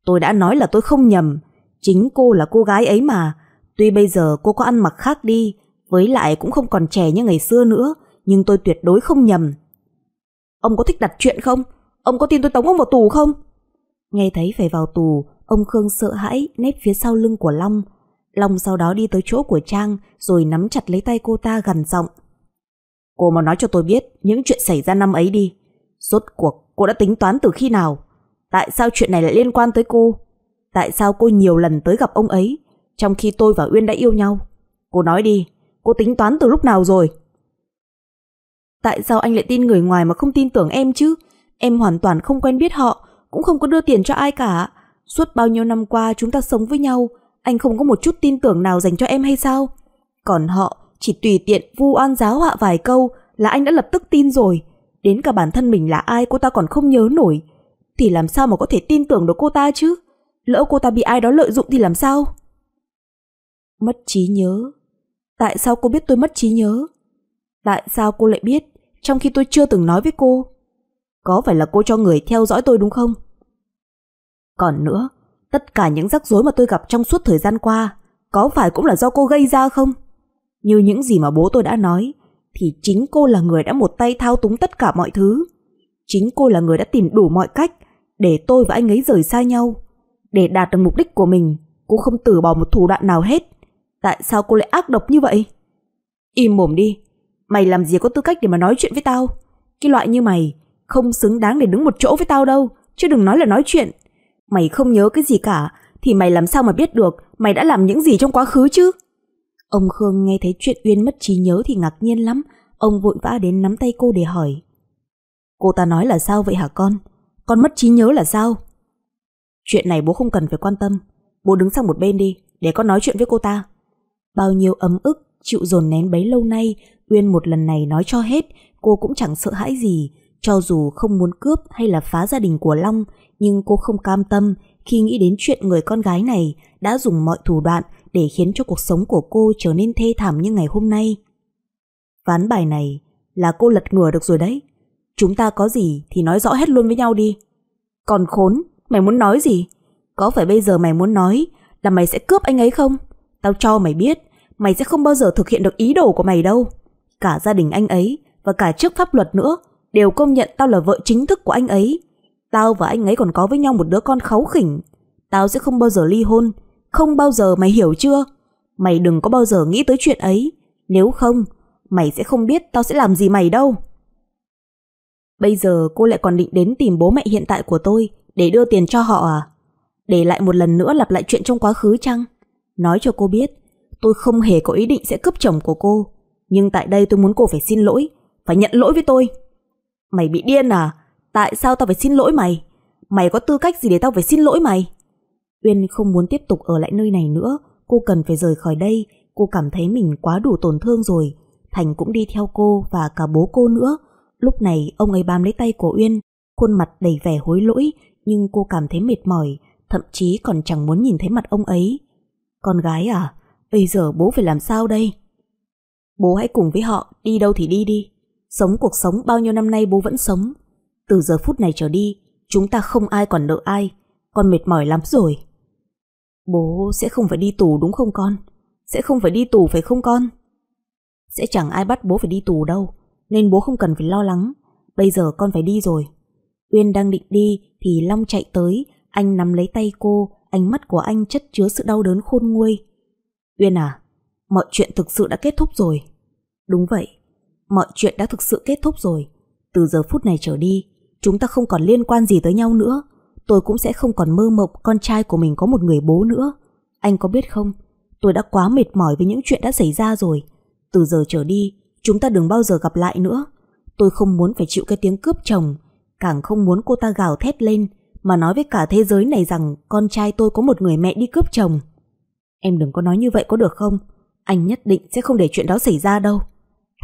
Tôi đã nói là tôi không nhầm, chính cô là cô gái ấy mà. Tuy bây giờ cô có ăn mặc khác đi, với lại cũng không còn trẻ như ngày xưa nữa, nhưng tôi tuyệt đối không nhầm. Ông có thích đặt chuyện không? Ông có tin tôi tống ông vào tù không? Nghe thấy phải vào tù, ông Khương sợ hãi nép phía sau lưng của Long. Long sau đó đi tới chỗ của Trang rồi nắm chặt lấy tay cô ta gần giọng. Cô mà nói cho tôi biết những chuyện xảy ra năm ấy đi. Rốt cuộc cô đã tính toán từ khi nào? Tại sao chuyện này lại liên quan tới cô? Tại sao cô nhiều lần tới gặp ông ấy trong khi tôi và Uyên đã yêu nhau? Cô nói đi, cô tính toán từ lúc nào rồi? Tại sao anh lại tin người ngoài mà không tin tưởng em chứ? Em hoàn toàn không quen biết họ, cũng không có đưa tiền cho ai cả. Suốt bao nhiêu năm qua chúng ta sống với nhau, anh không có một chút tin tưởng nào dành cho em hay sao? Còn họ chỉ tùy tiện vu oan giáo họa vài câu là anh đã lập tức tin rồi. Đến cả bản thân mình là ai cô ta còn không nhớ nổi. Thì làm sao mà có thể tin tưởng được cô ta chứ? Lỡ cô ta bị ai đó lợi dụng thì làm sao? Mất trí nhớ. Tại sao cô biết tôi mất trí nhớ? Tại sao cô lại biết trong khi tôi chưa từng nói với cô? Có phải là cô cho người theo dõi tôi đúng không? Còn nữa, tất cả những rắc rối mà tôi gặp trong suốt thời gian qua có phải cũng là do cô gây ra không? Như những gì mà bố tôi đã nói, thì chính cô là người đã một tay thao túng tất cả mọi thứ. Chính cô là người đã tìm đủ mọi cách để tôi và anh ấy rời xa nhau. Để đạt được mục đích của mình, cô không từ bỏ một thủ đoạn nào hết. Tại sao cô lại ác độc như vậy? Im mồm đi, mày làm gì có tư cách để mà nói chuyện với tao? Cái loại như mày không xứng đáng để đứng một chỗ với tao đâu, chứ đừng nói là nói chuyện. Mày không nhớ cái gì cả, thì mày làm sao mà biết được mày đã làm những gì trong quá khứ chứ? Ông Khương nghe thấy chuyện Uyên mất trí nhớ thì ngạc nhiên lắm, ông vội vã đến nắm tay cô để hỏi. Cô ta nói là sao vậy hả con? Con mất trí nhớ là sao? Chuyện này bố không cần phải quan tâm, bố đứng sang một bên đi, để con nói chuyện với cô ta. Bao nhiêu ấm ức, chịu dồn nén bấy lâu nay, Uyên một lần này nói cho hết, cô cũng chẳng sợ hãi gì, cho dù không muốn cướp hay là phá gia đình của Long, nhưng cô không cam tâm khi nghĩ đến chuyện người con gái này đã dùng mọi thủ đoạn để khiến cho cuộc sống của cô trở nên thê thảm như ngày hôm nay. Ván bài này là cô lật ngửa được rồi đấy. Chúng ta có gì thì nói rõ hết luôn với nhau đi. Còn khốn, mày muốn nói gì? Có phải bây giờ mày muốn nói là mày sẽ cướp anh ấy không? Tao cho mày biết, mày sẽ không bao giờ thực hiện được ý đồ của mày đâu. Cả gia đình anh ấy và cả trước pháp luật nữa đều công nhận tao là vợ chính thức của anh ấy. Tao và anh ấy còn có với nhau một đứa con kháu khỉnh. Tao sẽ không bao giờ ly hôn, không bao giờ mày hiểu chưa? Mày đừng có bao giờ nghĩ tới chuyện ấy, nếu không, mày sẽ không biết tao sẽ làm gì mày đâu. Bây giờ cô lại còn định đến tìm bố mẹ hiện tại của tôi để đưa tiền cho họ à? Để lại một lần nữa lặp lại chuyện trong quá khứ chăng? Nói cho cô biết, tôi không hề có ý định sẽ cướp chồng của cô. Nhưng tại đây tôi muốn cô phải xin lỗi, phải nhận lỗi với tôi. Mày bị điên à? Tại sao tao phải xin lỗi mày? Mày có tư cách gì để tao phải xin lỗi mày? Uyên không muốn tiếp tục ở lại nơi này nữa, cô cần phải rời khỏi đây, cô cảm thấy mình quá đủ tổn thương rồi. Thành cũng đi theo cô và cả bố cô nữa. Lúc này ông ấy bám lấy tay của Uyên, khuôn mặt đầy vẻ hối lỗi, nhưng cô cảm thấy mệt mỏi, thậm chí còn chẳng muốn nhìn thấy mặt ông ấy. Con gái à, bây giờ bố phải làm sao đây? Bố hãy cùng với họ, đi đâu thì đi đi. Sống cuộc sống bao nhiêu năm nay bố vẫn sống. Từ giờ phút này trở đi, chúng ta không ai còn nợ ai. Con mệt mỏi lắm rồi. Bố sẽ không phải đi tù đúng không con? Sẽ không phải đi tù phải không con? Sẽ chẳng ai bắt bố phải đi tù đâu, nên bố không cần phải lo lắng. Bây giờ con phải đi rồi. Uyên đang định đi thì Long chạy tới, anh nắm lấy tay cô, ánh mắt của anh chất chứa sự đau đớn khôn nguôi. Uyên à, mọi chuyện thực sự đã kết thúc rồi. Đúng vậy, mọi chuyện đã thực sự kết thúc rồi. Từ giờ phút này trở đi, chúng ta không còn liên quan gì tới nhau nữa. Tôi cũng sẽ không còn mơ mộng con trai của mình có một người bố nữa. Anh có biết không, tôi đã quá mệt mỏi với những chuyện đã xảy ra rồi. Từ giờ trở đi, chúng ta đừng bao giờ gặp lại nữa. Tôi không muốn phải chịu cái tiếng cướp chồng, càng không muốn cô ta gào thét lên, mà nói với cả thế giới này rằng con trai tôi có một người mẹ đi cướp chồng. Em đừng có nói như vậy có được không? Anh nhất định sẽ không để chuyện đó xảy ra đâu.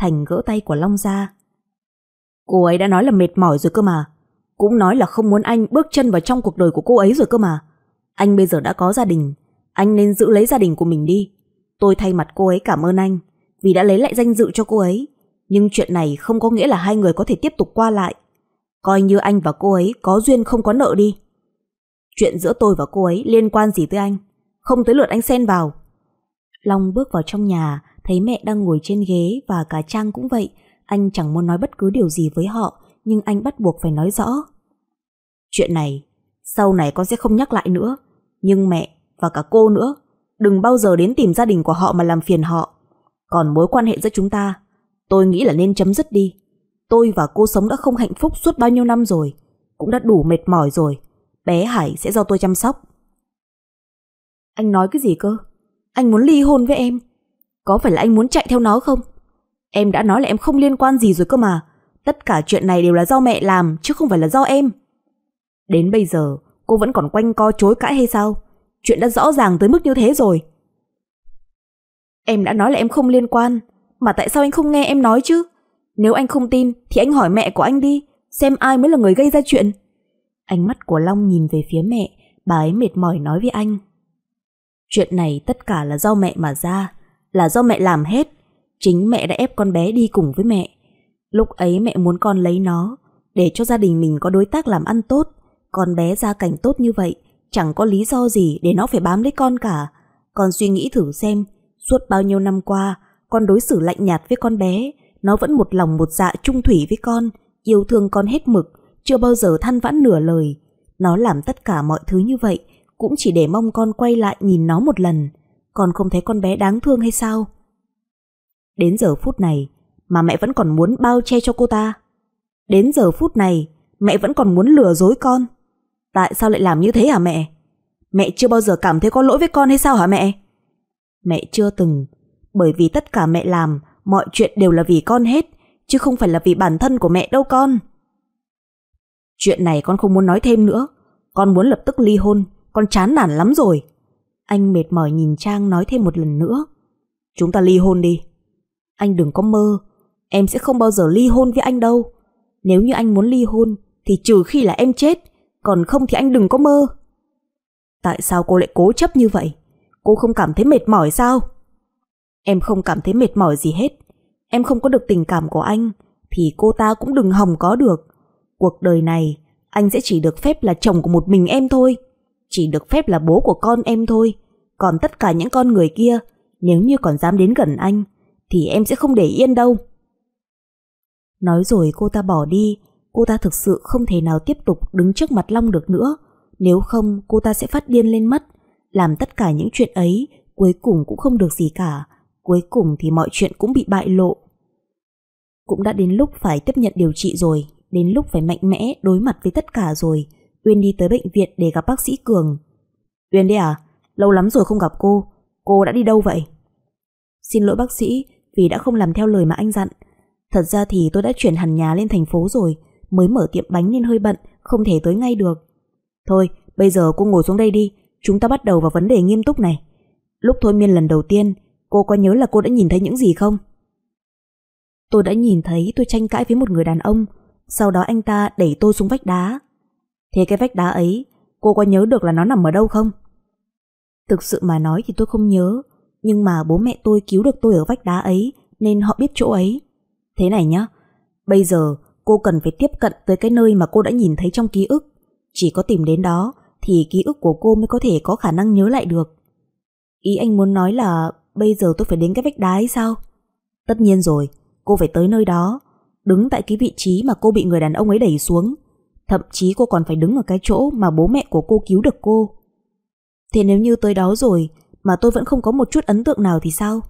Thành gỡ tay của Long ra. Cô ấy đã nói là mệt mỏi rồi cơ mà. Cũng nói là không muốn anh bước chân vào trong cuộc đời của cô ấy rồi cơ mà. Anh bây giờ đã có gia đình. Anh nên giữ lấy gia đình của mình đi. Tôi thay mặt cô ấy cảm ơn anh vì đã lấy lại danh dự cho cô ấy. Nhưng chuyện này không có nghĩa là hai người có thể tiếp tục qua lại. Coi như anh và cô ấy có duyên không có nợ đi. Chuyện giữa tôi và cô ấy liên quan gì tới anh? Không tới lượt anh xen vào. Long bước vào trong nhà, thấy mẹ đang ngồi trên ghế và cả Trang cũng vậy. Anh chẳng muốn nói bất cứ điều gì với họ, nhưng anh bắt buộc phải nói rõ. Chuyện này, sau này con sẽ không nhắc lại nữa. Nhưng mẹ và cả cô nữa, đừng bao giờ đến tìm gia đình của họ mà làm phiền họ. Còn mối quan hệ giữa chúng ta, tôi nghĩ là nên chấm dứt đi. Tôi và cô sống đã không hạnh phúc suốt bao nhiêu năm rồi, cũng đã đủ mệt mỏi rồi. Bé Hải sẽ do tôi chăm sóc. Anh nói cái gì cơ? Anh muốn ly hôn với em? Có phải là anh muốn chạy theo nó không? Em đã nói là em không liên quan gì rồi cơ mà. Tất cả chuyện này đều là do mẹ làm chứ không phải là do em. Đến bây giờ cô vẫn còn quanh co chối cãi hay sao? Chuyện đã rõ ràng tới mức như thế rồi. Em đã nói là em không liên quan, mà tại sao anh không nghe em nói chứ? Nếu anh không tin thì anh hỏi mẹ của anh đi, xem ai mới là người gây ra chuyện. Ánh mắt của Long nhìn về phía mẹ, bà ấy mệt mỏi nói với anh. Chuyện này tất cả là do mẹ mà ra, là do mẹ làm hết. Chính mẹ đã ép con bé đi cùng với mẹ. Lúc ấy mẹ muốn con lấy nó, để cho gia đình mình có đối tác làm ăn tốt. Con bé gia cảnh tốt như vậy, chẳng có lý do gì để nó phải bám lấy con cả. Con suy nghĩ thử xem, suốt bao nhiêu năm qua, con đối xử lạnh nhạt với con bé, nó vẫn một lòng một dạ trung thủy với con, yêu thương con hết mực, chưa bao giờ than vãn nửa lời. Nó làm tất cả mọi thứ như vậy, cũng chỉ để mong con quay lại nhìn nó một lần. Con không thấy con bé đáng thương hay sao? Đến giờ phút này, mà mẹ vẫn còn muốn bao che cho cô ta. Đến giờ phút này, mẹ vẫn còn muốn lừa dối con. Tại sao lại làm như thế hả mẹ? Mẹ chưa bao giờ cảm thấy có lỗi với con hay sao hả mẹ? Mẹ chưa từng, bởi vì tất cả mẹ làm, mọi chuyện đều là vì con hết, chứ không phải là vì bản thân của mẹ đâu con. Chuyện này con không muốn nói thêm nữa, con muốn lập tức ly hôn, con chán nản lắm rồi. Anh mệt mỏi nhìn Trang nói thêm một lần nữa. Chúng ta ly hôn đi. Anh đừng có mơ, em sẽ không bao giờ ly hôn với anh đâu. Nếu như anh muốn ly hôn, thì trừ khi là em chết, còn không thì anh đừng có mơ. Tại sao cô lại cố chấp như vậy? Cô không cảm thấy mệt mỏi sao? Em không cảm thấy mệt mỏi gì hết. Em không có được tình cảm của anh, thì cô ta cũng đừng hòng có được. Cuộc đời này, anh sẽ chỉ được phép là chồng của một mình em thôi. Chỉ được phép là bố của con em thôi. Còn tất cả những con người kia, nếu như còn dám đến gần anh, thì em sẽ không để yên đâu. Nói rồi cô ta bỏ đi, cô ta thực sự không thể nào tiếp tục đứng trước mặt Long được nữa. Nếu không cô ta sẽ phát điên lên mất. Làm tất cả những chuyện ấy cuối cùng cũng không được gì cả. Cuối cùng thì mọi chuyện cũng bị bại lộ. Cũng đã đến lúc phải tiếp nhận điều trị rồi, đến lúc phải mạnh mẽ đối mặt với tất cả rồi. Uyên đi tới bệnh viện để gặp bác sĩ Cường. Uyên đi à? Lâu lắm rồi không gặp cô. Cô đã đi đâu vậy? Xin lỗi bác sĩ vì đã không làm theo lời mà anh dặn. Thật ra thì tôi đã chuyển hẳn nhà lên thành phố rồi, mới mở tiệm bánh nên hơi bận, không thể tới ngay được. Thôi, bây giờ cô ngồi xuống đây đi, chúng ta bắt đầu vào vấn đề nghiêm túc này. Lúc thôi miên lần đầu tiên, cô có nhớ là cô đã nhìn thấy những gì không? Tôi đã nhìn thấy tôi tranh cãi với một người đàn ông, sau đó anh ta đẩy tôi xuống vách đá. Thế cái vách đá ấy, cô có nhớ được là nó nằm ở đâu không? Thực sự mà nói thì tôi không nhớ, nhưng mà bố mẹ tôi cứu được tôi ở vách đá ấy nên họ biết chỗ ấy. Thế này nhá, bây giờ cô cần phải tiếp cận tới cái nơi mà cô đã nhìn thấy trong ký ức. Chỉ có tìm đến đó thì ký ức của cô mới có thể có khả năng nhớ lại được. Ý anh muốn nói là bây giờ tôi phải đến cái vách đá sao? Tất nhiên rồi, cô phải tới nơi đó, đứng tại cái vị trí mà cô bị người đàn ông ấy đẩy xuống. Thậm chí cô còn phải đứng ở cái chỗ mà bố mẹ của cô cứu được cô. Thế nếu như tới đó rồi mà tôi vẫn không có một chút ấn tượng nào thì sao?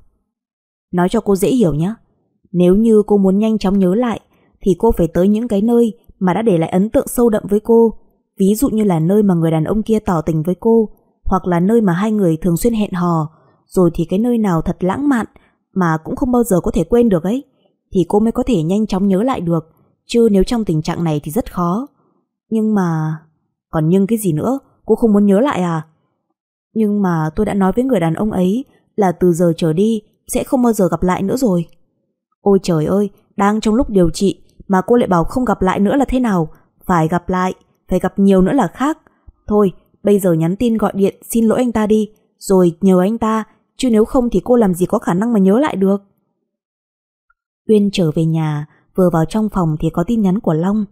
Nói cho cô dễ hiểu nhé. Nếu như cô muốn nhanh chóng nhớ lại thì cô phải tới những cái nơi mà đã để lại ấn tượng sâu đậm với cô. Ví dụ như là nơi mà người đàn ông kia tỏ tình với cô hoặc là nơi mà hai người thường xuyên hẹn hò rồi thì cái nơi nào thật lãng mạn mà cũng không bao giờ có thể quên được ấy thì cô mới có thể nhanh chóng nhớ lại được chứ nếu trong tình trạng này thì rất khó. Nhưng mà... Còn nhưng cái gì nữa? Cô không muốn nhớ lại à? Nhưng mà tôi đã nói với người đàn ông ấy là từ giờ trở đi sẽ không bao giờ gặp lại nữa rồi. Ôi trời ơi, đang trong lúc điều trị mà cô lại bảo không gặp lại nữa là thế nào? Phải gặp lại, phải gặp nhiều nữa là khác. Thôi, bây giờ nhắn tin gọi điện xin lỗi anh ta đi, rồi nhờ anh ta, chứ nếu không thì cô làm gì có khả năng mà nhớ lại được. Uyên trở về nhà, vừa vào trong phòng thì có tin nhắn của Long.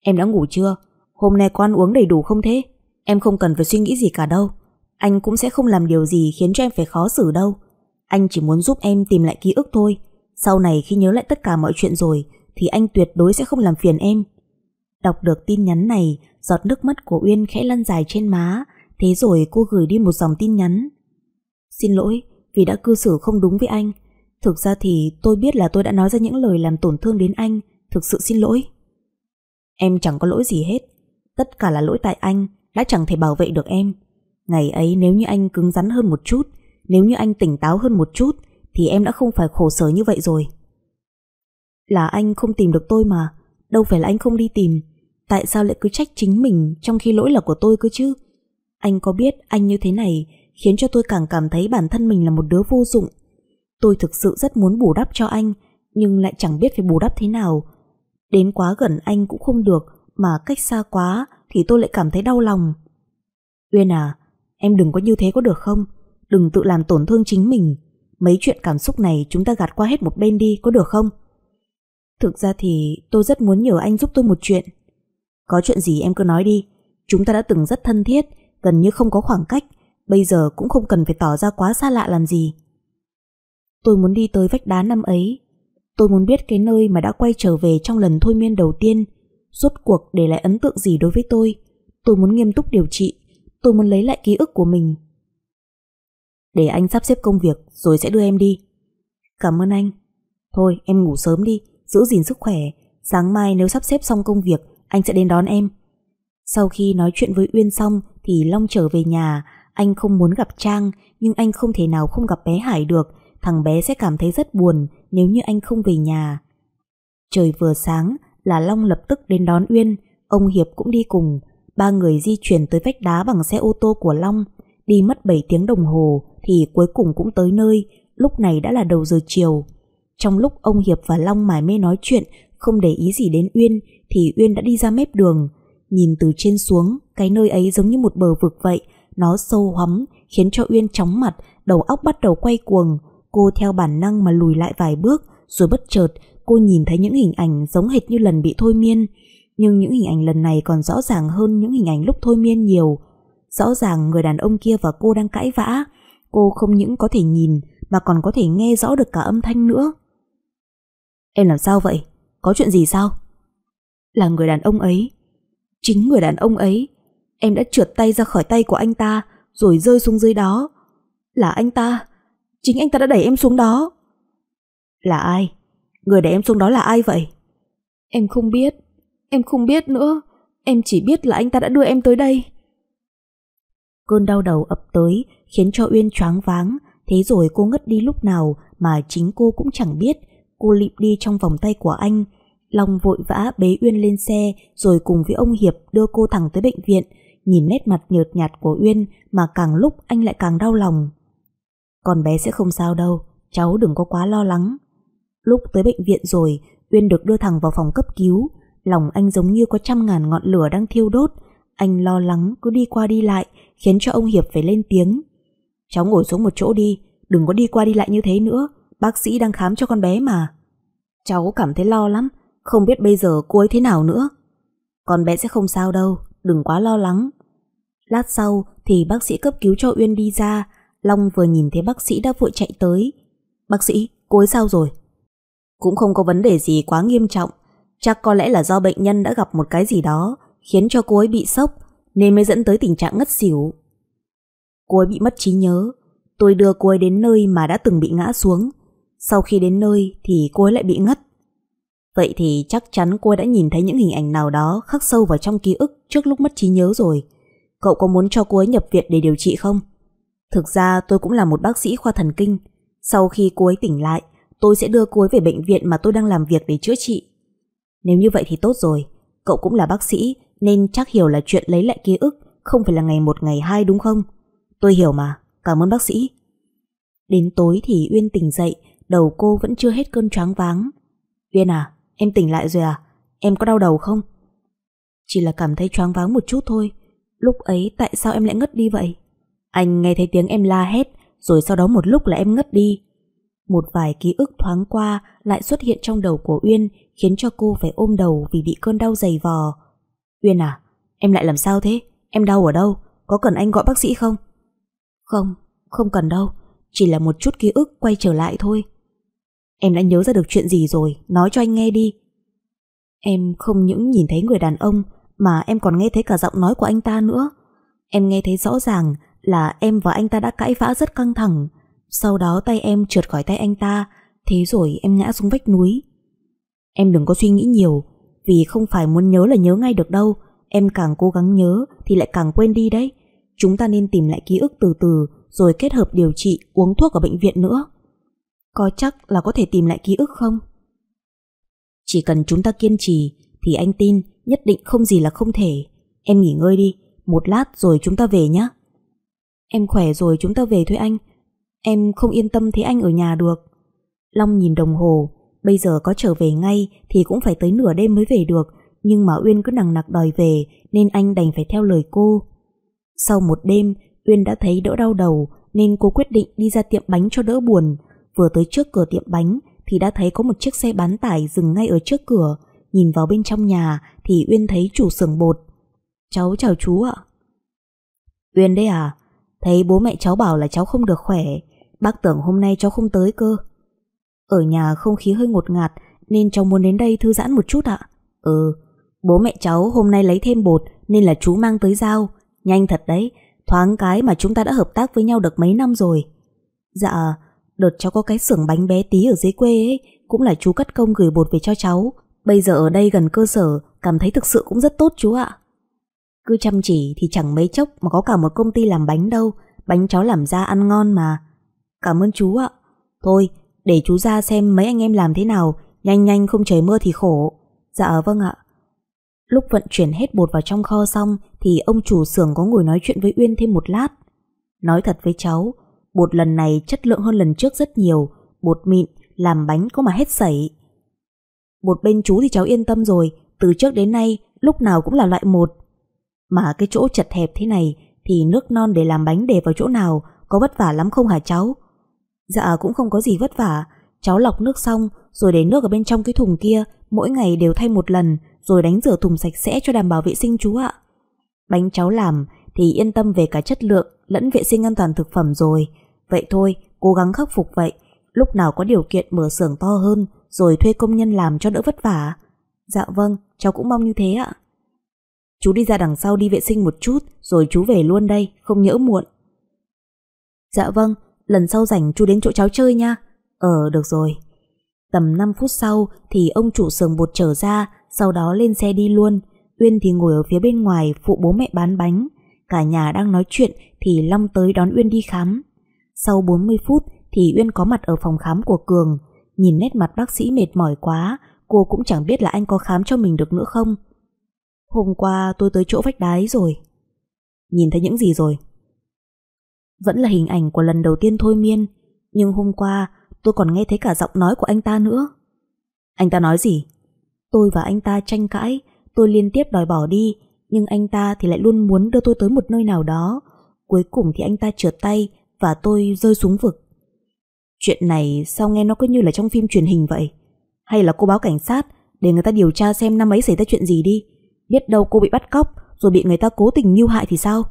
Em đã ngủ chưa? Hôm nay có ăn uống đầy đủ không thế? Em không cần phải suy nghĩ gì cả đâu. Anh cũng sẽ không làm điều gì khiến cho em phải khó xử đâu. Anh chỉ muốn giúp em tìm lại ký ức thôi. Sau này khi nhớ lại tất cả mọi chuyện rồi thì anh tuyệt đối sẽ không làm phiền em. Đọc được tin nhắn này, giọt nước mắt của Uyên khẽ lăn dài trên má, thế rồi cô gửi đi một dòng tin nhắn. Xin lỗi vì đã cư xử không đúng với anh. Thực ra thì tôi biết là tôi đã nói ra những lời làm tổn thương đến anh, thực sự xin lỗi. Em chẳng có lỗi gì hết, tất cả là lỗi tại anh, đã chẳng thể bảo vệ được em. Ngày ấy nếu như anh cứng rắn hơn một chút, nếu như anh tỉnh táo hơn một chút, thì em đã không phải khổ sở như vậy rồi. Là anh không tìm được tôi mà, đâu phải là anh không đi tìm. Tại sao lại cứ trách chính mình trong khi lỗi là của tôi cơ chứ? Anh có biết anh như thế này khiến cho tôi càng cảm thấy bản thân mình là một đứa vô dụng. Tôi thực sự rất muốn bù đắp cho anh, nhưng lại chẳng biết phải bù đắp thế nào. Đến quá gần anh cũng không được, mà cách xa quá thì tôi lại cảm thấy đau lòng. Uyên à, em đừng có như thế có được không? Đừng tự làm tổn thương chính mình. Mấy chuyện cảm xúc này chúng ta gạt qua hết một bên đi, có được không? Thực ra thì tôi rất muốn nhờ anh giúp tôi một chuyện. Có chuyện gì em cứ nói đi. Chúng ta đã từng rất thân thiết, gần như không có khoảng cách. Bây giờ cũng không cần phải tỏ ra quá xa lạ làm gì. Tôi muốn đi tới vách đá năm ấy. Tôi muốn biết cái nơi mà đã quay trở về trong lần thôi miên đầu tiên. Rốt cuộc để lại ấn tượng gì đối với tôi. Tôi muốn nghiêm túc điều trị. Tôi muốn lấy lại ký ức của mình. Để anh sắp xếp công việc rồi sẽ đưa em đi. Cảm ơn anh. Thôi em ngủ sớm đi, giữ gìn sức khỏe. Sáng mai nếu sắp xếp xong công việc, anh sẽ đến đón em. Sau khi nói chuyện với Uyên xong thì Long trở về nhà. Anh không muốn gặp Trang, nhưng anh không thể nào không gặp bé Hải được. Thằng bé sẽ cảm thấy rất buồn nếu như anh không về nhà. Trời vừa sáng là Long lập tức đến đón Uyên. Ông Hiệp cũng đi cùng. Ba người di chuyển tới vách đá bằng xe ô tô của Long. Đi mất 7 tiếng đồng hồ thì cuối cùng cũng tới nơi. Lúc này đã là đầu giờ chiều. Trong lúc ông Hiệp và Long mải mê nói chuyện, không để ý gì đến Uyên, thì Uyên đã đi ra mép đường. Nhìn từ trên xuống, cái nơi ấy giống như một bờ vực vậy, nó sâu hoắm, khiến cho Uyên chóng mặt, đầu óc bắt đầu quay cuồng. Cô theo bản năng mà lùi lại vài bước, rồi bất chợt cô nhìn thấy những hình ảnh giống hệt như lần bị thôi miên. Nhưng những hình ảnh lần này còn rõ ràng hơn những hình ảnh lúc thôi miên nhiều. Rõ ràng người đàn ông kia và cô đang cãi vã. Cô không những có thể nhìn mà còn có thể nghe rõ được cả âm thanh nữa. Em làm sao vậy? Có chuyện gì sao? Là người đàn ông ấy. Chính người đàn ông ấy. Em đã trượt tay ra khỏi tay của anh ta rồi rơi xuống dưới đó. Là anh ta. Chính anh ta đã đẩy em xuống đó. Là ai? Người đẩy em xuống đó là ai vậy? Em không biết. Em không biết nữa. Em chỉ biết là anh ta đã đưa em tới đây. Cơn đau đầu ập tới khiến cho Uyên choáng váng. Thế rồi cô ngất đi lúc nào mà chính cô cũng chẳng biết. Cô lịm đi trong vòng tay của anh. Long vội vã bế Uyên lên xe rồi cùng với ông Hiệp đưa cô thẳng tới bệnh viện. Nhìn nét mặt nhợt nhạt của Uyên mà càng lúc anh lại càng đau lòng. Con bé sẽ không sao đâu, cháu đừng có quá lo lắng. Lúc tới bệnh viện rồi, Uyên được đưa thẳng vào phòng cấp cứu. Lòng anh giống như có trăm ngàn ngọn lửa đang thiêu đốt. Anh lo lắng cứ đi qua đi lại, khiến cho ông Hiệp phải lên tiếng. Cháu ngồi xuống một chỗ đi, đừng có đi qua đi lại như thế nữa. Bác sĩ đang khám cho con bé mà. Cháu cảm thấy lo lắm, không biết bây giờ cô ấy thế nào nữa. Con bé sẽ không sao đâu, đừng quá lo lắng. Lát sau thì bác sĩ cấp cứu cho Uyên đi ra, Long vừa nhìn thấy bác sĩ đã vội chạy tới. Bác sĩ, cô ấy sao rồi? Cũng không có vấn đề gì quá nghiêm trọng, chắc có lẽ là do bệnh nhân đã gặp một cái gì đó khiến cho cô ấy bị sốc nên mới dẫn tới tình trạng ngất xỉu. Cô ấy bị mất trí nhớ, tôi đưa cô ấy đến nơi mà đã từng bị ngã xuống. Sau khi đến nơi thì cô ấy lại bị ngất. Vậy thì chắc chắn cô đã nhìn thấy những hình ảnh nào đó khắc sâu vào trong ký ức trước lúc mất trí nhớ rồi. Cậu có muốn cho cô ấy nhập viện để điều trị không? Thực ra tôi cũng là một bác sĩ khoa thần kinh. Sau khi cô ấy tỉnh lại, tôi sẽ đưa cô ấy về bệnh viện mà tôi đang làm việc để chữa trị. Nếu như vậy thì tốt rồi. Cậu cũng là bác sĩ nên chắc hiểu là chuyện lấy lại ký ức không phải là ngày một ngày hai đúng không? Tôi hiểu mà, cảm ơn bác sĩ. Đến tối thì Uyên tỉnh dậy, đầu cô vẫn chưa hết cơn choáng váng. Uyên à, em tỉnh lại rồi à? Em có đau đầu không? Chỉ là cảm thấy choáng váng một chút thôi. Lúc ấy tại sao em lại ngất đi vậy? Anh nghe thấy tiếng em la hét, rồi sau đó một lúc là em ngất đi. Một vài ký ức thoáng qua lại xuất hiện trong đầu của Uyên khiến cho cô phải ôm đầu vì bị cơn đau dày vò. Uyên à, em lại làm sao thế? Em đau ở đâu? Có cần anh gọi bác sĩ không? Không, không cần đâu. Chỉ là một chút ký ức quay trở lại thôi. Em đã nhớ ra được chuyện gì rồi, nói cho anh nghe đi. Em không những nhìn thấy người đàn ông mà em còn nghe thấy cả giọng nói của anh ta nữa. Em nghe thấy rõ ràng là em và anh ta đã cãi vã rất căng thẳng. Sau đó tay em trượt khỏi tay anh ta, thế rồi em ngã xuống vách núi. Em đừng có suy nghĩ nhiều, vì không phải muốn nhớ là nhớ ngay được đâu. Em càng cố gắng nhớ thì lại càng quên đi đấy. Chúng ta nên tìm lại ký ức từ từ rồi kết hợp điều trị, uống thuốc ở bệnh viện nữa. Có chắc là có thể tìm lại ký ức không? Chỉ cần chúng ta kiên trì thì anh tin nhất định không gì là không thể. Em nghỉ ngơi đi, một lát rồi chúng ta về nhé. Em khỏe rồi chúng ta về thôi anh. Em không yên tâm thấy anh ở nhà được. Long nhìn đồng hồ, bây giờ có trở về ngay thì cũng phải tới nửa đêm mới về được, nhưng mà Uyên cứ nằng nặc đòi về nên anh đành phải theo lời cô. Sau một đêm, Uyên đã thấy đỡ đau đầu nên cô quyết định đi ra tiệm bánh cho đỡ buồn. Vừa tới trước cửa tiệm bánh thì đã thấy có một chiếc xe bán tải dừng ngay ở trước cửa. Nhìn vào bên trong nhà thì Uyên thấy chủ xưởng bột. Cháu chào chú ạ. Uyên đấy à? Thấy bố mẹ cháu bảo là cháu không được khỏe. Bác tưởng hôm nay cháu không tới cơ. Ở nhà không khí hơi ngột ngạt nên cháu muốn đến đây thư giãn một chút ạ. Ừ, bố mẹ cháu hôm nay lấy thêm bột nên là chú mang tới giao. Nhanh thật đấy, thoáng cái mà chúng ta đã hợp tác với nhau được mấy năm rồi. Dạ, đợt cháu có cái xưởng bánh bé tí ở dưới quê ấy, cũng là chú cất công gửi bột về cho cháu. Bây giờ ở đây gần cơ sở, cảm thấy thực sự cũng rất tốt chú ạ. Cứ chăm chỉ thì chẳng mấy chốc mà có cả một công ty làm bánh đâu, bánh cháu làm ra ăn ngon mà. Cảm ơn chú ạ. Thôi, để chú ra xem mấy anh em làm thế nào, nhanh nhanh không trời mưa thì khổ. Dạ vâng ạ. Lúc vận chuyển hết bột vào trong kho xong thì ông chủ xưởng có ngồi nói chuyện với Uyên thêm một lát. Nói thật với cháu, bột lần này chất lượng hơn lần trước rất nhiều, bột mịn, làm bánh có mà hết sảy. Bột bên chú thì cháu yên tâm rồi, từ trước đến nay lúc nào cũng là loại một. Mà cái chỗ chật hẹp thế này thì nước non để làm bánh để vào chỗ nào có vất vả lắm không hả cháu? Dạ cũng không có gì vất vả, cháu lọc nước xong rồi để nước ở bên trong cái thùng kia mỗi ngày đều thay một lần rồi đánh rửa thùng sạch sẽ cho đảm bảo vệ sinh chú ạ. Bánh cháu làm thì yên tâm về cả chất lượng lẫn vệ sinh an toàn thực phẩm rồi. Vậy thôi, cố gắng khắc phục vậy. Lúc nào có điều kiện mở xưởng to hơn rồi thuê công nhân làm cho đỡ vất vả. Dạ vâng, cháu cũng mong như thế ạ. Chú đi ra đằng sau đi vệ sinh một chút rồi chú về luôn đây, không nhỡ muộn. Dạ vâng, lần sau rảnh chú đến chỗ cháu chơi nha. Ờ, được rồi. Tầm 5 phút sau thì ông chủ xưởng bột trở ra, sau đó lên xe đi luôn. Uyên thì ngồi ở phía bên ngoài phụ bố mẹ bán bánh. Cả nhà đang nói chuyện thì Long tới đón Uyên đi khám. Sau 40 phút thì Uyên có mặt ở phòng khám của Cường. Nhìn nét mặt bác sĩ mệt mỏi quá, cô cũng chẳng biết là anh có khám cho mình được nữa không. Hôm qua tôi tới chỗ vách đáy rồi. Nhìn thấy những gì rồi? Vẫn là hình ảnh của lần đầu tiên thôi miên, nhưng hôm qua tôi còn nghe thấy cả giọng nói của anh ta nữa. Anh ta nói gì? Tôi và anh ta tranh cãi, tôi liên tiếp đòi bỏ đi, nhưng anh ta thì lại luôn muốn đưa tôi tới một nơi nào đó. Cuối cùng thì anh ta trượt tay và tôi rơi xuống vực. Chuyện này sao nghe nó cứ như là trong phim truyền hình vậy? Hay là cô báo cảnh sát để người ta điều tra xem năm ấy xảy ra chuyện gì đi? Biết đâu cô bị bắt cóc rồi bị người ta cố tình mưu hại thì sao?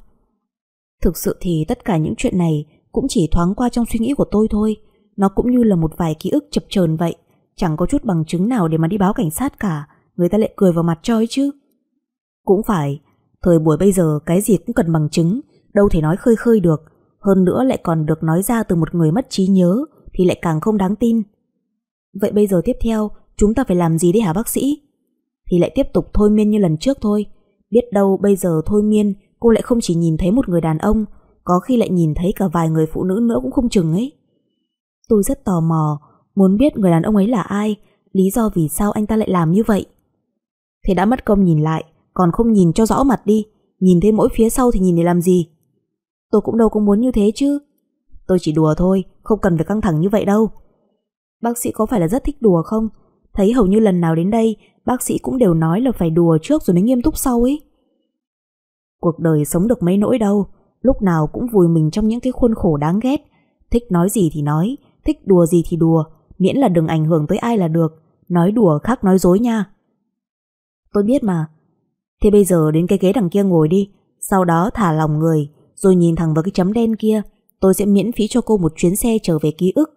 Thực sự thì tất cả những chuyện này cũng chỉ thoáng qua trong suy nghĩ của tôi thôi. Nó cũng như là một vài ký ức chập chờn vậy. Chẳng có chút bằng chứng nào để mà đi báo cảnh sát cả. Người ta lại cười vào mặt cho ấy chứ. Cũng phải, thời buổi bây giờ cái gì cũng cần bằng chứng, đâu thể nói khơi khơi được. Hơn nữa lại còn được nói ra từ một người mất trí nhớ thì lại càng không đáng tin. Vậy bây giờ tiếp theo chúng ta phải làm gì đấy hả bác sĩ? Thì lại tiếp tục thôi miên như lần trước thôi. Biết đâu bây giờ thôi miên cô lại không chỉ nhìn thấy một người đàn ông, có khi lại nhìn thấy cả vài người phụ nữ nữa cũng không chừng ấy. Tôi rất tò mò, muốn biết người đàn ông ấy là ai, lý do vì sao anh ta lại làm như vậy. Thế đã mất công nhìn lại, còn không nhìn cho rõ mặt đi, nhìn thấy mỗi phía sau thì nhìn để làm gì. Tôi cũng đâu có muốn như thế chứ. Tôi chỉ đùa thôi, không cần phải căng thẳng như vậy đâu. Bác sĩ có phải là rất thích đùa không? Thấy hầu như lần nào đến đây, bác sĩ cũng đều nói là phải đùa trước rồi mới nghiêm túc sau ấy. Cuộc đời sống được mấy nỗi đâu, lúc nào cũng vùi mình trong những cái khuôn khổ đáng ghét. Thích nói gì thì nói, thích đùa gì thì đùa, miễn là đừng ảnh hưởng tới ai là được. Nói đùa khác nói dối nha. Tôi biết mà. Thế bây giờ đến cái ghế đằng kia ngồi đi, sau đó thả lòng người, rồi nhìn thẳng vào cái chấm đen kia. Tôi sẽ miễn phí cho cô một chuyến xe trở về ký ức.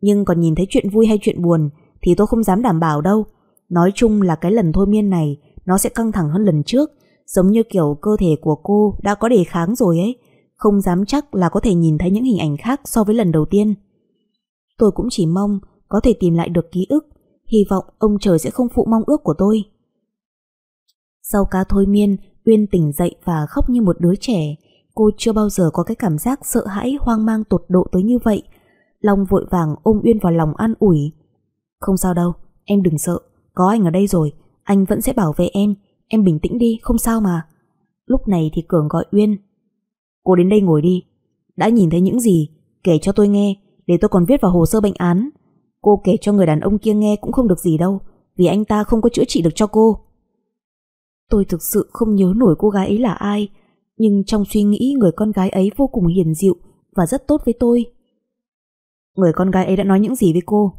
Nhưng còn nhìn thấy chuyện vui hay chuyện buồn thì tôi không dám đảm bảo đâu. Nói chung là cái lần thôi miên này nó sẽ căng thẳng hơn lần trước giống như kiểu cơ thể của cô đã có đề kháng rồi ấy, không dám chắc là có thể nhìn thấy những hình ảnh khác so với lần đầu tiên. Tôi cũng chỉ mong có thể tìm lại được ký ức, hy vọng ông trời sẽ không phụ mong ước của tôi. Sau ca thôi miên, Uyên tỉnh dậy và khóc như một đứa trẻ. Cô chưa bao giờ có cái cảm giác sợ hãi hoang mang tột độ tới như vậy. Long vội vàng ôm Uyên vào lòng an ủi. Không sao đâu, em đừng sợ, có anh ở đây rồi, anh vẫn sẽ bảo vệ em, Em bình tĩnh đi, không sao mà. Lúc này thì Cường gọi Uyên. Cô đến đây ngồi đi. Đã nhìn thấy những gì, kể cho tôi nghe, để tôi còn viết vào hồ sơ bệnh án. Cô kể cho người đàn ông kia nghe cũng không được gì đâu, vì anh ta không có chữa trị được cho cô. Tôi thực sự không nhớ nổi cô gái ấy là ai, nhưng trong suy nghĩ người con gái ấy vô cùng hiền dịu và rất tốt với tôi. Người con gái ấy đã nói những gì với cô?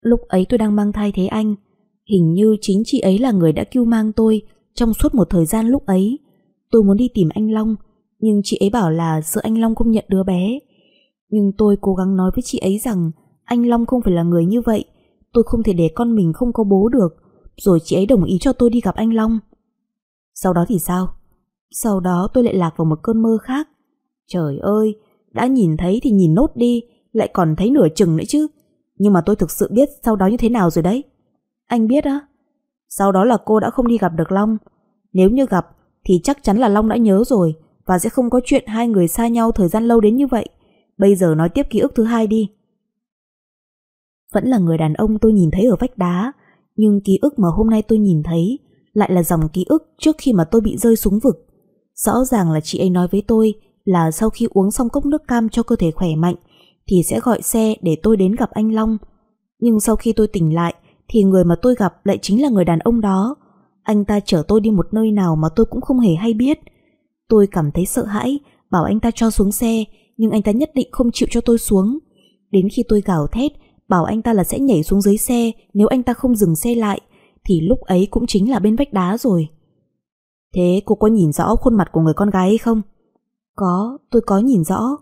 Lúc ấy tôi đang mang thai thế anh, Hình như chính chị ấy là người đã cứu mang tôi trong suốt một thời gian lúc ấy. Tôi muốn đi tìm anh Long, nhưng chị ấy bảo là sợ anh Long không nhận đứa bé. Nhưng tôi cố gắng nói với chị ấy rằng anh Long không phải là người như vậy, tôi không thể để con mình không có bố được, rồi chị ấy đồng ý cho tôi đi gặp anh Long. Sau đó thì sao? Sau đó tôi lại lạc vào một cơn mơ khác. Trời ơi, đã nhìn thấy thì nhìn nốt đi, lại còn thấy nửa chừng nữa chứ. Nhưng mà tôi thực sự biết sau đó như thế nào rồi đấy. Anh biết á? Sau đó là cô đã không đi gặp được Long. Nếu như gặp thì chắc chắn là Long đã nhớ rồi và sẽ không có chuyện hai người xa nhau thời gian lâu đến như vậy. Bây giờ nói tiếp ký ức thứ hai đi. Vẫn là người đàn ông tôi nhìn thấy ở vách đá, nhưng ký ức mà hôm nay tôi nhìn thấy lại là dòng ký ức trước khi mà tôi bị rơi xuống vực. Rõ ràng là chị ấy nói với tôi là sau khi uống xong cốc nước cam cho cơ thể khỏe mạnh thì sẽ gọi xe để tôi đến gặp anh Long. Nhưng sau khi tôi tỉnh lại thì người mà tôi gặp lại chính là người đàn ông đó. Anh ta chở tôi đi một nơi nào mà tôi cũng không hề hay biết. Tôi cảm thấy sợ hãi, bảo anh ta cho xuống xe, nhưng anh ta nhất định không chịu cho tôi xuống. Đến khi tôi gào thét, bảo anh ta là sẽ nhảy xuống dưới xe nếu anh ta không dừng xe lại, thì lúc ấy cũng chính là bên vách đá rồi. Thế cô có nhìn rõ khuôn mặt của người con gái ấy không? Có, tôi có nhìn rõ.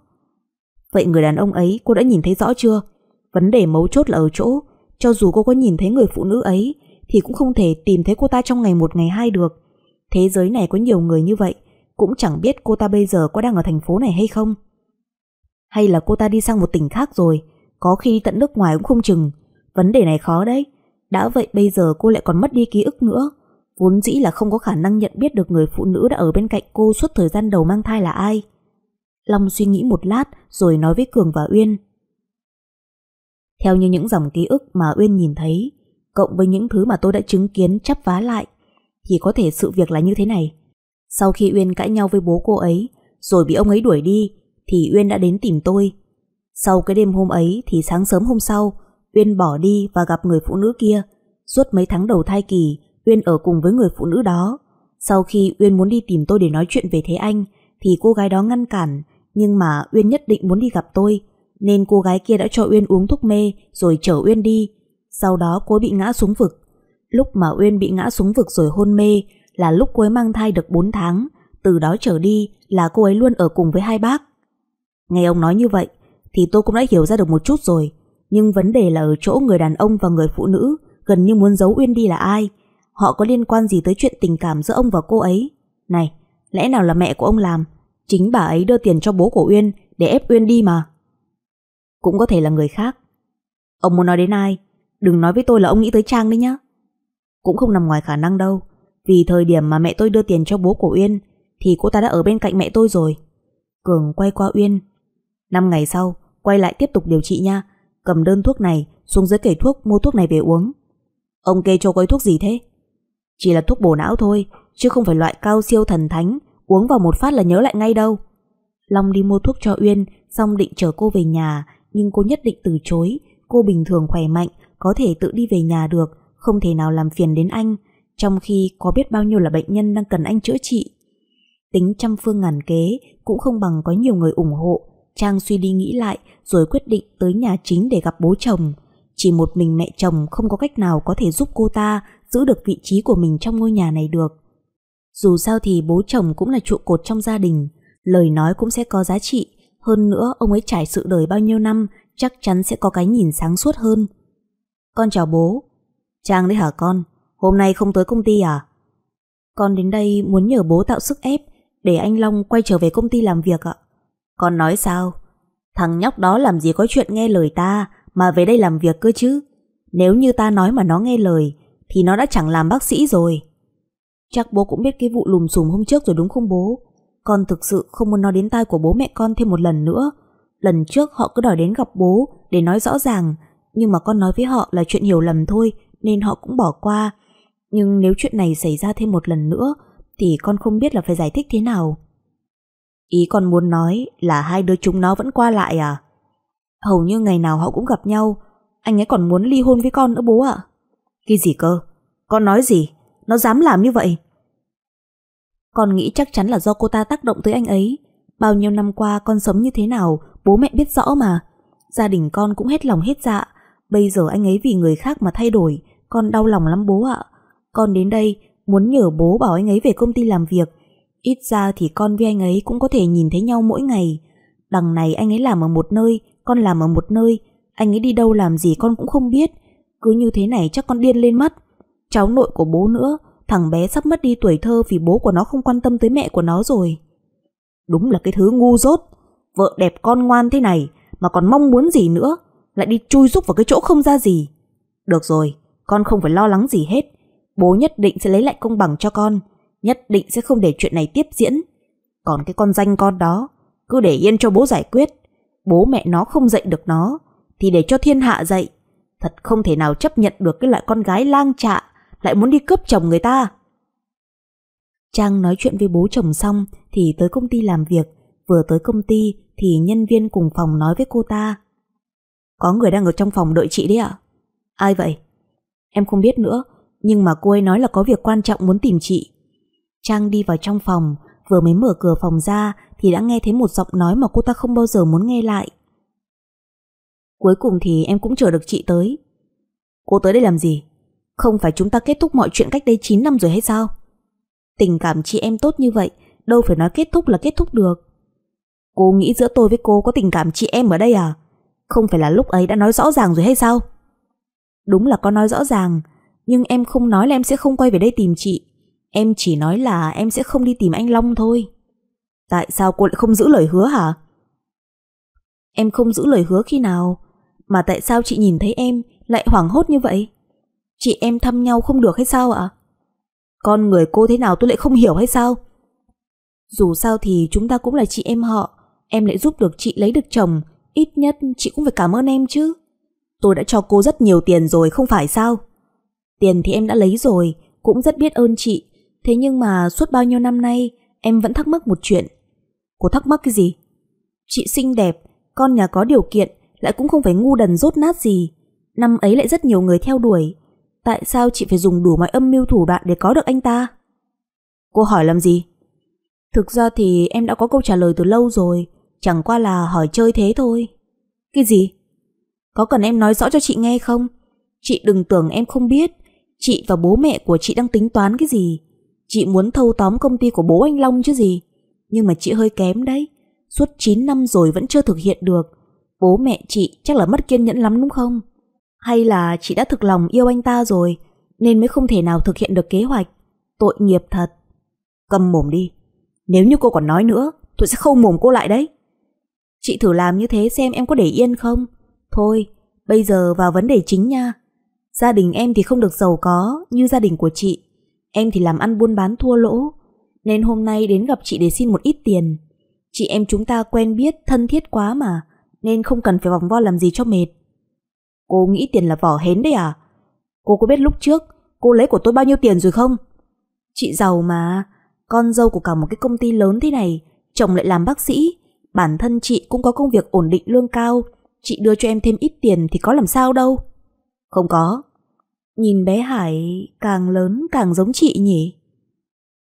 Vậy người đàn ông ấy cô đã nhìn thấy rõ chưa? Vấn đề mấu chốt là ở chỗ cho dù cô có nhìn thấy người phụ nữ ấy thì cũng không thể tìm thấy cô ta trong ngày một ngày hai được. Thế giới này có nhiều người như vậy, cũng chẳng biết cô ta bây giờ có đang ở thành phố này hay không. Hay là cô ta đi sang một tỉnh khác rồi, có khi đi tận nước ngoài cũng không chừng. Vấn đề này khó đấy. Đã vậy bây giờ cô lại còn mất đi ký ức nữa. Vốn dĩ là không có khả năng nhận biết được người phụ nữ đã ở bên cạnh cô suốt thời gian đầu mang thai là ai. Long suy nghĩ một lát rồi nói với Cường và Uyên. Theo như những dòng ký ức mà Uyên nhìn thấy, cộng với những thứ mà tôi đã chứng kiến chắp vá lại, thì có thể sự việc là như thế này. Sau khi Uyên cãi nhau với bố cô ấy, rồi bị ông ấy đuổi đi, thì Uyên đã đến tìm tôi. Sau cái đêm hôm ấy thì sáng sớm hôm sau, Uyên bỏ đi và gặp người phụ nữ kia. Suốt mấy tháng đầu thai kỳ, Uyên ở cùng với người phụ nữ đó. Sau khi Uyên muốn đi tìm tôi để nói chuyện về Thế Anh, thì cô gái đó ngăn cản, nhưng mà Uyên nhất định muốn đi gặp tôi, nên cô gái kia đã cho Uyên uống thuốc mê rồi chở Uyên đi. Sau đó cô bị ngã xuống vực. Lúc mà Uyên bị ngã xuống vực rồi hôn mê là lúc cô ấy mang thai được 4 tháng, Từ đó trở đi là cô ấy luôn ở cùng với hai bác. Nghe ông nói như vậy thì tôi cũng đã hiểu ra được một chút rồi. Nhưng vấn đề là ở chỗ người đàn ông và người phụ nữ gần như muốn giấu Uyên đi là ai. Họ có liên quan gì tới chuyện tình cảm giữa ông và cô ấy? Này, lẽ nào là mẹ của ông làm? Chính bà ấy đưa tiền cho bố của Uyên để ép Uyên đi mà. Cũng có thể là người khác. Ông muốn nói đến ai? Đừng nói với tôi là ông nghĩ tới Trang đấy nhá. Cũng không nằm ngoài khả năng đâu. Vì thời điểm mà mẹ tôi đưa tiền cho bố của Uyên thì cô ta đã ở bên cạnh mẹ tôi rồi. Cường quay qua Uyên. Năm ngày sau, quay lại tiếp tục điều trị nha. Cầm đơn thuốc này xuống dưới kể thuốc mua thuốc này về uống. Ông kê cho gói thuốc gì thế? Chỉ là thuốc bổ não thôi, chứ không phải loại cao siêu thần thánh, uống vào một phát là nhớ lại ngay đâu. Long đi mua thuốc cho Uyên, xong định chở cô về nhà, nhưng cô nhất định từ chối. Cô bình thường khỏe mạnh, có thể tự đi về nhà được, không thể nào làm phiền đến anh, trong khi có biết bao nhiêu là bệnh nhân đang cần anh chữa trị. Tính trăm phương ngàn kế cũng không bằng có nhiều người ủng hộ, Trang suy đi nghĩ lại rồi quyết định tới nhà chính để gặp bố chồng. Chỉ một mình mẹ chồng không có cách nào có thể giúp cô ta giữ được vị trí của mình trong ngôi nhà này được. Dù sao thì bố chồng cũng là trụ cột trong gia đình, lời nói cũng sẽ có giá trị, hơn nữa ông ấy trải sự đời bao nhiêu năm chắc chắn sẽ có cái nhìn sáng suốt hơn. Con chào bố. Trang đấy hả con? Hôm nay không tới công ty à? Con đến đây muốn nhờ bố tạo sức ép để anh Long quay trở về công ty làm việc ạ. Con nói sao? Thằng nhóc đó làm gì có chuyện nghe lời ta mà về đây làm việc cơ chứ? Nếu như ta nói mà nó nghe lời thì nó đã chẳng làm bác sĩ rồi. Chắc bố cũng biết cái vụ lùm xùm hôm trước rồi đúng không bố? Con thực sự không muốn nói đến tai của bố mẹ con thêm một lần nữa. Lần trước họ cứ đòi đến gặp bố để nói rõ ràng, nhưng mà con nói với họ là chuyện hiểu lầm thôi nên họ cũng bỏ qua. Nhưng nếu chuyện này xảy ra thêm một lần nữa thì con không biết là phải giải thích thế nào. Ý con muốn nói là hai đứa chúng nó vẫn qua lại à? Hầu như ngày nào họ cũng gặp nhau, anh ấy còn muốn ly hôn với con nữa bố ạ. Cái gì cơ? Con nói gì? Nó dám làm như vậy? Con nghĩ chắc chắn là do cô ta tác động tới anh ấy. Bao nhiêu năm qua con sống như thế nào, bố mẹ biết rõ mà. Gia đình con cũng hết lòng hết dạ. Bây giờ anh ấy vì người khác mà thay đổi, con đau lòng lắm bố ạ. Con đến đây muốn nhờ bố bảo anh ấy về công ty làm việc. Ít ra thì con với anh ấy cũng có thể nhìn thấy nhau mỗi ngày. Đằng này anh ấy làm ở một nơi, con làm ở một nơi. Anh ấy đi đâu làm gì con cũng không biết. Cứ như thế này chắc con điên lên mất. Cháu nội của bố nữa, thằng bé sắp mất đi tuổi thơ vì bố của nó không quan tâm tới mẹ của nó rồi. Đúng là cái thứ ngu dốt. Vợ đẹp con ngoan thế này mà còn mong muốn gì nữa, lại đi chui rúc vào cái chỗ không ra gì. Được rồi, con không phải lo lắng gì hết. Bố nhất định sẽ lấy lại công bằng cho con, nhất định sẽ không để chuyện này tiếp diễn. Còn cái con danh con đó, cứ để yên cho bố giải quyết. Bố mẹ nó không dạy được nó, thì để cho thiên hạ dạy. Thật không thể nào chấp nhận được cái loại con gái lang trạ lại muốn đi cướp chồng người ta. Trang nói chuyện với bố chồng xong thì tới công ty làm việc, vừa tới công ty thì nhân viên cùng phòng nói với cô ta. Có người đang ở trong phòng đợi chị đấy ạ. Ai vậy? Em không biết nữa, nhưng mà cô ấy nói là có việc quan trọng muốn tìm chị. Trang đi vào trong phòng, vừa mới mở cửa phòng ra thì đã nghe thấy một giọng nói mà cô ta không bao giờ muốn nghe lại. Cuối cùng thì em cũng chờ được chị tới. Cô tới đây làm gì? Không phải chúng ta kết thúc mọi chuyện cách đây 9 năm rồi hay sao? Tình cảm chị em tốt như vậy, đâu phải nói kết thúc là kết thúc được. Cô nghĩ giữa tôi với cô có tình cảm chị em ở đây à? Không phải là lúc ấy đã nói rõ ràng rồi hay sao? Đúng là có nói rõ ràng, nhưng em không nói là em sẽ không quay về đây tìm chị. Em chỉ nói là em sẽ không đi tìm anh Long thôi. Tại sao cô lại không giữ lời hứa hả? Em không giữ lời hứa khi nào? Mà tại sao chị nhìn thấy em lại hoảng hốt như vậy? Chị em thăm nhau không được hay sao ạ? Con người cô thế nào tôi lại không hiểu hay sao? Dù sao thì chúng ta cũng là chị em họ Em lại giúp được chị lấy được chồng Ít nhất chị cũng phải cảm ơn em chứ Tôi đã cho cô rất nhiều tiền rồi không phải sao Tiền thì em đã lấy rồi Cũng rất biết ơn chị Thế nhưng mà suốt bao nhiêu năm nay Em vẫn thắc mắc một chuyện Cô thắc mắc cái gì Chị xinh đẹp, con nhà có điều kiện lại cũng không phải ngu đần rốt nát gì. Năm ấy lại rất nhiều người theo đuổi. Tại sao chị phải dùng đủ mọi âm mưu thủ đoạn Để có được anh ta? Cô hỏi làm gì? Thực ra thì em đã có câu trả lời từ lâu rồi, Chẳng qua là hỏi chơi thế thôi. Cái gì? Có cần em nói rõ cho chị nghe không? Chị đừng tưởng em không biết. Chị và bố mẹ của chị đang tính toán cái gì? Chị muốn thâu tóm công ty của bố anh Long chứ gì. Nhưng mà chị hơi kém đấy. Suốt 9 năm rồi vẫn chưa thực hiện được. Bố mẹ chị chắc là mất kiên nhẫn lắm đúng không? Hay là chị đã thực lòng yêu anh ta rồi nên mới không thể nào thực hiện được kế hoạch? Tội nghiệp thật. Cầm mồm đi. Nếu như cô còn nói nữa, tôi sẽ khâu mồm cô lại đấy. Chị thử làm như thế xem em có để yên không? Thôi, bây giờ vào vấn đề chính nha. Gia đình em thì không được giàu có như gia đình của chị. Em thì làm ăn buôn bán thua lỗ. Nên hôm nay đến gặp chị để xin một ít tiền. Chị em chúng ta quen biết, thân thiết quá mà. Nên không cần phải vòng vo làm gì cho mệt. Cô nghĩ tiền là vỏ hến đấy à? Cô có biết lúc trước cô lấy của tôi bao nhiêu tiền rồi không? Chị giàu mà. Con dâu của cả một cái công ty lớn thế này. Chồng lại làm bác sĩ. Bản thân chị cũng có công việc ổn định lương cao. Chị đưa cho em thêm ít tiền thì có làm sao đâu. Không có. Nhìn bé Hải càng lớn càng giống chị nhỉ?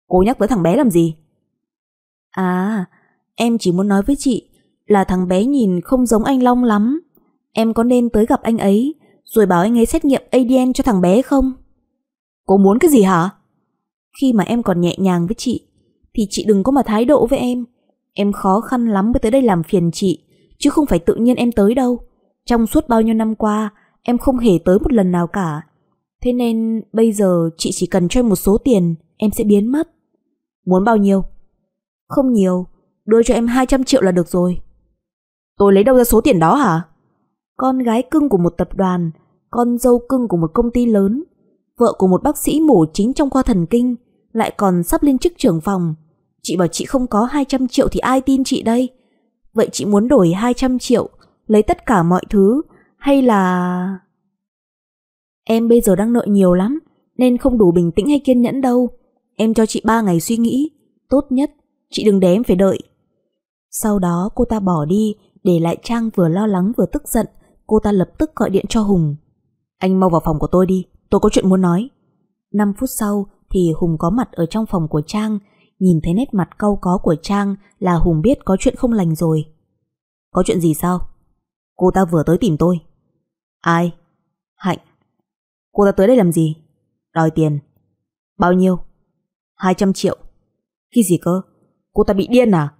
Cô nhắc tới thằng bé làm gì? À, em chỉ muốn nói với chị là thằng bé nhìn không giống anh Long lắm. Em có nên tới gặp anh ấy rồi bảo anh ấy xét nghiệm ADN cho thằng bé không? Cô muốn cái gì hả? Khi mà em còn nhẹ nhàng với chị thì chị đừng có mà thái độ với em. Em khó khăn lắm mới tới đây làm phiền chị chứ không phải tự nhiên em tới đâu. Trong suốt bao nhiêu năm qua em không hề tới một lần nào cả. Thế nên bây giờ chị chỉ cần cho em một số tiền em sẽ biến mất. Muốn bao nhiêu? Không nhiều, đưa cho em 200 triệu là được rồi. Tôi lấy đâu ra số tiền đó hả? Con gái cưng của một tập đoàn, con dâu cưng của một công ty lớn, vợ của một bác sĩ mổ chính trong khoa thần kinh, lại còn sắp lên chức trưởng phòng. Chị bảo chị không có 200 triệu thì ai tin chị đây? Vậy chị muốn đổi 200 triệu, lấy tất cả mọi thứ, hay là... Em bây giờ đang nợ nhiều lắm, nên không đủ bình tĩnh hay kiên nhẫn đâu. Em cho chị 3 ngày suy nghĩ, tốt nhất, chị đừng để em phải đợi. Sau đó cô ta bỏ đi, để lại Trang vừa lo lắng vừa tức giận, cô ta lập tức gọi điện cho Hùng. Anh mau vào phòng của tôi đi, tôi có chuyện muốn nói. 5 phút sau thì Hùng có mặt ở trong phòng của Trang, nhìn thấy nét mặt cau có của Trang là Hùng biết có chuyện không lành rồi. Có chuyện gì sao? Cô ta vừa tới tìm tôi. Ai? Hạnh. Cô ta tới đây làm gì? Đòi tiền. Bao nhiêu? 200 triệu. Cái gì cơ? Cô ta bị điên à?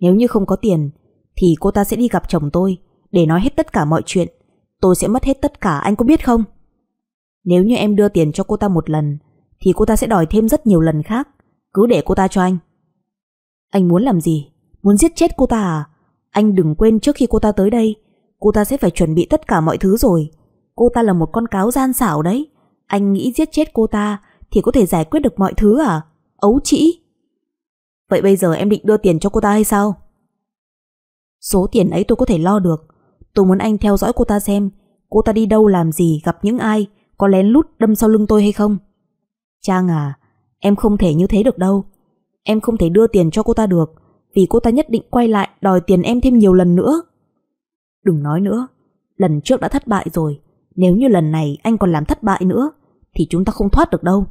Nếu như không có tiền thì cô ta sẽ đi gặp chồng tôi để nói hết tất cả mọi chuyện. Tôi sẽ mất hết tất cả, anh có biết không? Nếu như em đưa tiền cho cô ta một lần, thì cô ta sẽ đòi thêm rất nhiều lần khác. Cứ để cô ta cho anh. Anh muốn làm gì? Muốn giết chết cô ta à? Anh đừng quên trước khi cô ta tới đây, cô ta sẽ phải chuẩn bị tất cả mọi thứ rồi. Cô ta là một con cáo gian xảo đấy. Anh nghĩ giết chết cô ta thì có thể giải quyết được mọi thứ à? Ấu trĩ. Vậy bây giờ em định đưa tiền cho cô ta hay sao? Số tiền ấy tôi có thể lo được. Tôi muốn anh theo dõi cô ta xem cô ta đi đâu làm gì, gặp những ai, có lén lút đâm sau lưng tôi hay không. Trang à, em không thể như thế được đâu. Em không thể đưa tiền cho cô ta được vì cô ta nhất định quay lại đòi tiền em thêm nhiều lần nữa. Đừng nói nữa, lần trước đã thất bại rồi, nếu như lần này anh còn làm thất bại nữa thì chúng ta không thoát được đâu.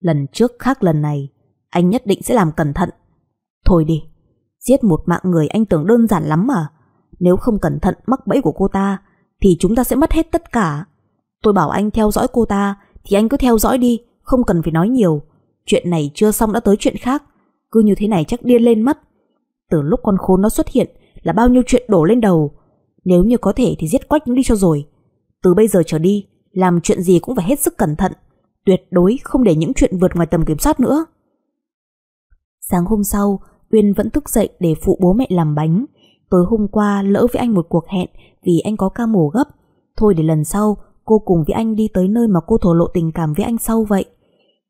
Lần trước khác lần này, anh nhất định sẽ làm cẩn thận. Thôi đi, giết một mạng người anh tưởng đơn giản lắm mà. Nếu không cẩn thận mắc bẫy của cô ta thì chúng ta sẽ mất hết tất cả. Tôi bảo anh theo dõi cô ta thì anh cứ theo dõi đi, không cần phải nói nhiều. Chuyện này chưa xong đã tới chuyện khác, cứ như thế này chắc điên lên mất. Từ lúc con khốn nó xuất hiện là bao nhiêu chuyện đổ lên đầu. Nếu như có thể thì giết quách nó đi cho rồi. Từ bây giờ trở đi, làm chuyện gì cũng phải hết sức cẩn thận. Tuyệt đối không để những chuyện vượt ngoài tầm kiểm soát nữa. Sáng hôm sau, Uyên vẫn thức dậy để phụ bố mẹ làm bánh. Tối hôm qua lỡ với anh một cuộc hẹn vì anh có ca mổ gấp. Thôi để lần sau cô cùng với anh đi tới nơi mà cô thổ lộ tình cảm với anh sau vậy.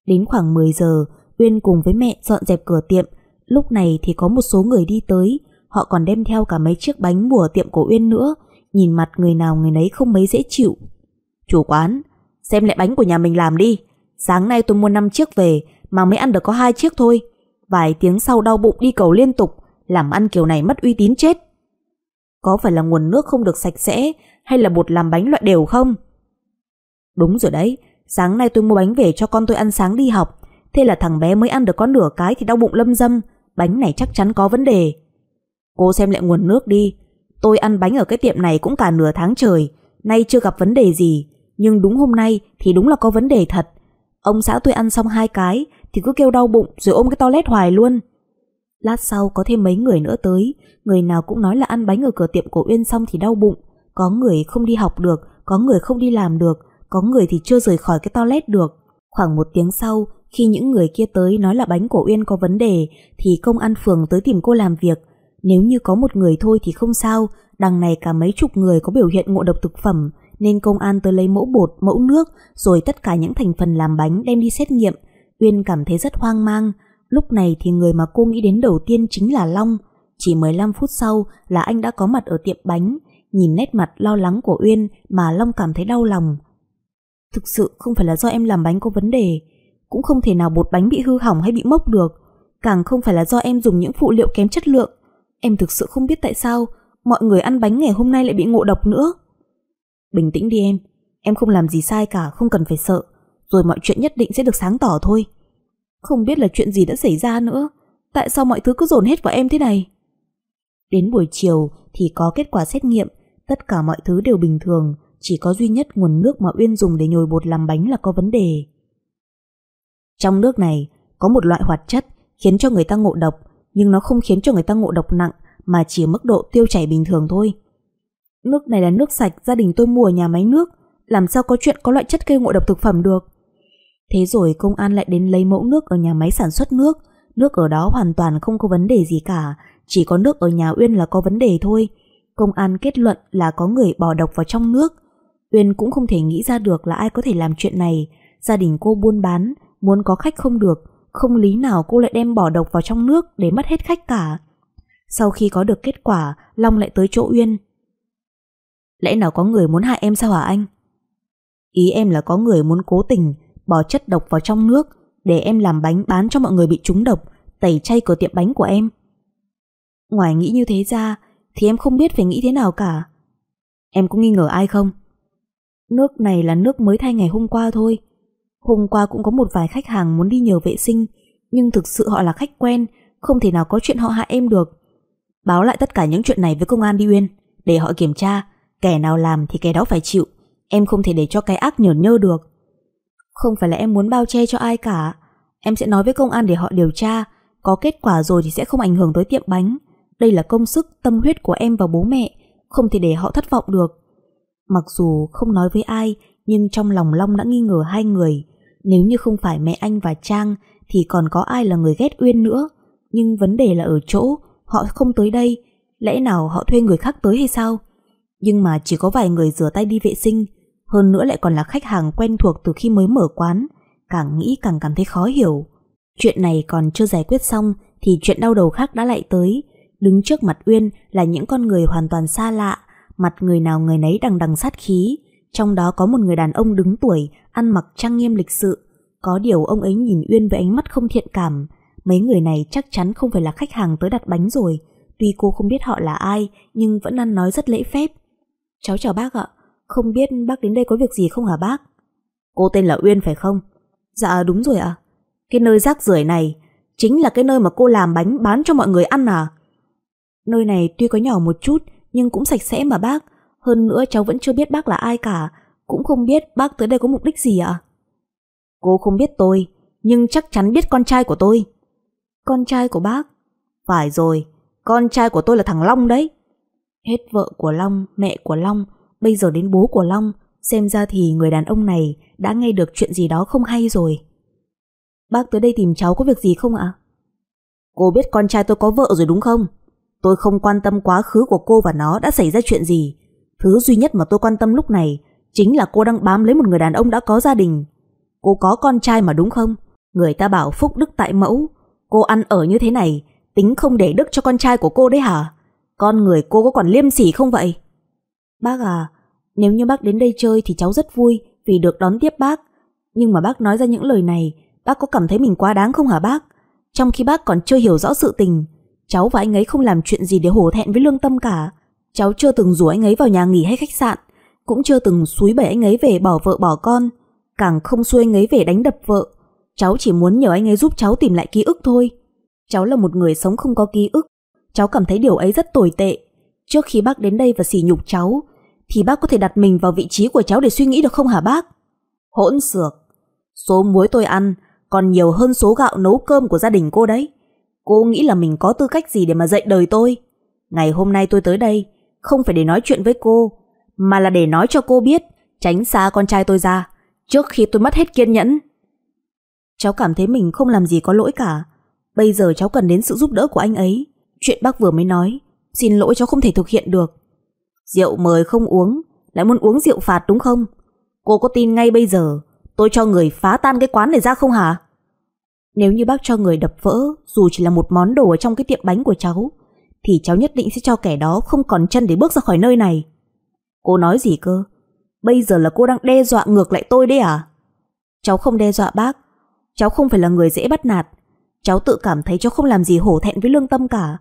Đến khoảng 10 giờ, Uyên cùng với mẹ dọn dẹp cửa tiệm. Lúc này thì có một số người đi tới, Họ còn đem theo cả mấy chiếc bánh mùa tiệm của Uyên nữa Nhìn mặt người nào người nấy không mấy dễ chịu Chủ quán Xem lại bánh của nhà mình làm đi Sáng nay tôi mua 5 chiếc về Mà mới ăn được có hai chiếc thôi Vài tiếng sau đau bụng đi cầu liên tục, Làm ăn kiểu này mất uy tín chết. Có phải là nguồn nước không được sạch sẽ, Hay là bột làm bánh loại đều không? Đúng rồi đấy, Sáng nay tôi mua bánh về cho con tôi ăn sáng đi học. Thế là thằng bé mới ăn được có nửa cái Thì đau bụng lâm dâm. Bánh này chắc chắn có vấn đề. Cô xem lại nguồn nước đi. Tôi ăn bánh ở cái tiệm này cũng cả nửa tháng trời. Nay chưa gặp vấn đề gì. Nhưng đúng hôm nay thì đúng là có vấn đề thật. Ông xã tôi ăn xong hai cái thì cứ kêu đau bụng rồi ôm cái toilet hoài luôn. Lát sau có thêm mấy người nữa tới, người nào cũng nói là ăn bánh ở cửa tiệm của Uyên xong thì đau bụng. Có người không đi học được, có người không đi làm được, có người thì chưa rời khỏi cái toilet được. Khoảng một tiếng sau, khi những người kia tới nói là bánh của Uyên có vấn đề, thì công an phường tới tìm cô làm việc. Nếu như có một người thôi thì không sao, đằng này cả mấy chục người có biểu hiện ngộ độc thực phẩm, nên công an tới lấy mẫu bột, mẫu nước, rồi tất cả những thành phần làm bánh đem đi xét nghiệm. Uyên cảm thấy rất hoang mang. Lúc này thì người mà cô nghĩ đến đầu tiên chính là Long. Chỉ 15 phút sau là anh đã có mặt ở tiệm bánh. Nhìn nét mặt lo lắng của Uyên mà Long cảm thấy đau lòng. Thực sự không phải là do em làm bánh có vấn đề, cũng không thể nào bột bánh bị hư hỏng hay bị mốc được, càng không phải là do em dùng những phụ liệu kém chất lượng. Em thực sự không biết tại sao mọi người ăn bánh ngày hôm nay lại bị ngộ độc nữa. Bình tĩnh đi em, em không làm gì sai cả, không cần phải sợ, rồi mọi chuyện nhất định sẽ được sáng tỏ thôi. Không biết là chuyện gì đã xảy ra nữa, tại sao mọi thứ cứ dồn hết vào em thế này? Đến buổi chiều thì có kết quả xét nghiệm, tất cả mọi thứ đều bình thường, chỉ có duy nhất nguồn nước mà Uyên dùng để nhồi bột làm bánh là có vấn đề. Trong nước này có một loại hoạt chất khiến cho người ta ngộ độc, nhưng nó không khiến cho người ta ngộ độc nặng mà chỉ mức độ tiêu chảy bình thường thôi. Nước này là nước sạch gia đình tôi mua ở nhà máy nước, làm sao có chuyện có loại chất gây ngộ độc thực phẩm được. Thế rồi công an lại đến lấy mẫu nước ở nhà máy sản xuất nước, nước ở đó hoàn toàn không có vấn đề gì cả, chỉ có nước ở nhà Uyên là có vấn đề thôi. Công an kết luận là có người bỏ độc vào trong nước. Uyên cũng không thể nghĩ ra được là ai có thể làm chuyện này. Gia đình cô buôn bán, muốn có khách không được, không lý nào cô lại đem bỏ độc vào trong nước để mất hết khách cả. Sau khi có được kết quả, Long lại tới chỗ Uyên. Lẽ nào có người muốn hại em sao hả anh? Ý em là có người muốn cố tình bỏ chất độc vào trong nước để em làm bánh bán cho mọi người bị trúng độc, tẩy chay cửa tiệm bánh của em. Ngoài nghĩ như thế ra thì em không biết phải nghĩ thế nào cả. Em có nghi ngờ ai không? Nước này là nước mới thay ngày hôm qua thôi. Hôm qua cũng có một vài khách hàng muốn đi nhờ vệ sinh, nhưng thực sự họ là khách quen, không thể nào có chuyện họ hại em được. Báo lại tất cả những chuyện này với công an đi Uyên, để họ kiểm tra, kẻ nào làm thì kẻ đó phải chịu. Em không thể để cho cái ác nhởn nhơ được. Không phải là em muốn bao che cho ai cả. Em sẽ nói với công an để họ điều tra, có kết quả rồi thì sẽ không ảnh hưởng tới tiệm bánh. Đây là công sức, tâm huyết của em và bố mẹ, không thể để họ thất vọng được. Mặc dù không nói với ai, nhưng trong lòng Long đã nghi ngờ hai người. Nếu như không phải mẹ anh và Trang, thì còn có ai là người ghét Uyên nữa. Nhưng vấn đề là ở chỗ, họ không tới đây, lẽ nào họ thuê người khác tới hay sao? Nhưng mà chỉ có vài người rửa tay đi vệ sinh, hơn nữa lại còn là khách hàng quen thuộc từ khi mới mở quán, càng nghĩ càng cảm thấy khó hiểu. Chuyện này còn chưa giải quyết xong thì chuyện đau đầu khác đã lại tới. Đứng trước mặt Uyên là những con người hoàn toàn xa lạ, mặt người nào người nấy đằng đằng sát khí. Trong đó có một người đàn ông đứng tuổi, ăn mặc trang nghiêm lịch sự. Có điều ông ấy nhìn Uyên với ánh mắt không thiện cảm. Mấy người này chắc chắn không phải là khách hàng tới đặt bánh rồi. Tuy cô không biết họ là ai, nhưng vẫn ăn nói rất lễ phép. Cháu chào bác ạ, không biết bác đến đây có việc gì không hả bác? Cô tên là Uyên phải không? Dạ đúng rồi ạ. Cái nơi rác rưởi này chính là cái nơi mà cô làm bánh bán cho mọi người ăn à? Nơi này tuy có nhỏ một chút nhưng cũng sạch sẽ mà bác. Hơn nữa cháu vẫn chưa biết bác là ai cả, cũng không biết bác tới đây có mục đích gì ạ. Cô không biết tôi, nhưng chắc chắn biết con trai của tôi. Con trai của bác? Phải rồi, con trai của tôi là thằng Long đấy. Hết vợ của Long, mẹ của Long, bây giờ đến bố của Long, xem ra thì người đàn ông này đã nghe được chuyện gì đó không hay rồi. Bác tới đây tìm cháu có việc gì không ạ? Cô biết con trai tôi có vợ rồi đúng không? Tôi không quan tâm quá khứ của cô và nó đã xảy ra chuyện gì. Thứ duy nhất mà tôi quan tâm lúc này chính là cô đang bám lấy một người đàn ông đã có gia đình. Cô có con trai mà đúng không? Người ta bảo phúc đức tại mẫu. Cô ăn ở như thế này, tính không để đức cho con trai của cô đấy hả? Con người cô có còn liêm sỉ không vậy? Bác à, nếu như bác đến đây chơi thì cháu rất vui vì được đón tiếp bác. Nhưng mà bác nói ra những lời này, bác có cảm thấy mình quá đáng không hả bác? Trong khi bác còn chưa hiểu rõ sự tình, cháu và anh ấy không làm chuyện gì để hổ thẹn với lương tâm cả. Cháu chưa từng rủ anh ấy vào nhà nghỉ hay khách sạn, cũng chưa từng suối bẩy anh ấy về bỏ vợ bỏ con, càng không xuôi anh ấy về đánh đập vợ. Cháu chỉ muốn nhờ anh ấy giúp cháu tìm lại ký ức thôi. Cháu là một người sống không có ký ức, cháu cảm thấy điều ấy rất tồi tệ. Trước khi bác đến đây và sỉ nhục cháu, thì bác có thể đặt mình vào vị trí của cháu để suy nghĩ được không hả bác? Hỗn xược, Số muối tôi ăn còn nhiều hơn số gạo nấu cơm của gia đình cô đấy. Cô nghĩ là mình có tư cách gì để mà dạy đời tôi? Ngày hôm nay tôi tới đây không phải để nói chuyện với cô, mà là để nói cho cô biết tránh xa con trai tôi ra trước khi tôi mất hết kiên nhẫn. Cháu cảm thấy mình không làm gì có lỗi cả. Bây giờ cháu cần đến sự giúp đỡ của anh ấy. Chuyện bác vừa mới nói, xin lỗi cháu không thể thực hiện được. Rượu mời không uống, lại muốn uống rượu phạt đúng không? Cô có tin ngay bây giờ tôi cho người phá tan cái quán này ra không hả? Nếu như bác cho người đập vỡ dù chỉ là một món đồ ở trong cái tiệm bánh của cháu thì cháu nhất định sẽ cho kẻ đó không còn chân để bước ra khỏi nơi này. Cô nói gì cơ? Bây giờ là cô đang đe dọa ngược lại tôi đấy à? Cháu không đe dọa bác. Cháu không phải là người dễ bắt nạt. Cháu tự cảm thấy cháu không làm gì hổ thẹn với lương tâm cả.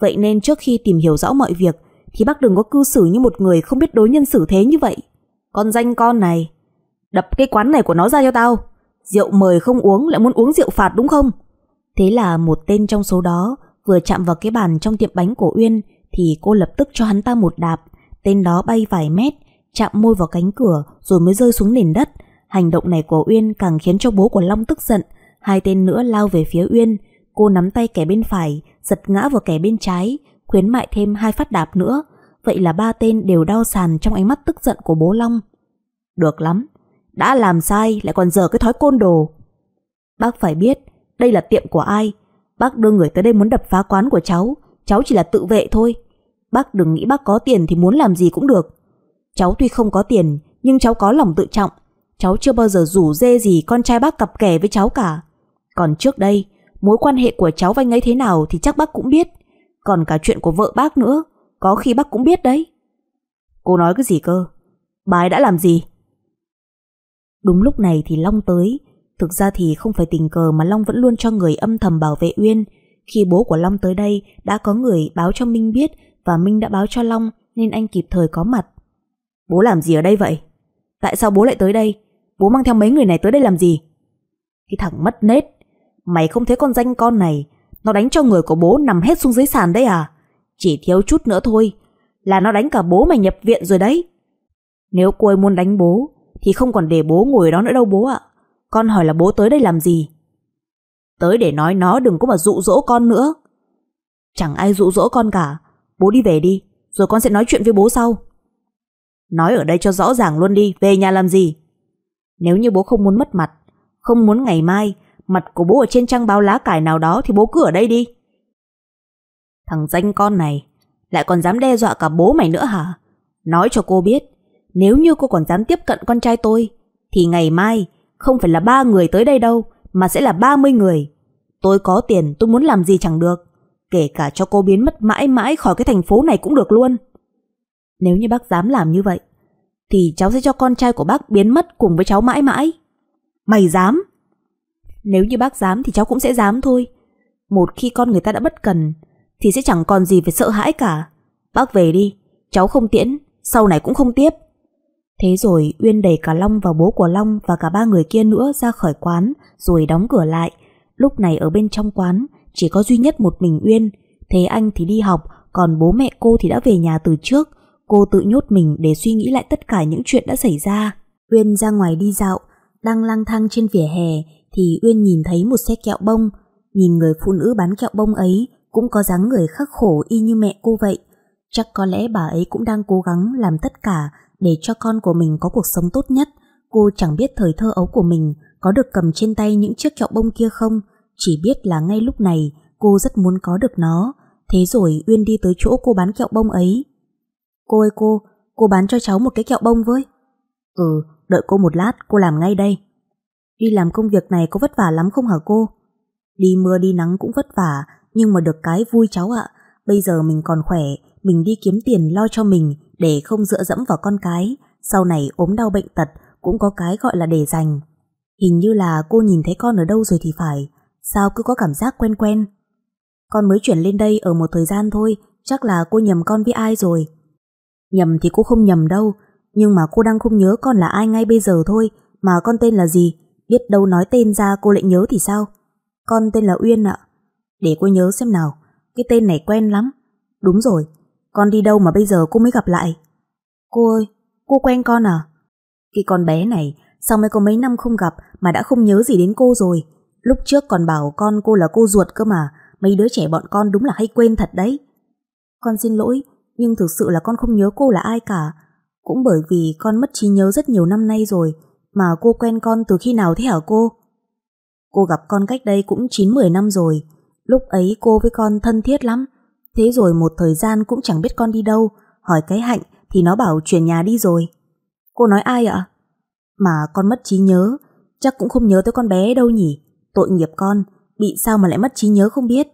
Vậy nên trước khi tìm hiểu rõ mọi việc thì bác đừng có cư xử như một người không biết đối nhân xử thế như vậy. Con danh con này, đập cái quán này của nó ra cho tao. Rượu mời không uống lại muốn uống rượu phạt đúng không? Thế là một tên trong số đó vừa chạm vào cái bàn trong tiệm bánh của Uyên thì cô lập tức cho hắn ta một đạp. Tên đó bay vài mét, chạm môi vào cánh cửa rồi mới rơi xuống nền đất. Hành động này của Uyên càng khiến cho bố của Long tức giận. Hai tên nữa lao về phía Uyên. Cô nắm tay kẻ bên phải, giật ngã vào kẻ bên trái, khuyến mại thêm hai phát đạp nữa. Vậy là ba tên đều đau sàn trong ánh mắt tức giận của bố Long. Được lắm, đã làm sai lại còn dở cái thói côn đồ. Bác phải biết, đây là tiệm của ai. Bác đưa người tới đây muốn đập phá quán của cháu, cháu chỉ là tự vệ thôi. Bác đừng nghĩ bác có tiền thì muốn làm gì cũng được. Cháu tuy không có tiền, nhưng cháu có lòng tự trọng. Cháu chưa bao giờ rủ dê gì con trai bác cặp kè với cháu cả. Còn trước đây, mối quan hệ của cháu với anh ấy thế nào thì chắc bác cũng biết. Còn cả chuyện của vợ bác nữa, có khi bác cũng biết đấy. Cô nói cái gì cơ? Bà ấy đã làm gì? Đúng lúc này thì Long tới. Thực ra thì không phải tình cờ mà Long vẫn luôn cho người âm thầm bảo vệ Uyên. Khi bố của Long tới đây, đã có người báo cho Minh biết và Minh đã báo cho Long nên anh kịp thời có mặt. Bố làm gì ở đây vậy? Tại sao bố lại tới đây? Bố mang theo mấy người này tới đây làm gì? Cái thằng mất nết. Mày không thấy con danh con này. Nó đánh cho người của bố nằm hết xuống dưới sàn đấy à? Chỉ thiếu chút nữa thôi. Là nó đánh cả bố mày nhập viện rồi đấy. Nếu cô ấy muốn đánh bố thì không còn để bố ngồi đó nữa đâu bố ạ. Con hỏi là bố tới đây làm gì? Tới để nói nó đừng có mà dụ dỗ con nữa. Chẳng ai dụ dỗ con cả. Bố đi về đi, rồi con sẽ nói chuyện với bố sau. Nói ở đây cho rõ ràng luôn đi, về nhà làm gì? Nếu như bố không muốn mất mặt, không muốn ngày mai mặt của bố ở trên trang báo lá cải nào đó thì bố cứ ở đây đi. Thằng danh con này lại còn dám đe dọa cả bố mày nữa hả? Nói cho cô biết, nếu như cô còn dám tiếp cận con trai tôi, thì ngày mai không phải là ba người tới đây đâu, mà sẽ là ba mươi người. Tôi có tiền, tôi muốn làm gì chẳng được. Kể cả cho cô biến mất mãi mãi khỏi cái thành phố này cũng được luôn. Nếu như bác dám làm như vậy, thì cháu sẽ cho con trai của bác biến mất cùng với cháu mãi mãi. Mày dám? Nếu như bác dám thì cháu cũng sẽ dám thôi. Một khi con người ta đã bất cần, thì sẽ chẳng còn gì phải sợ hãi cả. Bác về đi, cháu không tiễn, sau này cũng không tiếp. Thế rồi Uyên đẩy cả Long vào bố của Long và cả ba người kia nữa ra khỏi quán rồi đóng cửa lại. Lúc này ở bên trong quán chỉ có duy nhất một mình Uyên. Thế anh thì đi học, còn bố mẹ cô thì đã về nhà từ trước. Cô tự nhốt mình để suy nghĩ lại tất cả những chuyện đã xảy ra. Uyên ra ngoài đi dạo, đang lang thang trên vỉa hè thì Uyên nhìn thấy một xe kẹo bông. Nhìn người phụ nữ bán kẹo bông ấy cũng có dáng người khắc khổ y như mẹ cô vậy. Chắc có lẽ bà ấy cũng đang cố gắng làm tất cả để cho con của mình có cuộc sống tốt nhất. Cô chẳng biết thời thơ ấu của mình có được cầm trên tay những chiếc kẹo bông kia không, chỉ biết là ngay lúc này cô rất muốn có được nó. Thế rồi Uyên đi tới chỗ cô bán kẹo bông ấy. Cô ơi cô, cô bán cho cháu một cái kẹo bông với. Ừ, đợi cô một lát, cô làm ngay đây. Đi làm công việc này có vất vả lắm không hả cô? Đi mưa đi nắng cũng vất vả, nhưng mà được cái vui cháu ạ. Bây giờ mình còn khỏe, mình đi kiếm tiền lo cho mình để không dựa dẫm vào con cái, sau này ốm đau bệnh tật cũng có cái gọi là để dành. Hình như là cô nhìn thấy con ở đâu rồi thì phải, sao cứ có cảm giác quen quen. Con mới chuyển lên đây ở một thời gian thôi, chắc là cô nhầm con với ai rồi. Nhầm thì cô không nhầm đâu, nhưng mà cô đang không nhớ con là ai ngay bây giờ thôi, mà con tên là gì, biết đâu nói tên ra cô lại nhớ thì sao. Con tên là Uyên ạ. Để cô nhớ xem nào, cái tên này quen lắm. Đúng rồi, con đi đâu mà bây giờ cô mới gặp lại? Cô ơi, cô quen con à? Cái con bé này Sao mới có mấy năm không gặp mà đã không nhớ gì đến cô rồi? Lúc trước còn bảo con cô là cô ruột cơ mà, mấy đứa trẻ bọn con đúng là hay quên thật đấy. Con xin lỗi, nhưng thực sự là con không nhớ cô là ai cả. Cũng bởi vì con mất trí nhớ rất nhiều năm nay rồi, mà cô quen con từ khi nào thế hả cô? Cô gặp con cách đây cũng 9-10 năm rồi, lúc ấy cô với con thân thiết lắm. Thế rồi một thời gian cũng chẳng biết con đi đâu, hỏi cái hạnh thì nó bảo chuyển nhà đi rồi. Cô nói ai ạ? Mà con mất trí nhớ, chắc cũng không nhớ tới con bé đâu nhỉ. Tội nghiệp con, bị sao mà lại mất trí nhớ không biết.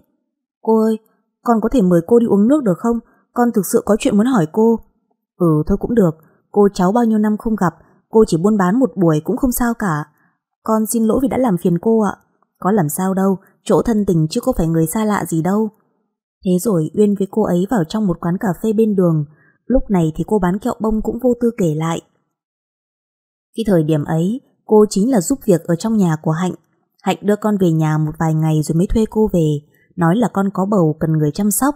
Cô ơi, con có thể mời cô đi uống nước được không? Con thực sự có chuyện muốn hỏi cô. Ừ thôi cũng được, cô cháu bao nhiêu năm không gặp, cô chỉ buôn bán một buổi cũng không sao cả. Con xin lỗi vì đã làm phiền cô ạ. Có làm sao đâu, chỗ thân tình chứ có phải người xa lạ gì đâu. Thế rồi Uyên với cô ấy vào trong một quán cà phê bên đường, lúc này thì cô bán kẹo bông cũng vô tư kể lại. Khi thời điểm ấy, cô chính là giúp việc ở trong nhà của Hạnh. Hạnh đưa con về nhà một vài ngày rồi mới thuê cô về, nói là con có bầu cần người chăm sóc.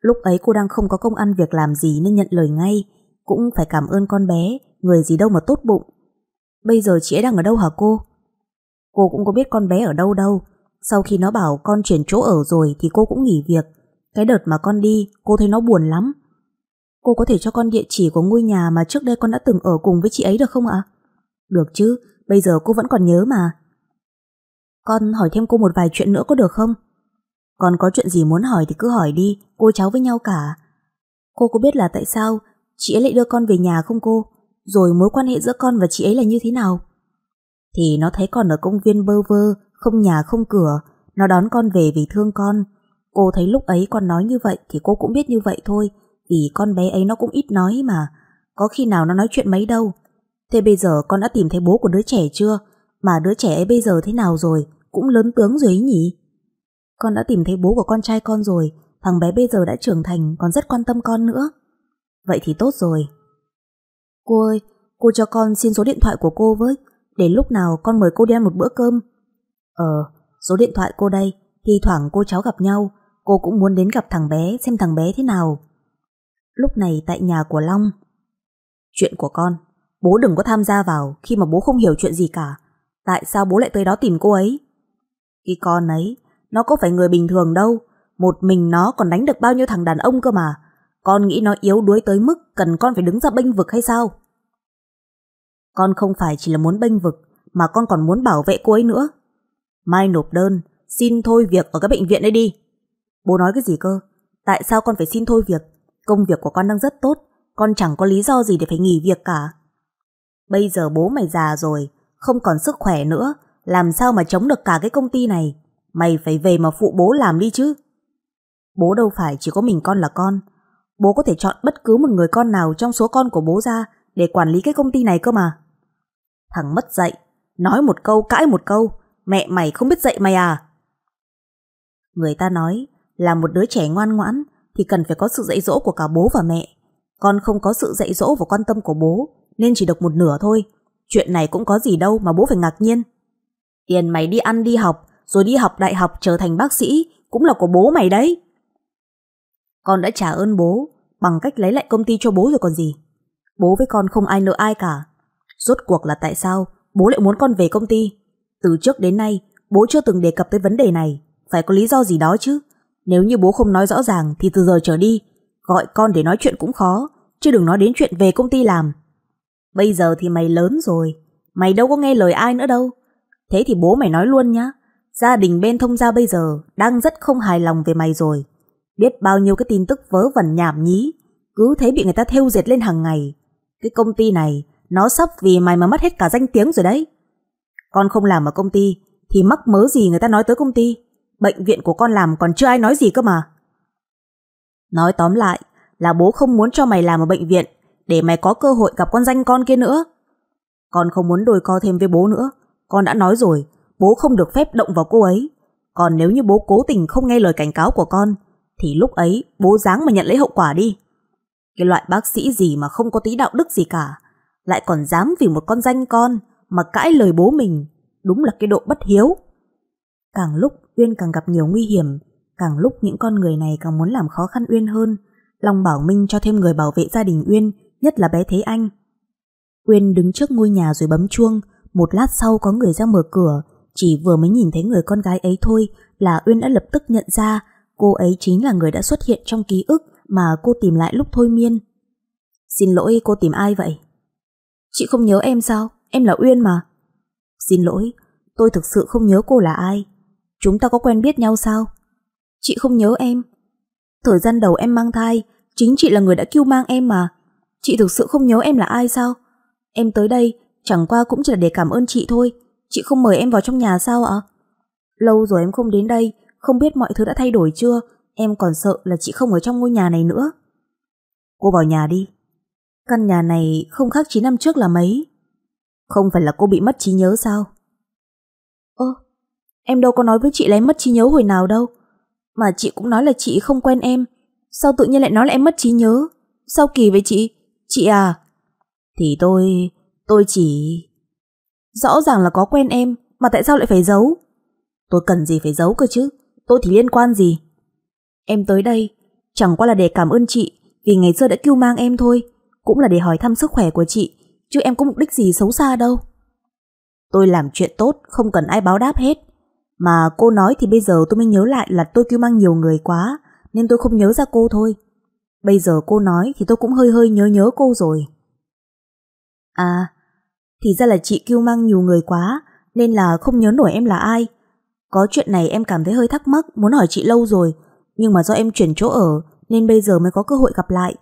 Lúc ấy cô đang không có công ăn việc làm gì nên nhận lời ngay, cũng phải cảm ơn con bé, người gì đâu mà tốt bụng. Bây giờ chị ấy đang ở đâu hả cô? Cô cũng có biết con bé ở đâu đâu. Sau khi nó bảo con chuyển chỗ ở rồi thì cô cũng nghỉ việc. Cái đợt mà con đi, cô thấy nó buồn lắm. Cô có thể cho con địa chỉ của ngôi nhà mà trước đây con đã từng ở cùng với chị ấy được không ạ? Được chứ, bây giờ cô vẫn còn nhớ mà. Con hỏi thêm cô một vài chuyện nữa có được không? Con có chuyện gì muốn hỏi thì cứ hỏi đi, cô cháu với nhau cả. Cô có biết là tại sao chị ấy lại đưa con về nhà không cô? Rồi mối quan hệ giữa con và chị ấy là như thế nào? Thì nó thấy con ở công viên bơ vơ, không nhà không cửa, nó đón con về vì thương con. Cô thấy lúc ấy con nói như vậy thì cô cũng biết như vậy thôi, vì con bé ấy nó cũng ít nói mà, có khi nào nó nói chuyện mấy đâu. Thế bây giờ con đã tìm thấy bố của đứa trẻ chưa? Mà đứa trẻ ấy bây giờ thế nào rồi? Cũng lớn tướng rồi ấy nhỉ? Con đã tìm thấy bố của con trai con rồi, thằng bé bây giờ đã trưởng thành còn rất quan tâm con nữa. Vậy thì tốt rồi. Cô ơi, cô cho con xin số điện thoại của cô với, để lúc nào con mời cô đi ăn một bữa cơm. Ờ, số điện thoại cô đây, thi thoảng cô cháu gặp nhau, cô cũng muốn đến gặp thằng bé xem thằng bé thế nào. Lúc này tại nhà của Long. Chuyện của con, bố đừng có tham gia vào khi mà bố không hiểu chuyện gì cả. Tại sao bố lại tới đó tìm cô ấy? Cái con ấy, nó có phải người bình thường đâu, một mình nó còn đánh được bao nhiêu thằng đàn ông cơ mà. Con nghĩ nó yếu đuối tới mức cần con phải đứng ra bênh vực hay sao? Con không phải chỉ là muốn bênh vực, mà con còn muốn bảo vệ cô ấy nữa. Mai nộp đơn, xin thôi việc ở các bệnh viện ấy đi. Bố nói cái gì cơ? Tại sao con phải xin thôi việc? Công việc của con đang rất tốt, con chẳng có lý do gì để phải nghỉ việc cả. Bây giờ bố mày già rồi, không còn sức khỏe nữa, làm sao mà chống được cả cái công ty này? Mày phải về mà phụ bố làm đi chứ. Bố đâu phải chỉ có mình con là con. Bố có thể chọn bất cứ một người con nào trong số con của bố ra để quản lý cái công ty này cơ mà. Thằng mất dạy, nói một câu cãi một câu, mẹ mày không biết dạy mày à? Người ta nói là một đứa trẻ ngoan ngoãn thì cần phải có sự dạy dỗ của cả bố và mẹ. Con không có sự dạy dỗ và quan tâm của bố nên chỉ được một nửa thôi. Chuyện này cũng có gì đâu mà bố phải ngạc nhiên. Tiền mày đi ăn đi học rồi đi học đại học trở thành bác sĩ cũng là của bố mày đấy. Con đã trả ơn bố bằng cách lấy lại công ty cho bố rồi còn gì. Bố với con không ai nợ ai cả. Rốt cuộc là tại sao bố lại muốn con về công ty? Từ trước đến nay, bố chưa từng đề cập tới vấn đề này. Phải có lý do gì đó chứ. Nếu như bố không nói rõ ràng thì từ giờ trở đi, gọi con để nói chuyện cũng khó, chứ đừng nói đến chuyện về công ty làm. Bây giờ thì mày lớn rồi, mày đâu có nghe lời ai nữa đâu. Thế thì bố mày nói luôn nhá, gia đình bên thông gia bây giờ đang rất không hài lòng về mày rồi. Biết bao nhiêu cái tin tức vớ vẩn nhảm nhí, cứ thế bị người ta thêu dệt lên hàng ngày. Cái công ty này, nó sắp vì mày mà mất hết cả danh tiếng rồi đấy. Con không làm ở công ty, thì mắc mớ gì người ta nói tới công ty. Bệnh viện của con làm còn chưa ai nói gì cơ mà. Nói tóm lại là bố không muốn cho mày làm ở bệnh viện để mày có cơ hội gặp con danh con kia nữa. Con không muốn đôi co thêm với bố nữa. Con đã nói rồi, bố không được phép động vào cô ấy. Còn nếu như bố cố tình không nghe lời cảnh cáo của con, thì lúc ấy bố dáng mà nhận lấy hậu quả đi. Cái loại bác sĩ gì mà không có tí đạo đức gì cả, lại còn dám vì một con danh con mà cãi lời bố mình, đúng là cái độ bất hiếu. Càng lúc Uyên càng gặp nhiều nguy hiểm, càng lúc những con người này càng muốn làm khó khăn Uyên hơn. Long bảo Minh cho thêm người bảo vệ gia đình Uyên, nhất là bé Thế Anh. Uyên đứng trước ngôi nhà rồi bấm chuông, Một lát sau có người ra mở cửa, chỉ vừa mới nhìn thấy người con gái ấy thôi là Uyên đã lập tức nhận ra cô ấy chính là người đã xuất hiện trong ký ức mà cô tìm lại lúc thôi miên. Xin lỗi cô tìm ai vậy? Chị không nhớ em sao? Em là Uyên mà. Xin lỗi, tôi thực sự không nhớ cô là ai. Chúng ta có quen biết nhau sao? Chị không nhớ em. Thời gian đầu em mang thai, chính chị là người đã kêu mang em mà. Chị thực sự không nhớ em là ai sao? Em tới đây chẳng qua cũng chỉ là để cảm ơn chị thôi. Chị không mời em vào trong nhà sao ạ? Lâu rồi em không đến đây, không biết mọi thứ đã thay đổi chưa, em còn sợ là chị không ở trong ngôi nhà này nữa. Cô vào nhà đi. Căn nhà này không khác 9 năm trước là mấy. Không phải là cô bị mất trí nhớ sao? Ơ, em đâu có nói với chị là em mất trí nhớ hồi nào đâu. Mà chị cũng nói là chị không quen em. Sao tự nhiên lại nói là em mất trí nhớ? Sao kỳ vậy chị? Chị à? Thì tôi... tôi chỉ... Rõ ràng là có quen em, mà tại sao lại phải giấu? Tôi cần gì phải giấu cơ chứ? Tôi thì liên quan gì? Em tới đây, chẳng qua là để cảm ơn chị vì ngày xưa đã cứu mang em thôi, cũng là để hỏi thăm sức khỏe của chị, chứ em có mục đích gì xấu xa đâu. Tôi làm chuyện tốt, không cần ai báo đáp hết. Mà cô nói thì bây giờ tôi mới nhớ lại là tôi cứu mang nhiều người quá, nên tôi không nhớ ra cô thôi. Bây giờ cô nói thì tôi cũng hơi hơi nhớ nhớ cô rồi. À, thì ra là chị kêu mang nhiều người quá, nên là không nhớ nổi em là ai. Có chuyện này em cảm thấy hơi thắc mắc, muốn hỏi chị lâu rồi, nhưng mà do em chuyển chỗ ở, nên bây giờ mới có cơ hội gặp lại.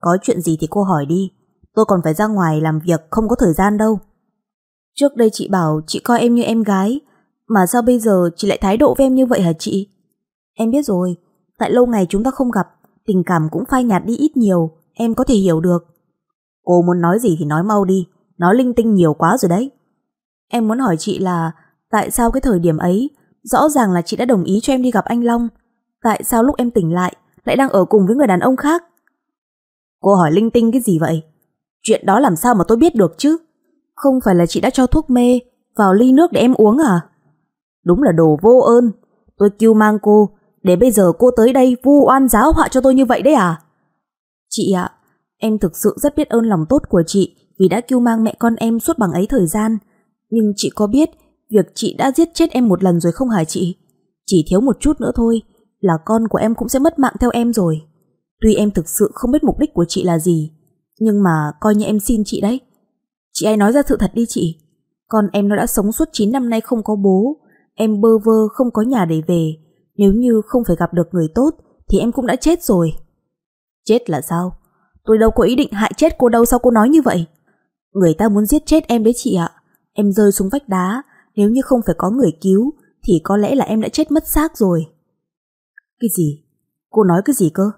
Có chuyện gì thì cô hỏi đi, tôi còn phải ra ngoài làm việc không có thời gian đâu. Trước đây chị bảo chị coi em như em gái, mà sao bây giờ chị lại thái độ với em như vậy hả chị? Em biết rồi, tại lâu ngày chúng ta không gặp, tình cảm cũng phai nhạt đi ít nhiều, em có thể hiểu được. Cô muốn nói gì thì nói mau đi, nói linh tinh nhiều quá rồi đấy. Em muốn hỏi chị là tại sao cái thời điểm ấy rõ ràng là chị đã đồng ý cho em đi gặp anh Long, tại sao lúc em tỉnh lại lại đang ở cùng với người đàn ông khác? Cô hỏi linh tinh cái gì vậy? Chuyện đó làm sao mà tôi biết được chứ? Không phải là chị đã cho thuốc mê vào ly nước để em uống à? Đúng là đồ vô ơn. Tôi kêu mang cô, để bây giờ cô tới đây vu oan giáo họa cho tôi như vậy đấy à? Chị ạ, em thực sự rất biết ơn lòng tốt của chị vì đã kêu mang mẹ con em suốt bằng ấy thời gian. Nhưng chị có biết việc chị đã giết chết em một lần rồi không hả chị? Chỉ thiếu một chút nữa thôi là con của em cũng sẽ mất mạng theo em rồi. Tuy em thực sự không biết mục đích của chị là gì, nhưng mà coi như em xin chị đấy. Chị hãy nói ra sự thật đi chị. Con em nó đã sống suốt 9 năm nay không có bố, em bơ vơ không có nhà để về. Nếu như không phải gặp được người tốt thì em cũng đã chết rồi. Chết là sao? Tôi đâu có ý định hại chết cô đâu sao cô nói như vậy? Người ta muốn giết chết em đấy chị ạ. Em rơi xuống vách đá, nếu như không phải có người cứu thì có lẽ là em đã chết mất xác rồi. Cái gì? Cô nói cái gì cơ?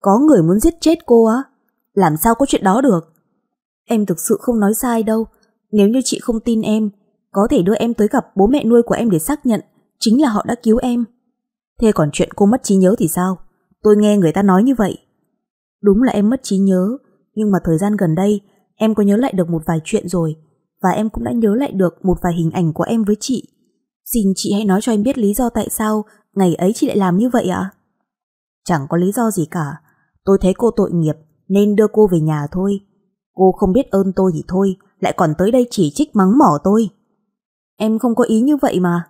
Có người muốn giết chết cô á? Làm sao có chuyện đó được? Em thực sự không nói sai đâu. Nếu như chị không tin em, có thể đưa em tới gặp bố mẹ nuôi của em để xác nhận chính là họ đã cứu em. Thế còn chuyện cô mất trí nhớ thì sao? Tôi nghe người ta nói như vậy. Đúng là em mất trí nhớ, nhưng mà thời gian gần đây em có nhớ lại được một vài chuyện rồi và em cũng đã nhớ lại được một vài hình ảnh của em với chị. Xin chị hãy nói cho em biết lý do tại sao ngày ấy chị lại làm như vậy ạ? Chẳng có lý do gì cả. Tôi thấy cô tội nghiệp nên đưa cô về nhà thôi. Cô không biết ơn tôi thì thôi, lại còn tới đây chỉ trích mắng mỏ tôi. Em không có ý như vậy mà.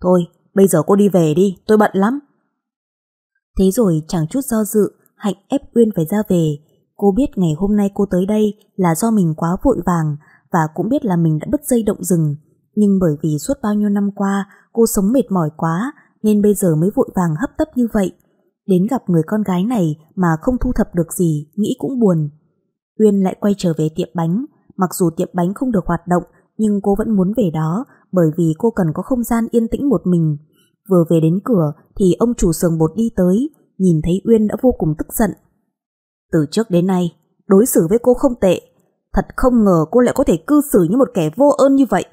Thôi, bây giờ cô đi về đi, tôi bận lắm. Thế rồi chẳng chút do dự, Hạnh ép Uyên phải ra về. Cô biết ngày hôm nay cô tới đây là do mình quá vội vàng và cũng biết là mình đã đứt dây động rừng. Nhưng bởi vì suốt bao nhiêu năm qua cô sống mệt mỏi quá nên bây giờ mới vội vàng hấp tấp như vậy. Đến gặp người con gái này mà không thu thập được gì, nghĩ cũng buồn. Uyên lại quay trở về tiệm bánh, mặc dù tiệm bánh không được hoạt động nhưng cô vẫn muốn về đó bởi vì cô cần có không gian yên tĩnh một mình. Vừa về đến cửa thì ông chủ sườn bột đi tới, nhìn thấy Uyên đã vô cùng tức giận. Từ trước đến nay, đối xử với cô không tệ, thật không ngờ cô lại có thể cư xử như một kẻ vô ơn như vậy.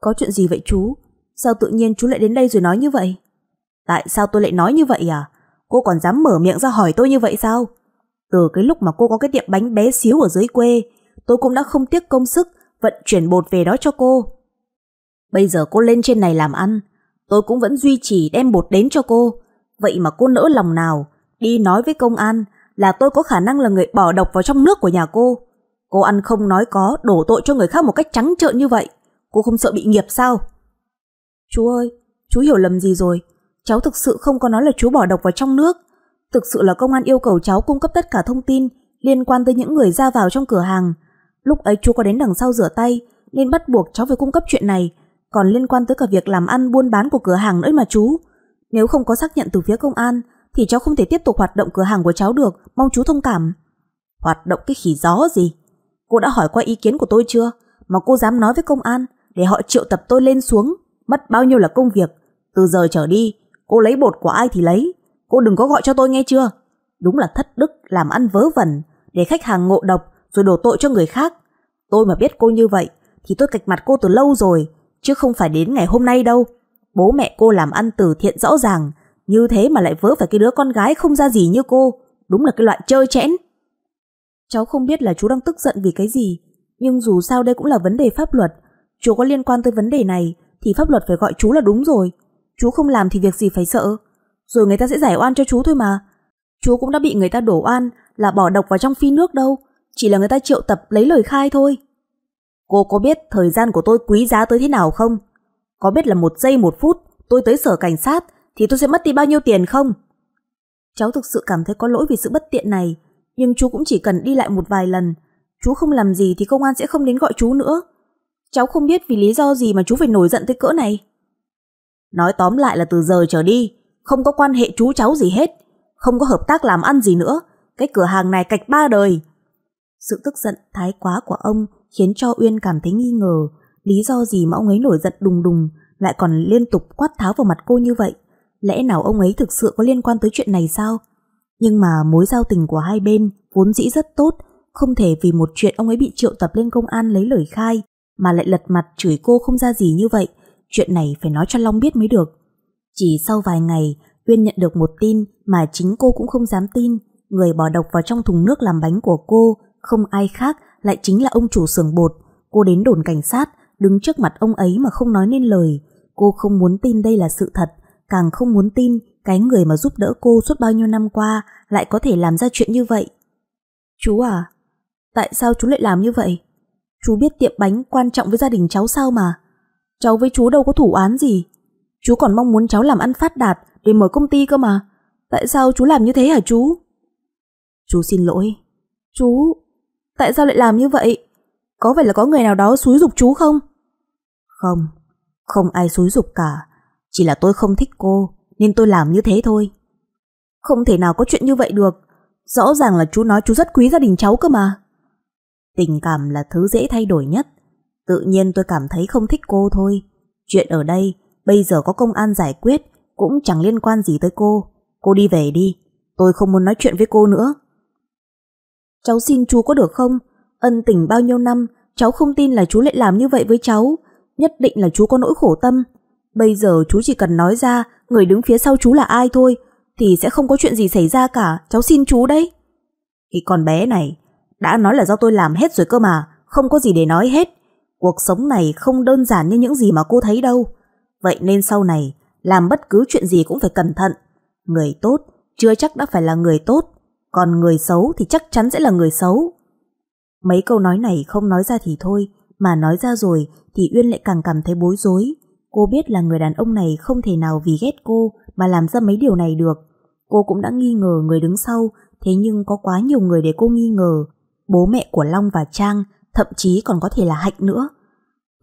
Có chuyện gì vậy chú? Sao tự nhiên chú lại đến đây rồi nói như vậy? Tại sao tôi lại nói như vậy à? Cô còn dám mở miệng ra hỏi tôi như vậy sao? Từ cái lúc mà cô có cái tiệm bánh bé xíu ở dưới quê, tôi cũng đã không tiếc công sức vận chuyển bột về đó cho cô. Bây giờ cô lên trên này làm ăn, tôi cũng vẫn duy trì đem bột đến cho cô. Vậy mà cô nỡ lòng nào, đi nói với công an là tôi có khả năng là người bỏ độc vào trong nước của nhà cô. Cô ăn không nói có, đổ tội cho người khác một cách trắng trợn như vậy. Cô không sợ bị nghiệp sao? Chú ơi, chú hiểu lầm gì rồi. Cháu thực sự không có nói là chú bỏ độc vào trong nước. Thực sự là công an yêu cầu cháu cung cấp tất cả thông tin liên quan tới những người ra vào trong cửa hàng. Lúc ấy chú có đến đằng sau rửa tay nên bắt buộc cháu phải cung cấp chuyện này. Còn liên quan tới cả việc làm ăn buôn bán của cửa hàng nữa mà chú. Nếu không có xác nhận từ phía công an thì cháu không thể tiếp tục hoạt động cửa hàng của cháu được, mong chú thông cảm. Hoạt động cái khỉ gió gì? Cô đã hỏi qua ý kiến của tôi chưa? Mà cô dám nói với công an để họ triệu tập tôi lên xuống, mất bao nhiêu là công việc. Từ giờ trở đi, cô lấy bột của ai thì lấy. Cô đừng có gọi cho tôi nghe chưa? Đúng là thất đức, làm ăn vớ vẩn, để khách hàng ngộ độc rồi đổ tội cho người khác. Tôi mà biết cô như vậy thì tôi cạch mặt cô từ lâu rồi, chứ không phải đến ngày hôm nay đâu. Bố mẹ cô làm ăn từ thiện rõ ràng, như thế mà lại vớ phải cái đứa con gái không ra gì như cô, đúng là cái loại chơi chẽn. Cháu không biết là chú đang tức giận vì cái gì, nhưng dù sao đây cũng là vấn đề pháp luật. Chú có liên quan tới vấn đề này thì pháp luật phải gọi chú là đúng rồi. Chú không làm thì việc gì phải sợ. Rồi người ta sẽ giải oan cho chú thôi mà. Chú cũng đã bị người ta đổ oan là bỏ độc vào trong phi nước đâu. Chỉ là người ta triệu tập lấy lời khai thôi. Cô có biết thời gian của tôi quý giá tới thế nào không? Có biết là một giây một phút tôi tới sở cảnh sát thì tôi sẽ mất đi bao nhiêu tiền không? Cháu thực sự cảm thấy có lỗi vì sự bất tiện này, nhưng chú cũng chỉ cần đi lại một vài lần. Chú không làm gì thì công an sẽ không đến gọi chú nữa. Cháu không biết vì lý do gì mà chú phải nổi giận tới cỡ này. Nói tóm lại là từ giờ trở đi, không có quan hệ chú cháu gì hết, không có hợp tác làm ăn gì nữa, cái cửa hàng này cạch ba đời. Sự tức giận thái quá của ông khiến cho Uyên cảm thấy nghi ngờ, lý do gì mà ông ấy nổi giận đùng đùng, lại còn liên tục quát tháo vào mặt cô như vậy. Lẽ nào ông ấy thực sự có liên quan tới chuyện này sao? Nhưng mà mối giao tình của hai bên vốn dĩ rất tốt, không thể vì một chuyện ông ấy bị triệu tập lên công an lấy lời khai mà lại lật mặt chửi cô không ra gì như vậy. Chuyện này phải nói cho Long biết mới được. Chỉ sau vài ngày, Uyên nhận được một tin mà chính cô cũng không dám tin. Người bỏ độc vào trong thùng nước làm bánh của cô, không ai khác lại chính là ông chủ xưởng bột. Cô đến đồn cảnh sát, đứng trước mặt ông ấy mà không nói nên lời. Cô không muốn tin đây là sự thật, càng không muốn tin cái người mà giúp đỡ cô suốt bao nhiêu năm qua lại có thể làm ra chuyện như vậy. Chú à, tại sao chú lại làm như vậy? Chú biết tiệm bánh quan trọng với gia đình cháu sao mà. Cháu với chú đâu có thủ án gì. Chú còn mong muốn cháu làm ăn phát đạt để mở công ty cơ mà. Tại sao chú làm như thế hả chú? Chú xin lỗi. Chú, tại sao lại làm như vậy? Có phải là có người nào đó xúi dục chú không? Không, không ai xúi dục cả. Chỉ là tôi không thích cô, nên tôi làm như thế thôi. Không thể nào có chuyện như vậy được. Rõ ràng là chú nói chú rất quý gia đình cháu cơ mà. Tình cảm là thứ dễ thay đổi nhất. Tự nhiên tôi cảm thấy không thích cô thôi. Chuyện ở đây, bây giờ có công an giải quyết, cũng chẳng liên quan gì tới cô. Cô đi về đi, tôi không muốn nói chuyện với cô nữa. Cháu xin chú có được không? Ân tình bao nhiêu năm, cháu không tin là chú lại làm như vậy với cháu. Nhất định là chú có nỗi khổ tâm. Bây giờ chú chỉ cần nói ra người đứng phía sau chú là ai thôi, thì sẽ không có chuyện gì xảy ra cả, cháu xin chú đấy. thì con bé này, đã nói là do tôi làm hết rồi cơ mà, không có gì để nói hết. Cuộc sống này không đơn giản như những gì mà cô thấy đâu. Vậy nên sau này, làm bất cứ chuyện gì cũng phải cẩn thận. Người tốt chưa chắc đã phải là người tốt, còn người xấu thì chắc chắn sẽ là người xấu. Mấy câu nói này không nói ra thì thôi, mà nói ra rồi thì Uyên lại càng cảm thấy bối rối. Cô biết là người đàn ông này không thể nào vì ghét cô mà làm ra mấy điều này được. Cô cũng đã nghi ngờ người đứng sau, thế nhưng có quá nhiều người để cô nghi ngờ. Bố mẹ của Long và Trang, thậm chí còn có thể là Hạnh nữa.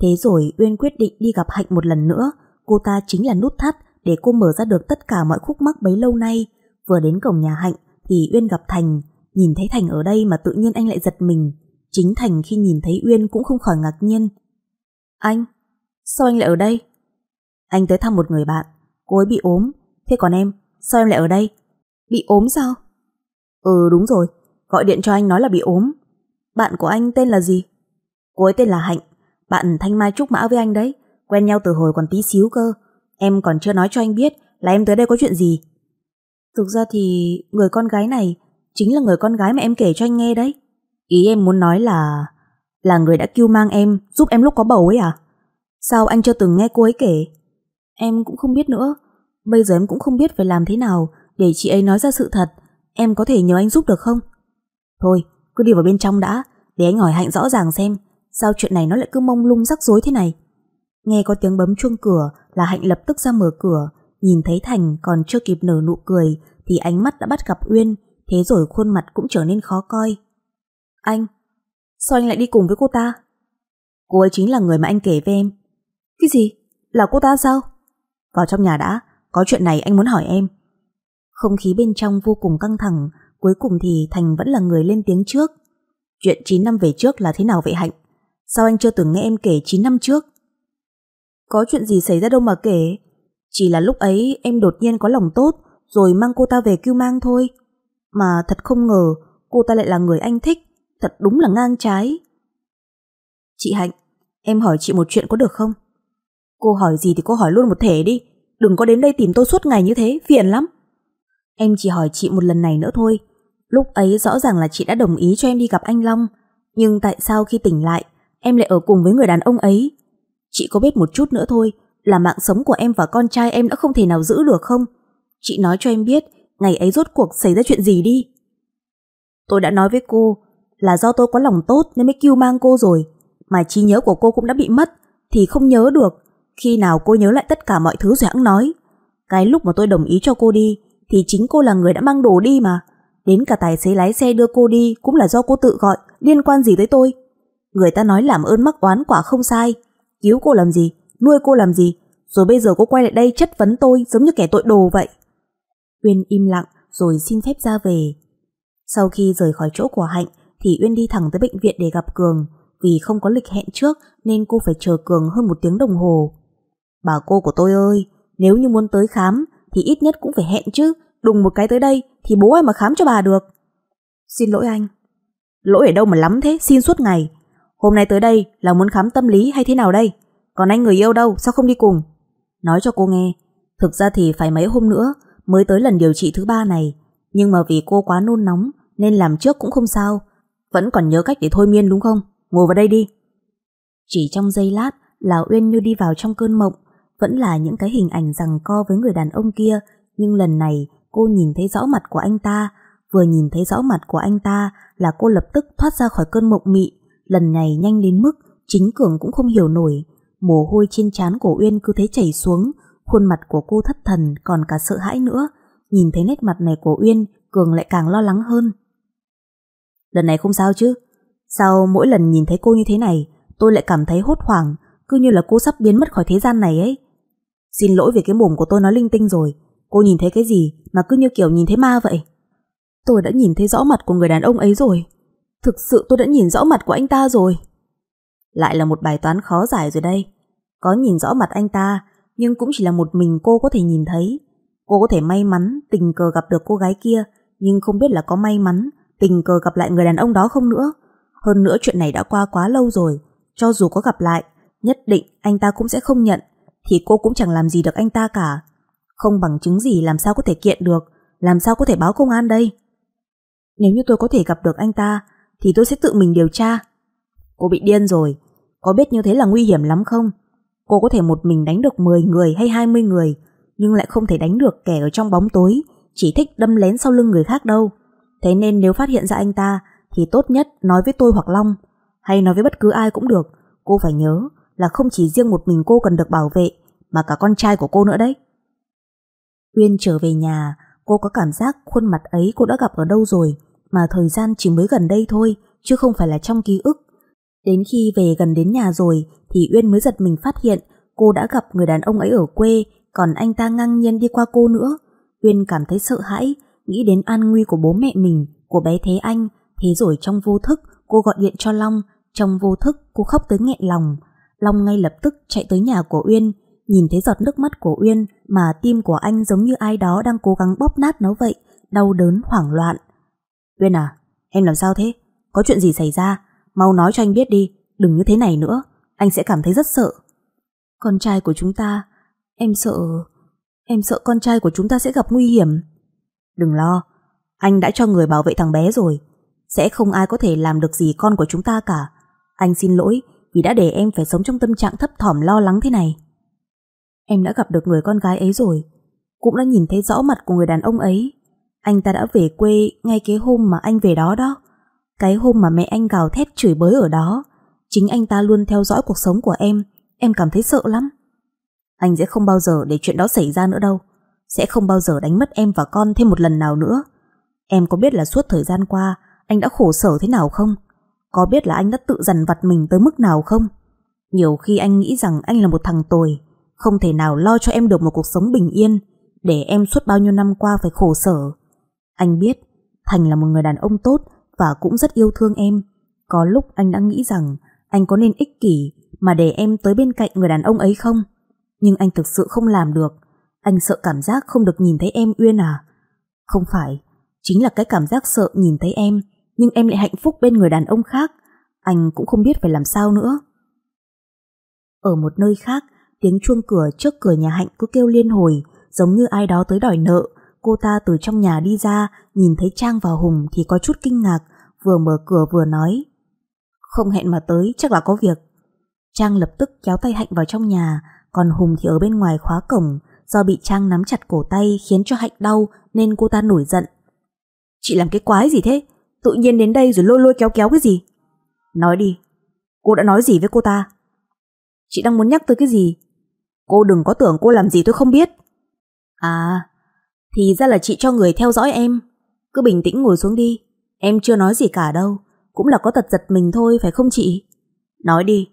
Thế rồi Uyên quyết định đi gặp Hạnh một lần nữa, cô ta chính là nút thắt để cô mở ra được tất cả mọi khúc mắc bấy lâu nay. Vừa đến cổng nhà Hạnh thì Uyên gặp Thành, nhìn thấy Thành ở đây mà tự nhiên anh lại giật mình. Chính Thành khi nhìn thấy Uyên cũng không khỏi ngạc nhiên. Anh, sao anh lại ở đây? Anh tới thăm một người bạn, cô ấy bị ốm, thế còn em, sao em lại ở đây? Bị ốm sao? Ừ đúng rồi, gọi điện cho anh nói là bị ốm. Bạn của anh tên là gì? Cô ấy tên là Hạnh, bạn Thanh Mai Trúc Mã với anh đấy, quen nhau từ hồi còn tí xíu cơ. Em còn chưa nói cho anh biết là em tới đây có chuyện gì. Thực ra thì người con gái này chính là người con gái mà em kể cho anh nghe đấy. Ý em muốn nói là... là người đã kêu mang em giúp em lúc có bầu ấy à? Sao anh chưa từng nghe cô ấy kể? Em cũng không biết nữa. Bây giờ em cũng không biết phải làm thế nào để chị ấy nói ra sự thật. Em có thể nhờ anh giúp được không? Thôi, cứ đi vào bên trong đã, để anh hỏi Hạnh rõ ràng xem sao chuyện này nó lại cứ mông lung rắc rối thế này. Nghe có tiếng bấm chuông cửa là Hạnh lập tức ra mở cửa, nhìn thấy Thành còn chưa kịp nở nụ cười thì ánh mắt đã bắt gặp Uyên, thế rồi khuôn mặt cũng trở nên khó coi. Anh, sao anh lại đi cùng với cô ta? Cô ấy chính là người mà anh kể với em. Cái gì? Là cô ta sao? Vào trong nhà đã, có chuyện này anh muốn hỏi em. Không khí bên trong vô cùng căng thẳng, cuối cùng thì Thành vẫn là người lên tiếng trước. Chuyện 9 năm về trước là thế nào vậy Hạnh? Sao anh chưa từng nghe em kể 9 năm trước? Có chuyện gì xảy ra đâu mà kể. Chỉ là lúc ấy em đột nhiên có lòng tốt rồi mang cô ta về cưu mang thôi. Mà thật không ngờ cô ta lại là người anh thích. Thật đúng là ngang trái. Chị Hạnh, em hỏi chị một chuyện có được không? Cô hỏi gì thì cô hỏi luôn một thể đi. Đừng có đến đây tìm tôi suốt ngày như thế, phiền lắm. Em chỉ hỏi chị một lần này nữa thôi. Lúc ấy rõ ràng là chị đã đồng ý cho em đi gặp anh Long. Nhưng tại sao khi tỉnh lại, em lại ở cùng với người đàn ông ấy? Chị có biết một chút nữa thôi, là mạng sống của em và con trai em đã không thể nào giữ được không? Chị nói cho em biết, ngày ấy rốt cuộc xảy ra chuyện gì đi. Tôi đã nói với cô, là do tôi có lòng tốt nên mới kêu mang cô rồi. Mà trí nhớ của cô cũng đã bị mất, thì không nhớ được. Khi nào cô nhớ lại tất cả mọi thứ rồi hãng nói. Cái lúc mà tôi đồng ý cho cô đi, thì chính cô là người đã mang đồ đi mà. Đến cả tài xế lái xe đưa cô đi cũng là do cô tự gọi, liên quan gì tới tôi. Người ta nói làm ơn mắc oán quả không sai. Cứu cô làm gì, nuôi cô làm gì, rồi bây giờ cô quay lại đây chất vấn tôi giống như kẻ tội đồ vậy. Uyên im lặng rồi xin phép ra về. Sau khi rời khỏi chỗ của Hạnh thì Uyên đi thẳng tới bệnh viện để gặp Cường. Vì không có lịch hẹn trước nên cô phải chờ Cường hơn một tiếng đồng hồ. Bà cô của tôi ơi, nếu như muốn tới khám thì ít nhất cũng phải hẹn chứ. Đùng một cái tới đây thì bố ai mà khám cho bà được. Xin lỗi anh. Lỗi ở đâu mà lắm thế, xin suốt ngày. Hôm nay tới đây là muốn khám tâm lý hay thế nào đây? Còn anh người yêu đâu, sao không đi cùng? Nói cho cô nghe, thực ra thì phải mấy hôm nữa mới tới lần điều trị thứ ba này. Nhưng mà vì cô quá nôn nóng nên làm trước cũng không sao. Vẫn còn nhớ cách để thôi miên đúng không? Ngồi vào đây đi. Chỉ trong giây lát là Uyên như đi vào trong cơn mộng. Vẫn là những cái hình ảnh rằng co với người đàn ông kia. Nhưng lần này cô nhìn thấy rõ mặt của anh ta. Vừa nhìn thấy rõ mặt của anh ta là cô lập tức thoát ra khỏi cơn mộng mị. Lần này nhanh đến mức chính Cường cũng không hiểu nổi. Mồ hôi trên trán của Uyên cứ thế chảy xuống. Khuôn mặt của cô thất thần còn cả sợ hãi nữa. Nhìn thấy nét mặt này của Uyên, Cường lại càng lo lắng hơn. Lần này không sao chứ? Sao mỗi lần nhìn thấy cô như thế này, tôi lại cảm thấy hốt hoảng, cứ như là cô sắp biến mất khỏi thế gian này ấy. Xin lỗi vì cái mồm của tôi nói linh tinh rồi, cô nhìn thấy cái gì mà cứ như kiểu nhìn thấy ma vậy? Tôi đã nhìn thấy rõ mặt của người đàn ông ấy rồi. Thực sự tôi đã nhìn rõ mặt của anh ta rồi. Lại là một bài toán khó giải rồi đây. Có nhìn rõ mặt anh ta, nhưng cũng chỉ là một mình cô có thể nhìn thấy. Cô có thể may mắn tình cờ gặp được cô gái kia, nhưng không biết là có may mắn tình cờ gặp lại người đàn ông đó không nữa. Hơn nữa chuyện này đã qua quá lâu rồi, cho dù có gặp lại, nhất định anh ta cũng sẽ không nhận, thì cô cũng chẳng làm gì được anh ta cả. Không bằng chứng gì làm sao có thể kiện được, làm sao có thể báo công an đây. Nếu như tôi có thể gặp được anh ta, thì tôi sẽ tự mình điều tra. Cô bị điên rồi, có biết như thế là nguy hiểm lắm không? Cô có thể một mình đánh được 10 người hay 20 người, nhưng lại không thể đánh được kẻ ở trong bóng tối, chỉ thích đâm lén sau lưng người khác đâu. Thế nên nếu phát hiện ra anh ta, thì tốt nhất nói với tôi hoặc Long, hay nói với bất cứ ai cũng được. Cô phải nhớ là không chỉ riêng một mình cô cần được bảo vệ, mà cả con trai của cô nữa đấy. Uyên trở về nhà, cô có cảm giác khuôn mặt ấy cô đã gặp ở đâu rồi, mà thời gian chỉ mới gần đây thôi, chứ không phải là trong ký ức. Đến khi về gần đến nhà rồi thì Uyên mới giật mình phát hiện cô đã gặp người đàn ông ấy ở quê, còn anh ta ngang nhiên đi qua cô nữa. Uyên cảm thấy sợ hãi, nghĩ đến an nguy của bố mẹ mình, của bé Thế Anh, thế rồi trong vô thức cô gọi điện cho Long, trong vô thức cô khóc tới nghẹn lòng. Long ngay lập tức chạy tới nhà của Uyên, nhìn thấy giọt nước mắt của Uyên mà tim của anh giống như ai đó đang cố gắng bóp nát nó vậy, đau đớn hoảng loạn. Uyên à, em làm sao thế? Có chuyện gì xảy ra? Mau nói cho anh biết đi, đừng như thế này nữa, anh sẽ cảm thấy rất sợ. Con trai của chúng ta, em sợ... Em sợ con trai của chúng ta sẽ gặp nguy hiểm. Đừng lo, anh đã cho người bảo vệ thằng bé rồi. Sẽ không ai có thể làm được gì con của chúng ta cả. Anh xin lỗi vì đã để em phải sống trong tâm trạng thấp thỏm lo lắng thế này. Em đã gặp được người con gái ấy rồi. Cũng đã nhìn thấy rõ mặt của người đàn ông ấy. Anh ta đã về quê ngay cái hôm mà anh về đó đó. Cái hôm mà mẹ anh gào thét chửi bới ở đó. Chính anh ta luôn theo dõi cuộc sống của em. Em cảm thấy sợ lắm. Anh sẽ không bao giờ để chuyện đó xảy ra nữa đâu. Sẽ không bao giờ đánh mất em và con thêm một lần nào nữa. Em có biết là suốt thời gian qua, anh đã khổ sở thế nào không? Có biết là anh đã tự dằn vặt mình tới mức nào không? Nhiều khi anh nghĩ rằng anh là một thằng tồi, không thể nào lo cho em được một cuộc sống bình yên, để em suốt bao nhiêu năm qua phải khổ sở. Anh biết, Thành là một người đàn ông tốt và cũng rất yêu thương em. Có lúc anh đã nghĩ rằng anh có nên ích kỷ mà để em tới bên cạnh người đàn ông ấy không? Nhưng anh thực sự không làm được. Anh sợ cảm giác không được nhìn thấy em Uyên à? Không phải, chính là cái cảm giác sợ nhìn thấy em, nhưng em lại hạnh phúc bên người đàn ông khác. Anh cũng không biết phải làm sao nữa. Ở một nơi khác, tiếng chuông cửa trước cửa nhà Hạnh cứ kêu liên hồi, giống như ai đó tới đòi nợ. Cô ta từ trong nhà đi ra, nhìn thấy Trang và Hùng thì có chút kinh ngạc, vừa mở cửa vừa nói. Không hẹn mà tới, chắc là có việc. Trang lập tức kéo tay Hạnh vào trong nhà, còn Hùng thì ở bên ngoài khóa cổng, do bị Trang nắm chặt cổ tay khiến cho Hạnh đau nên cô ta nổi giận. Chị làm cái quái gì thế? Tự nhiên đến đây rồi lôi lôi kéo kéo cái gì? Nói đi, cô đã nói gì với cô ta? Chị đang muốn nhắc tới cái gì? Cô đừng có tưởng cô làm gì tôi không biết. À, thì ra là chị cho người theo dõi em. Cứ bình tĩnh ngồi xuống đi. Em chưa nói gì cả đâu. Cũng là có tật giật mình thôi phải không chị? Nói đi,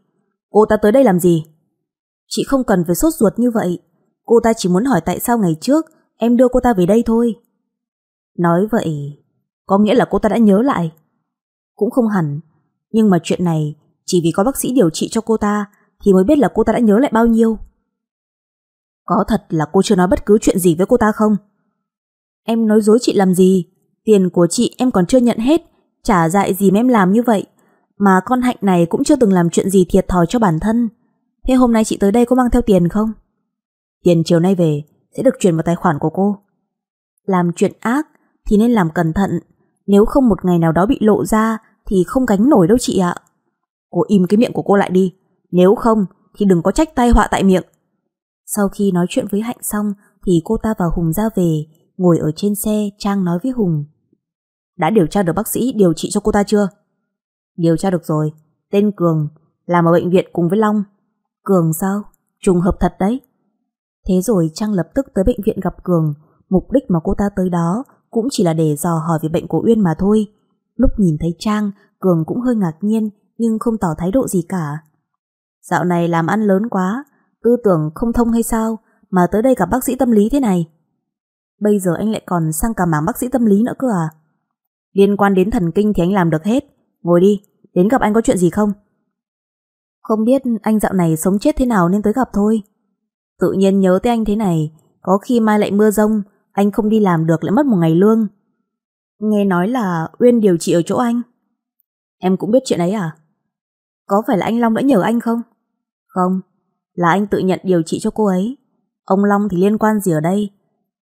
cô ta tới đây làm gì? Chị không cần phải sốt ruột như vậy. Cô ta chỉ muốn hỏi tại sao ngày trước em đưa cô ta về đây thôi. Nói vậy, có nghĩa là cô ta đã nhớ lại. Cũng không hẳn, nhưng mà chuyện này chỉ vì có bác sĩ điều trị cho cô ta thì mới biết là cô ta đã nhớ lại bao nhiêu. Có thật là cô chưa nói bất cứ chuyện gì với cô ta không? Em nói dối chị làm gì? Tiền của chị em còn chưa nhận hết, trả dại gì mà em làm như vậy. Mà con Hạnh này cũng chưa từng làm chuyện gì thiệt thòi cho bản thân. Thế hôm nay chị tới đây có mang theo tiền không? Tiền chiều nay về sẽ được chuyển vào tài khoản của cô. Làm chuyện ác thì nên làm cẩn thận, nếu không một ngày nào đó bị lộ ra thì không gánh nổi đâu chị ạ. Cô im cái miệng của cô lại đi, nếu không thì đừng có trách tay họa tại miệng. Sau khi nói chuyện với Hạnh xong thì cô ta và Hùng ra về, ngồi ở trên xe Trang nói với Hùng. Đã điều tra được bác sĩ điều trị cho cô ta chưa? Điều tra được rồi, tên Cường, làm ở bệnh viện cùng với Long. Cường sao? Trùng hợp thật đấy. Thế rồi Trang lập tức tới bệnh viện gặp Cường, mục đích mà cô ta tới đó cũng chỉ là để dò hỏi về bệnh của Uyên mà thôi. Lúc nhìn thấy Trang, Cường cũng hơi ngạc nhiên nhưng không tỏ thái độ gì cả. Dạo này làm ăn lớn quá, tư tưởng không thông hay sao mà tới đây gặp bác sĩ tâm lý thế này. Bây giờ anh lại còn sang cả mảng bác sĩ tâm lý nữa cơ à? Liên quan đến thần kinh thì anh làm được hết. Ngồi đi, đến gặp anh có chuyện gì không? Không biết anh dạo này sống chết thế nào nên tới gặp thôi. Tự nhiên nhớ tới anh thế này, có khi mai lại mưa rông, anh không đi làm được lại mất một ngày lương. Nghe nói là Uyên điều trị ở chỗ anh. Em cũng biết chuyện ấy à? Có phải là anh Long đã nhờ anh không? Không, là anh tự nhận điều trị cho cô ấy. Ông Long thì liên quan gì ở đây?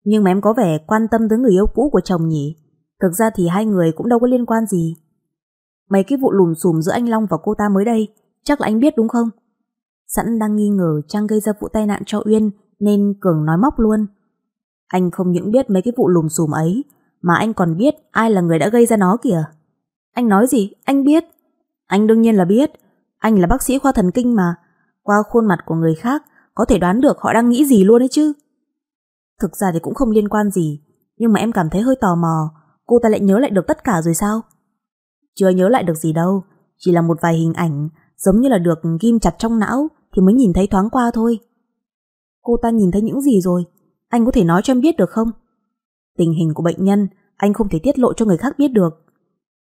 Nhưng mà em có vẻ quan tâm tới người yêu cũ của chồng nhỉ? Thực ra thì hai người cũng đâu có liên quan gì. Mấy cái vụ lùm xùm giữa anh Long và cô ta mới đây, chắc là anh biết đúng không? Sẵn đang nghi ngờ Trang gây ra vụ tai nạn cho Uyên nên Cường nói móc luôn. Anh không những biết mấy cái vụ lùm xùm ấy, mà anh còn biết ai là người đã gây ra nó kìa. Anh nói gì? Anh biết. Anh đương nhiên là biết. Anh là bác sĩ khoa thần kinh mà. Qua khuôn mặt của người khác, có thể đoán được họ đang nghĩ gì luôn đấy chứ. Thực ra thì cũng không liên quan gì, nhưng mà em cảm thấy hơi tò mò cô ta lại nhớ lại được tất cả rồi sao? Chưa nhớ lại được gì đâu, chỉ là một vài hình ảnh, giống như là được ghim chặt trong não thì mới nhìn thấy thoáng qua thôi. Cô ta nhìn thấy những gì rồi? Anh có thể nói cho em biết được không? Tình hình của bệnh nhân anh không thể tiết lộ cho người khác biết được.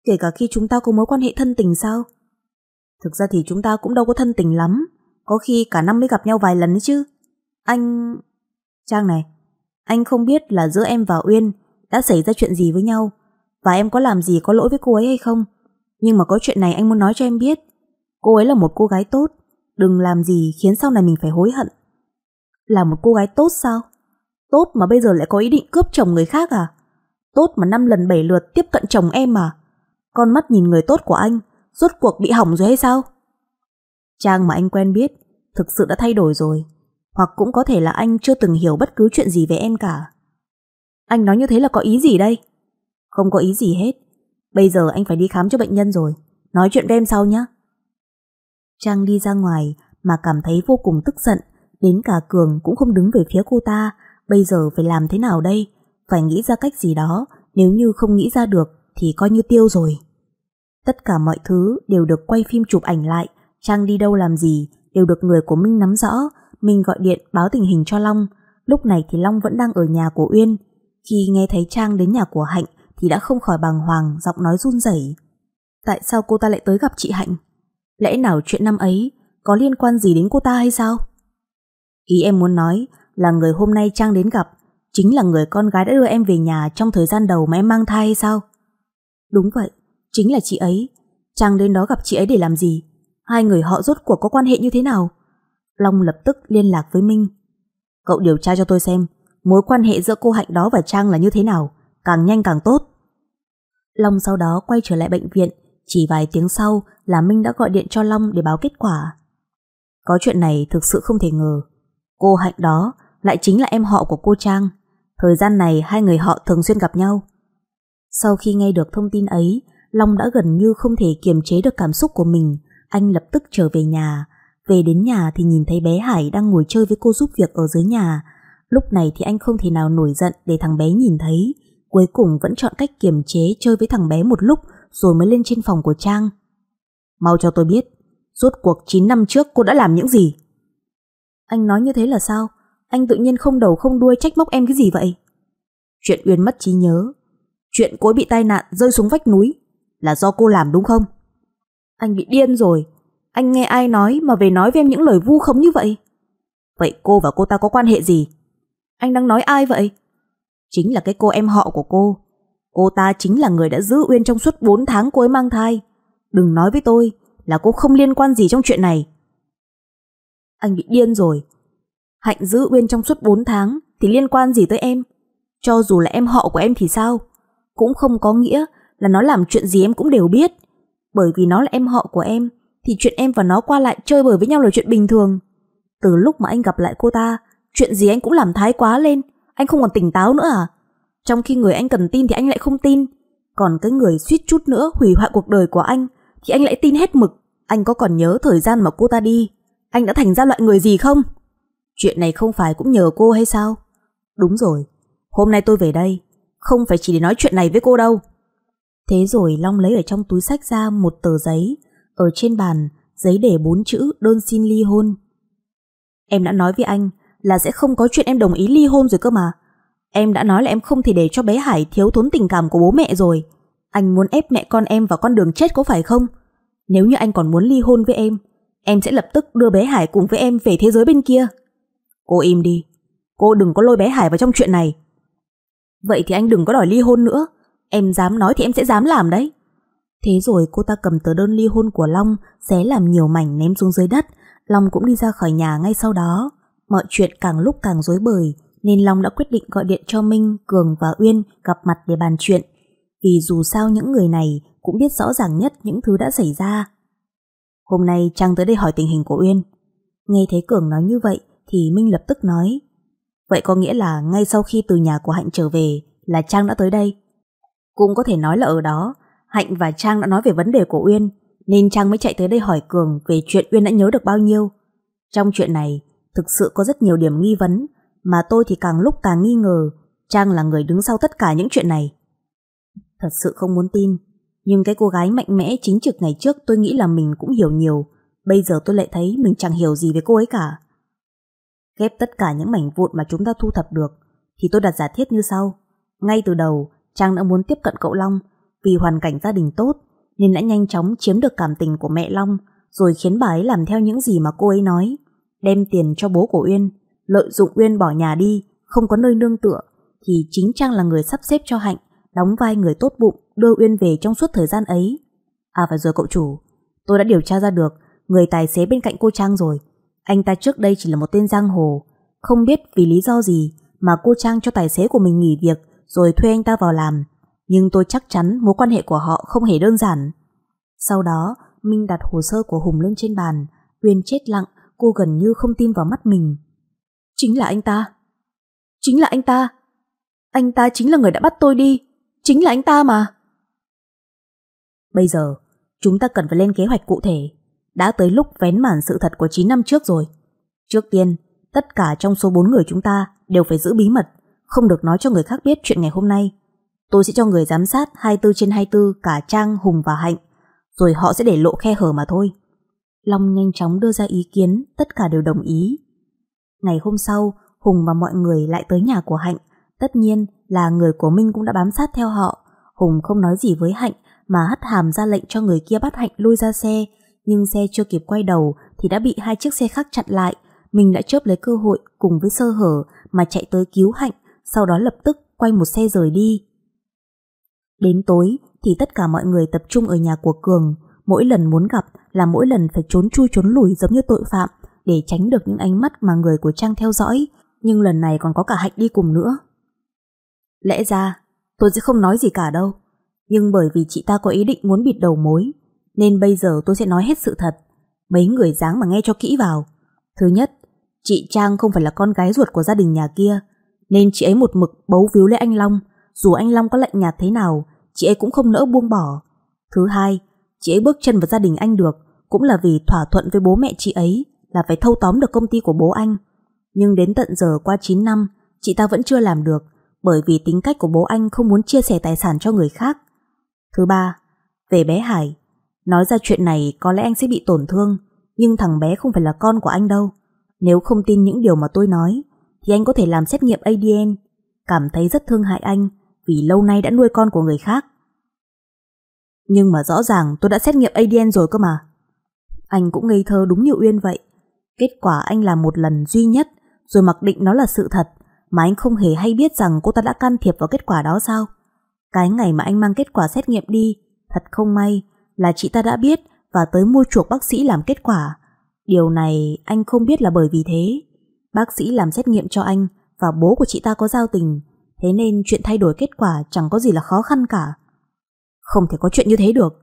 Kể cả khi chúng ta có mối quan hệ thân tình sao? Thực ra thì chúng ta cũng đâu có thân tình lắm. Có khi cả năm mới gặp nhau vài lần đấy chứ. Anh... Trang này, anh không biết là giữa em và Uyên đã xảy ra chuyện gì với nhau và em có làm gì có lỗi với cô ấy hay không. Nhưng mà có chuyện này anh muốn nói cho em biết. Cô ấy là một cô gái tốt. Đừng làm gì khiến sau này mình phải hối hận. Là một cô gái tốt sao? Tốt mà bây giờ lại có ý định cướp chồng người khác à? Tốt mà năm lần bảy lượt tiếp cận chồng em mà, Con mắt nhìn người tốt của anh, rốt cuộc bị hỏng rồi hay sao? Trang mà anh quen biết, thực sự đã thay đổi rồi. Hoặc cũng có thể là anh chưa từng hiểu bất cứ chuyện gì về em cả. Anh nói như thế là có ý gì đây? Không có ý gì hết. Bây giờ anh phải đi khám cho bệnh nhân rồi. Nói chuyện với em sau nhé. Trang đi ra ngoài, mà cảm thấy vô cùng tức giận, đến cả Cường cũng không đứng về phía cô ta, bây giờ phải làm thế nào đây? Phải nghĩ ra cách gì đó, nếu như không nghĩ ra được thì coi như tiêu rồi. Tất cả mọi thứ đều được quay phim chụp ảnh lại, Trang đi đâu làm gì đều được người của Minh nắm rõ, Minh gọi điện báo tình hình cho Long. Lúc này thì Long vẫn đang ở nhà của Uyên. Khi nghe thấy Trang đến nhà của Hạnh thì đã không khỏi bàng hoàng, giọng nói run rẩy. Tại sao cô ta lại tới gặp chị Hạnh? Lẽ nào chuyện năm ấy có liên quan gì đến cô ta hay sao? Ý em muốn nói là người hôm nay Trang đến gặp chính là người con gái đã đưa em về nhà trong thời gian đầu mà em mang thai hay sao? Đúng vậy, chính là chị ấy. Trang đến đó gặp chị ấy để làm gì? Hai người họ rốt cuộc có quan hệ như thế nào? Long lập tức liên lạc với Minh. Cậu điều tra cho tôi xem mối quan hệ giữa cô Hạnh đó và Trang là như thế nào, càng nhanh càng tốt. Long sau đó quay trở lại bệnh viện, chỉ vài tiếng sau là Minh đã gọi điện cho Long để báo kết quả. Có chuyện này thực sự không thể ngờ. Cô Hạnh đó lại chính là em họ của cô Trang. Thời gian này hai người họ thường xuyên gặp nhau. Sau khi nghe được thông tin ấy, Long đã gần như không thể kiềm chế được cảm xúc của mình. Anh lập tức trở về nhà. Về đến nhà thì nhìn thấy bé Hải đang ngồi chơi với cô giúp việc ở dưới nhà. Lúc này thì anh không thể nào nổi giận để thằng bé nhìn thấy. Cuối cùng vẫn chọn cách kiềm chế chơi với thằng bé một lúc rồi mới lên trên phòng của Trang. Mau cho tôi biết, rốt cuộc 9 năm trước cô đã làm những gì? Anh nói như thế là sao? Anh tự nhiên không đầu không đuôi trách móc em cái gì vậy? Chuyện Uyên mất trí nhớ. Chuyện cô bị tai nạn rơi xuống vách núi là do cô làm đúng không? Anh bị điên rồi. Anh nghe ai nói mà về nói với em những lời vu khống như vậy? Vậy cô và cô ta có quan hệ gì? Anh đang nói ai vậy? Chính là cái cô em họ của cô. Cô ta chính là người đã giữ Uyên trong suốt 4 tháng cô ấy mang thai. Đừng nói với tôi là cô không liên quan gì trong chuyện này. Anh bị điên rồi. Hạnh giữ Uyên trong suốt 4 tháng thì liên quan gì tới em? Cho dù là em họ của em thì sao? Cũng không có nghĩa là nó làm chuyện gì em cũng đều biết. Bởi vì nó là em họ của em thì chuyện em và nó qua lại chơi bời với nhau là chuyện bình thường. Từ lúc mà anh gặp lại cô ta, chuyện gì anh cũng làm thái quá lên. Anh không còn tỉnh táo nữa à? Trong khi người anh cần tin thì anh lại không tin. Còn cái người suýt chút nữa hủy hoại cuộc đời của anh thì anh lại tin hết mực. Anh có còn nhớ thời gian mà cô ta đi anh đã thành ra loại người gì không? Chuyện này không phải cũng nhờ cô hay sao? Đúng rồi, hôm nay tôi về đây, không phải chỉ để nói chuyện này với cô đâu. Thế rồi Long lấy ở trong túi sách ra một tờ giấy, ở trên bàn, giấy để bốn chữ đơn xin ly hôn. Em đã nói với anh là sẽ không có chuyện em đồng ý ly hôn rồi cơ mà. Em đã nói là em không thể để cho bé Hải thiếu thốn tình cảm của bố mẹ rồi. Anh muốn ép mẹ con em vào con đường chết có phải không? Nếu như anh còn muốn ly hôn với em, Em sẽ lập tức đưa bé Hải cùng với em về thế giới bên kia. Cô im đi. Cô đừng có lôi bé Hải vào trong chuyện này. Vậy thì anh đừng có đòi ly hôn nữa. Em dám nói thì em sẽ dám làm đấy. Thế rồi cô ta cầm tờ đơn ly hôn của Long xé làm nhiều mảnh ném xuống dưới đất. Long cũng đi ra khỏi nhà ngay sau đó. Mọi chuyện càng lúc càng rối bời nên Long đã quyết định gọi điện cho Minh, Cường và Uyên gặp mặt để bàn chuyện. Vì dù sao những người này cũng biết rõ ràng nhất những thứ đã xảy ra. Hôm nay Trang tới đây hỏi tình hình của Uyên. Nghe thấy Cường nói như vậy thì Minh lập tức nói. Vậy có nghĩa là ngay sau khi từ nhà của Hạnh trở về là Trang đã tới đây. Cũng có thể nói là ở đó, Hạnh và Trang đã nói về vấn đề của Uyên, nên Trang mới chạy tới đây hỏi Cường về chuyện Uyên đã nhớ được bao nhiêu. Trong chuyện này, thực sự có rất nhiều điểm nghi vấn, mà tôi thì càng lúc càng nghi ngờ Trang là người đứng sau tất cả những chuyện này. Thật sự không muốn tin, nhưng cái cô gái mạnh mẽ chính trực ngày trước tôi nghĩ là mình cũng hiểu nhiều. Bây giờ tôi lại thấy mình chẳng hiểu gì về cô ấy cả. Ghép tất cả những mảnh vụn mà chúng ta thu thập được thì tôi đặt giả thiết như sau. Ngay từ đầu, Trang đã muốn tiếp cận cậu Long vì hoàn cảnh gia đình tốt nên đã nhanh chóng chiếm được cảm tình của mẹ Long rồi khiến bà ấy làm theo những gì mà cô ấy nói. Đem tiền cho bố của Uyên, lợi dụng Uyên bỏ nhà đi, không có nơi nương tựa thì chính Trang là người sắp xếp cho Hạnh đóng vai người tốt bụng đưa Uyên về trong suốt thời gian ấy. À và rồi cậu chủ, tôi đã điều tra ra được người tài xế bên cạnh cô Trang rồi. Anh ta trước đây chỉ là một tên giang hồ, không biết vì lý do gì mà cô Trang cho tài xế của mình nghỉ việc rồi thuê anh ta vào làm. Nhưng tôi chắc chắn mối quan hệ của họ không hề đơn giản. Sau đó, Minh đặt hồ sơ của Hùng lên trên bàn, Uyên chết lặng, cô gần như không tin vào mắt mình. Chính là anh ta. Chính là anh ta. Anh ta chính là người đã bắt tôi đi. Chính là anh ta mà. Bây giờ, chúng ta cần phải lên kế hoạch cụ thể đã tới lúc vén màn sự thật của 9 năm trước rồi. Trước tiên, tất cả trong số 4 người chúng ta đều phải giữ bí mật, không được nói cho người khác biết chuyện ngày hôm nay. Tôi sẽ cho người giám sát 24 trên 24 cả Trang, Hùng và Hạnh, rồi họ sẽ để lộ khe hở mà thôi. Long nhanh chóng đưa ra ý kiến, tất cả đều đồng ý. Ngày hôm sau, Hùng và mọi người lại tới nhà của Hạnh. Tất nhiên là người của Minh cũng đã bám sát theo họ. Hùng không nói gì với Hạnh mà hất hàm ra lệnh cho người kia bắt Hạnh lui ra xe. Nhưng xe chưa kịp quay đầu thì đã bị hai chiếc xe khác chặn lại. Mình đã chớp lấy cơ hội cùng với sơ hở mà chạy tới cứu Hạnh, sau đó lập tức quay một xe rời đi. Đến tối thì tất cả mọi người tập trung ở nhà của Cường. Mỗi lần muốn gặp là mỗi lần phải trốn chui trốn lùi giống như tội phạm để tránh được những ánh mắt mà người của Trang theo dõi. Nhưng lần này còn có cả Hạnh đi cùng nữa. Lẽ ra tôi sẽ không nói gì cả đâu. Nhưng bởi vì chị ta có ý định muốn bịt đầu mối nên bây giờ tôi sẽ nói hết sự thật. Mấy người dáng mà nghe cho kỹ vào. Thứ nhất, chị Trang không phải là con gái ruột của gia đình nhà kia nên chị ấy một mực bấu víu lấy anh Long dù anh Long có lạnh nhạt thế nào chị ấy cũng không nỡ buông bỏ. Thứ hai, chị ấy bước chân vào gia đình anh được cũng là vì thỏa thuận với bố mẹ chị ấy là phải thâu tóm được công ty của bố anh. Nhưng đến tận giờ qua 9 năm, chị ta vẫn chưa làm được bởi vì tính cách của bố anh không muốn chia sẻ tài sản cho người khác. Thứ ba, về bé Hải, nói ra chuyện này có lẽ anh sẽ bị tổn thương, nhưng thằng bé không phải là con của anh đâu. Nếu không tin những điều mà tôi nói, thì anh có thể làm xét nghiệm ADN, cảm thấy rất thương hại anh vì lâu nay đã nuôi con của người khác. Nhưng mà rõ ràng tôi đã xét nghiệm ADN rồi cơ mà. Anh cũng ngây thơ đúng như Uyên vậy. Kết quả anh làm một lần duy nhất rồi mặc định nó là sự thật mà anh không hề hay biết rằng cô ta đã can thiệp vào kết quả đó sao? Cái ngày mà anh mang kết quả xét nghiệm đi, thật không may là chị ta đã biết và tới mua chuộc bác sĩ làm kết quả. Điều này anh không biết là bởi vì thế. Bác sĩ làm xét nghiệm cho anh và bố của chị ta có giao tình, thế nên chuyện thay đổi kết quả chẳng có gì là khó khăn cả. Không thể có chuyện như thế được.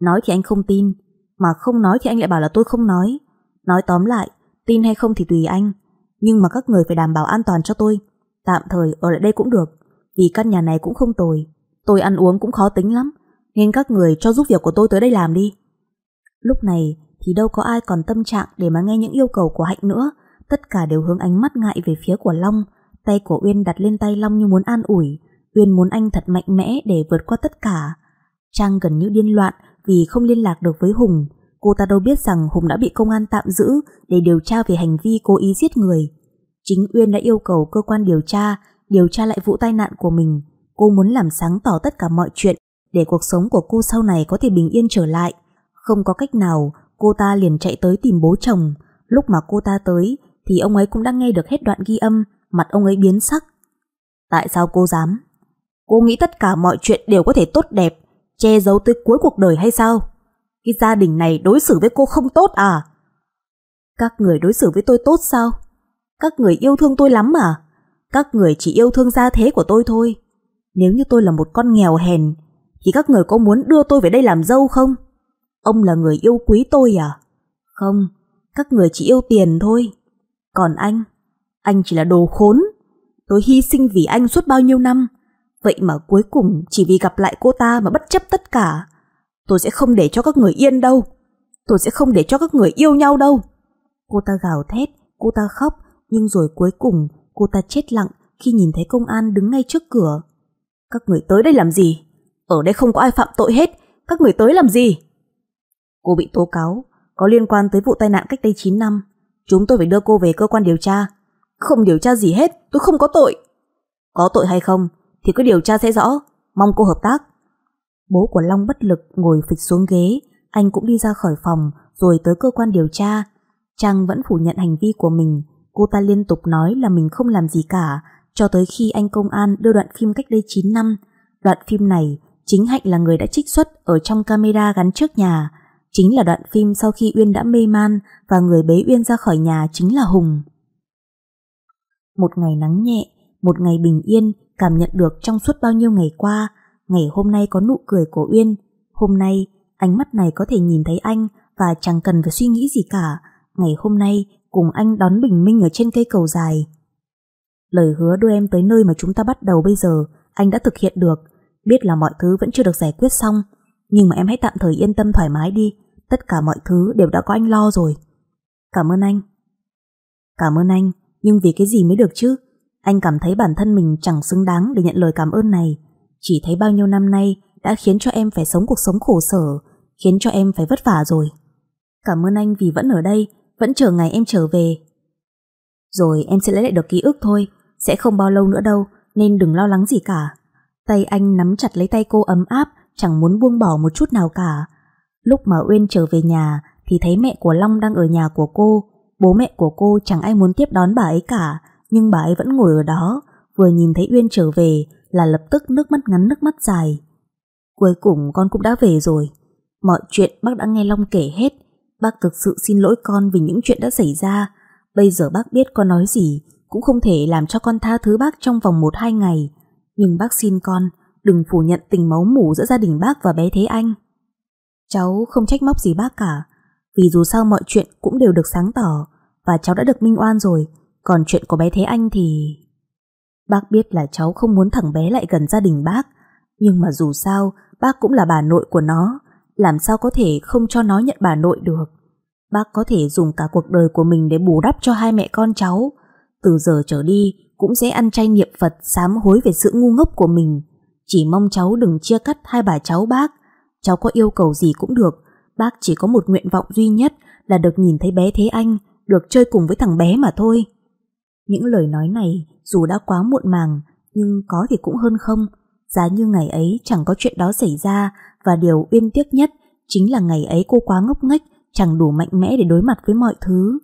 Nói thì anh không tin, mà không nói thì anh lại bảo là tôi không nói. Nói tóm lại, tin hay không thì tùy anh, nhưng mà các người phải đảm bảo an toàn cho tôi. Tạm thời ở lại đây cũng được, vì căn nhà này cũng không tồi. Tôi ăn uống cũng khó tính lắm, nên các người cho giúp việc của tôi tới đây làm đi. Lúc này thì đâu có ai còn tâm trạng để mà nghe những yêu cầu của Hạnh nữa, tất cả đều hướng ánh mắt ngại về phía của Long, tay của Uyên đặt lên tay Long như muốn an ủi, Uyên muốn anh thật mạnh mẽ để vượt qua tất cả. Trang gần như điên loạn vì không liên lạc được với Hùng, cô ta đâu biết rằng Hùng đã bị công an tạm giữ để điều tra về hành vi cố ý giết người. Chính Uyên đã yêu cầu cơ quan điều tra điều tra lại vụ tai nạn của mình. Cô muốn làm sáng tỏ tất cả mọi chuyện để cuộc sống của cô sau này có thể bình yên trở lại. Không có cách nào, cô ta liền chạy tới tìm bố chồng. Lúc mà cô ta tới thì ông ấy cũng đã nghe được hết đoạn ghi âm, mặt ông ấy biến sắc. Tại sao cô dám? Cô nghĩ tất cả mọi chuyện đều có thể tốt đẹp, che giấu tới cuối cuộc đời hay sao? Cái gia đình này đối xử với cô không tốt à? Các người đối xử với tôi tốt sao? Các người yêu thương tôi lắm à? Các người chỉ yêu thương gia thế của tôi thôi. Nếu như tôi là một con nghèo hèn, thì các người có muốn đưa tôi về đây làm dâu không? Ông là người yêu quý tôi à? Không, các người chỉ yêu tiền thôi. Còn anh, anh chỉ là đồ khốn. Tôi hy sinh vì anh suốt bao nhiêu năm. Vậy mà cuối cùng chỉ vì gặp lại cô ta mà bất chấp tất cả. Tôi sẽ không để cho các người yên đâu. Tôi sẽ không để cho các người yêu nhau đâu. Cô ta gào thét, cô ta khóc, nhưng rồi cuối cùng cô ta chết lặng khi nhìn thấy công an đứng ngay trước cửa. Các người tới đây làm gì? Ở đây không có ai phạm tội hết, các người tới làm gì? Cô bị tố cáo, có liên quan tới vụ tai nạn cách đây 9 năm. Chúng tôi phải đưa cô về cơ quan điều tra. Không điều tra gì hết, tôi không có tội. Có tội hay không thì cứ điều tra sẽ rõ, mong cô hợp tác. Bố của Long bất lực ngồi phịch xuống ghế, anh cũng đi ra khỏi phòng rồi tới cơ quan điều tra. Trang vẫn phủ nhận hành vi của mình, cô ta liên tục nói là mình không làm gì cả, cho tới khi anh công an đưa đoạn phim cách đây 9 năm. Đoạn phim này chính Hạnh là người đã trích xuất ở trong camera gắn trước nhà, chính là đoạn phim sau khi Uyên đã mê man và người bế Uyên ra khỏi nhà chính là Hùng. Một ngày nắng nhẹ, một ngày bình yên cảm nhận được trong suốt bao nhiêu ngày qua, ngày hôm nay có nụ cười của Uyên, hôm nay ánh mắt này có thể nhìn thấy anh và chẳng cần phải suy nghĩ gì cả, ngày hôm nay cùng anh đón bình minh ở trên cây cầu dài. Lời hứa đưa em tới nơi mà chúng ta bắt đầu bây giờ, anh đã thực hiện được, biết là mọi thứ vẫn chưa được giải quyết xong, nhưng mà em hãy tạm thời yên tâm thoải mái đi, Tất cả mọi thứ đều đã có anh lo rồi. Cảm ơn anh. Cảm ơn anh, nhưng vì cái gì mới được chứ? Anh cảm thấy bản thân mình chẳng xứng đáng để nhận lời cảm ơn này. Chỉ thấy bao nhiêu năm nay đã khiến cho em phải sống cuộc sống khổ sở, khiến cho em phải vất vả rồi. Cảm ơn anh vì vẫn ở đây, vẫn chờ ngày em trở về. Rồi em sẽ lấy lại được ký ức thôi, sẽ không bao lâu nữa đâu, nên đừng lo lắng gì cả. Tay anh nắm chặt lấy tay cô ấm áp, chẳng muốn buông bỏ một chút nào cả. Lúc mà Uyên trở về nhà thì thấy mẹ của Long đang ở nhà của cô. Bố mẹ của cô chẳng ai muốn tiếp đón bà ấy cả, nhưng bà ấy vẫn ngồi ở đó, vừa nhìn thấy Uyên trở về là lập tức nước mắt ngắn nước mắt dài. Cuối cùng con cũng đã về rồi. Mọi chuyện bác đã nghe Long kể hết. Bác thực sự xin lỗi con vì những chuyện đã xảy ra. Bây giờ bác biết con nói gì cũng không thể làm cho con tha thứ bác trong vòng một hai ngày. Nhưng bác xin con đừng phủ nhận tình máu mủ giữa gia đình bác và bé Thế Anh. Cháu không trách móc gì bác cả, vì dù sao mọi chuyện cũng đều được sáng tỏ và cháu đã được minh oan rồi, còn chuyện của bé Thế Anh thì... Bác biết là cháu không muốn thằng bé lại gần gia đình bác, nhưng mà dù sao bác cũng là bà nội của nó, làm sao có thể không cho nó nhận bà nội được. Bác có thể dùng cả cuộc đời của mình để bù đắp cho hai mẹ con cháu. Từ giờ trở đi cũng sẽ ăn chay niệm Phật sám hối về sự ngu ngốc của mình. Chỉ mong cháu đừng chia cắt hai bà cháu bác. Cháu có yêu cầu gì cũng được, bác chỉ có một nguyện vọng duy nhất là được nhìn thấy bé Thế Anh, được chơi cùng với thằng bé mà thôi. Những lời nói này dù đã quá muộn màng, nhưng có thì cũng hơn không. Giá như ngày ấy chẳng có chuyện đó xảy ra và điều uyên tiếc nhất chính là ngày ấy cô quá ngốc nghếch, chẳng đủ mạnh mẽ để đối mặt với mọi thứ.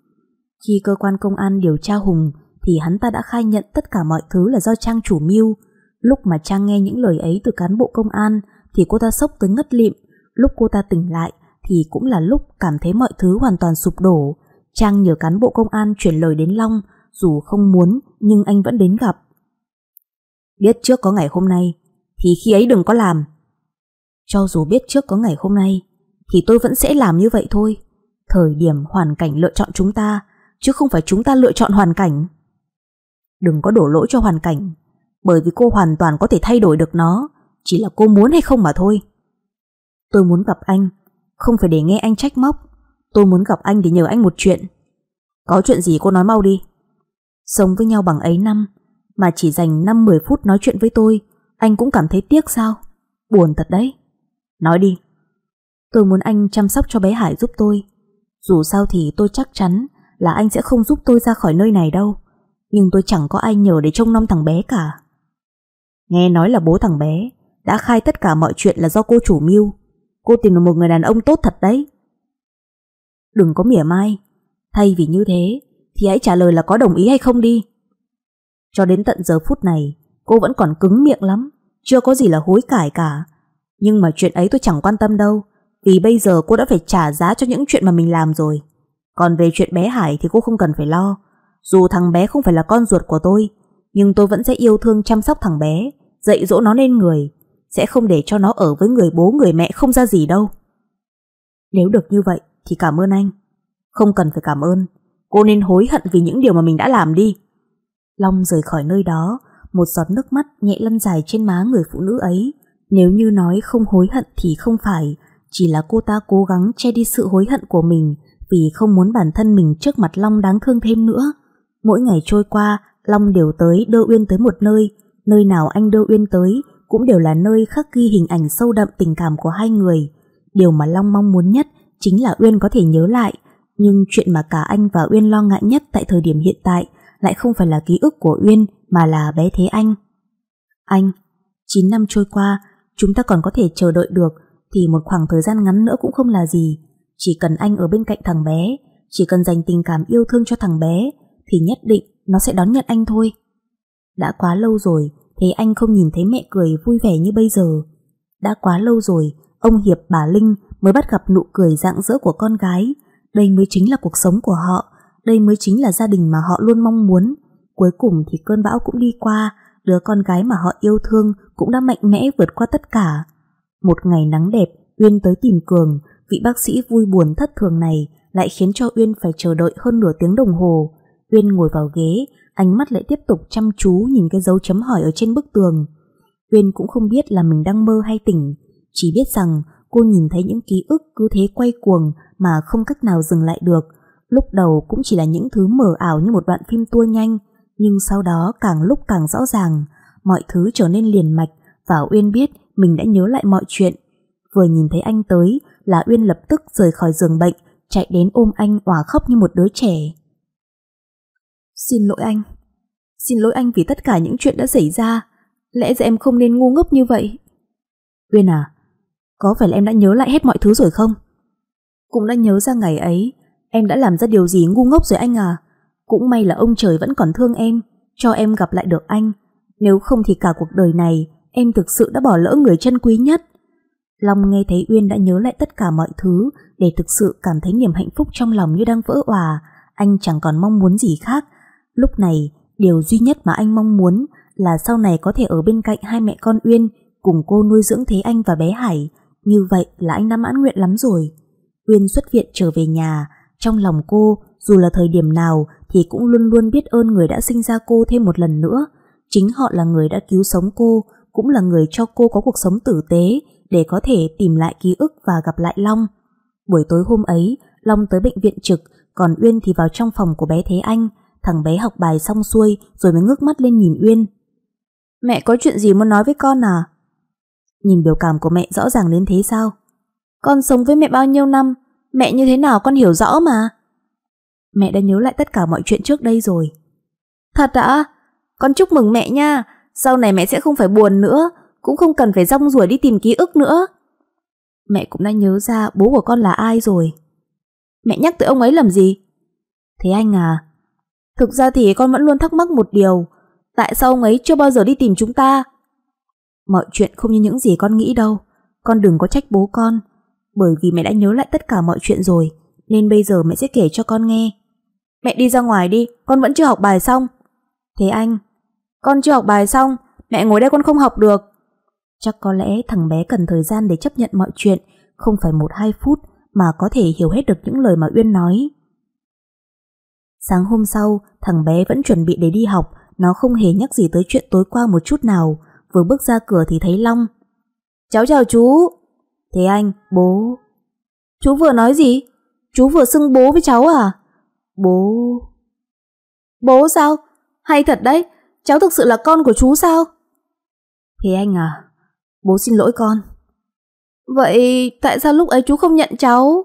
Khi cơ quan công an điều tra Hùng thì hắn ta đã khai nhận tất cả mọi thứ là do Trang chủ mưu. Lúc mà Trang nghe những lời ấy từ cán bộ công an thì cô ta sốc tới ngất lịm. Lúc cô ta tỉnh lại thì cũng là lúc cảm thấy mọi thứ hoàn toàn sụp đổ. Trang nhờ cán bộ công an chuyển lời đến Long, dù không muốn nhưng anh vẫn đến gặp. Biết trước có ngày hôm nay, thì khi ấy đừng có làm. Cho dù biết trước có ngày hôm nay, thì tôi vẫn sẽ làm như vậy thôi. Thời điểm hoàn cảnh lựa chọn chúng ta, chứ không phải chúng ta lựa chọn hoàn cảnh. Đừng có đổ lỗi cho hoàn cảnh, bởi vì cô hoàn toàn có thể thay đổi được nó, chỉ là cô muốn hay không mà thôi. Tôi muốn gặp anh, không phải để nghe anh trách móc, tôi muốn gặp anh để nhờ anh một chuyện. Có chuyện gì cô nói mau đi. Sống với nhau bằng ấy năm, mà chỉ dành 5-10 phút nói chuyện với tôi, anh cũng cảm thấy tiếc sao? Buồn thật đấy. Nói đi. Tôi muốn anh chăm sóc cho bé Hải giúp tôi. Dù sao thì tôi chắc chắn là anh sẽ không giúp tôi ra khỏi nơi này đâu. Nhưng tôi chẳng có ai nhờ để trông nom thằng bé cả. Nghe nói là bố thằng bé đã khai tất cả mọi chuyện là do cô chủ mưu. Cô tìm được một người đàn ông tốt thật đấy. Đừng có mỉa mai. Thay vì như thế thì hãy trả lời là có đồng ý hay không đi. Cho đến tận giờ phút này, cô vẫn còn cứng miệng lắm, chưa có gì là hối cải cả. Nhưng mà chuyện ấy tôi chẳng quan tâm đâu, vì bây giờ cô đã phải trả giá cho những chuyện mà mình làm rồi. Còn về chuyện bé Hải thì cô không cần phải lo. Dù thằng bé không phải là con ruột của tôi, nhưng tôi vẫn sẽ yêu thương chăm sóc thằng bé, dạy dỗ nó nên người, sẽ không để cho nó ở với người bố người mẹ không ra gì đâu. Nếu được như vậy thì cảm ơn anh. Không cần phải cảm ơn, cô nên hối hận vì những điều mà mình đã làm đi. Long rời khỏi nơi đó, một giọt nước mắt nhẹ lăn dài trên má người phụ nữ ấy. Nếu như nói không hối hận thì không phải, chỉ là cô ta cố gắng che đi sự hối hận của mình vì không muốn bản thân mình trước mặt Long đáng thương thêm nữa. Mỗi ngày trôi qua, Long đều tới đưa Uyên tới một nơi, nơi nào anh đưa Uyên tới cũng đều là nơi khắc ghi hình ảnh sâu đậm tình cảm của hai người. Điều mà Long mong muốn nhất chính là Uyên có thể nhớ lại, nhưng chuyện mà cả anh và Uyên lo ngại nhất tại thời điểm hiện tại lại không phải là ký ức của Uyên mà là bé Thế Anh. Anh, 9 năm trôi qua, chúng ta còn có thể chờ đợi được thì một khoảng thời gian ngắn nữa cũng không là gì. Chỉ cần anh ở bên cạnh thằng bé, chỉ cần dành tình cảm yêu thương cho thằng bé thì nhất định nó sẽ đón nhận anh thôi. Đã quá lâu rồi, thế anh không nhìn thấy mẹ cười vui vẻ như bây giờ. Đã quá lâu rồi, ông Hiệp bà Linh mới bắt gặp nụ cười rạng rỡ của con gái. Đây mới chính là cuộc sống của họ, đây mới chính là gia đình mà họ luôn mong muốn. Cuối cùng thì cơn bão cũng đi qua, đứa con gái mà họ yêu thương cũng đã mạnh mẽ vượt qua tất cả. Một ngày nắng đẹp, Uyên tới tìm Cường, vị bác sĩ vui buồn thất thường này lại khiến cho Uyên phải chờ đợi hơn nửa tiếng đồng hồ. Uyên ngồi vào ghế, ánh mắt lại tiếp tục chăm chú nhìn cái dấu chấm hỏi ở trên bức tường. Uyên cũng không biết là mình đang mơ hay tỉnh, chỉ biết rằng Cô nhìn thấy những ký ức cứ thế quay cuồng mà không cách nào dừng lại được. Lúc đầu cũng chỉ là những thứ mờ ảo như một đoạn phim tua nhanh, nhưng sau đó càng lúc càng rõ ràng, mọi thứ trở nên liền mạch và Uyên biết mình đã nhớ lại mọi chuyện. Vừa nhìn thấy anh tới là Uyên lập tức rời khỏi giường bệnh, chạy đến ôm anh òa khóc như một đứa trẻ. Xin lỗi anh. Xin lỗi anh vì tất cả những chuyện đã xảy ra. Lẽ ra em không nên ngu ngốc như vậy. Uyên à, có phải là em đã nhớ lại hết mọi thứ rồi không? Cũng đã nhớ ra ngày ấy, em đã làm ra điều gì ngu ngốc rồi anh à. Cũng may là ông trời vẫn còn thương em, cho em gặp lại được anh. Nếu không thì cả cuộc đời này, em thực sự đã bỏ lỡ người chân quý nhất. Long nghe thấy Uyên đã nhớ lại tất cả mọi thứ để thực sự cảm thấy niềm hạnh phúc trong lòng như đang vỡ òa. Anh chẳng còn mong muốn gì khác. Lúc này, điều duy nhất mà anh mong muốn là sau này có thể ở bên cạnh hai mẹ con Uyên cùng cô nuôi dưỡng Thế Anh và bé Hải. Như vậy là anh đã mãn nguyện lắm rồi. Uyên xuất viện trở về nhà, trong lòng cô dù là thời điểm nào thì cũng luôn luôn biết ơn người đã sinh ra cô thêm một lần nữa. Chính họ là người đã cứu sống cô, cũng là người cho cô có cuộc sống tử tế để có thể tìm lại ký ức và gặp lại Long. Buổi tối hôm ấy, Long tới bệnh viện trực, còn Uyên thì vào trong phòng của bé Thế Anh. Thằng bé học bài xong xuôi rồi mới ngước mắt lên nhìn Uyên. Mẹ có chuyện gì muốn nói với con à? Nhìn biểu cảm của mẹ rõ ràng đến thế sao? Con sống với mẹ bao nhiêu năm, mẹ như thế nào con hiểu rõ mà. Mẹ đã nhớ lại tất cả mọi chuyện trước đây rồi. Thật ạ? Con chúc mừng mẹ nha, sau này mẹ sẽ không phải buồn nữa, cũng không cần phải rong ruổi đi tìm ký ức nữa. Mẹ cũng đã nhớ ra bố của con là ai rồi. Mẹ nhắc tới ông ấy làm gì? Thế anh à, thực ra thì con vẫn luôn thắc mắc một điều, tại sao ông ấy chưa bao giờ đi tìm chúng ta? Mọi chuyện không như những gì con nghĩ đâu, con đừng có trách bố con, bởi vì mẹ đã nhớ lại tất cả mọi chuyện rồi, nên bây giờ mẹ sẽ kể cho con nghe. Mẹ đi ra ngoài đi, con vẫn chưa học bài xong. Thế anh, con chưa học bài xong, mẹ ngồi đây con không học được. Chắc có lẽ thằng bé cần thời gian để chấp nhận mọi chuyện, không phải một hai phút mà có thể hiểu hết được những lời mà Uyên nói. Sáng hôm sau, thằng bé vẫn chuẩn bị để đi học, nó không hề nhắc gì tới chuyện tối qua một chút nào, vừa bước ra cửa thì thấy Long. Cháu chào chú. Thế anh, bố. Chú vừa nói gì? Chú vừa xưng bố với cháu à? Bố... Bố sao? Hay thật đấy, cháu thực sự là con của chú sao? Thế anh à, bố xin lỗi con. Vậy tại sao lúc ấy chú không nhận cháu?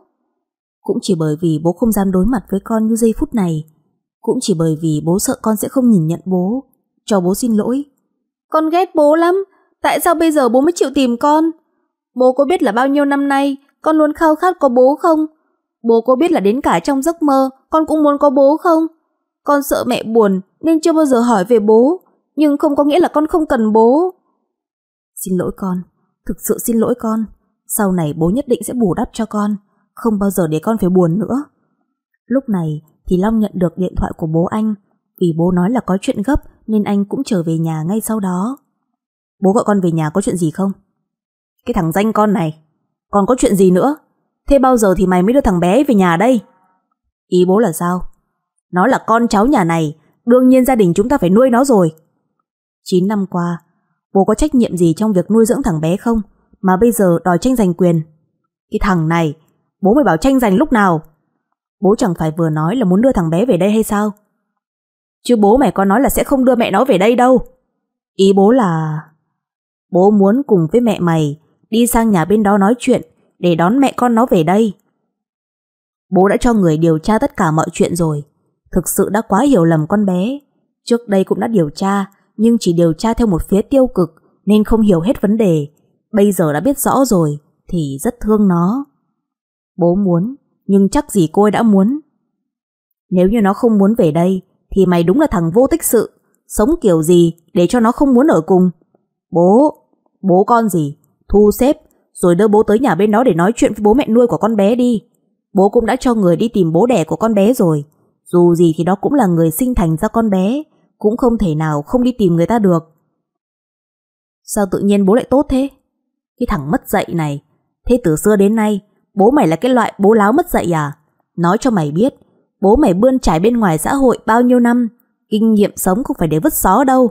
Cũng chỉ bởi vì bố không dám đối mặt với con như giây phút này. Cũng chỉ bởi vì bố sợ con sẽ không nhìn nhận bố. Cho bố xin lỗi. Con ghét bố lắm. Tại sao bây giờ bố mới chịu tìm con? Bố có biết là bao nhiêu năm nay con luôn khao khát có bố không? Bố có biết là đến cả trong giấc mơ con cũng muốn có bố không? Con sợ mẹ buồn nên chưa bao giờ hỏi về bố, nhưng không có nghĩa là con không cần bố. Xin lỗi con, thực sự xin lỗi con. Sau này bố nhất định sẽ bù đắp cho con, không bao giờ để con phải buồn nữa. Lúc này thì Long nhận được điện thoại của bố anh, vì bố nói là có chuyện gấp nên anh cũng trở về nhà ngay sau đó. Bố gọi con về nhà có chuyện gì không? Cái thằng danh con này, còn có chuyện gì nữa? Thế bao giờ thì mày mới đưa thằng bé về nhà đây? Ý bố là sao? Nó là con cháu nhà này, đương nhiên gia đình chúng ta phải nuôi nó rồi. 9 năm qua, bố có trách nhiệm gì trong việc nuôi dưỡng thằng bé không? Mà bây giờ đòi tranh giành quyền. Cái thằng này, bố mày bảo tranh giành lúc nào? Bố chẳng phải vừa nói là muốn đưa thằng bé về đây hay sao? Chứ bố mày có nói là sẽ không đưa mẹ nó về đây đâu. Ý bố là... Bố muốn cùng với mẹ mày đi sang nhà bên đó nói chuyện để đón mẹ con nó về đây. Bố đã cho người điều tra tất cả mọi chuyện rồi. Thực sự đã quá hiểu lầm con bé. Trước đây cũng đã điều tra, nhưng chỉ điều tra theo một phía tiêu cực nên không hiểu hết vấn đề. Bây giờ đã biết rõ rồi thì rất thương nó. Bố muốn, nhưng chắc gì cô ấy đã muốn. Nếu như nó không muốn về đây thì mày đúng là thằng vô tích sự. Sống kiểu gì để cho nó không muốn ở cùng. Bố, bố con gì, thu xếp rồi đưa bố tới nhà bên đó để nói chuyện với bố mẹ nuôi của con bé đi. Bố cũng đã cho người đi tìm bố đẻ của con bé rồi. Dù gì thì đó cũng là người sinh thành ra con bé, cũng không thể nào không đi tìm người ta được. Sao tự nhiên bố lại tốt thế? Cái thằng mất dạy này, thế từ xưa đến nay, bố mày là cái loại bố láo mất dạy à? Nói cho mày biết, bố mày bươn trải bên ngoài xã hội bao nhiêu năm, kinh nghiệm sống không phải để vứt xó đâu.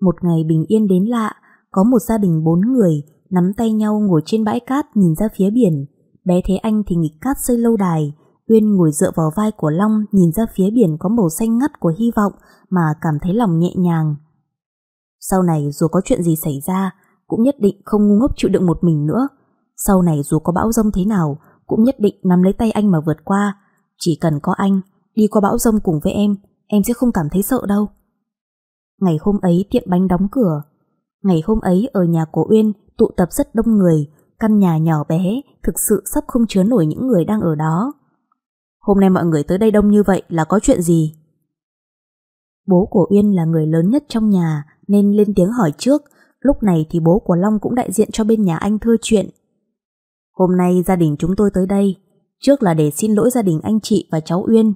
Một ngày bình yên đến lạ, có một gia đình bốn người nắm tay nhau ngồi trên bãi cát nhìn ra phía biển. Bé Thế Anh thì nghịch cát xây lâu đài, Uyên ngồi dựa vào vai của Long nhìn ra phía biển có màu xanh ngắt của hy vọng mà cảm thấy lòng nhẹ nhàng. Sau này dù có chuyện gì xảy ra, cũng nhất định không ngu ngốc chịu đựng một mình nữa. Sau này dù có bão rông thế nào, cũng nhất định nắm lấy tay anh mà vượt qua. Chỉ cần có anh, đi qua bão rông cùng với em, em sẽ không cảm thấy sợ đâu. Ngày hôm ấy tiệm bánh đóng cửa. Ngày hôm ấy ở nhà của Uyên tụ tập rất đông người, căn nhà nhỏ bé thực sự sắp không chứa nổi những người đang ở đó. Hôm nay mọi người tới đây đông như vậy là có chuyện gì? Bố của Uyên là người lớn nhất trong nhà nên lên tiếng hỏi trước, lúc này thì bố của Long cũng đại diện cho bên nhà anh thưa chuyện. Hôm nay gia đình chúng tôi tới đây, trước là để xin lỗi gia đình anh chị và cháu Uyên.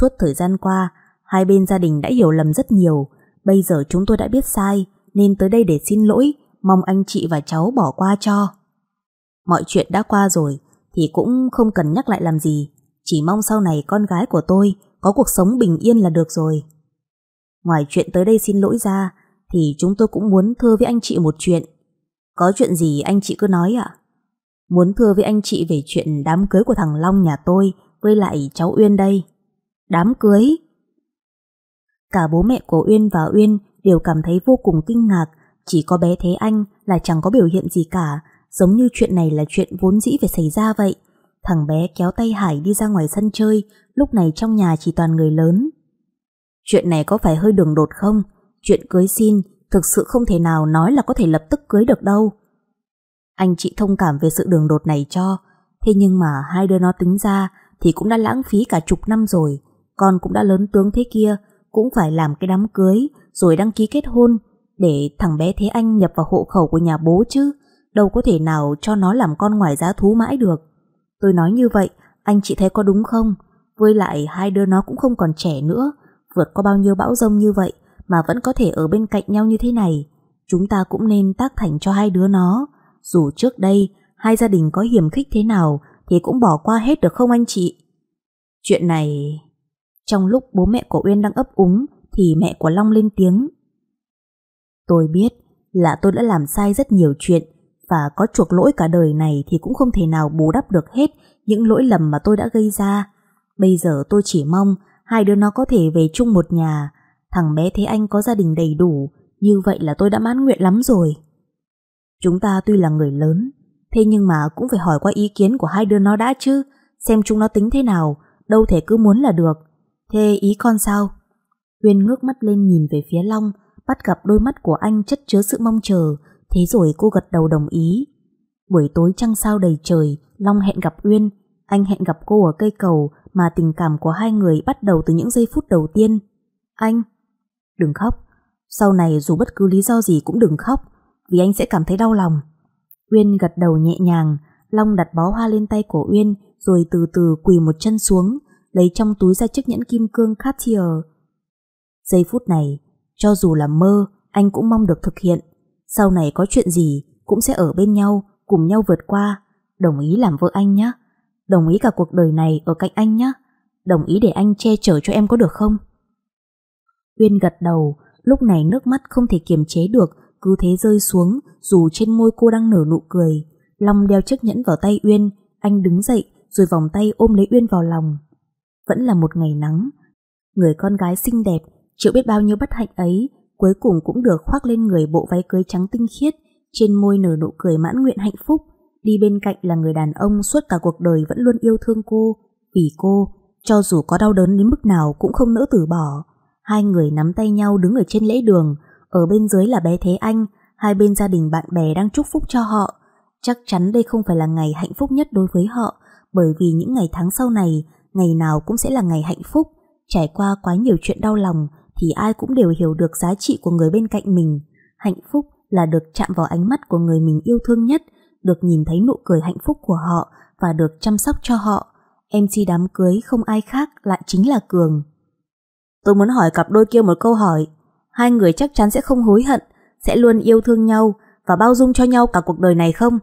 Suốt thời gian qua, hai bên gia đình đã hiểu lầm rất nhiều, bây giờ chúng tôi đã biết sai nên tới đây để xin lỗi, mong anh chị và cháu bỏ qua cho. Mọi chuyện đã qua rồi thì cũng không cần nhắc lại làm gì, chỉ mong sau này con gái của tôi có cuộc sống bình yên là được rồi. Ngoài chuyện tới đây xin lỗi ra, thì chúng tôi cũng muốn thưa với anh chị một chuyện. Có chuyện gì anh chị cứ nói ạ? Muốn thưa với anh chị về chuyện đám cưới của thằng Long nhà tôi với lại cháu Uyên đây. Đám cưới? Cả bố mẹ của Uyên và Uyên đều cảm thấy vô cùng kinh ngạc, chỉ có bé Thế Anh là chẳng có biểu hiện gì cả, giống như chuyện này là chuyện vốn dĩ phải xảy ra vậy. Thằng bé kéo tay Hải đi ra ngoài sân chơi, lúc này trong nhà chỉ toàn người lớn. Chuyện này có phải hơi đường đột không? Chuyện cưới xin thực sự không thể nào nói là có thể lập tức cưới được đâu. Anh chị thông cảm về sự đường đột này cho, thế nhưng mà hai đứa nó tính ra thì cũng đã lãng phí cả chục năm rồi, con cũng đã lớn tướng thế kia, cũng phải làm cái đám cưới rồi đăng ký kết hôn để thằng bé Thế Anh nhập vào hộ khẩu của nhà bố chứ, đâu có thể nào cho nó làm con ngoài giá thú mãi được. Tôi nói như vậy, anh chị thấy có đúng không? Với lại hai đứa nó cũng không còn trẻ nữa, vượt qua bao nhiêu bão rông như vậy mà vẫn có thể ở bên cạnh nhau như thế này. Chúng ta cũng nên tác thành cho hai đứa nó. Dù trước đây hai gia đình có hiểm khích thế nào thì cũng bỏ qua hết được không anh chị? Chuyện này... Trong lúc bố mẹ của Uyên đang ấp úng thì mẹ của Long lên tiếng. Tôi biết là tôi đã làm sai rất nhiều chuyện và có chuộc lỗi cả đời này thì cũng không thể nào bù đắp được hết những lỗi lầm mà tôi đã gây ra. Bây giờ tôi chỉ mong hai đứa nó có thể về chung một nhà. Thằng bé Thế Anh có gia đình đầy đủ, như vậy là tôi đã mãn nguyện lắm rồi. Chúng ta tuy là người lớn, thế nhưng mà cũng phải hỏi qua ý kiến của hai đứa nó đã chứ, xem chúng nó tính thế nào, đâu thể cứ muốn là được. Thế ý con sao? Uyên ngước mắt lên nhìn về phía Long, bắt gặp đôi mắt của anh chất chứa sự mong chờ, thế rồi cô gật đầu đồng ý. Buổi tối trăng sao đầy trời, Long hẹn gặp Uyên, anh hẹn gặp cô ở cây cầu mà tình cảm của hai người bắt đầu từ những giây phút đầu tiên. Anh, đừng khóc, sau này dù bất cứ lý do gì cũng đừng khóc, vì anh sẽ cảm thấy đau lòng. Uyên gật đầu nhẹ nhàng, Long đặt bó hoa lên tay của Uyên rồi từ từ quỳ một chân xuống, lấy trong túi ra chiếc nhẫn kim cương Cartier. Giây phút này, cho dù là mơ, anh cũng mong được thực hiện. Sau này có chuyện gì cũng sẽ ở bên nhau, cùng nhau vượt qua. Đồng ý làm vợ anh nhé. Đồng ý cả cuộc đời này ở cạnh anh nhé. Đồng ý để anh che chở cho em có được không? Uyên gật đầu, lúc này nước mắt không thể kiềm chế được, cứ thế rơi xuống, dù trên môi cô đang nở nụ cười. Long đeo chiếc nhẫn vào tay Uyên, anh đứng dậy rồi vòng tay ôm lấy Uyên vào lòng. Vẫn là một ngày nắng. Người con gái xinh đẹp, chịu biết bao nhiêu bất hạnh ấy, cuối cùng cũng được khoác lên người bộ váy cưới trắng tinh khiết, trên môi nở nụ cười mãn nguyện hạnh phúc. Đi bên cạnh là người đàn ông suốt cả cuộc đời vẫn luôn yêu thương cô, vì cô, cho dù có đau đớn đến mức nào cũng không nỡ từ bỏ. Hai người nắm tay nhau đứng ở trên lễ đường, ở bên dưới là bé Thế Anh, hai bên gia đình bạn bè đang chúc phúc cho họ. Chắc chắn đây không phải là ngày hạnh phúc nhất đối với họ, bởi vì những ngày tháng sau này, ngày nào cũng sẽ là ngày hạnh phúc. Trải qua quá nhiều chuyện đau lòng thì ai cũng đều hiểu được giá trị của người bên cạnh mình. Hạnh phúc là được chạm vào ánh mắt của người mình yêu thương nhất, được nhìn thấy nụ cười hạnh phúc của họ và được chăm sóc cho họ. MC đám cưới không ai khác lại chính là Cường. Tôi muốn hỏi cặp đôi kia một câu hỏi. Hai người chắc chắn sẽ không hối hận, sẽ luôn yêu thương nhau và bao dung cho nhau cả cuộc đời này không?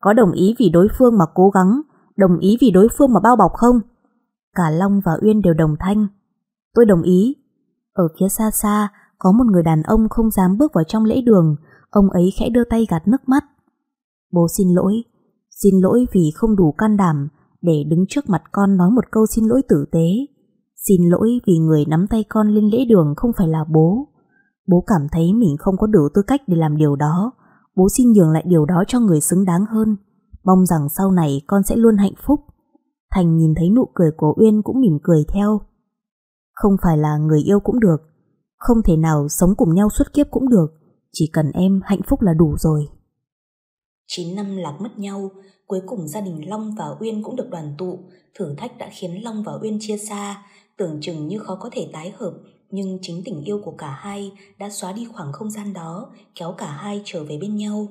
Có đồng ý vì đối phương mà cố gắng, đồng ý vì đối phương mà bao bọc không? Cả Long và Uyên đều đồng thanh. Tôi đồng ý. Ở phía xa xa, có một người đàn ông không dám bước vào trong lễ đường, ông ấy khẽ đưa tay gạt nước mắt. Bố xin lỗi, xin lỗi vì không đủ can đảm để đứng trước mặt con nói một câu xin lỗi tử tế. Xin lỗi vì người nắm tay con lên lễ đường không phải là bố. Bố cảm thấy mình không có đủ tư cách để làm điều đó. Bố xin nhường lại điều đó cho người xứng đáng hơn. Mong rằng sau này con sẽ luôn hạnh phúc. Thành nhìn thấy nụ cười của Uyên cũng mỉm cười theo. Không phải là người yêu cũng được. Không thể nào sống cùng nhau suốt kiếp cũng được. Chỉ cần em hạnh phúc là đủ rồi. 9 năm lạc mất nhau, cuối cùng gia đình Long và Uyên cũng được đoàn tụ. Thử thách đã khiến Long và Uyên chia xa, tưởng chừng như khó có thể tái hợp, nhưng chính tình yêu của cả hai đã xóa đi khoảng không gian đó, kéo cả hai trở về bên nhau.